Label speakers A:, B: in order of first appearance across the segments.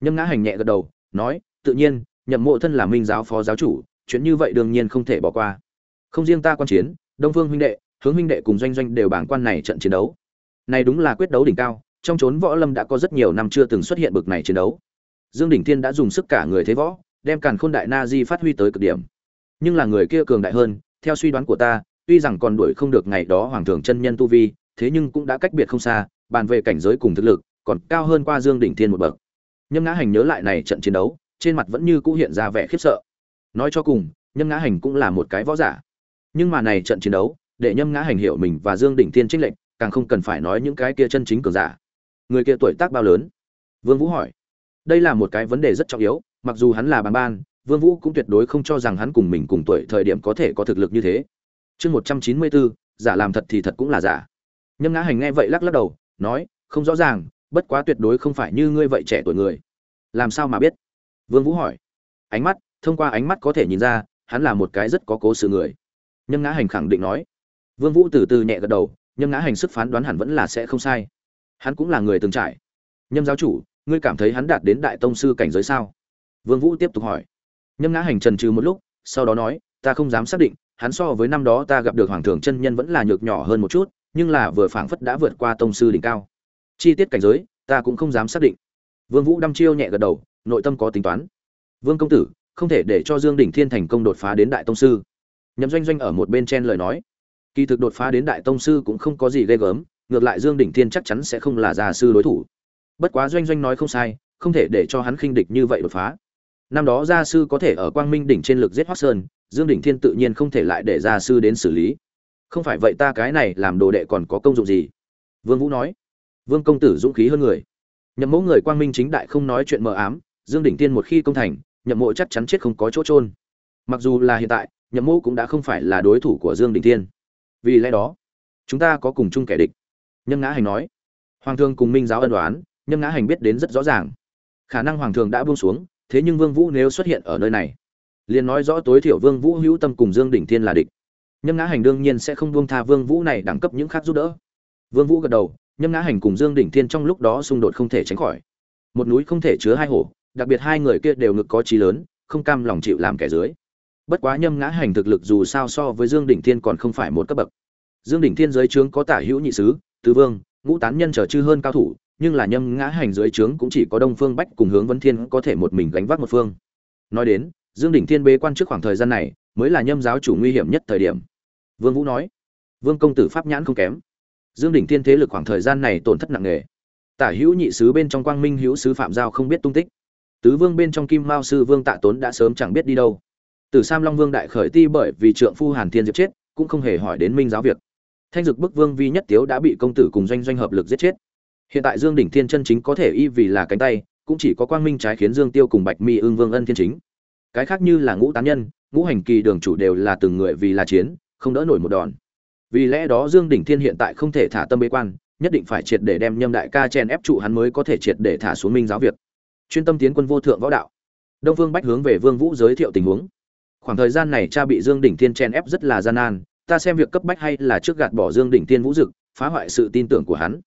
A: nhâm ngã hành nhẹ gật đầu, nói, tự nhiên, nhậm mộ thân là minh giáo phó giáo chủ, chuyện như vậy đương nhiên không thể bỏ qua. Không riêng ta quan chiến, đông phương huynh đệ, hướng huynh đệ cùng doanh doanh đều bảng quan này trận chiến đấu. Này đúng là quyết đấu đỉnh cao, trong chốn võ lâm đã có rất nhiều năm chưa từng xuất hiện bực này chiến đấu. Dương đỉnh thiên đã dùng sức cả người thế võ, đem càn khôn đại na di phát huy tới cực điểm. Nhưng là người kia cường đại hơn, theo suy đoán của ta, tuy rằng còn đuổi không được ngày đó hoàng thường chân nhân tu vi, thế nhưng cũng đã cách biệt không xa, bàn về cảnh giới cùng thực lực, còn cao hơn qua dương đỉnh thiên một bậc nhâm ngã hành nhớ lại này trận chiến đấu, trên mặt vẫn như cũ hiện ra vẻ khiếp sợ. Nói cho cùng, nhâm ngã hành cũng là một cái võ giả. Nhưng mà này trận chiến đấu, để nhâm ngã hành hiểu mình và dương đỉnh thiên trinh lệnh càng không cần phải nói những cái kia chân chính cường giả. Người kia tuổi tác bao lớn? Vương vũ hỏi. Đây là một cái vấn đề rất trọng yếu, mặc dù hắn là bàn ban, vương vũ cũng tuyệt đối không cho rằng hắn cùng mình cùng tuổi thời điểm có thể có thực lực như thế. Chương một trăm chín mươi bốn giả làm thật thì thật cũng là giả. Nhâm ngã hành nghe vậy lắc lắc đầu, nói, không rõ ràng, bất quá tuyệt đối không phải như ngươi vậy trẻ tuổi người làm sao mà biết? Vương vũ hỏi. Ánh mắt, thông qua ánh mắt có thể nhìn ra, hắn là một cái rất có cố sự người. Nhâm ngã hành khẳng định nói. Vương vũ từ từ nhẹ gật đầu, nhâm ngã hành sức phán đoán hẳn vẫn là sẽ không sai. Hắn cũng là người từng trải. Nhâm giáo chủ, ngươi cảm thấy hắn đạt đến đại tông sư cảnh giới sao? Vương vũ tiếp tục hỏi. Nhâm ngã hành trần trừ một lúc, sau đó nói, ta không dám xác định, hắn so với năm đó ta gặp được hoàng Thượng chân nhân vẫn là nhược nhỏ hơn một chút, nhưng là vừa phảng phất đã vượt qua tông sư đỉnh cao. Chi tiết cảnh giới, ta cũng không dám xác định vương vũ đăm chiêu nhẹ gật đầu, nội tâm có tính toán. Vương công tử, không thể để cho dương đỉnh thiên thành công đột phá đến đại tông sư. Nhậm doanh doanh ở một bên chen lời nói. Kỳ thực đột phá đến đại tông sư cũng không có gì ghê gớm, ngược lại dương đỉnh thiên chắc chắn sẽ không là gia sư đối thủ. Bất quá doanh doanh nói không sai, không thể để cho hắn khinh địch như vậy đột phá. Năm đó gia sư có thể ở quang minh đỉnh trên lực giết hoắc sơn, dương đỉnh thiên tự nhiên không thể lại để gia sư đến xử lý. Không phải vậy ta cái này làm đồ đệ còn có công dụng gì? Vương vũ nói. Vương công tử dũng khí hơn người nhậm mẫu người quang minh chính đại không nói chuyện mờ ám, dương đỉnh thiên một khi công thành, nhậm mộ chắc chắn chết không có chỗ trôn mặc dù là hiện tại, nhậm mộ cũng đã không phải là đối thủ của dương đỉnh thiên vì lẽ đó, chúng ta có cùng chung kẻ địch. Nhân ngã hành nói, hoàng thương cùng minh giáo ân đoán nhân ngã hành biết đến rất rõ ràng. Khả năng hoàng thường đã buông xuống, thế nhưng vương vũ nếu xuất hiện ở nơi này, liền nói rõ tối thiểu vương vũ hữu tâm cùng dương đỉnh thiên là địch. Nhân ngã hành đương nhiên sẽ không buông tha vương vũ này đẳng cấp những khác giúp đỡ. Vương vũ gật đầu Nhâm ngã hành cùng dương đỉnh thiên trong lúc đó xung đột không thể tránh khỏi. Một núi không thể chứa hai hổ, đặc biệt hai người kia đều ngực có trí lớn, không cam lòng chịu làm kẻ dưới. Bất quá nhâm ngã hành thực lực dù sao so với dương đỉnh thiên còn không phải một cấp bậc. Dương đỉnh thiên dưới trướng có tả hữu nhị sứ, tứ vương, ngũ tán nhân trở chư hơn cao thủ, nhưng là nhâm ngã hành dưới trướng cũng chỉ có đông phương bách cùng hướng vấn thiên có thể một mình gánh vác một phương. Nói đến, dương đỉnh thiên bế quan trước khoảng thời gian này, mới là nhâm giáo chủ nguy hiểm nhất thời điểm. Vương vũ nói, vương công tử pháp nhãn không kém dương đỉnh thiên thế lực khoảng thời gian này tổn thất nặng nề. Tả hữu nhị sứ bên trong quang minh hữu sứ phạm giao không biết tung tích. Tứ vương bên trong kim mao sư vương tạ tốn đã sớm chẳng biết đi đâu. Từ sam long vương đại khởi ti bởi vì trượng phu hàn thiên diệp chết, cũng không hề hỏi đến minh giáo việc. Thanh dực bức vương vi nhất tiếu đã bị công tử cùng doanh doanh hợp lực giết chết. Hiện tại dương đỉnh thiên chân chính có thể y vì là cánh tay, cũng chỉ có quang minh trái khiến dương tiêu cùng bạch mi ương vương ân thiên chính. Cái khác như là ngũ tán nhân, ngũ hành kỳ đường chủ đều là từng người vì là chiến, không đỡ nổi một đòn vì lẽ đó dương đỉnh thiên hiện tại không thể thả tâm bế quan, nhất định phải triệt để đem nhâm đại ca chen ép trụ hắn mới có thể triệt để thả xuống minh giáo việc. Chuyên tâm tiến quân vô thượng võ đạo. Đông vương bách hướng về vương vũ giới thiệu tình huống. Khoảng thời gian này cha bị dương đỉnh thiên chen ép rất là gian nan, ta xem việc cấp bách hay là trước gạt bỏ dương đỉnh thiên vũ dực, phá hoại sự tin tưởng của hắn.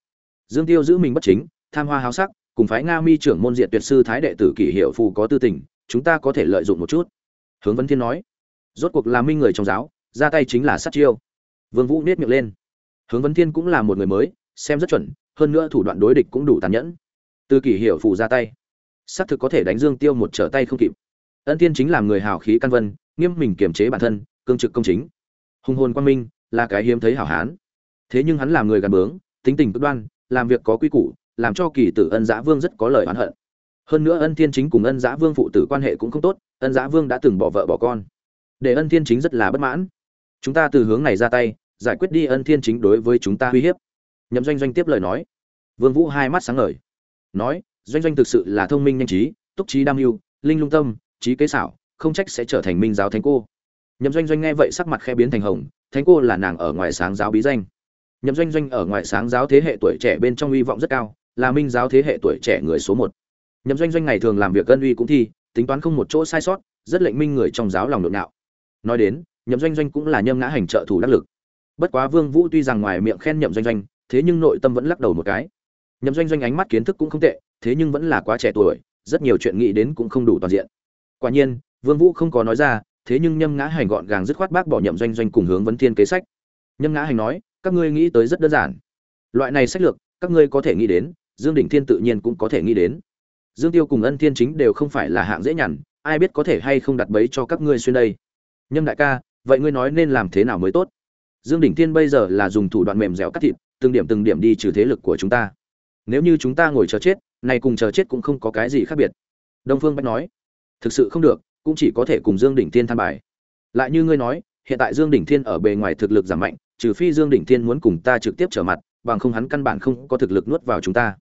A: Dương tiêu giữ mình bất chính, tham hoa háo sắc, cùng phái nga mi trưởng môn diện tuyệt sư thái đệ tử kỷ hiệu phù có tư tình, chúng ta có thể lợi dụng một chút. Hướng vấn thiên nói. Rốt cuộc là minh người trong giáo, ra tay chính là sát chiêu vương vũ nết miệng lên. Hướng vấn thiên cũng là một người mới, xem rất chuẩn, hơn nữa thủ đoạn đối địch cũng đủ tàn nhẫn. Từ kỷ hiểu phụ ra tay, xác thực có thể đánh dương tiêu một trở tay không kịp. Ân thiên chính là người hào khí căn vân, nghiêm mình kiềm chế bản thân, cương trực công chính. Hùng hồn quang minh là cái hiếm thấy hảo hán. Thế nhưng hắn là người gần bướng, tính tình cực đoan, làm việc có quy củ, làm cho kỳ tử ân giã vương rất có lời oán hận. Hơn nữa ân thiên chính cùng ân giã vương phụ tử quan hệ cũng không tốt, ân giã vương đã từng bỏ vợ bỏ con. Để ân thiên chính rất là bất mãn. Chúng ta từ hướng này ra tay giải quyết đi ân thiên chính đối với chúng ta uy hiếp. Nhậm doanh doanh tiếp lời nói. Vương vũ hai mắt sáng ngời. Nói, doanh doanh thực sự là thông minh nhanh trí, túc trí đam mưu, linh lung tâm, trí kế xảo, không trách sẽ trở thành minh giáo thánh cô. Nhậm doanh doanh nghe vậy sắc mặt khe biến thành hồng, thánh cô là nàng ở ngoài sáng giáo bí danh. Nhậm doanh doanh ở ngoài sáng giáo thế hệ tuổi trẻ bên trong uy vọng rất cao, là minh giáo thế hệ tuổi trẻ người số một. Nhậm doanh doanh ngày thường làm việc cân uy cũng thi, tính toán không một chỗ sai sót, rất lệnh minh người trong giáo lòng nội nạo nói đến, nhậm doanh doanh cũng là nhâm ngã hành trợ thủ đắc lực bất quá vương vũ tuy rằng ngoài miệng khen nhậm doanh doanh, thế nhưng nội tâm vẫn lắc đầu một cái. Nhậm doanh doanh ánh mắt kiến thức cũng không tệ, thế nhưng vẫn là quá trẻ tuổi, rất nhiều chuyện nghĩ đến cũng không đủ toàn diện. Quả nhiên, vương vũ không có nói ra, thế nhưng nhâm ngã hành gọn gàng dứt khoát bác bỏ nhậm doanh doanh cùng hướng vấn thiên kế sách. Nhâm ngã hành nói, các ngươi nghĩ tới rất đơn giản. Loại này sách lược, các ngươi có thể nghĩ đến, dương đỉnh thiên tự nhiên cũng có thể nghĩ đến. Dương tiêu cùng ân thiên chính đều không phải là hạng dễ nhằn, ai biết có thể hay không đặt bẫy cho các ngươi xuyên đây. Nhâm đại ca, vậy ngươi nói nên làm thế nào mới tốt? Dương đỉnh thiên bây giờ là dùng thủ đoạn mềm dẻo cắt thịt, từng điểm từng điểm đi trừ thế lực của chúng ta. Nếu như chúng ta ngồi chờ chết, này cùng chờ chết cũng không có cái gì khác biệt. Đông phương bách nói, thực sự không được, cũng chỉ có thể cùng dương đỉnh thiên than bài. Lại như ngươi nói, hiện tại dương đỉnh thiên ở bề ngoài thực lực giảm mạnh, trừ phi dương đỉnh thiên muốn cùng ta trực tiếp trở mặt, bằng không hắn căn bản không có thực lực nuốt vào chúng ta.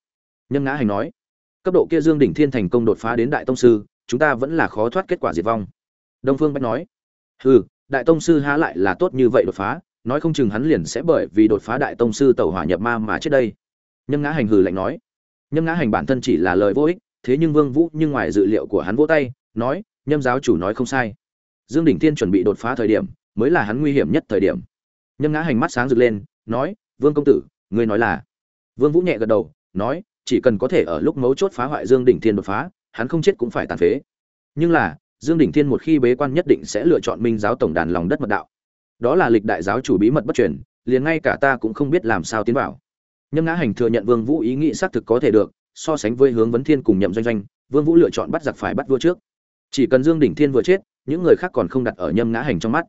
A: Nhân ngã hành nói, cấp độ kia dương đỉnh thiên thành công đột phá đến đại tông sư, chúng ta vẫn là khó thoát kết quả diệt vong. Đông phương bách nói, hừ, đại tông sư há lại là tốt như vậy đột phá nói không chừng hắn liền sẽ bởi vì đột phá đại tông sư tẩu hỏa nhập ma mà chết đây. Nhâm ngã hành hừ lạnh nói. Nhâm ngã hành bản thân chỉ là lời vô ích, thế nhưng vương vũ nhưng ngoài dự liệu của hắn vỗ tay, nói, nhâm giáo chủ nói không sai. Dương đỉnh thiên chuẩn bị đột phá thời điểm, mới là hắn nguy hiểm nhất thời điểm. Nhâm ngã hành mắt sáng rực lên, nói, vương công tử, ngươi nói là? Vương vũ nhẹ gật đầu, nói, chỉ cần có thể ở lúc mấu chốt phá hoại dương đỉnh thiên đột phá, hắn không chết cũng phải tàn phế. Nhưng là, dương đỉnh thiên một khi bế quan nhất định sẽ lựa chọn minh giáo tổng đàn lòng đất mật đạo đó là lịch đại giáo chủ bí mật bất truyền, liền ngay cả ta cũng không biết làm sao tiến vào. Nhâm ngã hành thừa nhận vương vũ ý nghĩ xác thực có thể được, so sánh với hướng vấn thiên cùng nhậm doanh doanh, vương vũ lựa chọn bắt giặc phải bắt vua trước. Chỉ cần dương đỉnh thiên vừa chết, những người khác còn không đặt ở nhâm ngã hành trong mắt.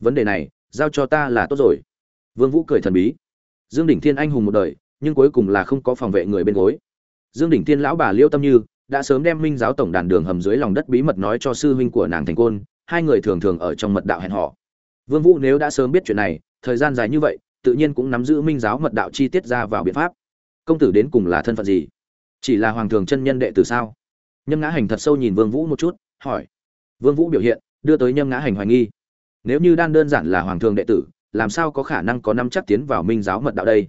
A: Vấn đề này, giao cho ta là tốt rồi. Vương vũ cười thần bí. Dương đỉnh thiên anh hùng một đời, nhưng cuối cùng là không có phòng vệ người bên gối. Dương đỉnh thiên lão bà liêu tâm như đã sớm đem minh giáo tổng đàn đường hầm dưới lòng đất bí mật nói cho sư huynh của nàng thành côn, hai người thường thường ở trong mật đạo hẹn họ vương vũ nếu đã sớm biết chuyện này, thời gian dài như vậy, tự nhiên cũng nắm giữ minh giáo mật đạo chi tiết ra vào biện pháp. Công tử đến cùng là thân phận gì? Chỉ là hoàng thường chân nhân đệ tử sao? Nhâm ngã hành thật sâu nhìn vương vũ một chút, hỏi. Vương vũ biểu hiện, đưa tới nhâm ngã hành hoài nghi. Nếu như đan đơn giản là hoàng thường đệ tử, làm sao có khả năng có năm chắc tiến vào minh giáo mật đạo đây?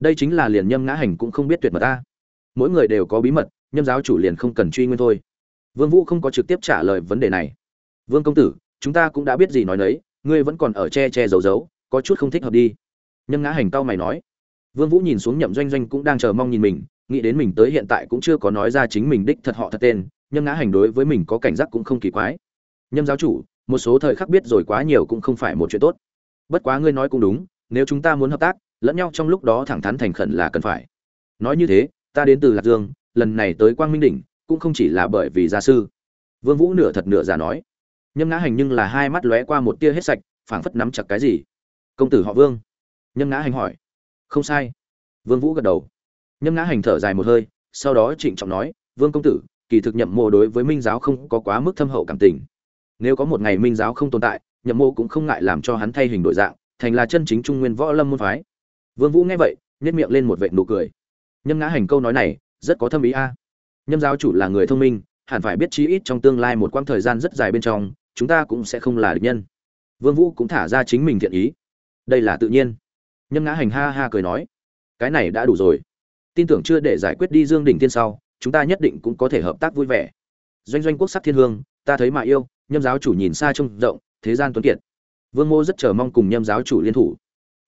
A: Đây chính là liền nhâm ngã hành cũng không biết tuyệt mật ta. Mỗi người đều có bí mật, nhâm giáo chủ liền không cần truy nguyên thôi. Vương vũ không có trực tiếp trả lời vấn đề này. Vương công tử, chúng ta cũng đã biết gì nói nấy ngươi vẫn còn ở che che giấu giấu, có chút không thích hợp đi. Nhân ngã hành tao mày nói. Vương vũ nhìn xuống nhậm doanh doanh cũng đang chờ mong nhìn mình, nghĩ đến mình tới hiện tại cũng chưa có nói ra chính mình đích thật họ thật tên nhân ngã hành đối với mình có cảnh giác cũng không kỳ quái. Nhâm giáo chủ, một số thời khắc biết rồi quá nhiều cũng không phải một chuyện tốt. Bất quá ngươi nói cũng đúng, nếu chúng ta muốn hợp tác, lẫn nhau trong lúc đó thẳng thắn thành khẩn là cần phải. Nói như thế, ta đến từ lạc dương, lần này tới quang minh đỉnh, cũng không chỉ là bởi vì gia sư. Vương vũ nửa thật nửa giả nói nhâm ngã hành nhưng là hai mắt lóe qua một tia hết sạch, phảng phất nắm chặt cái gì. Công tử họ vương. Nhâm ngã hành hỏi. Không sai. Vương vũ gật đầu. Nhâm ngã hành thở dài một hơi, sau đó trịnh trọng nói, vương công tử, kỳ thực nhậm mộ đối với minh giáo không có quá mức thâm hậu cảm tình. Nếu có một ngày minh giáo không tồn tại, nhậm mộ cũng không ngại làm cho hắn thay hình đổi dạng, thành là chân chính trung nguyên võ lâm môn phái. Vương vũ nghe vậy, nhếch miệng lên một vệt nụ cười. Nhâm ngã hành câu nói này, rất có thâm ý a. Nhâm giáo chủ là người thông minh, hẳn phải biết chí ít trong tương lai một quãng thời gian rất dài bên trong chúng ta cũng sẽ không là địch nhân. Vương vũ cũng thả ra chính mình thiện ý. Đây là tự nhiên. Nhâm ngã hành ha ha cười nói, cái này đã đủ rồi. Tin tưởng chưa để giải quyết đi dương đỉnh Thiên sau, chúng ta nhất định cũng có thể hợp tác vui vẻ. Doanh doanh quốc sắc thiên hương, ta thấy mà yêu, nhâm giáo chủ nhìn xa trông rộng, thế gian tuấn kiệt. Vương mô rất chờ mong cùng nhâm giáo chủ liên thủ.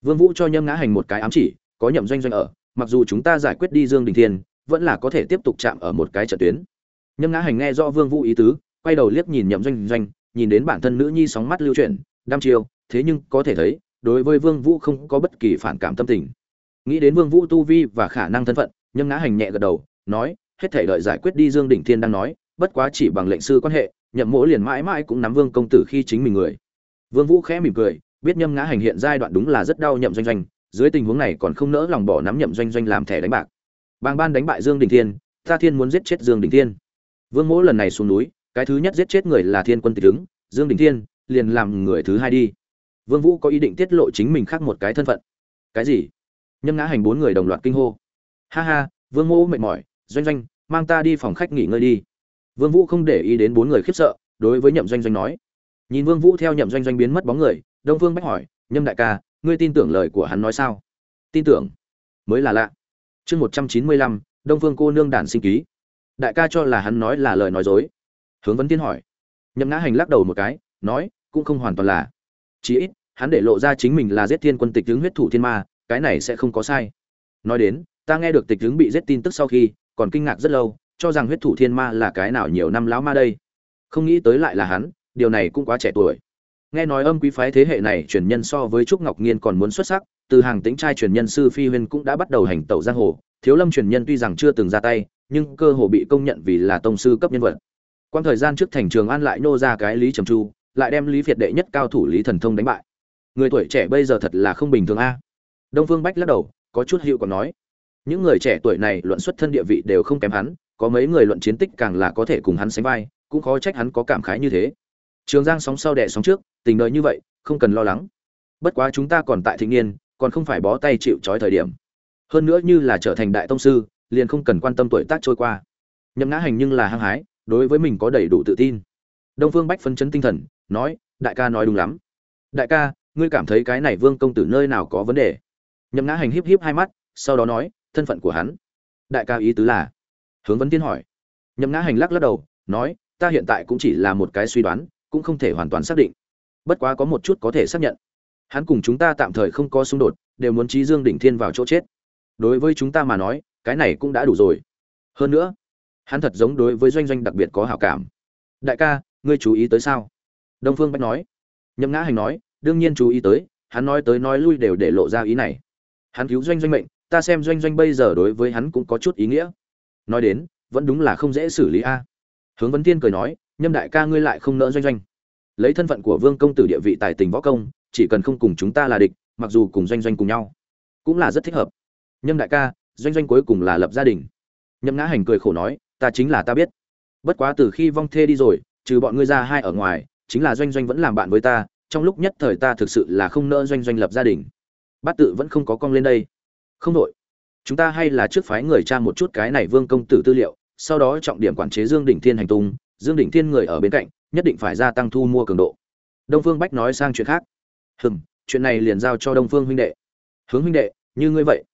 A: Vương vũ cho nhâm ngã hành một cái ám chỉ, có nhậm doanh doanh ở, mặc dù chúng ta giải quyết đi dương đình thiên, vẫn là có thể tiếp tục chạm ở một cái trận tuyến. Nhâm ngã hành nghe rõ vương vũ ý tứ, quay đầu liếc nhìn nhậm doanh doanh nhìn đến bản thân nữ nhi sóng mắt lưu chuyển, đăm chiêu, thế nhưng có thể thấy, đối với vương vũ không có bất kỳ phản cảm tâm tình. Nghĩ đến vương vũ tu vi và khả năng thân phận, nhâm ngã hành nhẹ gật đầu, nói, hết thể đợi giải quyết đi dương đỉnh thiên đang nói, bất quá chỉ bằng lệnh sư quan hệ, nhậm mỗ liền mãi mãi cũng nắm vương công tử khi chính mình người. Vương vũ khẽ mỉm cười, biết nhâm ngã hành hiện giai đoạn đúng là rất đau nhậm doanh doanh, dưới tình huống này còn không nỡ lòng bỏ nắm nhậm doanh doanh làm thẻ đánh bạc. Bang ban đánh bại dương đình thiên, ta thiên muốn giết chết dương đình thiên. Vương mỗ lần này xuống núi cái thứ nhất giết chết người là thiên quân tịch tướng dương đình thiên, liền làm người thứ hai đi. Vương vũ có ý định tiết lộ chính mình khác một cái thân phận. Cái gì? Nhâm ngã hành bốn người đồng loạt kinh hô. Ha ha, vương mô mệt mỏi, doanh doanh, mang ta đi phòng khách nghỉ ngơi đi. Vương vũ không để ý đến bốn người khiếp sợ, đối với nhậm doanh doanh nói. Nhìn vương vũ theo nhậm doanh doanh biến mất bóng người, đông Vương bách hỏi, nhâm đại ca, ngươi tin tưởng lời của hắn nói sao? Tin tưởng. Mới là lạ. Chương một trăm chín mươi lăm, đông Vương cô nương đản sinh ký. Đại ca cho là hắn nói là lời nói dối hướng vấn tiên hỏi. Nhậm ngã hành lắc đầu một cái, nói, cũng không hoàn toàn là. Chí ít, hắn để lộ ra chính mình là giết thiên quân tịch tướng huyết thủ thiên ma, cái này sẽ không có sai. Nói đến, ta nghe được tịch tướng bị giết tin tức sau khi, còn kinh ngạc rất lâu, cho rằng huyết thủ thiên ma là cái nào nhiều năm lão ma đây. Không nghĩ tới lại là hắn, điều này cũng quá trẻ tuổi. Nghe nói âm quý phái thế hệ này truyền nhân so với trúc ngọc nhiên còn muốn xuất sắc, từ hàng tính trai truyền nhân sư phi huyên cũng đã bắt đầu hành tẩu giang hồ. Thiếu lâm truyền nhân tuy rằng chưa từng ra tay, nhưng cơ hồ bị công nhận vì là tông sư cấp nhân vật quan thời gian trước thành trường an lại nô ra cái lý trầm chu, lại đem lý việt đệ nhất cao thủ lý thần thông đánh bại. Người tuổi trẻ bây giờ thật là không bình thường a. Đông phương bách lắc đầu, có chút hiệu còn nói. Những người trẻ tuổi này luận xuất thân địa vị đều không kém hắn, có mấy người luận chiến tích càng là có thể cùng hắn sánh vai, cũng khó trách hắn có cảm khái như thế. Trường giang sóng sau đẻ sóng trước, tình đời như vậy, không cần lo lắng. Bất quá chúng ta còn tại thịnh niên, còn không phải bó tay chịu trói thời điểm. Hơn nữa như là trở thành đại tông sư, liền không cần quan tâm tuổi tác trôi qua. Nhậm ngã hành nhưng là hăng hái đối với mình có đầy đủ tự tin. Đông phương bách phấn chấn tinh thần, nói, đại ca nói đúng lắm. Đại ca, ngươi cảm thấy cái này vương công tử nơi nào có vấn đề? Nhậm ngã hành híp híp hai mắt, sau đó nói, thân phận của hắn. Đại ca ý tứ là, hướng vấn tiên hỏi. Nhậm ngã hành lắc lắc đầu, nói, ta hiện tại cũng chỉ là một cái suy đoán, cũng không thể hoàn toàn xác định. Bất quá có một chút có thể xác nhận. Hắn cùng chúng ta tạm thời không có xung đột, đều muốn trí dương đỉnh thiên vào chỗ chết. Đối với chúng ta mà nói, cái này cũng đã đủ rồi. Hơn nữa hắn thật giống đối với doanh doanh đặc biệt có hảo cảm. Đại ca, ngươi chú ý tới sao? Đông phương bách nói. Nhậm ngã hành nói, đương nhiên chú ý tới, hắn nói tới nói lui đều để lộ ra ý này. Hắn cứu doanh doanh mệnh, ta xem doanh doanh bây giờ đối với hắn cũng có chút ý nghĩa. Nói đến, vẫn đúng là không dễ xử lý a. Hướng vấn tiên cười nói nhâm đại ca ngươi lại không nỡ doanh doanh. Lấy thân phận của vương công tử địa vị tài tình võ công, chỉ cần không cùng chúng ta là địch, mặc dù cùng doanh doanh cùng nhau, cũng là rất thích hợp. Nhâm đại ca, doanh doanh cuối cùng là lập gia đình. Nhâm ngã hành cười khổ nói ta chính là ta biết. Bất quá từ khi vong thê đi rồi, trừ bọn ngươi ra hai ở ngoài, chính là doanh doanh vẫn làm bạn với ta, trong lúc nhất thời ta thực sự là không nỡ doanh doanh lập gia đình. Bát tự vẫn không có con lên đây. Không đội chúng ta hay là trước phái người tra một chút cái này vương công tử tư liệu, sau đó trọng điểm quản chế dương đỉnh thiên hành tung, dương đỉnh thiên người ở bên cạnh, nhất định phải gia tăng thu mua cường độ. Đông phương bách nói sang chuyện khác. Hừm, chuyện này liền giao cho đông phương huynh đệ. Hướng huynh đệ, như ngươi vậy.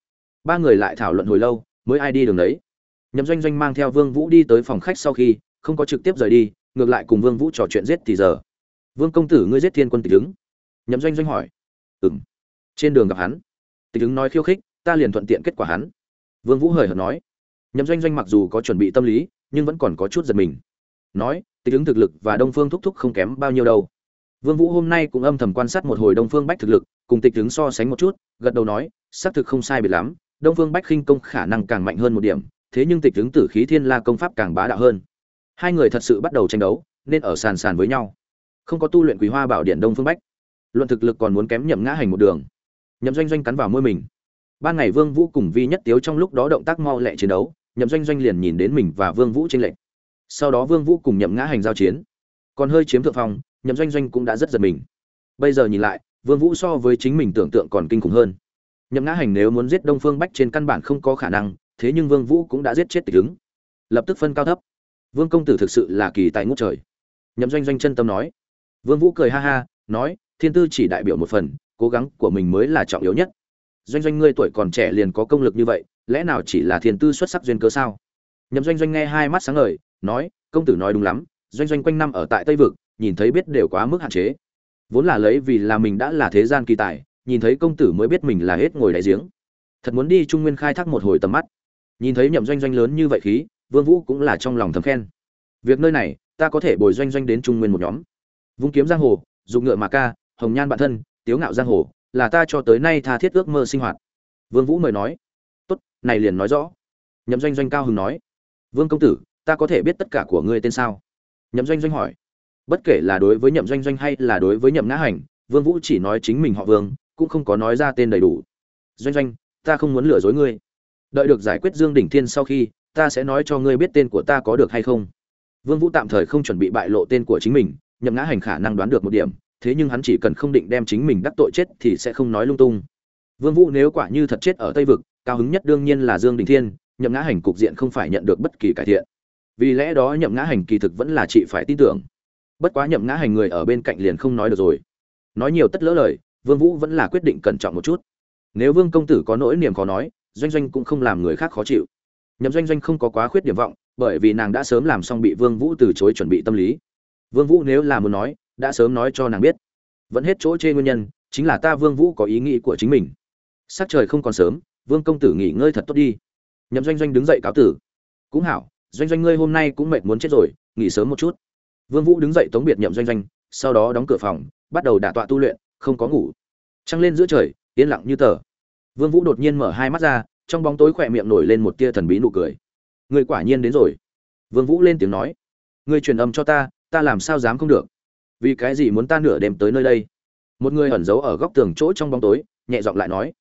A: Ba người lại thảo luận hồi lâu, mới ai đi đường đấy nhậm doanh doanh mang theo vương vũ đi tới phòng khách sau khi, không có trực tiếp rời đi, ngược lại cùng vương vũ trò chuyện giết thì giờ. Vương công tử, ngươi giết thiên quân tịch đứng. nhậm doanh doanh hỏi. Ừm. Trên đường gặp hắn. Tịch đứng nói khiêu khích, ta liền thuận tiện kết quả hắn. Vương vũ hời hợt nói. Nhậm doanh doanh mặc dù có chuẩn bị tâm lý, nhưng vẫn còn có chút giật mình. Nói, tịch đứng thực lực và đông phương thúc thúc không kém bao nhiêu đâu. Vương vũ hôm nay cũng âm thầm quan sát một hồi đông phương bách thực lực, cùng tịch đứng so sánh một chút, gật đầu nói, xác thực không sai biệt lắm, đông phương bách khinh công khả năng càng mạnh hơn một điểm thế nhưng tịch ứng tử khí thiên la công pháp càng bá đạo hơn. Hai người thật sự bắt đầu tranh đấu, nên ở sàn sàn với nhau. Không có tu luyện quý hoa bảo điện đông phương bách, luận thực lực còn muốn kém nhậm ngã hành một đường. Nhậm doanh doanh cắn vào môi mình. Ban ngày vương vũ cùng vi nhất tiếu trong lúc đó động tác mau lẹ chiến đấu, nhậm doanh doanh liền nhìn đến mình và vương vũ tranh lệnh sau đó vương vũ cùng nhậm ngã hành giao chiến. Còn hơi chiếm thượng phong, nhậm doanh doanh cũng đã rất giật mình. Bây giờ nhìn lại, vương vũ so với chính mình tưởng tượng còn kinh khủng hơn. Nhậm ngã hành nếu muốn giết đông phương bách trên căn bản không có khả năng thế nhưng vương vũ cũng đã giết chết tịch ứng. Lập tức phân cao thấp. Vương công tử thực sự là kỳ tài ngút trời. Nhậm doanh doanh chân tâm nói. Vương vũ cười ha ha, nói, thiên tư chỉ đại biểu một phần, cố gắng của mình mới là trọng yếu nhất. Doanh doanh ngươi tuổi còn trẻ liền có công lực như vậy, lẽ nào chỉ là thiên tư xuất sắc duyên cớ sao? Nhậm doanh doanh nghe hai mắt sáng ngời, nói, công tử nói đúng lắm, doanh doanh quanh năm ở tại tây vực, nhìn thấy biết đều quá mức hạn chế. Vốn là lấy vì là mình đã là thế gian kỳ tài, nhìn thấy công tử mới biết mình là hết ngồi đại giếng. Thật muốn đi trung nguyên khai thác một hồi tầm mắt nhìn thấy nhậm doanh doanh lớn như vậy khí, vương vũ cũng là trong lòng thầm khen. Việc nơi này, ta có thể bồi doanh doanh đến trung nguyên một nhóm. Vung kiếm giang hồ dùng ngựa mà ca, hồng nhan bạn thân, tiếu ngạo giang hồ, là ta cho tới nay tha thiết ước mơ sinh hoạt. Vương vũ mời nói. Tốt, này liền nói rõ. Nhậm doanh doanh cao hứng nói. Vương công tử, ta có thể biết tất cả của ngươi tên sao? Nhậm doanh doanh hỏi. Bất kể là đối với nhậm doanh doanh hay là đối với nhậm ngã hành, vương vũ chỉ nói chính mình họ vương, cũng không có nói ra tên đầy đủ. Doanh doanh, ta không muốn lừa dối ngươi đợi được giải quyết dương đỉnh thiên sau khi, ta sẽ nói cho ngươi biết tên của ta có được hay không. Vương vũ tạm thời không chuẩn bị bại lộ tên của chính mình, nhậm ngã hành khả năng đoán được một điểm, thế nhưng hắn chỉ cần không định đem chính mình đắc tội chết thì sẽ không nói lung tung. Vương vũ nếu quả như thật chết ở tây vực, cao hứng nhất đương nhiên là dương đình thiên, nhậm ngã hành cục diện không phải nhận được bất kỳ cải thiện. Vì lẽ đó nhậm ngã hành kỳ thực vẫn là chị phải tin tưởng. Bất quá nhậm ngã hành người ở bên cạnh liền không nói được rồi. Nói nhiều tất lỡ lời, vương vũ vẫn là quyết định cẩn trọng một chút. Nếu vương công tử có nỗi niềm khó nói doanh doanh cũng không làm người khác khó chịu. Nhậm doanh doanh không có quá khuyết điểm vọng, bởi vì nàng đã sớm làm xong bị vương vũ từ chối chuẩn bị tâm lý. Vương vũ nếu là muốn nói, đã sớm nói cho nàng biết. Vẫn hết chỗ chê nguyên nhân, chính là ta vương vũ có ý nghĩ của chính mình. Sắc trời không còn sớm, vương công tử nghỉ ngơi thật tốt đi. Nhậm doanh doanh đứng dậy cáo tử. Cũng hảo, doanh doanh ngươi hôm nay cũng mệt muốn chết rồi, nghỉ sớm một chút. Vương vũ đứng dậy tống biệt nhậm doanh doanh, sau đó đóng cửa phòng, bắt đầu đả tọa tu luyện, không có ngủ. Trăng lên giữa trời, yên lặng như tờ vương vũ đột nhiên mở hai mắt ra, trong bóng tối khỏe miệng nổi lên một tia thần bí nụ cười. Người quả nhiên đến rồi. Vương vũ lên tiếng nói. Ngươi truyền âm cho ta ta làm sao dám không được? Vì cái gì muốn ta nửa đêm tới nơi đây? Một người ẩn giấu ở góc tường chỗ trong bóng tối, nhẹ giọng lại nói.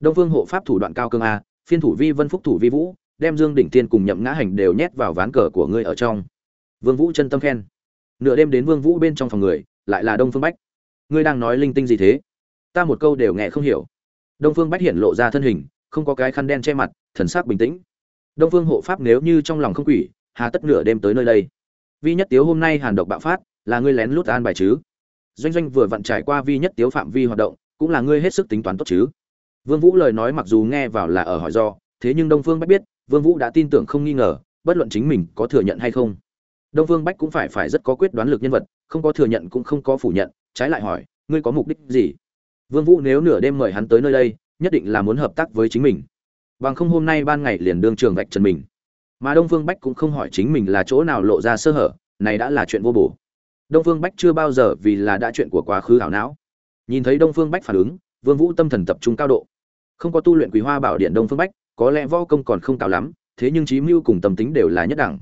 A: Đông vương hộ pháp thủ đoạn cao cương a, phiên thủ vi vân phúc thủ vi vũ, đem dương đỉnh tiên cùng nhậm ngã hành đều nhét vào ván cờ của ngươi ở trong. Vương vũ chân tâm khen. Nửa đêm đến vương vũ bên trong phòng người, lại là đông phương bách. Ngươi đang nói linh tinh gì thế? Ta một câu đều nghe không hiểu đông phương bách hiện lộ ra thân hình, không có cái khăn đen che mặt, thần sắc bình tĩnh. Đông phương hộ pháp nếu như trong lòng không quỷ, hà tất nửa đêm tới nơi đây. Vi nhất tiếu hôm nay hàn độc bạo phát, là ngươi lén lút an bài chứ? Doanh doanh vừa vặn trải qua vi nhất tiếu phạm vi hoạt động, cũng là ngươi hết sức tính toán tốt chứ? Vương vũ lời nói mặc dù nghe vào là ở hỏi do, thế nhưng đông phương bách biết, vương vũ đã tin tưởng không nghi ngờ, bất luận chính mình có thừa nhận hay không. Đông phương bách cũng phải phải rất có quyết đoán lực nhân vật, không có thừa nhận cũng không có phủ nhận, trái lại hỏi, ngươi có mục đích gì? Vương vũ nếu nửa đêm mời hắn tới nơi đây, nhất định là muốn hợp tác với chính mình. Bằng không hôm nay ban ngày liền đương trường vạch trần mình. Mà đông phương bách cũng không hỏi chính mình là chỗ nào lộ ra sơ hở, này đã là chuyện vô bổ. Đông phương bách chưa bao giờ vì là đã chuyện của quá khứ ảo não. Nhìn thấy đông phương bách phản ứng, vương vũ tâm thần tập trung cao độ. Không có tu luyện quý hoa bảo điện đông phương bách, có lẽ võ công còn không cao lắm, thế nhưng trí mưu cùng tâm tính đều là nhất đẳng.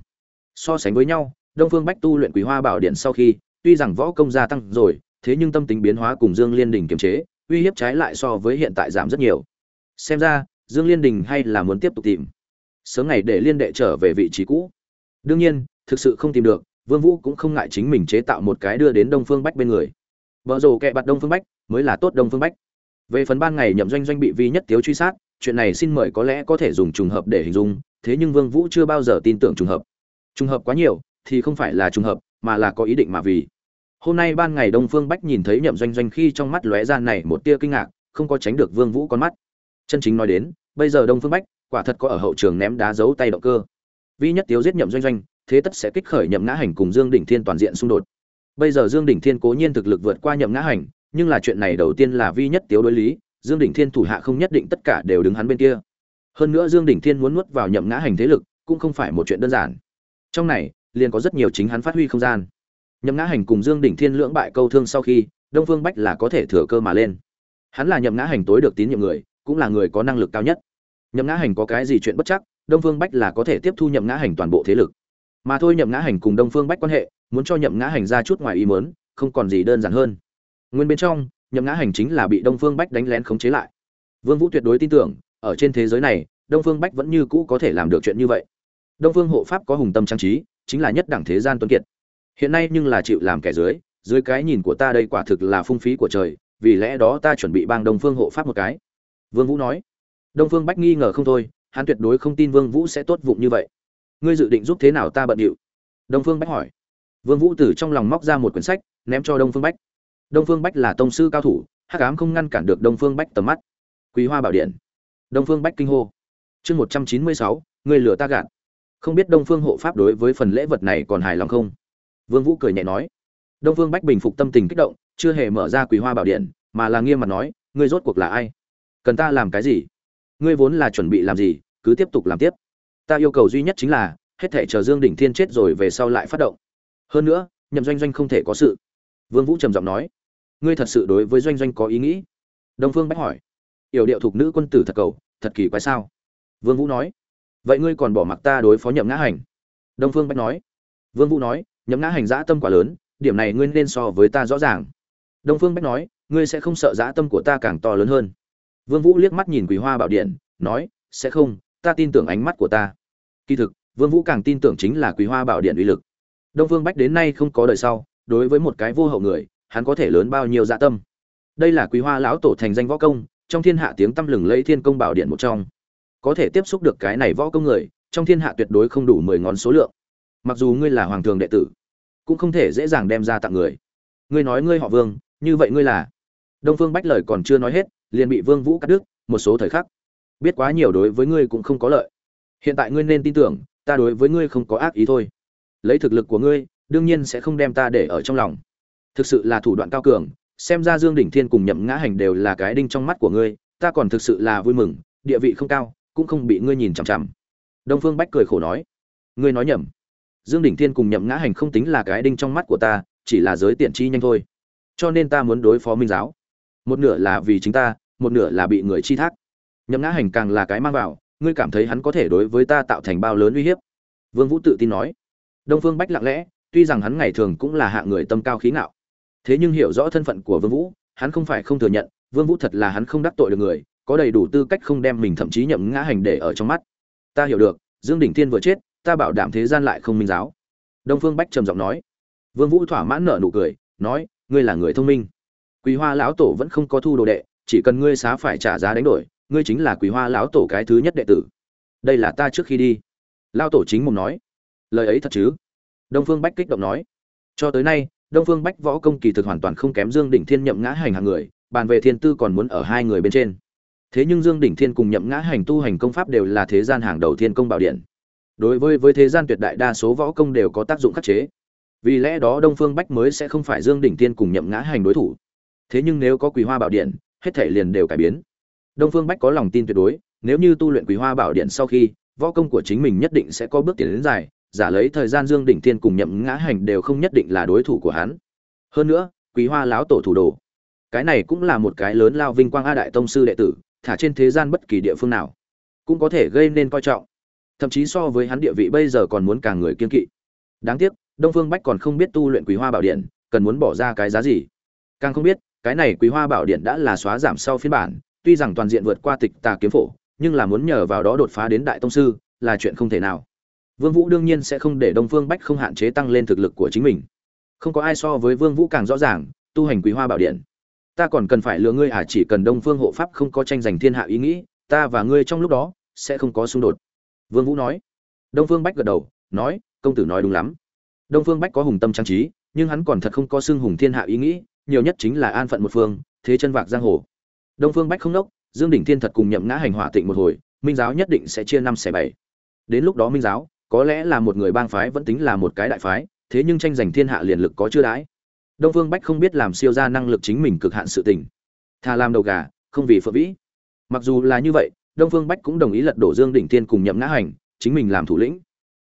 A: So sánh với nhau, đông phương bách tu luyện quý hoa bảo điện sau khi, tuy rằng võ công gia tăng rồi, thế nhưng tâm tính biến hóa cùng dương liên đình kiềm chế uy hiếp trái lại so với hiện tại giảm rất nhiều. Xem ra, dương liên đình hay là muốn tiếp tục tìm. Sớm ngày để liên đệ trở về vị trí cũ. Đương nhiên, thực sự không tìm được, vương vũ cũng không ngại chính mình chế tạo một cái đưa đến đông phương bách bên người. Vợ rồ kệ bạt đông phương bách, mới là tốt đông phương bách. Về phần ban ngày nhậm doanh doanh bị vi nhất tiếu truy sát, chuyện này xin mời có lẽ có thể dùng trùng hợp để hình dung, thế nhưng vương vũ chưa bao giờ tin tưởng trùng hợp. Trùng hợp quá nhiều, thì không phải là trùng hợp, mà là có ý định mà vì hôm nay ban ngày đông phương bách nhìn thấy nhậm doanh doanh khi trong mắt lóe ra này một tia kinh ngạc, không có tránh được vương vũ con mắt. Chân chính nói đến, bây giờ đông phương bách quả thật có ở hậu trường ném đá giấu tay động cơ. Vi nhất tiếu giết nhậm doanh doanh, thế tất sẽ kích khởi nhậm ngã hành cùng dương đỉnh thiên toàn diện xung đột. Bây giờ dương đỉnh thiên cố nhiên thực lực vượt qua nhậm ngã hành, nhưng là chuyện này đầu tiên là vi nhất tiếu đối lý, dương đỉnh thiên thủ hạ không nhất định tất cả đều đứng hắn bên kia. Hơn nữa dương đỉnh thiên muốn nuốt vào nhậm ngã hành thế lực, cũng không phải một chuyện đơn giản. Trong này, liền có rất nhiều chính hắn phát huy không gian nhậm ngã hành cùng dương đỉnh thiên lưỡng bại câu thương sau khi, đông phương bách là có thể thừa cơ mà lên. Hắn là nhậm ngã hành tối được tín nhiệm người, cũng là người có năng lực cao nhất. Nhậm ngã hành có cái gì chuyện bất chắc, đông phương bách là có thể tiếp thu nhậm ngã hành toàn bộ thế lực. Mà thôi nhậm ngã hành cùng đông phương bách quan hệ, muốn cho nhậm ngã hành ra chút ngoài ý mớn không còn gì đơn giản hơn. Nguyên bên trong, nhậm ngã hành chính là bị đông phương bách đánh lén khống chế lại. Vương vũ tuyệt đối tin tưởng, ở trên thế giới này, đông phương bách vẫn như cũ có thể làm được chuyện như vậy. Đông phương hộ pháp có hùng tâm trang trí, chính là nhất đẳng thế gian tuấn kiệt hiện nay nhưng là chịu làm kẻ dưới dưới cái nhìn của ta đây quả thực là phung phí của trời, vì lẽ đó ta chuẩn bị bang đông phương hộ pháp một cái. Vương vũ nói. Đông phương bách nghi ngờ không thôi, hắn tuyệt đối không tin vương vũ sẽ tốt vụng như vậy. Ngươi dự định giúp thế nào ta bận điệu? Đông phương bách hỏi. Vương vũ từ trong lòng móc ra một quyển sách, ném cho đông phương bách. Đông phương bách là tông sư cao thủ, hắc ám không ngăn cản được đông phương bách tầm mắt. Quý hoa bảo điện. Đông phương bách kinh hô. Chương một trăm chín mươi sáu người lừa ta gạt. Không biết đông phương hộ pháp đối với phần lễ vật này còn hài lòng không? Vương vũ cười nhẹ nói. Đông Vương bách bình phục tâm tình kích động, chưa hề mở ra quỳ hoa bảo điện, mà là nghiêm mặt nói, ngươi rốt cuộc là ai? Cần ta làm cái gì? Ngươi vốn là chuẩn bị làm gì, cứ tiếp tục làm tiếp. Ta yêu cầu duy nhất chính là, hết thể chờ dương đỉnh thiên chết rồi về sau lại phát động. Hơn nữa, nhậm doanh doanh không thể có sự. Vương vũ trầm giọng nói. Ngươi thật sự đối với doanh doanh có ý nghĩ? Đông phương bách hỏi. Yểu điệu thuộc nữ quân tử thật cầu, thật kỳ quái sao? Vương vũ nói. Vậy ngươi còn bỏ mặc ta đối phó nhậm ngã hành? Đông phương bách nói. Vương vũ nói nhấm ngã hành dã tâm quá lớn, điểm này ngươi nên so với ta rõ ràng. Đông phương bách nói, ngươi sẽ không sợ dã tâm của ta càng to lớn hơn. Vương vũ liếc mắt nhìn quỳ hoa bảo điện, nói, sẽ không, ta tin tưởng ánh mắt của ta. Kỳ thực, vương vũ càng tin tưởng chính là quỳ hoa bảo điện uy lực. Đông phương bách đến nay không có đời sau, đối với một cái vô hậu người, hắn có thể lớn bao nhiêu dạ tâm. Đây là quý hoa lão tổ thành danh võ công, trong thiên hạ tiếng tăm lừng lấy thiên công bảo điện một trong. Có thể tiếp xúc được cái này võ công người, trong thiên hạ tuyệt đối không đủ mười ngón số lượng mặc dù ngươi là hoàng thường đệ tử, cũng không thể dễ dàng đem ra tặng người. Ngươi nói ngươi họ vương, như vậy ngươi là? Đông phương bách lời còn chưa nói hết, liền bị vương vũ cắt đứt, một số thời khắc. Biết quá nhiều đối với ngươi cũng không có lợi. Hiện tại ngươi nên tin tưởng, ta đối với ngươi không có ác ý thôi. Lấy thực lực của ngươi, đương nhiên sẽ không đem ta để ở trong lòng. Thực sự là thủ đoạn cao cường, xem ra dương đỉnh thiên cùng nhậm ngã hành đều là cái đinh trong mắt của ngươi, ta còn thực sự là vui mừng, địa vị không cao, cũng không bị ngươi nhìn chằm chằm. Đông phương bách cười khổ nói, ngươi nói nhầm dương đỉnh thiên cùng nhậm ngã hành không tính là cái đinh trong mắt của ta, chỉ là giới tiện chi nhanh thôi. Cho nên ta muốn đối phó minh giáo. Một nửa là vì chính ta, một nửa là bị người chi thác. Nhậm ngã hành càng là cái mang vào, ngươi cảm thấy hắn có thể đối với ta tạo thành bao lớn uy hiếp? Vương vũ tự tin nói. Đông phương bách lặng lẽ, tuy rằng hắn ngày thường cũng là hạng người tâm cao khí ngạo, thế nhưng hiểu rõ thân phận của vương vũ, hắn không phải không thừa nhận, vương vũ thật là hắn không đắc tội được người, có đầy đủ tư cách không đem mình thậm chí nhậm ngã hành để ở trong mắt. Ta hiểu được, dương đỉnh thiên vừa chết ta bảo đảm thế gian lại không minh giáo. Đông phương bách trầm giọng nói. Vương vũ thỏa mãn nở nụ cười, nói, ngươi là người thông minh. Quý hoa lão tổ vẫn không có thu đồ đệ, chỉ cần ngươi xá phải trả giá đánh đổi, ngươi chính là quý hoa lão tổ cái thứ nhất đệ tử. Đây là ta trước khi đi. Lão tổ chính mồm nói. Lời ấy thật chứ? Đông phương bách kích động nói. Cho tới nay, đông phương bách võ công kỳ thực hoàn toàn không kém dương đỉnh thiên nhậm ngã hành hàng người, bàn về thiên tư còn muốn ở hai người bên trên. Thế nhưng dương đỉnh thiên cùng nhậm ngã hành tu hành công pháp đều là thế gian hàng đầu thiên công bảo điện đối với với thế gian tuyệt đại đa số võ công đều có tác dụng khắc chế. Vì lẽ đó đông phương bách mới sẽ không phải dương đỉnh tiên cùng nhậm ngã hành đối thủ. Thế nhưng nếu có quý hoa bảo điện, hết thể liền đều cải biến. Đông phương bách có lòng tin tuyệt đối, nếu như tu luyện quý hoa bảo điện sau khi, võ công của chính mình nhất định sẽ có bước tiến đến dài, giả lấy thời gian dương đỉnh tiên cùng nhậm ngã hành đều không nhất định là đối thủ của hắn. Hơn nữa quý hoa láo tổ thủ đồ, cái này cũng là một cái lớn lao vinh quang a đại tông sư đệ tử, thả trên thế gian bất kỳ địa phương nào, cũng có thể gây nên coi trọng thậm chí so với hắn địa vị bây giờ còn muốn càng người kiên kỵ. Đáng tiếc, đông phương bách còn không biết tu luyện quý hoa bảo điện, cần muốn bỏ ra cái giá gì. Càng không biết, cái này quý hoa bảo điện đã là xóa giảm sau phiên bản, tuy rằng toàn diện vượt qua tịch tà kiếm phổ, nhưng là muốn nhờ vào đó đột phá đến đại tông sư, là chuyện không thể nào. Vương vũ đương nhiên sẽ không để đông phương bách không hạn chế tăng lên thực lực của chính mình. Không có ai so với vương vũ càng rõ ràng, tu hành quý hoa bảo điện. Ta còn cần phải lừa ngươi à chỉ cần đông phương hộ pháp không có tranh giành thiên hạ ý nghĩ, ta và ngươi trong lúc đó sẽ không có xung đột vương vũ nói. Đông phương bách gật đầu, nói, công tử nói đúng lắm. Đông phương bách có hùng tâm trang trí, nhưng hắn còn thật không có xưng hùng thiên hạ ý nghĩ, nhiều nhất chính là an phận một phương, thế chân vạc giang hồ. Đông phương bách không nốc, dương đỉnh thiên thật cùng nhậm ngã hành hỏa tịnh một hồi, minh giáo nhất định sẽ chia năm xẻ bảy. Đến lúc đó minh giáo, có lẽ là một người bang phái vẫn tính là một cái đại phái, thế nhưng tranh giành thiên hạ liền lực có chưa đãi đông phương bách không biết làm siêu ra năng lực chính mình cực hạn sự tình. Thà làm đầu gà, không vì phượng vĩ. Mặc dù là như vậy đông phương bách cũng đồng ý lật đổ dương đỉnh thiên cùng nhậm ngã hành, chính mình làm thủ lĩnh.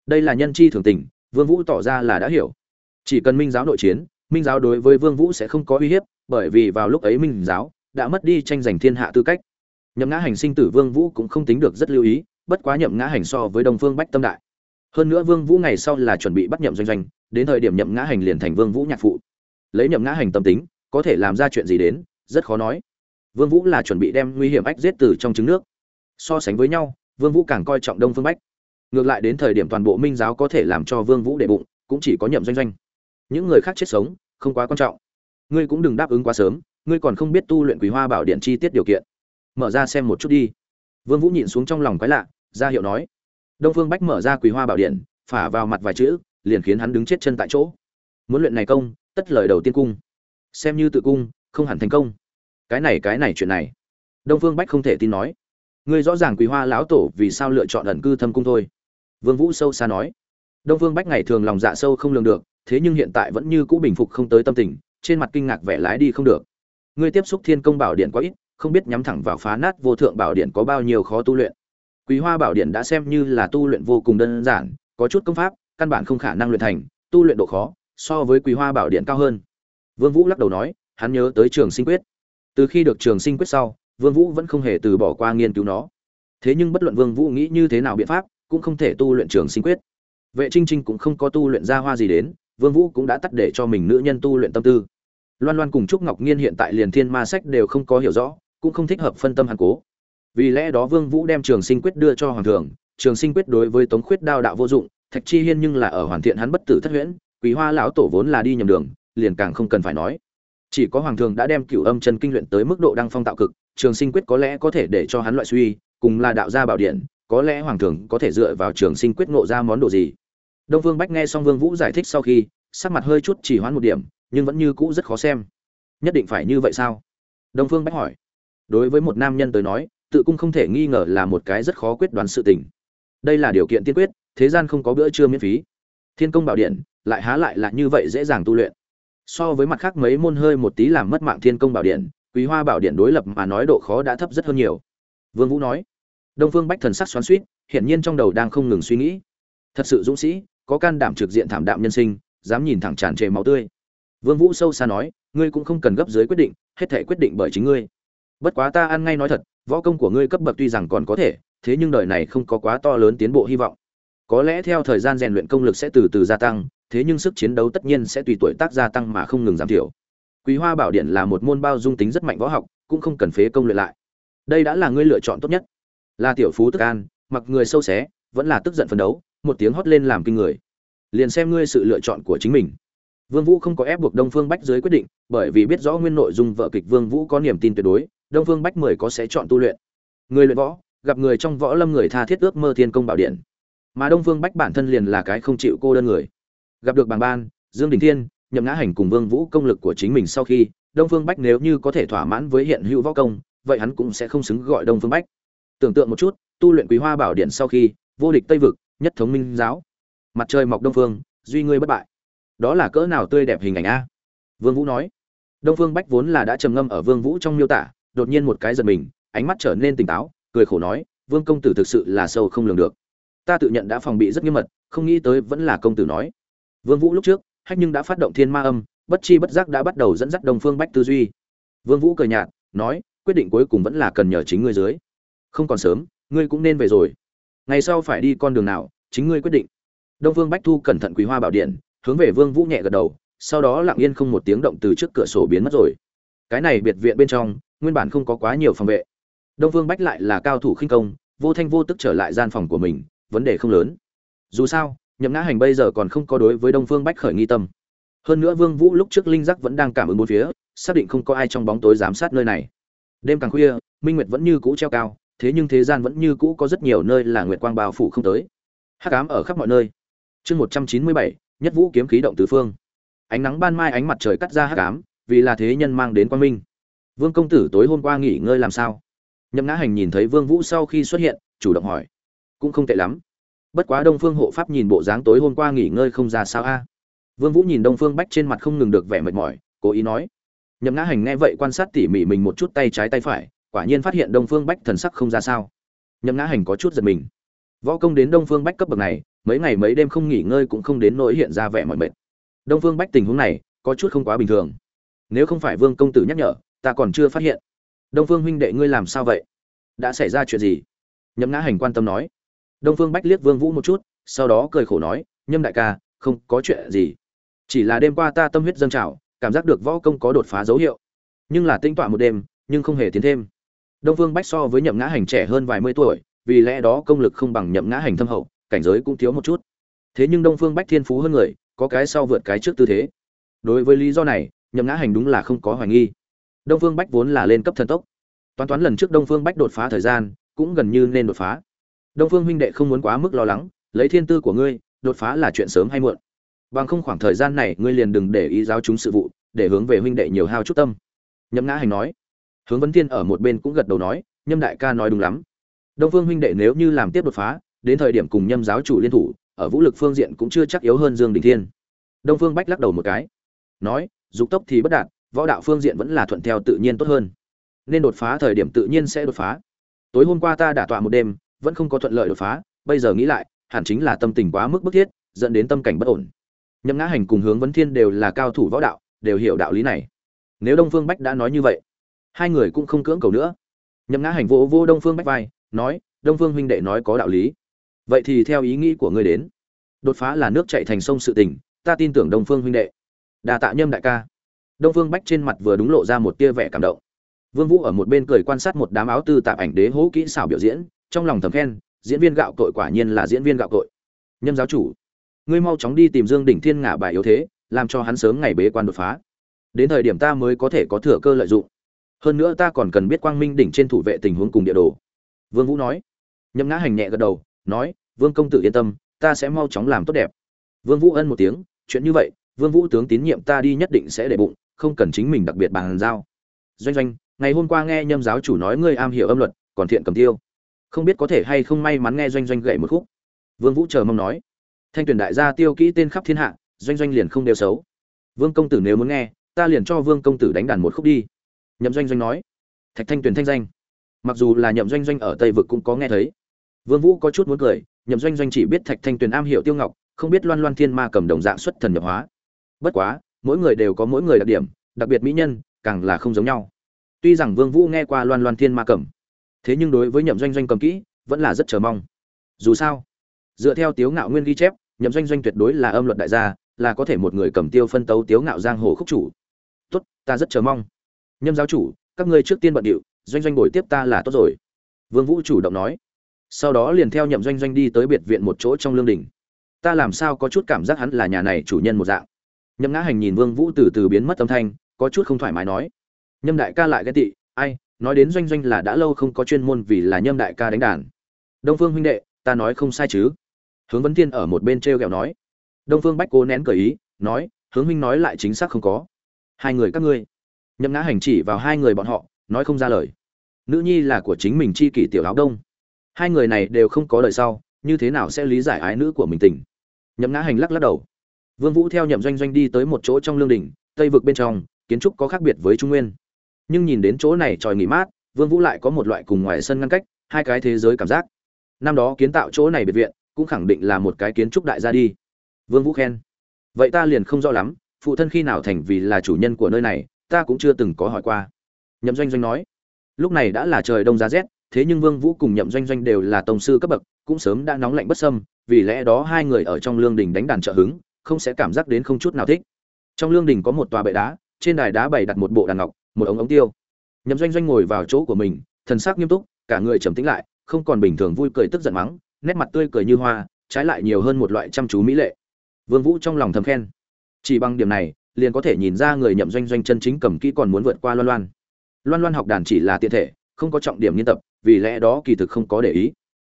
A: Đây là nhân chi thường tình, vương vũ tỏ ra là đã hiểu. Chỉ cần minh giáo nội chiến, minh giáo đối với vương vũ sẽ không có uy hiếp, bởi vì vào lúc ấy minh giáo đã mất đi tranh giành thiên hạ tư cách. Nhậm ngã hành sinh tử vương vũ cũng không tính được rất lưu ý, bất quá nhậm ngã hành so với đông phương bách tâm đại. Hơn nữa vương vũ ngày sau là chuẩn bị bắt nhậm doanh doanh, đến thời điểm nhậm ngã hành liền thành vương vũ nhạc phụ. Lấy nhậm ngã hành tâm tính, có thể làm ra chuyện gì đến, rất khó nói. Vương vũ là chuẩn bị đem nguy hiểm ách giết từ trong trứng nước so sánh với nhau, vương vũ càng coi trọng đông phương bách. Ngược lại đến thời điểm toàn bộ minh giáo có thể làm cho vương vũ đệ bụng, cũng chỉ có nhậm doanh doanh. Những người khác chết sống, không quá quan trọng. Ngươi cũng đừng đáp ứng quá sớm, ngươi còn không biết tu luyện quý hoa bảo điện chi tiết điều kiện. Mở ra xem một chút đi. Vương vũ nhìn xuống trong lòng quái lạ, ra hiệu nói. Đông phương bách mở ra quý hoa bảo điện, phả vào mặt vài chữ, liền khiến hắn đứng chết chân tại chỗ. Muốn luyện này công, tất lời đầu tiên cung. Xem như tự cung, không hẳn thành công. Cái này cái này chuyện này. Đông phương bách không thể tin nói ngươi rõ ràng quý hoa lão tổ vì sao lựa chọn ẩn cư thâm cung thôi? Vương vũ sâu xa nói. Đông Vương bách ngày thường lòng dạ sâu không lường được, thế nhưng hiện tại vẫn như cũ bình phục không tới tâm tình, trên mặt kinh ngạc vẻ lái đi không được. Ngươi tiếp xúc thiên công bảo điện quá ít, không biết nhắm thẳng vào phá nát vô thượng bảo điện có bao nhiêu khó tu luyện. Quý hoa bảo điện đã xem như là tu luyện vô cùng đơn giản, có chút công pháp, căn bản không khả năng luyện thành, tu luyện độ khó, so với quý hoa bảo điện cao hơn. Vương vũ lắc đầu nói, hắn nhớ tới trường sinh quyết. Từ khi được trường sinh quyết sau vương vũ vẫn không hề từ bỏ qua nghiên cứu nó. Thế nhưng bất luận vương vũ nghĩ như thế nào biện pháp, cũng không thể tu luyện trường sinh quyết. Vệ trinh trinh cũng không có tu luyện ra hoa gì đến, vương vũ cũng đã tắt để cho mình nữ nhân tu luyện tâm tư. Loan loan cùng trúc ngọc nghiên hiện tại liền thiên ma sách đều không có hiểu rõ, cũng không thích hợp phân tâm hàn cố. Vì lẽ đó vương vũ đem trường sinh quyết đưa cho hoàng thượng, trường sinh quyết đối với tống khuyết đao đạo vô dụng, thạch chi hiên nhưng là ở hoàn thiện hắn bất tử thất huyễn quý hoa lão tổ vốn là đi nhầm đường, liền càng không cần phải nói. Chỉ có hoàng thượng đã đem cửu âm chân kinh luyện tới mức độ đăng phong tạo cực trường sinh quyết có lẽ có thể để cho hắn loại suy, cùng là đạo gia bảo điện, có lẽ hoàng Thường có thể dựa vào trường sinh quyết ngộ ra món đồ gì. Đông vương bách nghe xong vương vũ giải thích sau khi, sắc mặt hơi chút chỉ hoãn một điểm, nhưng vẫn như cũ rất khó xem. Nhất định phải như vậy sao? Đông phương bách hỏi. Đối với một nam nhân tới nói, tự cung không thể nghi ngờ là một cái rất khó quyết đoán sự tình. Đây là điều kiện tiên quyết, thế gian không có bữa trưa miễn phí. Thiên công bảo điện, lại há lại là như vậy dễ dàng tu luyện. So với mặt khác mấy môn hơi một tí làm mất mạng thiên công bảo điện quý hoa bảo điện đối lập mà nói độ khó đã thấp rất hơn nhiều. Vương vũ nói, đông phương bách thần sắc xoắn xuýt hiện nhiên trong đầu đang không ngừng suy nghĩ. Thật sự dũng sĩ, có can đảm trực diện thảm đạm nhân sinh, dám nhìn thẳng tràn trề máu tươi. Vương vũ sâu xa nói, ngươi cũng không cần gấp dưới quyết định, hết thể quyết định bởi chính ngươi. Bất quá ta ăn ngay nói thật, võ công của ngươi cấp bậc tuy rằng còn có thể, thế nhưng đời này không có quá to lớn tiến bộ hy vọng. Có lẽ theo thời gian rèn luyện công lực sẽ từ từ gia tăng, thế nhưng sức chiến đấu tất nhiên sẽ tùy tuổi tác gia tăng mà không ngừng giảm thiểu quý hoa bảo điện là một môn bao dung tính rất mạnh võ học, cũng không cần phế công luyện lại. Đây đã là ngươi lựa chọn tốt nhất. Là tiểu phú tức an, mặc người sâu xé, vẫn là tức giận phấn đấu, một tiếng hót lên làm kinh người. Liền xem ngươi sự lựa chọn của chính mình. Vương vũ không có ép buộc đông phương bách dưới quyết định, bởi vì biết rõ nguyên nội dung vợ kịch vương vũ có niềm tin tuyệt đối, đông phương bách mười có sẽ chọn tu luyện. Người luyện võ, gặp người trong võ lâm người tha thiết ước mơ thiên công bảo điện mà đông phương bách bản thân liền là cái không chịu cô đơn người. Gặp được bàng ban, dương đình thiên nhậm ngã hành cùng vương vũ công lực của chính mình sau khi, đông phương bách nếu như có thể thỏa mãn với hiện hữu võ công, vậy hắn cũng sẽ không xứng gọi đông phương bách. Tưởng tượng một chút, tu luyện quý hoa bảo điện sau khi, vô địch tây vực, nhất thống minh giáo. Mặt trời mọc đông phương, duy ngươi bất bại. Đó là cỡ nào tươi đẹp hình ảnh a? Vương vũ nói. Đông phương bách vốn là đã trầm ngâm ở vương vũ trong miêu tả, đột nhiên một cái giật mình, ánh mắt trở nên tỉnh táo, cười khổ nói, vương công tử thực sự là sâu không lường được. Ta tự nhận đã phòng bị rất nghiêm mật, không nghĩ tới vẫn là công tử nói. Vương vũ lúc trước hách nhưng đã phát động thiên ma âm, bất chi bất giác đã bắt đầu dẫn dắt đông phương bách tư duy. Vương vũ cười nhạt, nói, quyết định cuối cùng vẫn là cần nhờ chính ngươi dưới. Không còn sớm, ngươi cũng nên về rồi. Ngày sau phải đi con đường nào, chính ngươi quyết định. Đông phương bách thu cẩn thận quý hoa bảo điện, hướng về vương vũ nhẹ gật đầu, sau đó lặng yên không một tiếng động từ trước cửa sổ biến mất rồi. Cái này biệt viện bên trong, nguyên bản không có quá nhiều phòng vệ. Đông phương bách lại là cao thủ khinh công, vô thanh vô tức trở lại gian phòng của mình, vấn đề không lớn. Dù sao nhậm ngã hành bây giờ còn không có đối với đông phương bách khởi nghi tâm. Hơn nữa vương vũ lúc trước linh giác vẫn đang cảm ứng bốn phía, xác định không có ai trong bóng tối giám sát nơi này. Đêm càng khuya, minh nguyệt vẫn như cũ treo cao, thế nhưng thế gian vẫn như cũ có rất nhiều nơi là nguyệt quang bao phủ không tới. Hắc ám ở khắp mọi nơi. Chương một trăm chín mươi bảy, nhất vũ kiếm khí động tứ phương. Ánh nắng ban mai ánh mặt trời cắt ra hắc ám, vì là thế nhân mang đến quang minh. Vương công tử tối hôm qua nghỉ ngơi làm sao? Nhậm ngã hành nhìn thấy vương vũ sau khi xuất hiện, chủ động hỏi. Cũng không tệ lắm bất quá đông phương hộ pháp nhìn bộ dáng tối hôm qua nghỉ ngơi không ra sao a? Vương vũ nhìn đông phương bách trên mặt không ngừng được vẻ mệt mỏi, cố ý nói. Nhậm ngã hành nghe vậy quan sát tỉ mỉ mình một chút tay trái tay phải, quả nhiên phát hiện đông phương bách thần sắc không ra sao. Nhậm ngã hành có chút giật mình. Võ công đến đông phương bách cấp bậc này, mấy ngày mấy đêm không nghỉ ngơi cũng không đến nỗi hiện ra vẻ mỏi mệt. Đông phương bách tình huống này, có chút không quá bình thường. Nếu không phải vương công tử nhắc nhở, ta còn chưa phát hiện. Đông phương huynh đệ ngươi làm sao vậy? Đã xảy ra chuyện gì? Nhậm ngã hành quan tâm nói đông phương bách liếc vương vũ một chút, sau đó cười khổ nói, nhâm đại ca, không có chuyện gì. Chỉ là đêm qua ta tâm huyết dâng trào, cảm giác được võ công có đột phá dấu hiệu. Nhưng là tinh tọa một đêm, nhưng không hề tiến thêm. Đông phương bách so với nhậm ngã hành trẻ hơn vài mươi tuổi, vì lẽ đó công lực không bằng nhậm ngã hành thâm hậu, cảnh giới cũng thiếu một chút. Thế nhưng đông phương bách thiên phú hơn người, có cái sau vượt cái trước tư thế. Đối với lý do này, nhậm ngã hành đúng là không có hoài nghi. Đông phương bách vốn là lên cấp thần tốc. Toán toán lần trước đông phương bách đột phá thời gian, cũng gần như nên đột phá đông phương huynh đệ không muốn quá mức lo lắng, lấy thiên tư của ngươi, đột phá là chuyện sớm hay muộn. Bằng không khoảng thời gian này, ngươi liền đừng để ý giáo chúng sự vụ, để hướng về huynh đệ nhiều hao chút tâm. Nhậm ngã hành nói. Hướng vấn thiên ở một bên cũng gật đầu nói, nhâm đại ca nói đúng lắm. Đông phương huynh đệ nếu như làm tiếp đột phá, đến thời điểm cùng nhâm giáo chủ liên thủ, ở vũ lực phương diện cũng chưa chắc yếu hơn dương đình thiên. Đông phương bách lắc đầu một cái. Nói, dục tốc thì bất đạt, võ đạo phương diện vẫn là thuận theo tự nhiên tốt hơn. Nên đột phá thời điểm tự nhiên sẽ đột phá. Tối hôm qua ta đã tọa một đêm vẫn không có thuận lợi đột phá, bây giờ nghĩ lại, hẳn chính là tâm tình quá mức bức thiết, dẫn đến tâm cảnh bất ổn. Nhậm ngã hành cùng hướng vấn thiên đều là cao thủ võ đạo, đều hiểu đạo lý này. Nếu đông phương bách đã nói như vậy, hai người cũng không cưỡng cầu nữa. Nhậm ngã hành vỗ vô đông phương bách vai, nói, đông phương huynh đệ nói có đạo lý. Vậy thì theo ý nghĩ của ngươi đến. Đột phá là nước chạy thành sông sự tình, ta tin tưởng đông phương huynh đệ. Đà tạ nhâm đại ca. Đông phương bách trên mặt vừa đúng lộ ra một tia vẻ cảm động. Vương vũ ở một bên cười quan sát một đám áo tư tạp ảnh đế hố kỹ xảo biểu diễn trong lòng thầm khen, diễn viên gạo tội quả nhiên là diễn viên gạo tội nhâm giáo chủ, ngươi mau chóng đi tìm dương đỉnh thiên ngả bài yếu thế, làm cho hắn sớm ngày bế quan đột phá. Đến thời điểm ta mới có thể có thừa cơ lợi dụng. Hơn nữa ta còn cần biết quang minh đỉnh trên thủ vệ tình huống cùng địa đồ. Vương vũ nói. Nhâm ngã hành nhẹ gật đầu, nói, vương công tử yên tâm, ta sẽ mau chóng làm tốt đẹp. Vương vũ ân một tiếng, chuyện như vậy, vương vũ tướng tín nhiệm ta đi nhất định sẽ để bụng, không cần chính mình đặc biệt bàn giao. Doanh doanh, ngày hôm qua nghe nhâm giáo chủ nói ngươi am hiểu âm luật, còn thiện cầm tiêu không biết có thể hay không may mắn nghe doanh doanh gậy một khúc. Vương vũ chờ mong nói. Thanh tuyển đại gia tiêu kỹ tên khắp thiên hạ, doanh doanh liền không đều xấu. Vương công tử nếu muốn nghe, ta liền cho vương công tử đánh đàn một khúc đi. Nhậm doanh doanh nói. Thạch thanh tuyển thanh danh. Mặc dù là nhậm doanh doanh ở tây vực cũng có nghe thấy. Vương vũ có chút muốn cười, nhậm doanh doanh chỉ biết thạch thanh tuyền am hiểu tiêu ngọc, không biết loan loan thiên ma cầm đồng dạng xuất thần nhập hóa. Bất quá, mỗi người đều có mỗi người đặc điểm, đặc biệt mỹ nhân, càng là không giống nhau. Tuy rằng vương vũ nghe qua loan loan thiên ma cầm thế nhưng đối với nhậm doanh doanh cầm kỹ, vẫn là rất chờ mong. Dù sao, dựa theo tiếu ngạo nguyên ghi chép, nhậm doanh doanh tuyệt đối là âm luật đại gia, là có thể một người cầm tiêu phân tấu tiếu ngạo giang hồ khúc chủ. Tốt, ta rất chờ mong. Nhâm giáo chủ, các ngươi trước tiên bận điệu, doanh doanh bồi tiếp ta là tốt rồi. Vương vũ chủ động nói. Sau đó liền theo nhậm doanh doanh đi tới biệt viện một chỗ trong lương đình. Ta làm sao có chút cảm giác hắn là nhà này chủ nhân một dạng. Nhậm ngã hành nhìn vương vũ từ từ biến mất âm thanh, có chút không thoải mái nói. Nhâm đại ca lại ghen tị, ai nói đến doanh doanh là đã lâu không có chuyên môn vì là nhâm đại ca đánh đàn. Đông phương huynh đệ, ta nói không sai chứ? Hướng vấn tiên ở một bên t r e o g ẹ o nói. Đông phương bách cố nén cởi ý, nói, hướng huynh nói lại chính xác không có. Hai người các ngươi. Nhậm ngã hành chỉ vào hai người bọn họ, nói không ra lời. Nữ nhi là của chính mình chi kỷ tiểu áo đông. Hai người này đều không có lời sau, như thế nào sẽ lý giải ái nữ của mình tình? Nhậm ngã hành lắc lắc đầu. Vương vũ theo nhậm doanh doanh đi tới một chỗ trong lương đình tây vực bên trong, kiến trúc có khác biệt với trung nguyên nhưng nhìn đến chỗ này tròi nghỉ mát, vương vũ lại có một loại cùng ngoài sân ngăn cách, hai cái thế giới cảm giác. Năm đó kiến tạo chỗ này biệt viện, cũng khẳng định là một cái kiến trúc đại gia đi. Vương vũ khen. Vậy ta liền không rõ lắm, phụ thân khi nào thành vì là chủ nhân của nơi này, ta cũng chưa từng có hỏi qua. Nhậm doanh doanh nói. Lúc này đã là trời đông giá rét, thế nhưng vương vũ cùng nhậm doanh doanh đều là tổng sư cấp bậc, cũng sớm đã nóng lạnh bất sâm, vì lẽ đó hai người ở trong lương đình đánh đàn trợ hứng, không sẽ cảm giác đến không chút nào thích. Trong lương đình có một tòa bệ đá, trên đài đá bày đặt một bộ đàn ngọc một ống ống tiêu. Nhậm doanh doanh ngồi vào chỗ của mình, thần sắc nghiêm túc, cả người trầm tĩnh lại, không còn bình thường vui cười tức giận mắng, nét mặt tươi cười như hoa, trái lại nhiều hơn một loại chăm chú mỹ lệ. Vương vũ trong lòng thầm khen. Chỉ bằng điểm này, liền có thể nhìn ra người nhậm doanh doanh chân chính cầm kỹ còn muốn vượt qua loan loan. Loan loan học đàn chỉ là tiện thể, không có trọng điểm nghiên tập, vì lẽ đó kỳ thực không có để ý.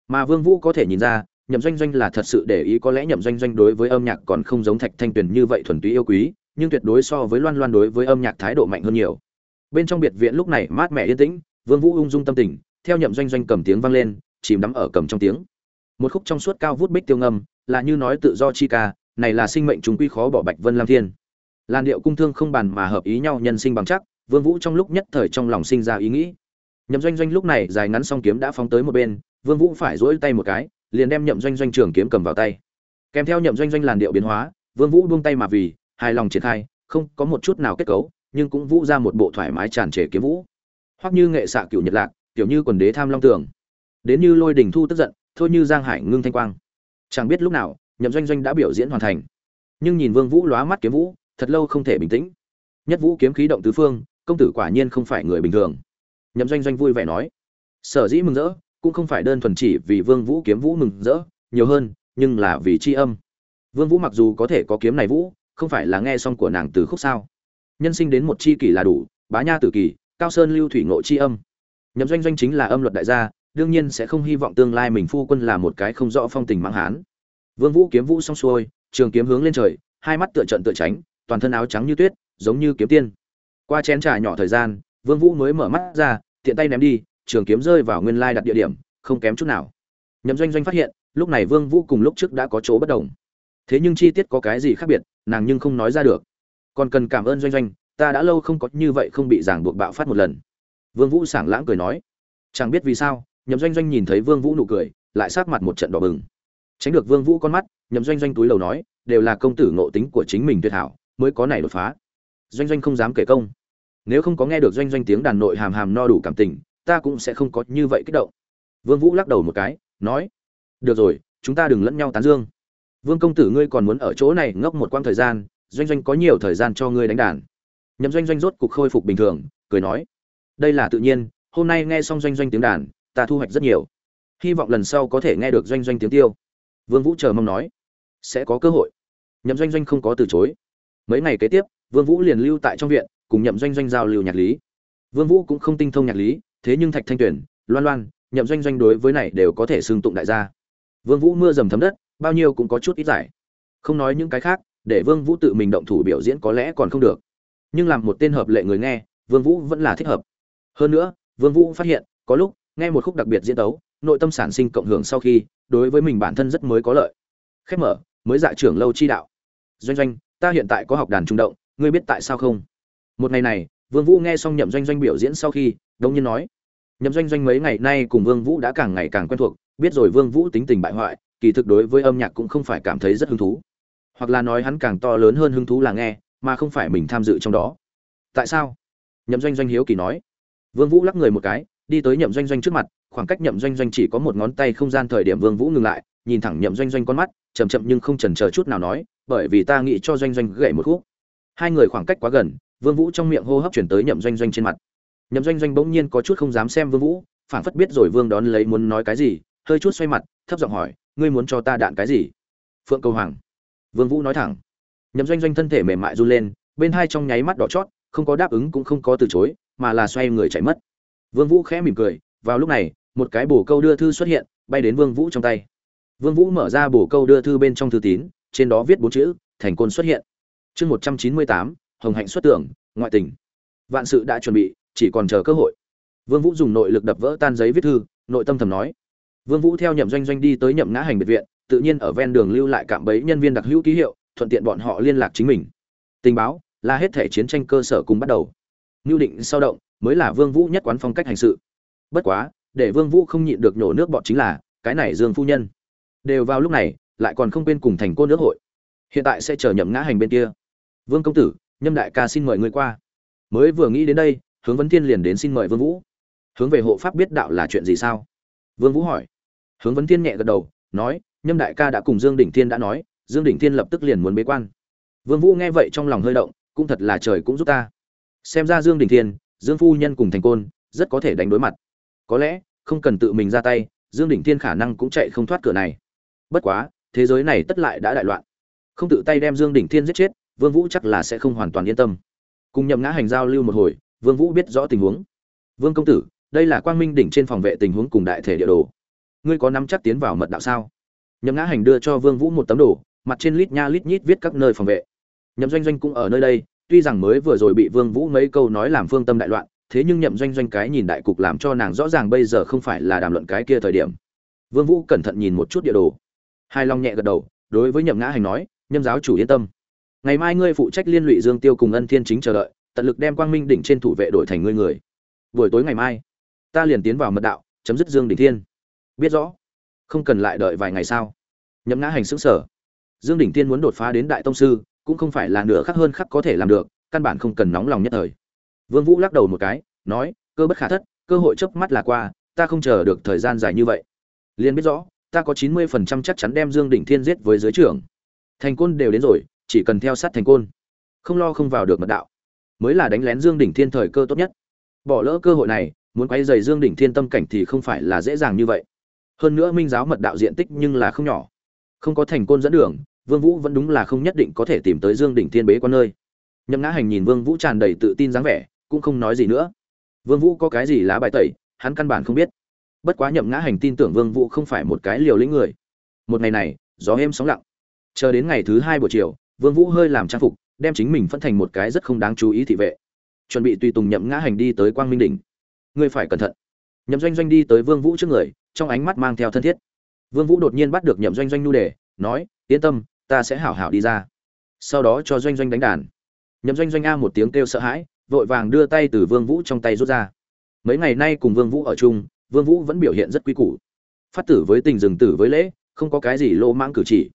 A: Mà vương vũ có thể nhìn ra, nhậm doanh doanh là thật sự để ý có lẽ nhậm doanh doanh đối với âm nhạc còn không giống thạch thanh tuyền như vậy thuần túy yêu quý, nhưng tuyệt đối so với loan loan đối với âm nhạc thái độ mạnh hơn nhiều bên trong biệt viện lúc này mát mẻ yên tĩnh, vương vũ ung dung tâm tình, theo nhậm doanh doanh cầm tiếng vang lên, chìm đắm ở cầm trong tiếng. Một khúc trong suốt cao vút bích tiêu ngâm, là như nói tự do chi ca, này là sinh mệnh chúng quy khó bỏ bạch vân lam thiên. Làn điệu cung thương không bàn mà hợp ý nhau nhân sinh bằng chắc, vương vũ trong lúc nhất thời trong lòng sinh ra ý nghĩ. Nhậm doanh doanh lúc này dài ngắn song kiếm đã phóng tới một bên, vương vũ phải duỗi tay một cái, liền đem nhậm doanh doanh trường kiếm cầm vào tay. Kèm theo nhậm doanh doanh làn điệu biến hóa, vương vũ buông tay mà vì, hài lòng triển khai, không có một chút nào kết cấu nhưng cũng vũ ra một bộ thoải mái tràn trề kiếm vũ. Hoặc như nghệ xạ cựu nhật lạc, kiểu như quần đế tham long tường. Đến như lôi đình thu tức giận, thôi như giang hải ngưng thanh quang. Chẳng biết lúc nào, nhậm doanh doanh đã biểu diễn hoàn thành. Nhưng nhìn vương vũ lóa mắt kiếm vũ, thật lâu không thể bình tĩnh. Nhất vũ kiếm khí động tứ phương, công tử quả nhiên không phải người bình thường. Nhậm doanh doanh vui vẻ nói. Sở dĩ mừng rỡ, cũng không phải đơn thuần chỉ vì vương vũ kiếm vũ mừng rỡ, nhiều hơn, nhưng là vì tri âm. Vương vũ mặc dù có thể có kiếm này vũ, không phải là nghe xong của nàng từ khúc sao nhân sinh đến một chi kỷ là đủ, bá nha tử kỳ cao sơn lưu thủy ngộ chi âm. Nhậm doanh doanh chính là âm luật đại gia, đương nhiên sẽ không hy vọng tương lai mình phu quân là một cái không rõ phong tình mãng hán. Vương vũ kiếm vũ xong xuôi, trường kiếm hướng lên trời, hai mắt tựa trận tựa tránh, toàn thân áo trắng như tuyết, giống như kiếm tiên. Qua chén trà nhỏ thời gian, vương vũ mới mở mắt ra, tiện tay ném đi, trường kiếm rơi vào nguyên lai đặt địa điểm, không kém chút nào. Nhậm doanh doanh phát hiện, lúc này vương vũ cùng lúc trước đã có chỗ bất đồng. Thế nhưng chi tiết có cái gì khác biệt, nàng nhưng không nói ra được còn cần cảm ơn doanh doanh, ta đã lâu không có như vậy không bị giảng buộc bạo phát một lần. Vương vũ sảng lãng cười nói, chẳng biết vì sao, nhậm doanh doanh nhìn thấy vương vũ nụ cười, lại sát mặt một trận đỏ bừng. Tránh được vương vũ con mắt, nhậm doanh doanh túi lầu nói, đều là công tử ngộ tính của chính mình tuyệt hảo, mới có này đột phá. Doanh doanh không dám kể công. Nếu không có nghe được doanh doanh tiếng đàn nội hàm hàm no đủ cảm tình, ta cũng sẽ không có như vậy kích động. Vương vũ lắc đầu một cái, nói, được rồi, chúng ta đừng lẫn nhau tán dương. Vương công tử ngươi còn muốn ở chỗ này ngốc một quãng thời gian doanh doanh có nhiều thời gian cho ngươi đánh đàn. Nhậm doanh doanh rốt cục khôi phục bình thường, cười nói, đây là tự nhiên, hôm nay nghe xong doanh doanh tiếng đàn, ta thu hoạch rất nhiều. Hy vọng lần sau có thể nghe được doanh doanh tiếng tiêu. Vương vũ chờ mong nói, sẽ có cơ hội. Nhậm doanh doanh không có từ chối. Mấy ngày kế tiếp, vương vũ liền lưu tại trong viện, cùng nhậm doanh doanh giao lưu nhạc lý. Vương vũ cũng không tinh thông nhạc lý, thế nhưng thạch thanh tuyển loan loan, nhậm doanh doanh đối với này đều có thể xưng tụng đại gia. Vương vũ mưa dầm thấm đất, bao nhiêu cũng có chút ít giải. Không nói những cái khác để vương vũ tự mình động thủ biểu diễn có lẽ còn không được. Nhưng làm một tên hợp lệ người nghe, vương vũ vẫn là thích hợp. Hơn nữa, vương vũ phát hiện, có lúc, nghe một khúc đặc biệt diễn tấu, nội tâm sản sinh cộng hưởng sau khi, đối với mình bản thân rất mới có lợi. Khép mở, mới dạ trưởng lâu chi đạo. Doanh doanh, ta hiện tại có học đàn trung động, ngươi biết tại sao không? Một ngày này, vương vũ nghe xong nhậm doanh doanh biểu diễn sau khi đông nhiên nói. Nhậm doanh doanh mấy ngày nay cùng vương vũ đã càng ngày càng quen thuộc, biết rồi vương vũ tính tình bại hoại, kỳ thực đối với âm nhạc cũng không phải cảm thấy rất hứng thú hoặc là nói hắn càng to lớn hơn hứng thú là nghe, mà không phải mình tham dự trong đó. Tại sao? Nhậm doanh doanh hiếu kỳ nói. Vương vũ lắc người một cái, đi tới nhậm doanh doanh trước mặt, khoảng cách nhậm doanh doanh chỉ có một ngón tay không gian thời điểm vương vũ ngừng lại, nhìn thẳng nhậm doanh doanh con mắt, chậm chậm nhưng không chần chờ chút nào nói, bởi vì ta nghĩ cho doanh doanh gậy một khúc. Hai người khoảng cách quá gần, vương vũ trong miệng hô hấp chuyển tới nhậm doanh doanh trên mặt. Nhậm doanh doanh bỗng nhiên có chút không dám xem vương vũ phản phất biết rồi vương đón lấy muốn nói cái gì, hơi chút xoay mặt, thấp giọng hỏi, ngươi muốn cho ta đạn cái gì? Phượng cầu hoàng vương vũ nói thẳng. Nhậm doanh doanh thân thể mềm mại run lên, bên hai trong nháy mắt đỏ chót, không có đáp ứng cũng không có từ chối, mà là xoay người chạy mất. Vương vũ khẽ mỉm cười, vào lúc này, một cái bổ câu đưa thư xuất hiện, bay đến vương vũ trong tay. Vương vũ mở ra bổ câu đưa thư bên trong thư tín, trên đó viết bốn chữ, thành côn xuất hiện. Chương một trăm chín mươi tám, hồng hạnh xuất tưởng ngoại tình. Vạn sự đã chuẩn bị, chỉ còn chờ cơ hội. Vương vũ dùng nội lực đập vỡ tan giấy viết thư, nội tâm thầm nói. Vương vũ theo nhậm doanh doanh đi tới nhậm ngã hành biệt viện tự nhiên ở ven đường lưu lại cạm bẫy nhân viên đặc hữu ký hiệu thuận tiện bọn họ liên lạc chính mình tình báo là hết thể chiến tranh cơ sở cùng bắt đầu Nưu định sau động mới là Vương Vũ nhất quán phong cách hành sự. Bất quá, để Vương Vũ không nhịn được nhổ nước bọn chính là, cái này Dương phu nhân. Đều vào lúc này, lại còn không quên cùng thành cô nước hội. Hiện tại sẽ chờ nhậm ngã hành bên kia. Vương công tử, Nhâm đại ca xin mời người qua. Mới vừa nghĩ đến đây, Hướng Vấn Thiên liền đến xin mời Vương Vũ. Hướng về hộ pháp biết đạo là chuyện gì sao? Vương Vũ hỏi. Hướng Vấn Thiên nhẹ gật đầu, nói, Nhâm đại ca đã cùng Dương Đỉnh Thiên đã nói, Dương Đỉnh Thiên lập tức liền muốn bế quan. Vương Vũ nghe vậy trong lòng hơi động, cũng thật là trời cũng giúp ta. Xem ra dương đình thiên dương phu nhân cùng thành côn rất có thể đánh đối mặt. Có lẽ không cần tự mình ra tay dương đình thiên khả năng cũng chạy không thoát cửa này. Bất quá thế giới này tất lại đã đại loạn. Không tự tay đem dương đình thiên giết chết vương vũ chắc là sẽ không hoàn toàn yên tâm. Cùng nhậm ngã hành giao lưu một hồi vương vũ biết rõ tình huống. Vương công tử đây là quang minh đỉnh trên phòng vệ tình huống cùng đại thể địa đồ. Ngươi có nắm chắc tiến vào mật đạo sao? Nhậm ngã hành đưa cho vương vũ một tấm đồ mặt trên lít nha lít nhít viết các nơi phòng vệ nhậm doanh doanh cũng ở nơi đây tuy rằng mới vừa rồi bị Vương Vũ mấy câu nói làm phương tâm đại loạn, thế nhưng nhậm doanh doanh cái nhìn đại cục làm cho nàng rõ ràng bây giờ không phải là đàm luận cái kia thời điểm. Vương Vũ cẩn thận nhìn một chút địa đồ. Hai Long nhẹ gật đầu, đối với Nhậm Ngã Hành nói, "Nhâm giáo chủ yên tâm. Ngày mai ngươi phụ trách liên lụy Dương Tiêu cùng Ân Thiên Chính chờ đợi, tận lực đem Quang Minh đỉnh trên thủ vệ đổi thành ngươi người. Buổi tối ngày mai, ta liền tiến vào mật đạo, chấm dứt Dương đỉnh thiên." Biết rõ. Không cần lại đợi vài ngày sao? Nhậm Ngã Hành xứng sở Dương đỉnh thiên muốn đột phá đến đại tông sư, cũng không phải là nửa khắc hơn khắc có thể làm được căn bản không cần nóng lòng nhất thời. Vương vũ lắc đầu một cái nói cơ bất khả thất cơ hội chớp mắt là qua ta không chờ được thời gian dài như vậy. Liền biết rõ ta có 90% chắc chắn đem dương đỉnh thiên giết với dưới trưởng. Thành côn đều đến rồi chỉ cần theo sát thành côn. Không lo không vào được mật đạo. Mới là đánh lén dương đỉnh thiên thời cơ tốt nhất. Bỏ lỡ cơ hội này muốn quay dày dương đỉnh thiên tâm cảnh thì không phải là dễ dàng như vậy hơn nữa minh giáo mật đạo diện tích nhưng là không nhỏ không có thành côn dẫn đường Vương Vũ vẫn đúng là không nhất định có thể tìm tới Dương đỉnh thiên bế quan nơi. Nhậm Ngã Hành nhìn Vương Vũ tràn đầy tự tin dáng vẻ, cũng không nói gì nữa. Vương Vũ có cái gì lá bài tẩy, hắn căn bản không biết. Bất quá Nhậm Ngã Hành tin tưởng Vương Vũ không phải một cái liều lĩnh người. Một ngày này, gió êm sóng lặng. Chờ đến ngày thứ hai buổi chiều, Vương Vũ hơi làm trang phục, đem chính mình phân thành một cái rất không đáng chú ý thị vệ. Chuẩn bị tùy tùng Nhậm Ngã Hành đi tới Quang Minh đỉnh. Ngươi phải cẩn thận. Nhậm Doanh Doanh đi tới Vương Vũ trước người, trong ánh mắt mang theo thân thiết. Vương Vũ đột nhiên bắt được Nhậm Doanh Doanh nu đề, nói: "Yên tâm, ta sẽ hảo hảo đi ra. Sau đó cho doanh doanh đánh đàn. Nhậm doanh doanh a một tiếng kêu sợ hãi vội vàng đưa tay từ vương vũ trong tay rút ra. Mấy ngày nay cùng vương vũ ở chung vương vũ vẫn biểu hiện rất quý củ. Phát tử với tình dừng tử với lễ không có cái gì lô mãng cử chỉ.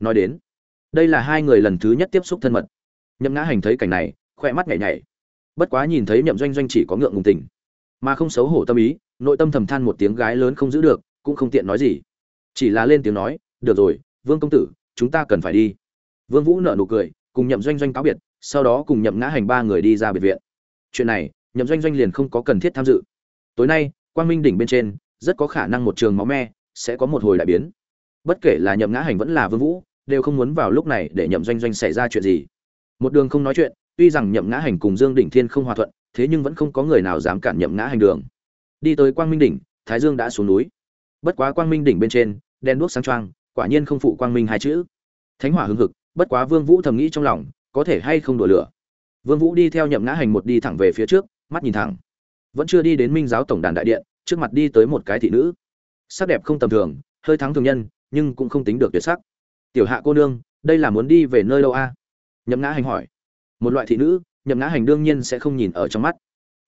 A: Nói đến đây là hai người lần thứ nhất tiếp xúc thân mật. Nhậm ngã hành thấy cảnh này khoe mắt nhảy nhảy. Bất quá nhìn thấy nhậm doanh doanh chỉ có ngượng ngùng tình mà không xấu hổ tâm ý nội tâm thầm than một tiếng gái lớn không giữ được, cũng không tiện nói gì. Chỉ là lên tiếng nói, được rồi, vương công tử, chúng ta cần phải đi. Vương vũ nở nụ cười, cùng nhậm doanh doanh cáo biệt, sau đó cùng nhậm ngã hành ba người đi ra biệt viện. Chuyện này, nhậm doanh doanh liền không có cần thiết tham dự. Tối nay, quang minh đỉnh bên trên, rất có khả năng một trường máu me sẽ có một hồi đại biến. Bất kể là nhậm ngã hành vẫn là vương vũ, đều không muốn vào lúc này để nhậm doanh doanh xảy ra chuyện gì. Một đường không nói chuyện, tuy rằng nhậm ngã hành cùng dương đỉnh thiên không hòa thuận, thế nhưng vẫn không có người nào dám cản nhậm ngã hành đường đi tới quang minh đỉnh thái dương đã xuống núi. Bất quá quang minh đỉnh bên trên đen đuốc sáng trang, quả nhiên không phụ quang minh hai chữ. Thánh hỏa hưng hực bất quá vương vũ thầm nghĩ trong lòng có thể hay không đổ lửa. Vương vũ đi theo nhậm ngã hành một đi thẳng về phía trước mắt nhìn thẳng. Vẫn chưa đi đến minh giáo tổng đàn đại điện trước mặt đi tới một cái thị nữ. Sắc đẹp không tầm thường hơi thắng thường nhân nhưng cũng không tính được tuyệt sắc. Tiểu hạ cô nương đây là muốn đi về nơi đâu a? Nhậm ngã hành hỏi. Một loại thị nữ nhậm ngã hành đương nhiên sẽ không nhìn ở trong mắt.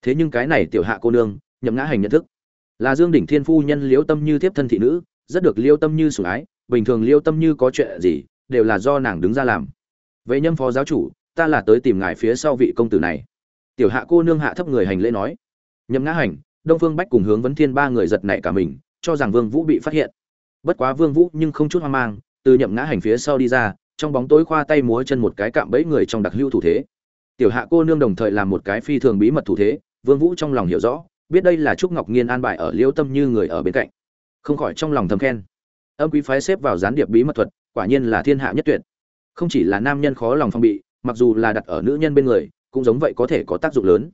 A: Thế nhưng cái này tiểu hạ cô nương nhậm ngã hành nhận thức. Là dương đỉnh thiên phu nhân liêu tâm như tiếp thân thị nữ, rất được liêu tâm như sủng ái, bình thường liêu tâm như có chuyện gì, đều là do nàng đứng ra làm. Vậy nhâm phó giáo chủ, ta là tới tìm ngài phía sau vị công tử này. Tiểu hạ cô nương hạ thấp người hành lễ nói. Nhậm ngã hành, đông phương bách cùng hướng vấn thiên ba người giật nảy cả mình, cho rằng vương vũ bị phát hiện. Bất quá vương vũ nhưng không chút hoang mang, từ nhậm ngã hành phía sau đi ra, trong bóng tối khoa tay múa chân một cái cạm bẫy người trong đặc lưu thủ thế. Tiểu hạ cô nương đồng thời làm một cái phi thường bí mật thủ thế, vương vũ trong lòng hiểu rõ biết đây là trúc ngọc nghiên an bài ở liễu tâm như người ở bên cạnh. Không khỏi trong lòng thầm khen. Âm quý phái xếp vào gián điệp bí mật thuật, quả nhiên là thiên hạ nhất tuyệt. Không chỉ là nam nhân khó lòng phong bị, mặc dù là đặt ở nữ nhân bên người, cũng giống vậy có thể có tác dụng lớn.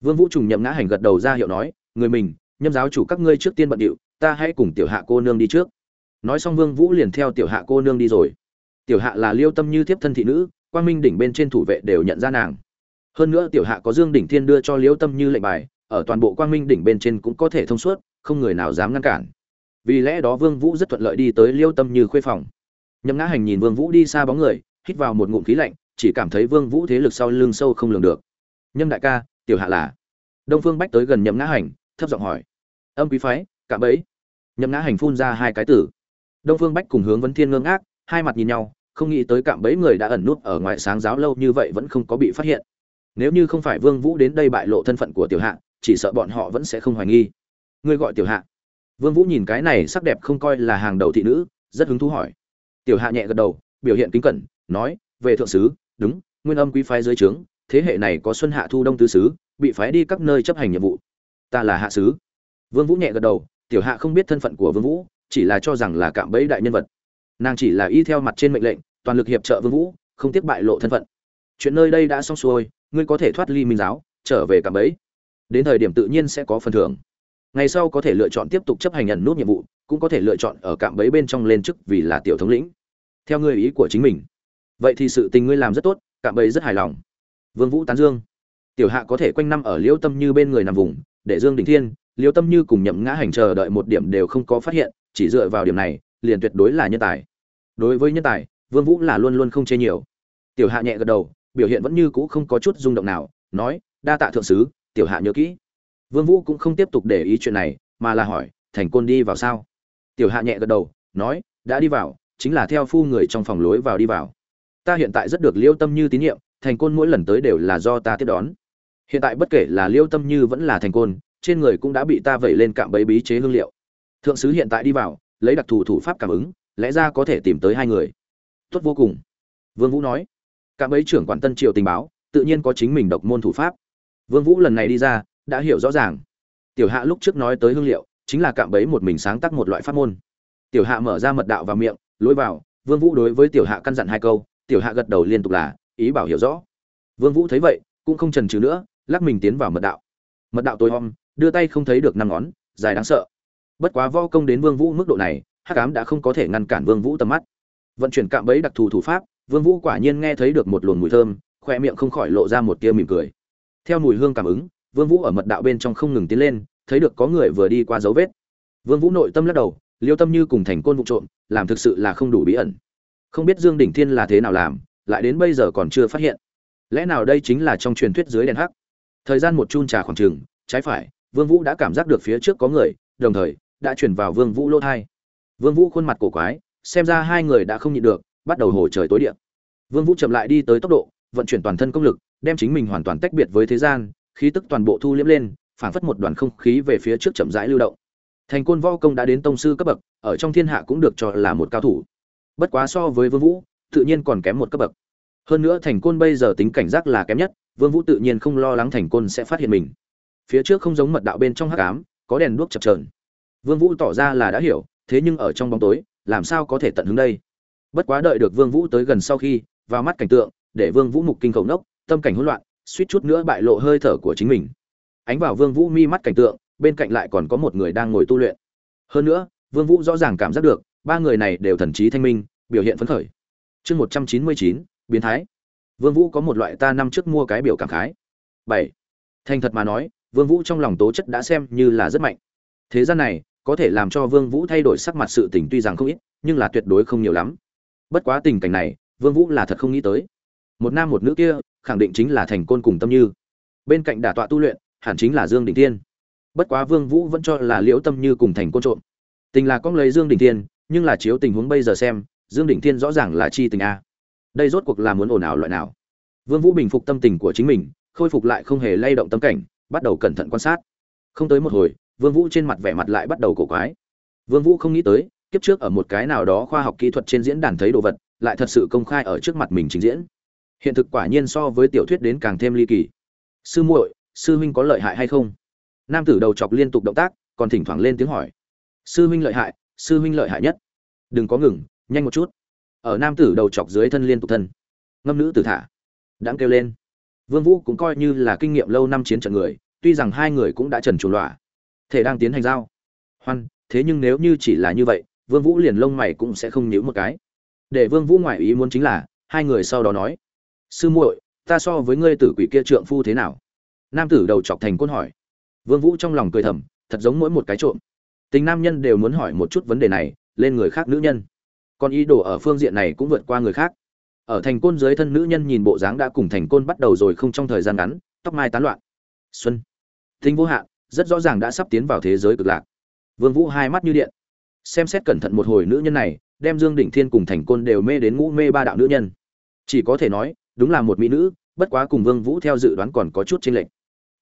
A: Vương vũ trùng nhậm ngã hành gật đầu ra hiệu nói, người mình, nhâm giáo chủ các ngươi trước tiên bận điệu, ta hãy cùng tiểu hạ cô nương đi trước. Nói xong vương vũ liền theo tiểu hạ cô nương đi rồi. Tiểu hạ là liêu tâm như tiếp thân thị nữ, quang minh đỉnh bên trên thủ vệ đều nhận ra nàng. Hơn nữa tiểu hạ có dương đỉnh thiên đưa cho liêu tâm như lệnh bài ở toàn bộ quang minh đỉnh bên trên cũng có thể thông suốt, không người nào dám ngăn cản. Vì lẽ đó vương vũ rất thuận lợi đi tới liêu tâm như khuê phòng. Nhậm ngã hành nhìn vương vũ đi xa bóng người, hít vào một ngụm khí lạnh, chỉ cảm thấy vương vũ thế lực sau lưng sâu không lường được. Nhâm đại ca, tiểu hạ là? Đông phương bách tới gần nhậm ngã hành, thấp giọng hỏi. Âm quý phái, cạm bẫy. Nhậm ngã hành phun ra hai cái tử đông phương bách cùng hướng vấn thiên ngơ ngác, hai mặt nhìn nhau, không nghĩ tới cạm bẫy người đã ẩn nút ở ngoài sáng giáo lâu như vậy vẫn không có bị phát hiện. Nếu như không phải vương vũ đến đây bại lộ thân phận của tiểu hạ chỉ sợ bọn họ vẫn sẽ không hoài nghi. Ngươi gọi tiểu hạ. Vương vũ nhìn cái này sắc đẹp không coi là hàng đầu thị nữ, rất hứng thú hỏi. Tiểu hạ nhẹ gật đầu, biểu hiện kính cẩn, nói, về thượng sứ, đúng, nguyên âm quý phái dưới trướng, thế hệ này có xuân hạ thu đông tứ sứ, bị phái đi các nơi chấp hành nhiệm vụ. Ta là hạ sứ. Vương vũ nhẹ gật đầu, tiểu hạ không biết thân phận của vương vũ, chỉ là cho rằng là cạm bẫy đại nhân vật. Nàng chỉ là y theo mặt trên mệnh lệnh, toàn lực hiệp trợ vương vũ, không tiếc bại lộ thân phận. Chuyện nơi đây đã xong xuôi, ngươi có thể thoát ly minh giáo, trở về cạm bẫy đến thời điểm tự nhiên sẽ có phần thưởng. Ngày sau có thể lựa chọn tiếp tục chấp hành nhận nút nhiệm vụ, cũng có thể lựa chọn ở cạm bẫy bên trong lên chức vì là tiểu thống lĩnh. Theo ngươi ý của chính mình. Vậy thì sự tình ngươi làm rất tốt, cạm bẫy rất hài lòng. Vương vũ tán dương. Tiểu hạ có thể quanh năm ở liễu tâm như bên người nằm vùng, để dương đình thiên, liễu tâm như cùng nhậm ngã hành chờ đợi một điểm đều không có phát hiện, chỉ dựa vào điểm này, liền tuyệt đối là nhân tài. Đối với nhân tài, vương vũ là luôn luôn không chê nhiều. Tiểu hạ nhẹ gật đầu, biểu hiện vẫn như cũ không có chút rung động nào, nói, đa tạ thượng sứ tiểu hạ nhớ kỹ. Vương vũ cũng không tiếp tục để ý chuyện này, mà là hỏi, thành côn đi vào sao? Tiểu hạ nhẹ gật đầu, nói, đã đi vào, chính là theo phu người trong phòng lối vào đi vào. Ta hiện tại rất được liêu tâm như tín nhiệm, thành côn mỗi lần tới đều là do ta tiếp đón. Hiện tại bất kể là liêu tâm như vẫn là thành côn, trên người cũng đã bị ta vẩy lên cạm bẫy bí chế hương liệu. Thượng sứ hiện tại đi vào, lấy đặc thù thủ pháp cảm ứng, lẽ ra có thể tìm tới hai người. Tốt vô cùng. Vương vũ nói. Cạm bẫy trưởng quản tân triều tình báo, tự nhiên có chính mình độc môn thủ pháp vương vũ lần này đi ra, đã hiểu rõ ràng. Tiểu hạ lúc trước nói tới hương liệu, chính là cạm bẫy một mình sáng tác một loại pháp môn. Tiểu hạ mở ra mật đạo vào miệng, lối vào, vương vũ đối với tiểu hạ căn dặn hai câu, tiểu hạ gật đầu liên tục là, ý bảo hiểu rõ. Vương vũ thấy vậy, cũng không chần chừ nữa, lắc mình tiến vào mật đạo. Mật đạo tối om, đưa tay không thấy được năm ngón, dài đáng sợ. Bất quá võ công đến vương vũ mức độ này, hắc ám đã không có thể ngăn cản vương vũ tầm mắt. Vận chuyển cạm bẫy đặc thù thủ pháp, vương vũ quả nhiên nghe thấy được một luồng mùi thơm, khoe miệng không khỏi lộ ra một tia mỉm cười theo mùi hương cảm ứng, vương vũ ở mật đạo bên trong không ngừng tiến lên, thấy được có người vừa đi qua dấu vết. Vương vũ nội tâm lắc đầu, liêu tâm như cùng thành côn vụ trộm, làm thực sự là không đủ bí ẩn. Không biết dương đỉnh thiên là thế nào làm, lại đến bây giờ còn chưa phát hiện. Lẽ nào đây chính là trong truyền thuyết dưới đèn hắc? Thời gian một chun trà khoảng trường trái phải, vương vũ đã cảm giác được phía trước có người, đồng thời, đã chuyển vào vương vũ lô thai. Vương vũ khuôn mặt cổ quái, xem ra hai người đã không nhịn được, bắt đầu hồ trời tối điện vương vũ chậm lại đi tới tốc độ, vận chuyển toàn thân công lực đem chính mình hoàn toàn tách biệt với thế gian, khí tức toàn bộ thu liễm lên, phảng phất một đoàn không khí về phía trước chậm rãi lưu động. Thành côn võ công đã đến tông sư cấp bậc, ở trong thiên hạ cũng được cho là một cao thủ. Bất quá so với vương vũ, tự nhiên còn kém một cấp bậc. Hơn nữa thành côn bây giờ tính cảnh giác là kém nhất, vương vũ tự nhiên không lo lắng thành côn sẽ phát hiện mình. Phía trước không giống mật đạo bên trong hắc ám, có đèn đuốc chập chờn. Vương vũ tỏ ra là đã hiểu, thế nhưng ở trong bóng tối, làm sao có thể tận hứng đây? Bất quá đợi được vương vũ tới gần sau khi, vào mắt cảnh tượng, để vương vũ mục kinh cầu nốc tâm cảnh hỗn loạn, suýt chút nữa bại lộ hơi thở của chính mình. Ánh vào vương vũ mi mắt cảnh tượng, bên cạnh lại còn có một người đang ngồi tu luyện. Hơn nữa, vương vũ rõ ràng cảm giác được, ba người này đều thần trí thanh minh, biểu hiện phấn khởi. Chương một trăm chín mươi chín, biến thái. Vương vũ có một loại ta năm trước mua cái biểu cảm khái. Bảy. Thành thật mà nói, vương vũ trong lòng tố chất đã xem như là rất mạnh. Thế gian này, có thể làm cho vương vũ thay đổi sắc mặt sự tình tuy rằng không ít, nhưng là tuyệt đối không nhiều lắm. Bất quá tình cảnh này, vương vũ là thật không nghĩ tới một nam một nữ kia, khẳng định chính là thành côn cùng tâm như. Bên cạnh đả tọa tu luyện, hẳn chính là dương đình thiên. Bất quá vương vũ vẫn cho là liễu tâm như cùng thành côn trộm. Tình là con lấy dương đình thiên, nhưng là chiếu tình huống bây giờ xem, dương đỉnh thiên rõ ràng là chi tình a. Đây rốt cuộc là muốn ồn ào loại nào? Vương vũ bình phục tâm tình của chính mình, khôi phục lại không hề lay động tâm cảnh, bắt đầu cẩn thận quan sát. Không tới một hồi, vương vũ trên mặt vẻ mặt lại bắt đầu cổ quái. Vương vũ không nghĩ tới, kiếp trước ở một cái nào đó khoa học kỹ thuật trên diễn đàn thấy đồ vật, lại thật sự công khai ở trước mặt mình trình diễn hiện thực quả nhiên so với tiểu thuyết đến càng thêm ly kỳ. Sư muội, sư huynh có lợi hại hay không? Nam tử đầu chọc liên tục động tác, còn thỉnh thoảng lên tiếng hỏi. Sư huynh lợi hại, sư huynh lợi hại nhất. Đừng có ngừng, nhanh một chút. Ở nam tử đầu chọc dưới thân liên tục thân. Ngâm nữ tử thả. Đáng kêu lên. Vương vũ cũng coi như là kinh nghiệm lâu năm chiến trận người, tuy rằng hai người cũng đã trần chuồn loạ thể đang tiến hành giao. Hoan, thế nhưng nếu như chỉ là như vậy, vương vũ liền lông mày cũng sẽ không nhíu một cái. Để vương vũ ngoại ý muốn chính là, hai người sau đó nói sư muội, ta so với ngươi tử quỷ kia trượng phu thế nào? Nam tử đầu chọc thành côn hỏi. Vương vũ trong lòng cười thầm, thật giống mỗi một cái trộm. Tình nam nhân đều muốn hỏi một chút vấn đề này, lên người khác nữ nhân. Còn ý đồ ở phương diện này cũng vượt qua người khác. Ở thành côn dưới thân nữ nhân nhìn bộ dáng đã cùng thành côn bắt đầu rồi không trong thời gian ngắn, tóc mai tán loạn. Xuân. Thính vô hạn rất rõ ràng đã sắp tiến vào thế giới cực lạc. Vương vũ hai mắt như điện. Xem xét cẩn thận một hồi nữ nhân này, đem dương đỉnh thiên cùng thành côn đều mê đến ngũ mê ba đạo nữ nhân. Chỉ có thể nói đúng là một mỹ nữ, bất quá cùng vương vũ theo dự đoán còn có chút chênh lệch.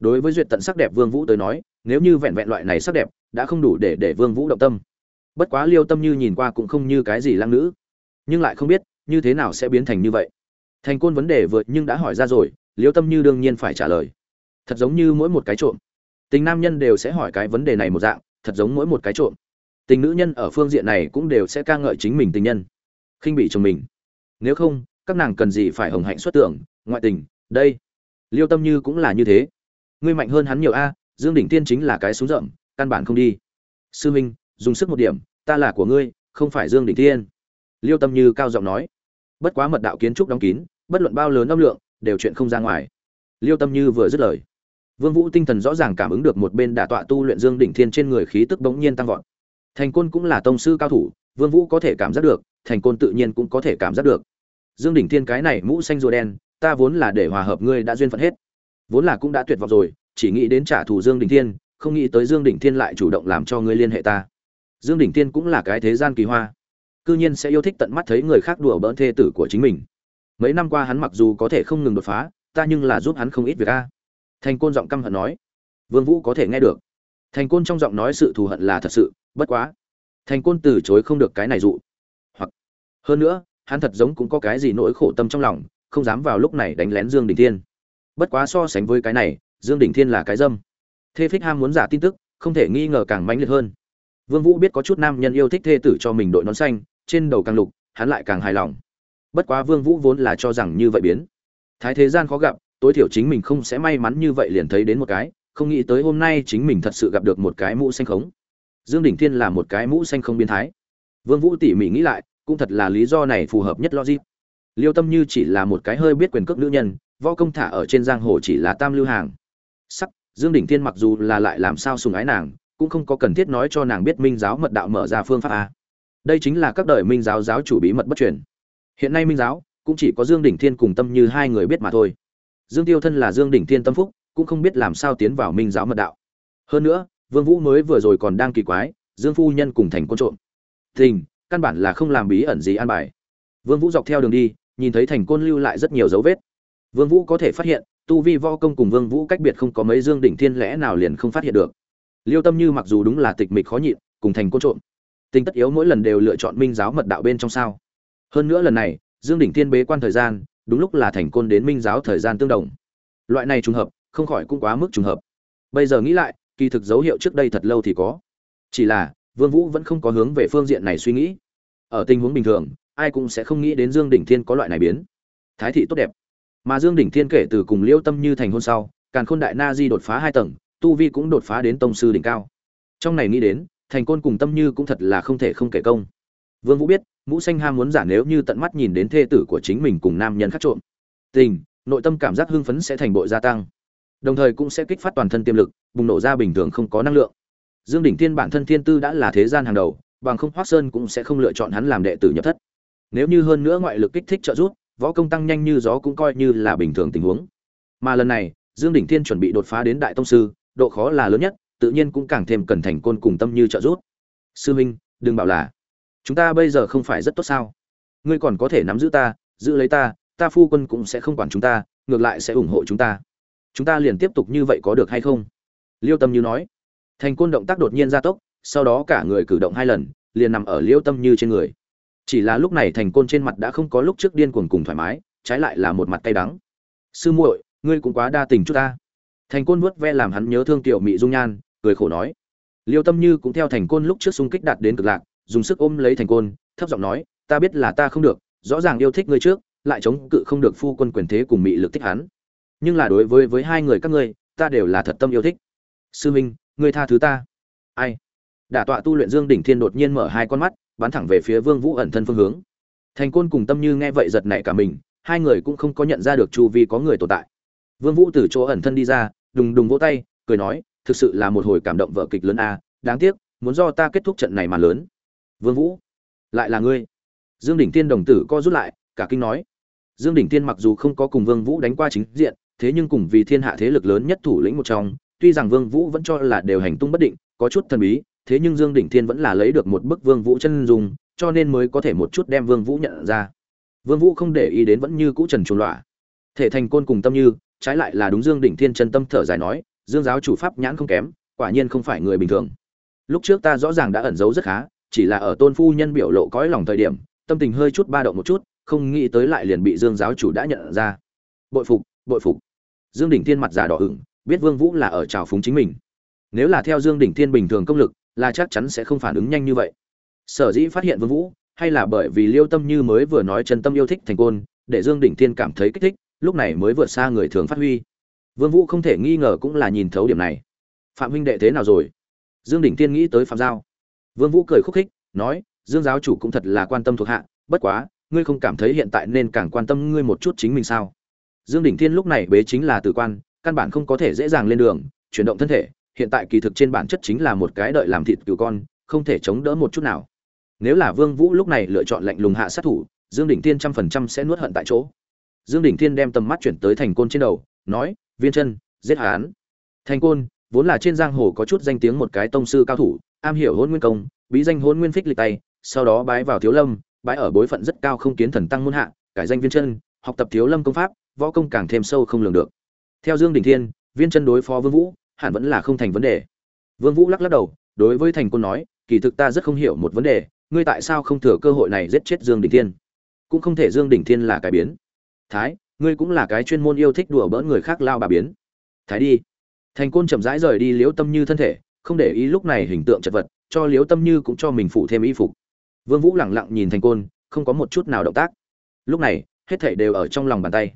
A: Đối với duyệt tận sắc đẹp vương vũ tới nói, nếu như vẹn vẹn loại này sắc đẹp, đã không đủ để để vương vũ động tâm. Bất quá liêu tâm như nhìn qua cũng không như cái gì lang nữ, nhưng lại không biết, như thế nào sẽ biến thành như vậy. Thành côn vấn đề vượt nhưng đã hỏi ra rồi, liêu tâm như đương nhiên phải trả lời. Thật giống như mỗi một cái trộm, tình nam nhân đều sẽ hỏi cái vấn đề này một dạng, thật giống mỗi một cái trộm. Tình nữ nhân ở phương diện này cũng đều sẽ ca ngợi chính mình tình nhân. Khinh bị chồng mình. Nếu không các nàng cần gì phải hồng hạnh xuất tưởng, ngoại tình, đây. Liêu tâm như cũng là như thế. Ngươi mạnh hơn hắn nhiều a, dương đỉnh tiên chính là cái súng rậm, căn bản không đi. Sư minh, dùng sức một điểm, ta là của ngươi, không phải dương đỉnh tiên. Liêu tâm như cao giọng nói. Bất quá mật đạo kiến trúc đóng kín, bất luận bao lớn âm lượng, đều chuyện không ra ngoài. Liêu tâm như vừa dứt lời. Vương vũ tinh thần rõ ràng cảm ứng được một bên đả tọa tu luyện dương đỉnh thiên trên người khí tức bỗng nhiên tăng vọt. Thành côn cũng là tông sư cao thủ, vương vũ có thể cảm giác được, thành côn tự nhiên cũng có thể cảm giác được dương đỉnh thiên cái này mũ xanh rùa đen, ta vốn là để hòa hợp ngươi đã duyên phận hết. Vốn là cũng đã tuyệt vọng rồi, chỉ nghĩ đến trả thù dương đỉnh thiên, không nghĩ tới dương đỉnh thiên lại chủ động làm cho ngươi liên hệ ta. Dương đỉnh thiên cũng là cái thế gian kỳ hoa, cư nhiên sẽ yêu thích tận mắt thấy người khác đùa bỡn thê tử của chính mình. Mấy năm qua hắn mặc dù có thể không ngừng đột phá, ta nhưng là giúp hắn không ít việc a. Thành côn giọng căm hận nói, vương vũ có thể nghe được. Thành côn trong giọng nói sự thù hận là thật sự, bất quá. Thành côn từ chối không được cái này dụ. Hoặc, hơn nữa hắn thật giống cũng có cái gì nỗi khổ tâm trong lòng, không dám vào lúc này đánh lén dương đình thiên. Bất quá so sánh với cái này, dương đình thiên là cái dâm. Thê phích ham muốn giả tin tức, không thể nghi ngờ càng mãnh liệt hơn. Vương vũ biết có chút nam nhân yêu thích thê tử cho mình đội nón xanh, trên đầu càng lục, hắn lại càng hài lòng. Bất quá vương vũ vốn là cho rằng như vậy biến. Thái thế gian khó gặp, tối thiểu chính mình không sẽ may mắn như vậy liền thấy đến một cái, không nghĩ tới hôm nay chính mình thật sự gặp được một cái mũ xanh khống. Dương đỉnh thiên là một cái mũ xanh không biến thái. Vương vũ tỉ mỉ nghĩ lại cũng thật là lý do này phù hợp nhất logic. Liêu tâm như chỉ là một cái hơi biết quyền cước nữ nhân, võ công thả ở trên giang hồ chỉ là tam lưu hàng. Sắc, dương đỉnh thiên mặc dù là lại làm sao sùng ái nàng, cũng không có cần thiết nói cho nàng biết minh giáo mật đạo mở ra phương pháp a. Đây chính là các đời minh giáo giáo chủ bí mật bất truyền. Hiện nay minh giáo, cũng chỉ có dương đỉnh thiên cùng tâm như hai người biết mà thôi. Dương tiêu thân là dương đỉnh thiên tâm phúc, cũng không biết làm sao tiến vào minh giáo mật đạo. Hơn nữa, vương vũ mới vừa rồi còn đang kỳ quái, dương phu nhân cùng thành côn trộm. Tình căn bản là không làm bí ẩn gì an bài. Vương vũ dọc theo đường đi, nhìn thấy thành côn lưu lại rất nhiều dấu vết. Vương vũ có thể phát hiện, tu vi võ công cùng vương vũ cách biệt không có mấy dương đỉnh thiên lẽ nào liền không phát hiện được. Liêu tâm như mặc dù đúng là tịch mịch khó nhịn, cùng thành côn trộm. Tình tất yếu mỗi lần đều lựa chọn minh giáo mật đạo bên trong sao. Hơn nữa lần này, dương đỉnh thiên bế quan thời gian, đúng lúc là thành côn đến minh giáo thời gian tương đồng. Loại này trùng hợp, không khỏi cũng quá mức trùng hợp. Bây giờ nghĩ lại, kỳ thực dấu hiệu trước đây thật lâu thì có. Chỉ là vương vũ vẫn không có hướng về phương diện này suy nghĩ. Ở tình huống bình thường, ai cũng sẽ không nghĩ đến dương đỉnh thiên có loại này biến. Thái thị tốt đẹp. Mà dương đỉnh thiên kể từ cùng liêu tâm như thành hôn sau, càn khôn đại na di đột phá hai tầng, tu vi cũng đột phá đến tông sư đỉnh cao. Trong này nghĩ đến, thành côn cùng tâm như cũng thật là không thể không kể công. Vương vũ biết, mũ xanh ham muốn giả nếu như tận mắt nhìn đến thê tử của chính mình cùng nam nhân khác trộm. Tình, nội tâm cảm giác hưng phấn sẽ thành bội gia tăng. Đồng thời cũng sẽ kích phát toàn thân tiềm lực, bùng nổ ra bình thường không có năng lượng dương đỉnh thiên bản thân thiên tư đã là thế gian hàng đầu, bằng không hoác sơn cũng sẽ không lựa chọn hắn làm đệ tử nhập thất. Nếu như hơn nữa ngoại lực kích thích trợ giúp, võ công tăng nhanh như gió cũng coi như là bình thường tình huống. Mà lần này, dương đỉnh thiên chuẩn bị đột phá đến đại tông sư, độ khó là lớn nhất, tự nhiên cũng càng thêm cần thành côn cùng tâm như trợ giúp. Sư minh, đừng bảo là, chúng ta bây giờ không phải rất tốt sao? Ngươi còn có thể nắm giữ ta, giữ lấy ta ta phu quân cũng sẽ không quản chúng ta, ngược lại sẽ ủng hộ chúng ta. Chúng ta liền tiếp tục như vậy có được hay không? Liêu tâm như nói thành côn động tác đột nhiên gia tốc, sau đó cả người cử động hai lần, liền nằm ở liêu tâm như trên người. Chỉ là lúc này thành côn trên mặt đã không có lúc trước điên cuồng cùng thoải mái, trái lại là một mặt cay đắng. Sư muội, ngươi cũng quá đa tình chút ta. Thành côn vuốt ve làm hắn nhớ thương tiểu mị dung nhan, cười khổ nói. Liêu tâm như cũng theo thành côn lúc trước xung kích đạt đến cực lạc, dùng sức ôm lấy thành côn, thấp giọng nói, ta biết là ta không được, rõ ràng yêu thích ngươi trước, lại chống cự không được phu quân quyền thế cùng mị lực thích hắn. Nhưng là đối với với hai người các ngươi, ta đều là thật tâm yêu thích. Sư minh ngươi tha thứ ta. Ai? Đả tọa tu luyện dương đỉnh thiên đột nhiên mở hai con mắt, bắn thẳng về phía vương vũ ẩn thân phương hướng. Thành côn cùng tâm như nghe vậy giật nảy cả mình, hai người cũng không có nhận ra được chu vi có người tồn tại. Vương vũ từ chỗ ẩn thân đi ra, đùng đùng vỗ tay, cười nói, thực sự là một hồi cảm động vở kịch lớn a, đáng tiếc, muốn do ta kết thúc trận này mà lớn. Vương vũ, lại là ngươi. Dương đỉnh Thiên đồng tử co rút lại, cả kinh nói, dương đỉnh Thiên mặc dù không có cùng vương vũ đánh qua chính diện, thế nhưng cùng vì thiên hạ thế lực lớn nhất thủ lĩnh một trong tuy rằng vương vũ vẫn cho là đều hành tung bất định, có chút thần bí, thế nhưng dương đỉnh thiên vẫn là lấy được một bức vương vũ chân dung, cho nên mới có thể một chút đem vương vũ nhận ra. Vương vũ không để ý đến vẫn như cũ trần trùng lọa. thể thành côn cùng tâm như, trái lại là đúng dương đỉnh thiên chân tâm thở dài nói, dương giáo chủ pháp nhãn không kém, quả nhiên không phải người bình thường. Lúc trước ta rõ ràng đã ẩn giấu rất khá, chỉ là ở tôn phu nhân biểu lộ cõi lòng thời điểm, tâm tình hơi chút ba động một chút, không nghĩ tới lại liền bị dương giáo chủ đã nhận ra. Bội phục bội phục. Dương đỉnh thiên mặt giả đỏ ửng biết vương vũ là ở trào phúng chính mình. Nếu là theo dương đỉnh thiên bình thường công lực, là chắc chắn sẽ không phản ứng nhanh như vậy. Sở dĩ phát hiện vương vũ, hay là bởi vì liêu tâm như mới vừa nói chân tâm yêu thích thành côn, để dương đỉnh thiên cảm thấy kích thích, lúc này mới vượt xa người thường phát huy. Vương vũ không thể nghi ngờ cũng là nhìn thấu điểm này. Phạm huynh đệ thế nào rồi? Dương đỉnh thiên nghĩ tới phạm giao. Vương vũ cười khúc khích, nói, dương giáo chủ cũng thật là quan tâm thuộc hạ, bất quá, ngươi không cảm thấy hiện tại nên càng quan tâm ngươi một chút chính mình sao? Dương đỉnh thiên lúc này bế chính là tử quan căn bản không có thể dễ dàng lên đường, chuyển động thân thể, hiện tại kỳ thực trên bản chất chính là một cái đợi làm thịt cừu con, không thể chống đỡ một chút nào. Nếu là vương vũ lúc này lựa chọn lệnh lùng hạ sát thủ, dương đỉnh thiên trăm phần trăm sẽ nuốt hận tại chỗ. Dương đỉnh thiên đem tầm mắt chuyển tới thành côn trên đầu, nói, viên chân, giết hắn. Thành côn, vốn là trên giang hồ có chút danh tiếng một cái tông sư cao thủ, am hiểu hôn nguyên công, bí danh hôn nguyên phích lịch tay, sau đó bái vào thiếu lâm, bái ở bối phận rất cao không kiến thần tăng muôn hạ, cải danh viên chân, học tập thiếu lâm công pháp, võ công càng thêm sâu không lường được theo dương đình thiên, viên chân đối phó vương vũ, hẳn vẫn là không thành vấn đề. Vương vũ lắc lắc đầu, đối với thành côn nói, kỳ thực ta rất không hiểu một vấn đề, ngươi tại sao không thừa cơ hội này giết chết dương đình thiên? Cũng không thể dương đình thiên là cái biến. Thái, ngươi cũng là cái chuyên môn yêu thích đùa bỡn người khác lao bà biến. Thái đi. Thành côn chậm rãi rời đi liễu tâm như thân thể, không để ý lúc này hình tượng chật vật, cho liễu tâm như cũng cho mình phụ thêm y phục. Vương vũ lẳng lặng nhìn thành côn, không có một chút nào động tác. Lúc này, hết thảy đều ở trong lòng bàn tay.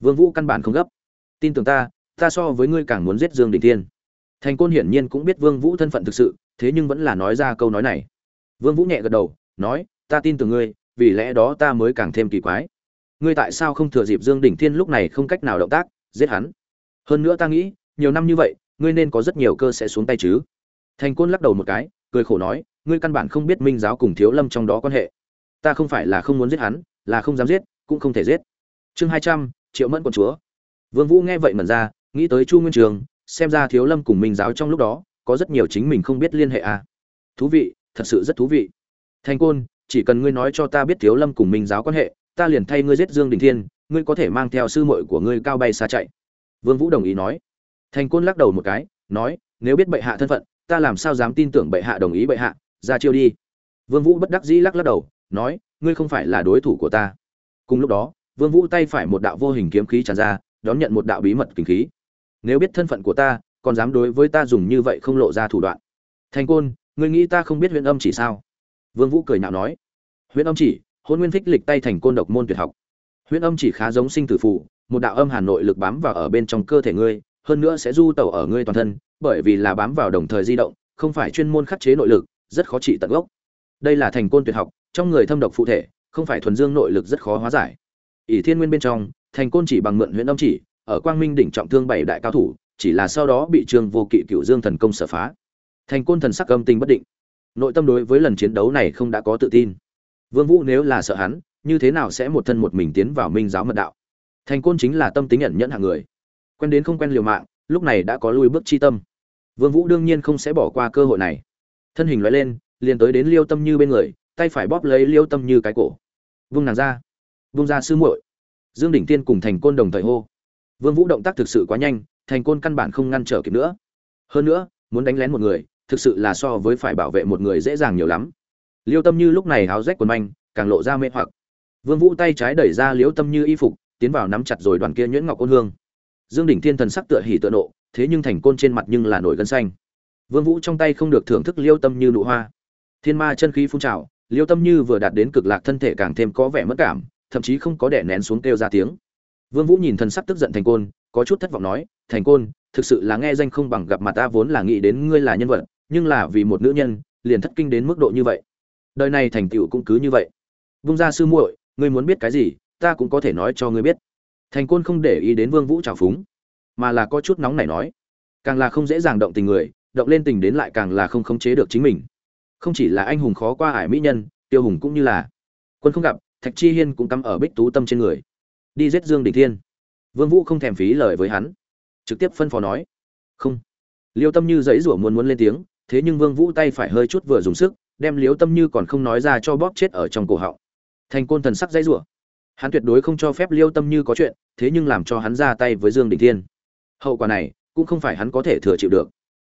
A: Vương vũ căn bản không gấp tin tưởng ta ta so với ngươi càng muốn giết dương đình thiên. Thành côn hiển nhiên cũng biết vương vũ thân phận thực sự, thế nhưng vẫn là nói ra câu nói này. Vương vũ nhẹ gật đầu, nói, ta tin tưởng ngươi, vì lẽ đó ta mới càng thêm kỳ quái. Ngươi tại sao không thừa dịp dương đình thiên lúc này không cách nào động tác, giết hắn? Hơn nữa ta nghĩ, nhiều năm như vậy, ngươi nên có rất nhiều cơ sẽ xuống tay chứ. Thành côn lắc đầu một cái, cười khổ nói, ngươi căn bản không biết minh giáo cùng thiếu lâm trong đó quan hệ. Ta không phải là không muốn giết hắn, là không dám giết, cũng không thể giết. Chương hai trăm, triệu mẫn quận chúa vương vũ nghe vậy mẩn ra, nghĩ tới chu nguyên trường, xem ra thiếu lâm cùng minh giáo trong lúc đó, có rất nhiều chính mình không biết liên hệ à. Thú vị, thật sự rất thú vị. Thành côn, chỉ cần ngươi nói cho ta biết thiếu lâm cùng minh giáo quan hệ, ta liền thay ngươi giết dương đình thiên, ngươi có thể mang theo sư muội của ngươi cao bay xa chạy. Vương vũ đồng ý nói. Thành côn lắc đầu một cái, nói, nếu biết bệ hạ thân phận, ta làm sao dám tin tưởng bệ hạ đồng ý bệ hạ, ra chiêu đi. Vương vũ bất đắc dĩ lắc lắc đầu, nói, ngươi không phải là đối thủ của ta. Cùng lúc đó, vương vũ tay phải một đạo vô hình kiếm khí tràn ra đón nhận một đạo bí mật kinh khí. Nếu biết thân phận của ta, còn dám đối với ta dùng như vậy không lộ ra thủ đoạn. Thành côn, ngươi nghĩ ta không biết huyện âm chỉ sao? Vương vũ cười nhạo nói. Huyện âm chỉ, hôn nguyên thích lịch tay thành côn độc môn tuyệt học. Huyện âm chỉ khá giống sinh tử phụ một đạo âm hàn nội lực bám vào ở bên trong cơ thể ngươi, hơn nữa sẽ du tẩu ở ngươi toàn thân, bởi vì là bám vào đồng thời di động, không phải chuyên môn khắc chế nội lực, rất khó trị tận gốc. Đây là thành côn tuyệt học, trong người thâm độc phụ thể, không phải thuần dương nội lực rất khó hóa giải. Ỷ thiên nguyên bên trong thành côn chỉ bằng mượn huyện âm chỉ, ở quang minh đỉnh trọng thương bảy đại cao thủ, chỉ là sau đó bị trương vô kỵ cựu dương thần công sở phá. Thành côn thần sắc âm tình bất định. Nội tâm đối với lần chiến đấu này không đã có tự tin. Vương vũ nếu là sợ hắn, như thế nào sẽ một thân một mình tiến vào minh giáo mật đạo? Thành côn chính là tâm tính ẩn nhẫn hạng người. Quen đến không quen liều mạng, lúc này đã có lui bước chi tâm. Vương vũ đương nhiên không sẽ bỏ qua cơ hội này. Thân hình lóe lên, liền tới đến liêu tâm như bên người, tay phải bóp lấy liêu tâm như cái cổ. Vung nàng ra. Vung ra sư muội dương đỉnh tiên cùng thành côn đồng thời hô. Vương vũ động tác thực sự quá nhanh, thành côn căn bản không ngăn trở kịp nữa. Hơn nữa, muốn đánh lén một người, thực sự là so với phải bảo vệ một người dễ dàng nhiều lắm. Liêu tâm như lúc này háo rách quần manh, càng lộ ra mê hoặc. Vương vũ tay trái đẩy ra liêu tâm như y phục, tiến vào nắm chặt rồi đoàn kia nhuyễn ngọc ôn hương. Dương đỉnh thiên thần sắc tựa hỉ tựa nộ, thế nhưng thành côn trên mặt nhưng là nổi gân xanh. Vương vũ trong tay không được thưởng thức liêu tâm như nụ hoa. Thiên ma chân khí phun trào, liêu tâm như vừa đạt đến cực lạc thân thể càng thêm có vẻ mất cảm thậm chí không có đè nén xuống kêu ra tiếng. Vương vũ nhìn thần sắc tức giận thành côn, có chút thất vọng nói, thành côn, thực sự là nghe danh không bằng gặp mặt ta vốn là nghĩ đến ngươi là nhân vật, nhưng là vì một nữ nhân, liền thất kinh đến mức độ như vậy. Đời này thành tựu cũng cứ như vậy. Vung ra sư muội, ngươi muốn biết cái gì, ta cũng có thể nói cho ngươi biết. Thành côn không để ý đến vương vũ trào phúng, mà là có chút nóng này nói, càng là không dễ dàng động tình người, động lên tình đến lại càng là không khống chế được chính mình. Không chỉ là anh hùng khó qua ải mỹ nhân, tiêu hùng cũng như là, quân không gặp thạch chi hiên cũng cắm ở bích tú tâm trên người. Đi giết dương đình thiên. Vương vũ không thèm phí lời với hắn. Trực tiếp phân phó nói. Không. Liêu tâm như giấy rủa muốn muốn lên tiếng, thế nhưng vương vũ tay phải hơi chút vừa dùng sức, đem liêu tâm như còn không nói ra cho bóp chết ở trong cổ họng. Thành côn thần sắc giấy rủa hắn tuyệt đối không cho phép liêu tâm như có chuyện, thế nhưng làm cho hắn ra tay với dương đình thiên. Hậu quả này, cũng không phải hắn có thể thừa chịu được.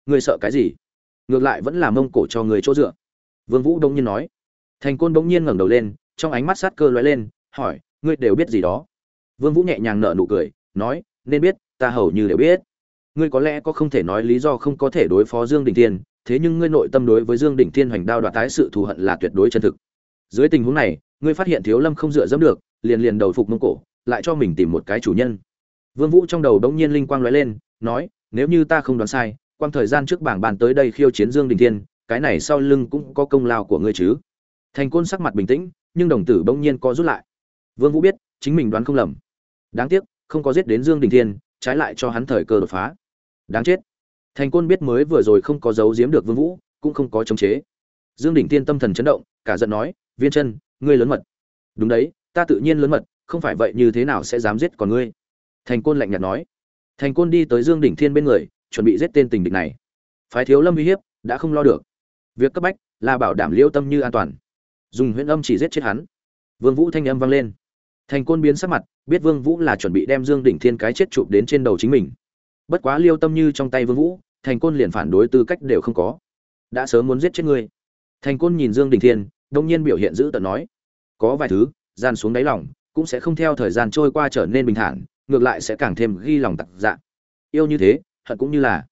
A: Người sợ cái gì? Ngược lại vẫn là mông cổ cho người chỗ dựa. Vương vũ đông nhiên nói. Thành côn đông nhiên ngẩng đầu lên trong ánh mắt sát cơ lóe lên, hỏi, ngươi đều biết gì đó? Vương vũ nhẹ nhàng nở nụ cười, nói, nên biết, ta hầu như đều biết. Ngươi có lẽ có không thể nói lý do không có thể đối phó dương đình thiên, thế nhưng ngươi nội tâm đối với dương đình thiên hoành đao đoạt tái sự thù hận là tuyệt đối chân thực. Dưới tình huống này, ngươi phát hiện thiếu lâm không dựa dẫm được, liền liền đầu phục mông cổ, lại cho mình tìm một cái chủ nhân. Vương vũ trong đầu đống nhiên linh quang lóe lên, nói, nếu như ta không đoán sai, quang thời gian trước bảng bàn tới đây khiêu chiến dương đình thiên, cái này sau lưng cũng có công lao của ngươi chứ. Thành côn sắc mặt bình tĩnh nhưng đồng tử bỗng nhiên có rút lại. Vương vũ biết, chính mình đoán không lầm. Đáng tiếc, không có giết đến dương đình thiên, trái lại cho hắn thời cơ đột phá. Đáng chết. Thành côn biết mới vừa rồi không có giấu giếm được vương vũ, cũng không có chống chế. Dương đình thiên tâm thần chấn động, cả giận nói, viên chân ngươi lớn mật. Đúng đấy, ta tự nhiên lớn mật, không phải vậy như thế nào sẽ dám giết còn ngươi? Thành côn lạnh nhạt nói. Thành côn đi tới dương đỉnh thiên bên người, chuẩn bị giết tên tình địch này. Phái thiếu lâm uy hiếp, đã không lo được. Việc cấp bách là bảo đảm liêu tâm như an toàn dùng huyễn âm chỉ giết chết hắn. Vương vũ thanh âm vang lên. Thành côn biến sắc mặt, biết vương vũ là chuẩn bị đem dương đỉnh thiên cái chết chụp đến trên đầu chính mình. Bất quá liêu tâm như trong tay vương vũ, thành côn liền phản đối tư cách đều không có. Đã sớm muốn giết chết ngươi. Thành côn nhìn dương đỉnh thiên, đông nhiên biểu hiện giữ tận nói, có vài thứ, gian xuống đáy lòng, cũng sẽ không theo thời gian trôi qua trở nên bình thản, ngược lại sẽ càng thêm ghi lòng tặc dạ. Yêu như thế, hận cũng như là.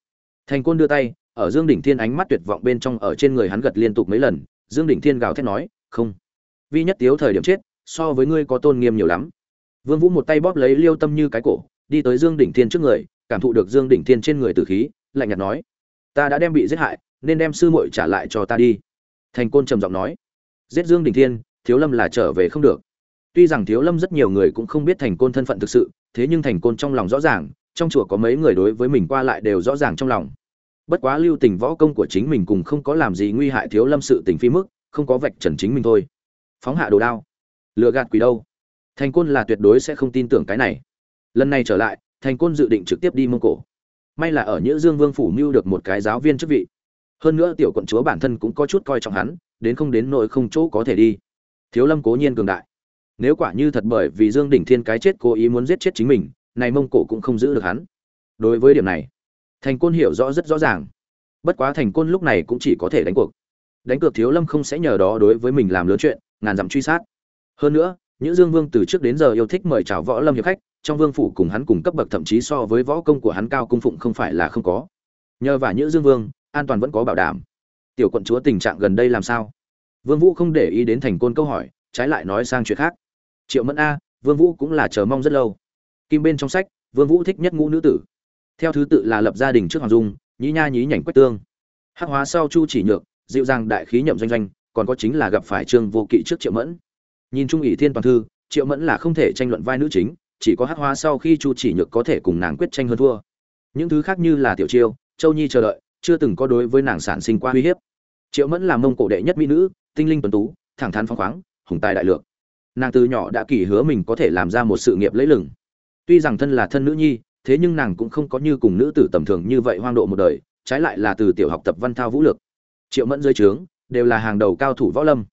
A: Thành côn đưa tay, ở dương đỉnh thiên ánh mắt tuyệt vọng bên trong ở trên người hắn gật liên tục mấy lần, dương đỉnh thiên gào thét nói không. Vi nhất tiếu thời điểm chết, so với ngươi có tôn nghiêm nhiều lắm. Vương vũ một tay bóp lấy liêu tâm như cái cổ, đi tới dương đỉnh thiên trước người, cảm thụ được dương đỉnh thiên trên người tử khí, lạnh nhạt nói, ta đã đem bị giết hại, nên đem sư muội trả lại cho ta đi. Thành côn trầm giọng nói, giết dương đỉnh thiên, thiếu lâm là trở về không được. Tuy rằng thiếu lâm rất nhiều người cũng không biết thành côn thân phận thực sự, thế nhưng thành côn trong lòng rõ ràng, trong chùa có mấy người đối với mình qua lại đều rõ ràng trong lòng. Bất quá lưu tình võ công của chính mình cùng không có làm gì nguy hại thiếu lâm sự tình phi mức không có vạch trần chính mình thôi. Phóng hạ đồ đao. Lựa gạt quỷ đâu? Thành côn là tuyệt đối sẽ không tin tưởng cái này. Lần này trở lại, thành côn dự định trực tiếp đi mông cổ. May là ở nhữ dương vương phủ mưu được một cái giáo viên chức vị. Hơn nữa tiểu quận chúa bản thân cũng có chút coi trọng hắn, đến không đến nỗi không chỗ có thể đi. Thiếu lâm cố nhiên cường đại. Nếu quả như thật bởi vì dương đỉnh thiên cái chết cố ý muốn giết chết chính mình, này mông cổ cũng không giữ được hắn. Đối với điểm này, thành côn hiểu rõ rất rõ ràng. Bất quá thành côn lúc này cũng chỉ có thể đánh cuộc đánh cược thiếu lâm không sẽ nhờ đó đối với mình làm lớn chuyện, ngàn dặm truy sát. Hơn nữa, những dương vương từ trước đến giờ yêu thích mời chào võ lâm hiệp khách, trong vương phủ cùng hắn cùng cấp bậc thậm chí so với võ công của hắn cao cung phụng không phải là không có. Nhờ và những dương vương, an toàn vẫn có bảo đảm. Tiểu quận chúa tình trạng gần đây làm sao? Vương vũ không để ý đến thành côn câu hỏi, trái lại nói sang chuyện khác. Triệu mẫn a, vương vũ cũng là chờ mong rất lâu. Kim bên trong sách, vương vũ thích nhất ngũ nữ tử. Theo thứ tự là lập gia đình trước hoàng dung, nhí nha nhí nhảnh quách tương. Hắc hóa sau chu chỉ nhược dịu dàng đại khí nhậm doanh doanh, còn có chính là gặp phải trương vô kỵ trước triệu mẫn. Nhìn trung ỷ thiên toàn thư, triệu mẫn là không thể tranh luận vai nữ chính, chỉ có hắc hoa sau khi chu chỉ nhược có thể cùng nàng quyết tranh hơn thua. Những thứ khác như là tiểu chiêu, châu nhi chờ đợi, chưa từng có đối với nàng sản sinh qua uy hiếp. Triệu mẫn là mông cổ đệ nhất mỹ nữ, tinh linh tuấn tú, thẳng thắn phăng khoáng, hùng tài đại lược nàng từ nhỏ đã kỳ hứa mình có thể làm ra một sự nghiệp lấy lừng. Tuy rằng thân là thân nữ nhi, thế nhưng nàng cũng không có như cùng nữ tử tầm thường như vậy hoang độ một đời, trái lại là từ tiểu học tập văn thao vũ lực triệu mẫn dưới trướng, đều là hàng đầu cao thủ võ lâm.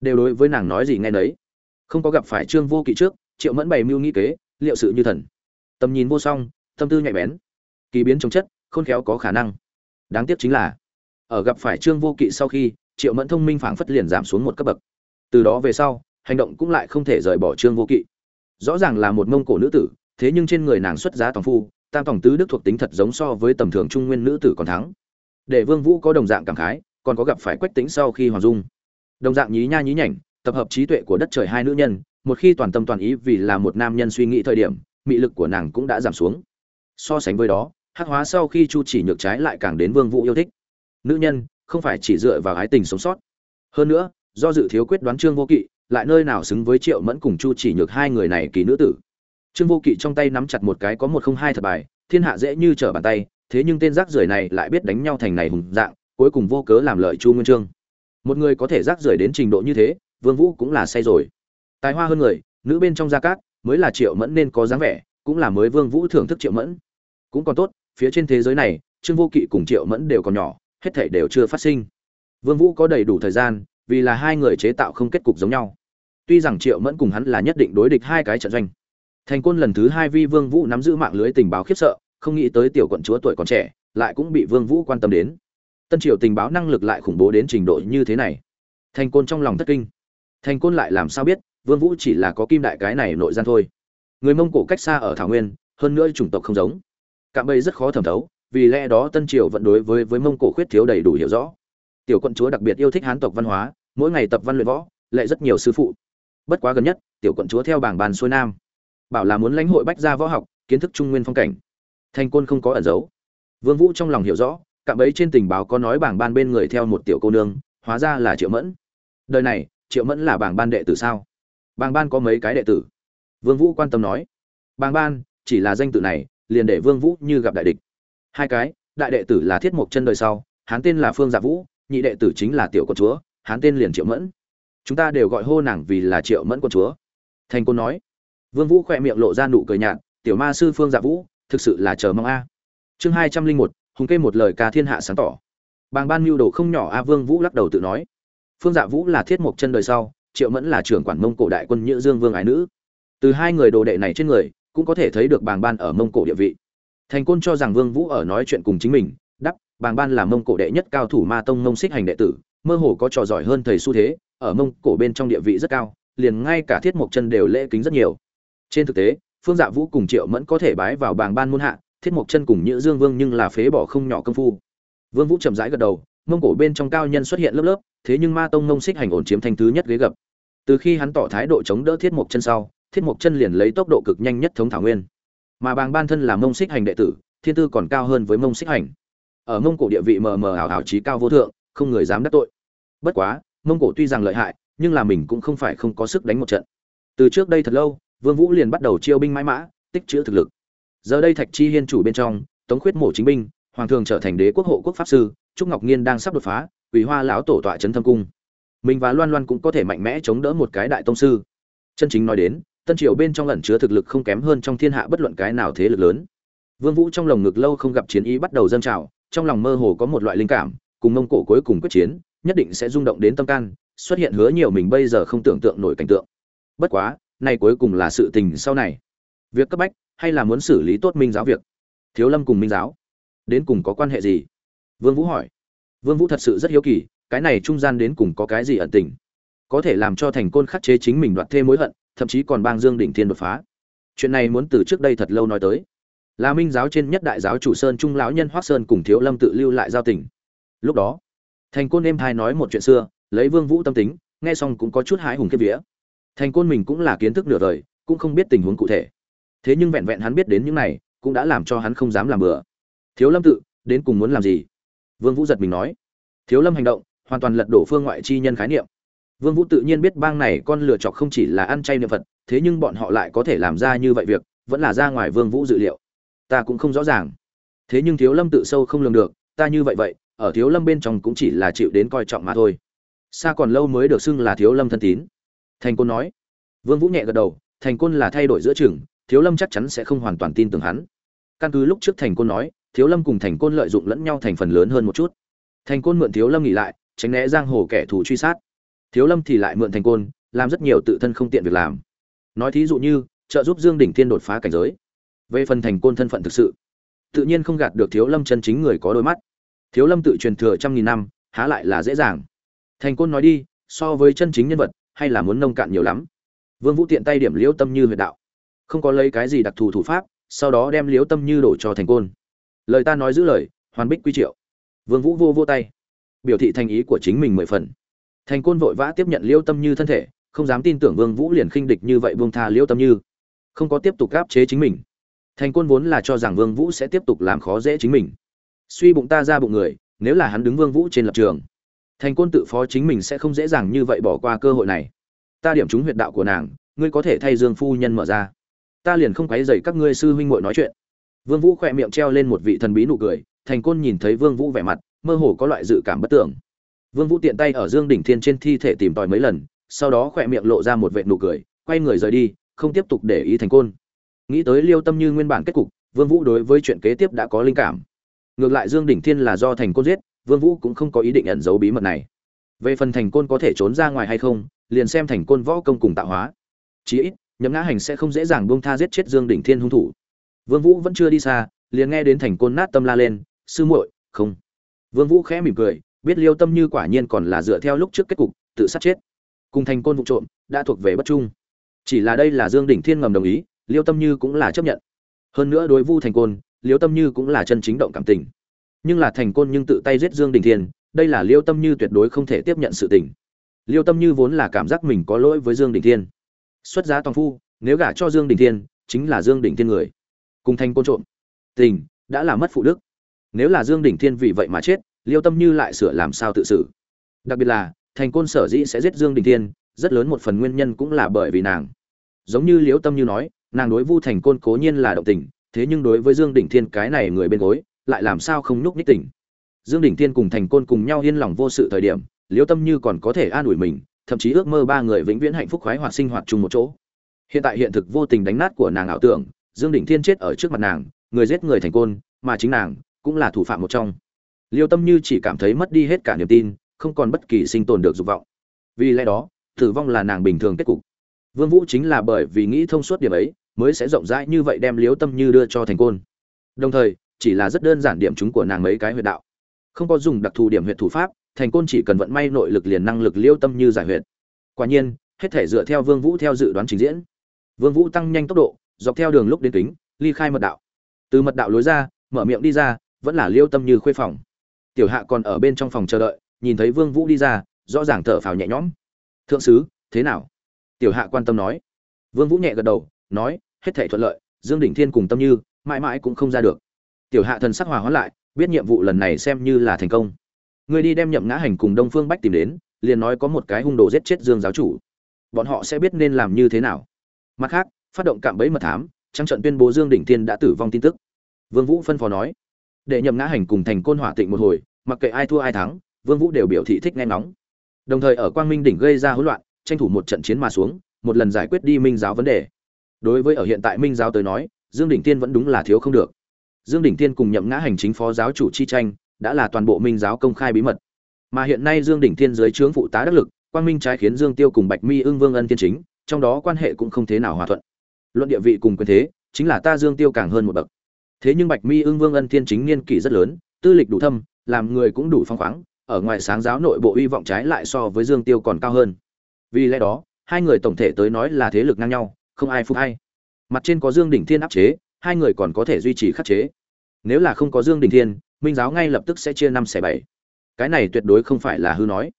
A: Đều đối với nàng nói gì nghe nấy. Không có gặp phải trương vô kỵ trước, triệu mẫn bày mưu nghĩ kế, liệu sự như thần. Tầm nhìn vô song, tâm tư nhạy bén. Kỳ biến chống chất, khôn khéo có khả năng. Đáng tiếc chính là, ở gặp phải trương vô kỵ sau khi, triệu mẫn thông minh phảng phất liền giảm xuống một cấp bậc. Từ đó về sau, hành động cũng lại không thể rời bỏ trương vô kỵ. Rõ ràng là một mông cổ nữ tử, thế nhưng trên người nàng xuất giá tòng phu, tam tổng tứ đức thuộc tính thật giống so với tầm thường trung nguyên nữ tử còn thắng. Để vương vũ có đồng dạng cảm khái còn có gặp phải quách tính sau khi hoàng dung. Đồng dạng nhí nha nhí nhảnh, tập hợp trí tuệ của đất trời hai nữ nhân, một khi toàn tâm toàn ý vì là một nam nhân suy nghĩ thời điểm, mị lực của nàng cũng đã giảm xuống. So sánh với đó, hắc hóa sau khi chu chỉ nhược trái lại càng đến vương vũ yêu thích. Nữ nhân, không phải chỉ dựa vào ái tình sống sót. Hơn nữa, do dự thiếu quyết đoán trương vô kỵ, lại nơi nào xứng với triệu mẫn cùng chu chỉ nhược hai người này kỳ nữ tử. Trương vô kỵ trong tay nắm chặt một cái có một không hai thật bài, thiên hạ dễ như trở bàn tay, thế nhưng tên rác rưởi này lại biết đánh nhau thành này hùng dạng cuối cùng vô cớ làm lợi chu nguyên trương. Một người có thể rác rưởi đến trình độ như thế, vương vũ cũng là say rồi. Tài hoa hơn người, nữ bên trong gia cát, mới là triệu mẫn nên có dáng vẻ, cũng là mới vương vũ thưởng thức triệu mẫn. Cũng còn tốt, phía trên thế giới này, trương vô kỵ cùng triệu mẫn đều còn nhỏ, hết thảy đều chưa phát sinh. Vương vũ có đầy đủ thời gian, vì là hai người chế tạo không kết cục giống nhau. Tuy rằng triệu mẫn cùng hắn là nhất định đối địch hai cái trận doanh. Thành quân lần thứ hai vi vương vũ nắm giữ mạng lưới tình báo khiếp sợ, không nghĩ tới tiểu quận chúa tuổi còn trẻ, lại cũng bị vương vũ quan tâm đến tân triều tình báo năng lực lại khủng bố đến trình độ như thế này. Thành côn trong lòng thất kinh. Thành côn lại làm sao biết, vương vũ chỉ là có kim đại cái này nội gian thôi. Người mông cổ cách xa ở thảo nguyên, hơn nữa chủng tộc không giống. Cạm bẫy rất khó thẩm thấu, vì lẽ đó tân triều vẫn đối với với mông cổ khuyết thiếu đầy đủ hiểu rõ. Tiểu quận chúa đặc biệt yêu thích hán tộc văn hóa, mỗi ngày tập văn luyện võ, lại rất nhiều sư phụ. Bất quá gần nhất, tiểu quận chúa theo bảng bàn xuôi nam, bảo là muốn lãnh hội bách gia võ học, kiến thức trung nguyên phong cảnh. Thành côn không có ẩn giấu. Vương vũ trong lòng hiểu rõ cạm ấy trên tình báo có nói bảng ban bên người theo một tiểu cô nương, hóa ra là triệu mẫn. Đời này, triệu mẫn là bảng ban đệ tử sao? Bảng ban có mấy cái đệ tử? Vương vũ quan tâm nói. Bảng ban, chỉ là danh tự này, liền để vương vũ như gặp đại địch. Hai cái, đại đệ tử là thiết mục chân đời sau hán tên là phương dạ vũ, nhị đệ tử chính là tiểu con chúa hán tên liền triệu mẫn. Chúng ta đều gọi hô nàng vì là triệu mẫn con chúa. Thành côn nói. Vương vũ khỏe miệng lộ ra nụ cười nhạt, tiểu ma sư phương dạ vũ, thực sự là chờ mong a. Chương hai trăm linh một hùng kê một lời ca thiên hạ sáng tỏ. Bàng ban mưu đồ không nhỏ, a vương vũ lắc đầu tự nói. Phương dạ vũ là thiết mục chân đời sau, triệu mẫn là trưởng quản mông cổ đại quân nhữ dương vương ái nữ. Từ hai người đồ đệ này trên người, cũng có thể thấy được bàng ban ở mông cổ địa vị. Thành côn cho rằng vương vũ ở nói chuyện cùng chính mình đắp bàng ban là mông cổ đệ nhất cao thủ ma tông mông xích hành đệ tử, mơ hồ có trò giỏi hơn thầy xu thế, ở mông cổ bên trong địa vị rất cao, liền ngay cả thiết mộc chân đều lễ kính rất nhiều. Trên thực tế, phương dạ vũ cùng triệu mẫn có thể bái vào bàng ban muôn hạ thiết mộc chân cùng nhữ dương vương nhưng là phế bỏ không nhỏ công phu. Vương vũ chậm rãi gật đầu, mông cổ bên trong cao nhân xuất hiện lớp lớp, thế nhưng ma tông mông xích hành ổn chiếm thành thứ nhất ghế gập. Từ khi hắn tỏ thái độ chống đỡ thiết mộc chân sau, thiết mộc chân liền lấy tốc độ cực nhanh nhất thống thảo nguyên. Mà bàng ban thân là mông xích hành đệ tử, thiên tư còn cao hơn với mông xích hành. Ở mông cổ địa vị mờ mờ ảo ảo trí cao vô thượng, không người dám đắc tội. Bất quá, mông cổ tuy rằng lợi hại, nhưng là mình cũng không phải không có sức đánh một trận. Từ trước đây thật lâu, vương vũ liền bắt đầu chiêu binh mãi mã, tích trữ thực lực giờ đây thạch chi hiên chủ bên trong, tống khuyết mổ chính binh, hoàng thường trở thành đế quốc hộ quốc pháp sư, trúc ngọc nhiên đang sắp đột phá quỷ hoa lão tổ tọa trấn thâm cung. Mình và loan loan cũng có thể mạnh mẽ chống đỡ một cái đại tông sư. Chân chính nói đến, tân triều bên trong ẩn chứa thực lực không kém hơn trong thiên hạ bất luận cái nào thế lực lớn. Vương vũ trong lồng ngực lâu không gặp chiến ý bắt đầu dâng trào, trong lòng mơ hồ có một loại linh cảm, cùng mông cổ cuối cùng quyết chiến, nhất định sẽ rung động đến tâm can, xuất hiện hứa nhiều mình bây giờ không tưởng tượng nổi cảnh tượng. Bất quá này cuối cùng là sự tình sau này. Việc cấp bách hay là muốn xử lý tốt minh giáo việc? Thiếu lâm cùng minh giáo, đến cùng có quan hệ gì? Vương vũ hỏi. Vương vũ thật sự rất hiếu kỳ, cái này trung gian đến cùng có cái gì ẩn tình? Có thể làm cho thành côn khắc chế chính mình đoạt thêm mối hận, thậm chí còn bang dương đỉnh thiên đột phá. Chuyện này muốn từ trước đây thật lâu nói tới. Là minh giáo trên nhất đại giáo chủ sơn trung lão nhân hoắc sơn cùng thiếu lâm tự lưu lại giao tình. Lúc đó, thành côn em hai nói một chuyện xưa, lấy vương vũ tâm tính, nghe xong cũng có chút hái hùng kiếp vía. Thành côn mình cũng là kiến thức nửa đời, cũng không biết tình huống cụ thể thế nhưng vẹn vẹn hắn biết đến những này, cũng đã làm cho hắn không dám làm bừa. Thiếu lâm tự, đến cùng muốn làm gì? Vương vũ giật mình nói. Thiếu lâm hành động, hoàn toàn lật đổ phương ngoại chi nhân khái niệm. Vương vũ tự nhiên biết bang này con lừa chọc không chỉ là ăn chay niệm phật, thế nhưng bọn họ lại có thể làm ra như vậy việc, vẫn là ra ngoài vương vũ dự liệu. Ta cũng không rõ ràng. Thế nhưng thiếu lâm tự sâu không lường được, ta như vậy vậy, ở thiếu lâm bên trong cũng chỉ là chịu đến coi trọng mà thôi. Xa còn lâu mới được xưng là thiếu lâm thân tín. Thành côn nói. Vương vũ nhẹ gật đầu, thành côn là thay đổi giữa chừng thiếu lâm chắc chắn sẽ không hoàn toàn tin tưởng hắn. Căn cứ lúc trước thành côn nói, thiếu lâm cùng thành côn lợi dụng lẫn nhau thành phần lớn hơn một chút. Thành côn mượn thiếu lâm nghỉ lại, tránh né giang hồ kẻ thù truy sát. Thiếu lâm thì lại mượn thành côn, làm rất nhiều tự thân không tiện việc làm. Nói thí dụ như, trợ giúp dương đỉnh thiên đột phá cảnh giới. Về phần thành côn thân phận thực sự, tự nhiên không gạt được thiếu lâm chân chính người có đôi mắt. Thiếu lâm tự truyền thừa trăm nghìn năm, há lại là dễ dàng. Thành côn nói đi, so với chân chính nhân vật, hay là muốn nông cạn nhiều lắm. Vương vũ tiện tay điểm liễu tâm như huyệt đạo không có lấy cái gì đặc thù thủ pháp, sau đó đem liễu tâm như đổ cho thành côn. Lời ta nói giữ lời, hoàn bích quy triệu. Vương vũ vô vô tay. Biểu thị thành ý của chính mình mười phần. Thành côn vội vã tiếp nhận liễu tâm như thân thể, không dám tin tưởng vương vũ liền khinh địch như vậy buông tha liễu tâm như. Không có tiếp tục áp chế chính mình. Thành côn vốn là cho rằng vương vũ sẽ tiếp tục làm khó dễ chính mình. Suy bụng ta ra bụng người, nếu là hắn đứng vương vũ trên lập trường, thành côn tự phó chính mình sẽ không dễ dàng như vậy bỏ qua cơ hội này. Ta điểm trúng huyệt đạo của nàng, ngươi có thể thay dương phu nhân mở ra ta liền không quấy dày các ngươi sư huynh muội nói chuyện. Vương vũ khỏe miệng treo lên một vị thần bí nụ cười, thành côn nhìn thấy vương vũ vẻ mặt, mơ hồ có loại dự cảm bất tưởng vương vũ tiện tay ở dương đỉnh thiên trên thi thể tìm tòi mấy lần, sau đó khỏe miệng lộ ra một vệt nụ cười, quay người rời đi, không tiếp tục để ý thành côn. Nghĩ tới liêu tâm như nguyên bản kết cục, vương vũ đối với chuyện kế tiếp đã có linh cảm. Ngược lại dương đỉnh thiên là do thành côn giết, vương vũ cũng không có ý định ẩn giấu bí mật này. Về phần thành côn có thể trốn ra ngoài hay không, liền xem thành côn võ công cùng tạo hóa. Chí ít nhậm ngã hành sẽ không dễ dàng buông tha giết chết dương đỉnh thiên hung thủ. Vương vũ vẫn chưa đi xa, liền nghe đến thành côn nát tâm la lên, sư muội, không. Vương vũ khẽ mỉm cười, biết liêu tâm như quả nhiên còn là dựa theo lúc trước kết cục, tự sát chết. Cùng thành côn vụ trộm, đã thuộc về bất trung. Chỉ là đây là dương đỉnh thiên ngầm đồng ý, liêu tâm như cũng là chấp nhận. Hơn nữa đối vu thành côn, liêu tâm như cũng là chân chính động cảm tình. Nhưng là thành côn nhưng tự tay giết dương đình thiên, đây là liêu tâm như tuyệt đối không thể tiếp nhận sự tình. Liêu tâm như vốn là cảm giác mình có lỗi với dương đình thiên xuất giá toàn phu, nếu gả cho dương đình thiên, chính là dương đình thiên người. Cùng thành côn trộm. Tình, đã là mất phụ đức. Nếu là dương đình thiên vì vậy mà chết, liêu tâm như lại sửa làm sao tự xử? Đặc biệt là, thành côn sở dĩ sẽ giết dương đình thiên, rất lớn một phần nguyên nhân cũng là bởi vì nàng. Giống như liễu tâm như nói, nàng đối vu thành côn cố nhiên là động tình, thế nhưng đối với dương đình thiên cái này người bên gối, lại làm sao không nhúc nhích tình? dương đình thiên cùng thành côn cùng nhau yên lòng vô sự thời điểm liễu tâm như còn có thể an ủi mình thậm chí ước mơ ba người vĩnh viễn hạnh phúc khoái hoạt sinh hoạt chung một chỗ. Hiện tại hiện thực vô tình đánh nát của nàng ảo tưởng, dương Đỉnh thiên chết ở trước mặt nàng, người giết người thành côn, mà chính nàng cũng là thủ phạm một trong. Liêu tâm như chỉ cảm thấy mất đi hết cả niềm tin, không còn bất kỳ sinh tồn được dục vọng. Vì lẽ đó, tử vong là nàng bình thường kết cục. Vương vũ chính là bởi vì nghĩ thông suốt điểm ấy, mới sẽ rộng rãi như vậy đem Liêu tâm như đưa cho thành côn. Đồng thời, chỉ là rất đơn giản điểm chúng của nàng mấy cái huyệt đạo. Không có dùng đặc thù điểm huyệt thủ pháp thành côn chỉ cần vận may nội lực liền năng lực liêu tâm như giải huyệt. Quả nhiên, hết thể dựa theo vương vũ theo dự đoán trình diễn. Vương vũ tăng nhanh tốc độ, dọc theo đường lúc đến kính, ly khai mật đạo. Từ mật đạo lối ra, mở miệng đi ra, vẫn là liêu tâm như khuê phòng. Tiểu hạ còn ở bên trong phòng chờ đợi, nhìn thấy vương vũ đi ra, rõ ràng thở phào nhẹ nhõm. Thượng sứ, thế nào? Tiểu hạ quan tâm nói. Vương vũ nhẹ gật đầu, nói, hết thảy thuận lợi, dương đỉnh thiên cùng tâm như, mãi mãi cũng không ra được. Tiểu hạ thần sắc hòa hóa lại, biết nhiệm vụ lần này xem như là thành công người đi đem nhậm ngã hành cùng đông phương bách tìm đến, liền nói có một cái hung đồ giết chết dương giáo chủ. Bọn họ sẽ biết nên làm như thế nào. Mặt khác, phát động cạm bẫy mật thám, trăng trận tuyên bố dương đỉnh thiên đã tử vong tin tức. Vương vũ phân phó nói, để nhậm ngã hành cùng thành côn hỏa tịnh một hồi, mặc kệ ai thua ai thắng, vương vũ đều biểu thị thích nghe ngóng. Đồng thời ở quang minh đỉnh gây ra hỗn loạn, tranh thủ một trận chiến mà xuống, một lần giải quyết đi minh giáo vấn đề. Đối với ở hiện tại minh giáo tới nói, dương đỉnh tiên vẫn đúng là thiếu không được. Dương đỉnh tiên cùng nhậm ngã hành chính phó giáo chủ chi tranh đã là toàn bộ minh giáo công khai bí mật. Mà hiện nay dương đỉnh Thiên dưới trướng phụ tá đắc lực, quang minh trái khiến dương tiêu cùng bạch mi ưng vương ân Thiên chính, trong đó quan hệ cũng không thế nào hòa thuận. Luận địa vị cùng quyền thế, chính là ta dương tiêu càng hơn một bậc. Thế nhưng bạch mi ưng vương ân Thiên chính niên kỷ rất lớn, tư lịch đủ thâm, làm người cũng đủ phong khoáng, ở ngoài sáng giáo nội bộ uy vọng trái lại so với dương tiêu còn cao hơn. Vì lẽ đó, hai người tổng thể tới nói là thế lực ngang nhau, không ai phục hay. Mặt trên có dương đỉnh thiên áp chế, hai người còn có thể duy trì khắc chế. Nếu là không có dương đỉnh thiên minh giáo ngay lập tức sẽ chia năm xẻ bảy. Cái này tuyệt đối không phải là hư nói.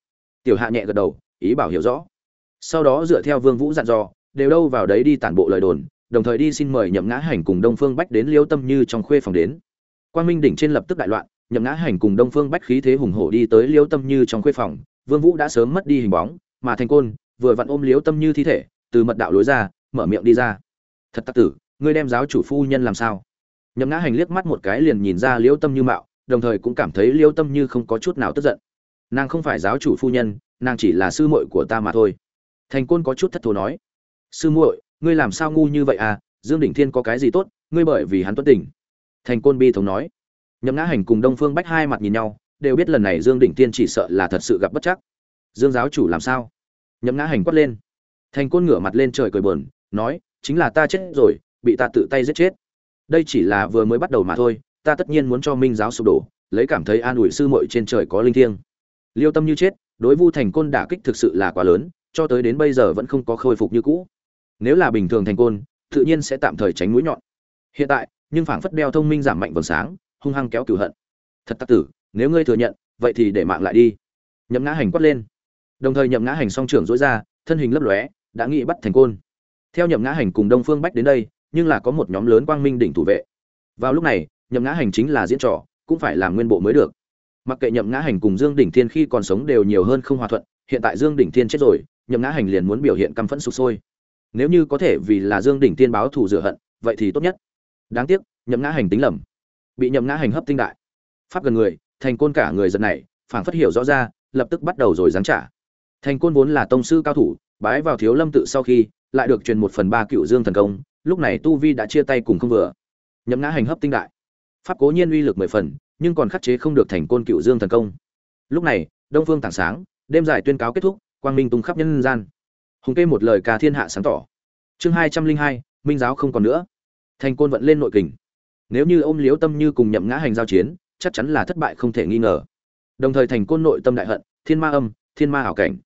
A: Tiểu hạ nhẹ gật đầu, ý bảo hiểu rõ. Sau đó dựa theo vương vũ dặn dò, đều đâu vào đấy đi tản bộ lời đồn, đồng thời đi xin mời nhậm ngã hành cùng đông phương bách đến liêu tâm như trong khuê phòng đến. Quang minh đỉnh trên lập tức đại loạn, nhậm ngã hành cùng đông phương bách khí thế hùng hổ đi tới liêu tâm như trong khuê phòng. Vương vũ đã sớm mất đi hình bóng, mà thành côn vừa vặn ôm liêu tâm như thi thể, từ mật đạo lối ra, mở miệng đi ra. Thật tắc tử, ngươi đem giáo chủ phu nhân làm sao? Nhậm ngã hành liếc mắt một cái liền nhìn ra liêu tâm như mạo đồng thời cũng cảm thấy liêu tâm như không có chút nào tức giận. Nàng không phải giáo chủ phu nhân, nàng chỉ là sư muội của ta mà thôi. Thành côn có chút thất thố nói, sư muội, ngươi làm sao ngu như vậy à? Dương đỉnh thiên có cái gì tốt, ngươi bởi vì hắn tuấn tình. Thành côn bi thống nói. Nhậm ngã hành cùng đông phương bách hai mặt nhìn nhau, đều biết lần này dương đỉnh Thiên chỉ sợ là thật sự gặp bất chắc. Dương giáo chủ làm sao? Nhậm ngã hành quát lên. Thành côn ngửa mặt lên trời cười bờn nói, chính là ta chết rồi, bị ta tự tay giết chết. Đây chỉ là vừa mới bắt đầu mà thôi ta tất nhiên muốn cho minh giáo sụp đổ, lấy cảm thấy an ủi sư muội trên trời có linh thiêng. Liêu tâm như chết, đối vu thành côn đả kích thực sự là quá lớn, cho tới đến bây giờ vẫn không có khôi phục như cũ. Nếu là bình thường thành côn, tự nhiên sẽ tạm thời tránh mũi nhọn. Hiện tại, nhưng phảng phất đeo thông minh giảm mạnh vầng sáng, hung hăng kéo cửu hận. Thật tắc tử, nếu ngươi thừa nhận, vậy thì để mạng lại đi. Nhậm ngã hành quát lên. Đồng thời nhậm ngã hành song trưởng dối ra, thân hình lấp lóe, đã nghĩ bắt thành côn. Theo nhậm ngã hành cùng đông phương bách đến đây, nhưng là có một nhóm lớn quang minh đỉnh thủ vệ. Vào lúc này nhậm ngã hành chính là diễn trò, cũng phải làm nguyên bộ mới được. Mặc kệ nhậm ngã hành cùng dương đỉnh thiên khi còn sống đều nhiều hơn không hòa thuận, hiện tại dương đỉnh thiên chết rồi, nhậm ngã hành liền muốn biểu hiện căm phẫn sụp sôi. Nếu như có thể vì là dương đỉnh thiên báo thù rửa hận, vậy thì tốt nhất. Đáng tiếc, nhậm ngã hành tính lầm. Bị nhậm ngã hành hấp tinh đại. Pháp gần người, thành côn cả người giật này phảng phất hiểu rõ ra, lập tức bắt đầu rồi giáng trả. Thành côn vốn là tông sư cao thủ, bái vào thiếu lâm tự sau khi, lại được truyền một phần ba cựu dương thần công, lúc này tu vi đã chia tay cùng không vừa. Nhậm ngã hành hấp tinh đại pháp cố nhiên uy lực mười phần, nhưng còn khắc chế không được thành côn cựu dương thần công. Lúc này, đông phương tảng sáng, đêm dài tuyên cáo kết thúc, quang minh tung khắp nhân gian. Hùng kê một lời ca thiên hạ sáng tỏ. Chương hai trăm linh hai, minh giáo không còn nữa. Thành côn vận lên nội kình. Nếu như ôm liếu tâm như cùng nhậm ngã hành giao chiến, chắc chắn là thất bại không thể nghi ngờ. Đồng thời thành côn nội tâm đại hận, thiên ma âm, thiên ma ảo cảnh.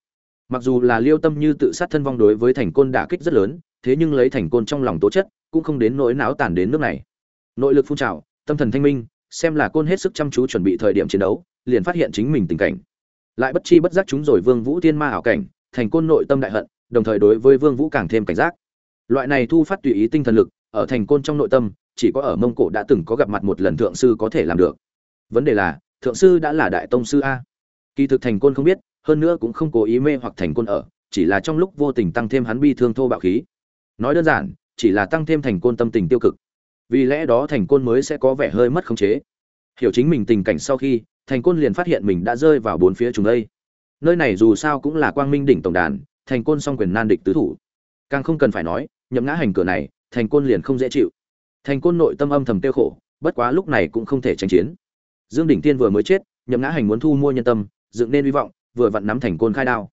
A: Mặc dù là liêu tâm như tự sát thân vong đối với thành côn đả kích rất lớn, thế nhưng lấy thành côn trong lòng tố chất, cũng không đến nỗi não tàn đến nước này. Nội lực phun trào tâm thần thanh minh, xem là côn hết sức chăm chú chuẩn bị thời điểm chiến đấu, liền phát hiện chính mình tình cảnh. Lại bất chi bất giác chúng rồi vương vũ thiên ma ảo cảnh, thành côn nội tâm đại hận, đồng thời đối với vương vũ càng thêm cảnh giác. Loại này thu phát tùy ý tinh thần lực, ở thành côn trong nội tâm, chỉ có ở mông cổ đã từng có gặp mặt một lần thượng sư có thể làm được. Vấn đề là, thượng sư đã là đại tông sư a. Kỳ thực thành côn không biết, hơn nữa cũng không cố ý mê hoặc thành côn ở, chỉ là trong lúc vô tình tăng thêm hắn bi thương thô bạo khí. Nói đơn giản, chỉ là tăng thêm thành côn tâm tình tiêu cực vì lẽ đó thành côn mới sẽ có vẻ hơi mất khống chế. Hiểu chính mình tình cảnh sau khi, thành côn liền phát hiện mình đã rơi vào bốn phía chúng đây. Nơi này dù sao cũng là quang minh đỉnh tổng đàn, thành côn song quyền nan địch tứ thủ. Càng không cần phải nói, nhậm ngã hành cửa này, thành côn liền không dễ chịu. Thành côn nội tâm âm thầm tiêu khổ, bất quá lúc này cũng không thể tranh chiến. Dương đỉnh tiên vừa mới chết, nhậm ngã hành muốn thu mua nhân tâm, dựng nên hy vọng, vừa vặn nắm thành côn khai đao.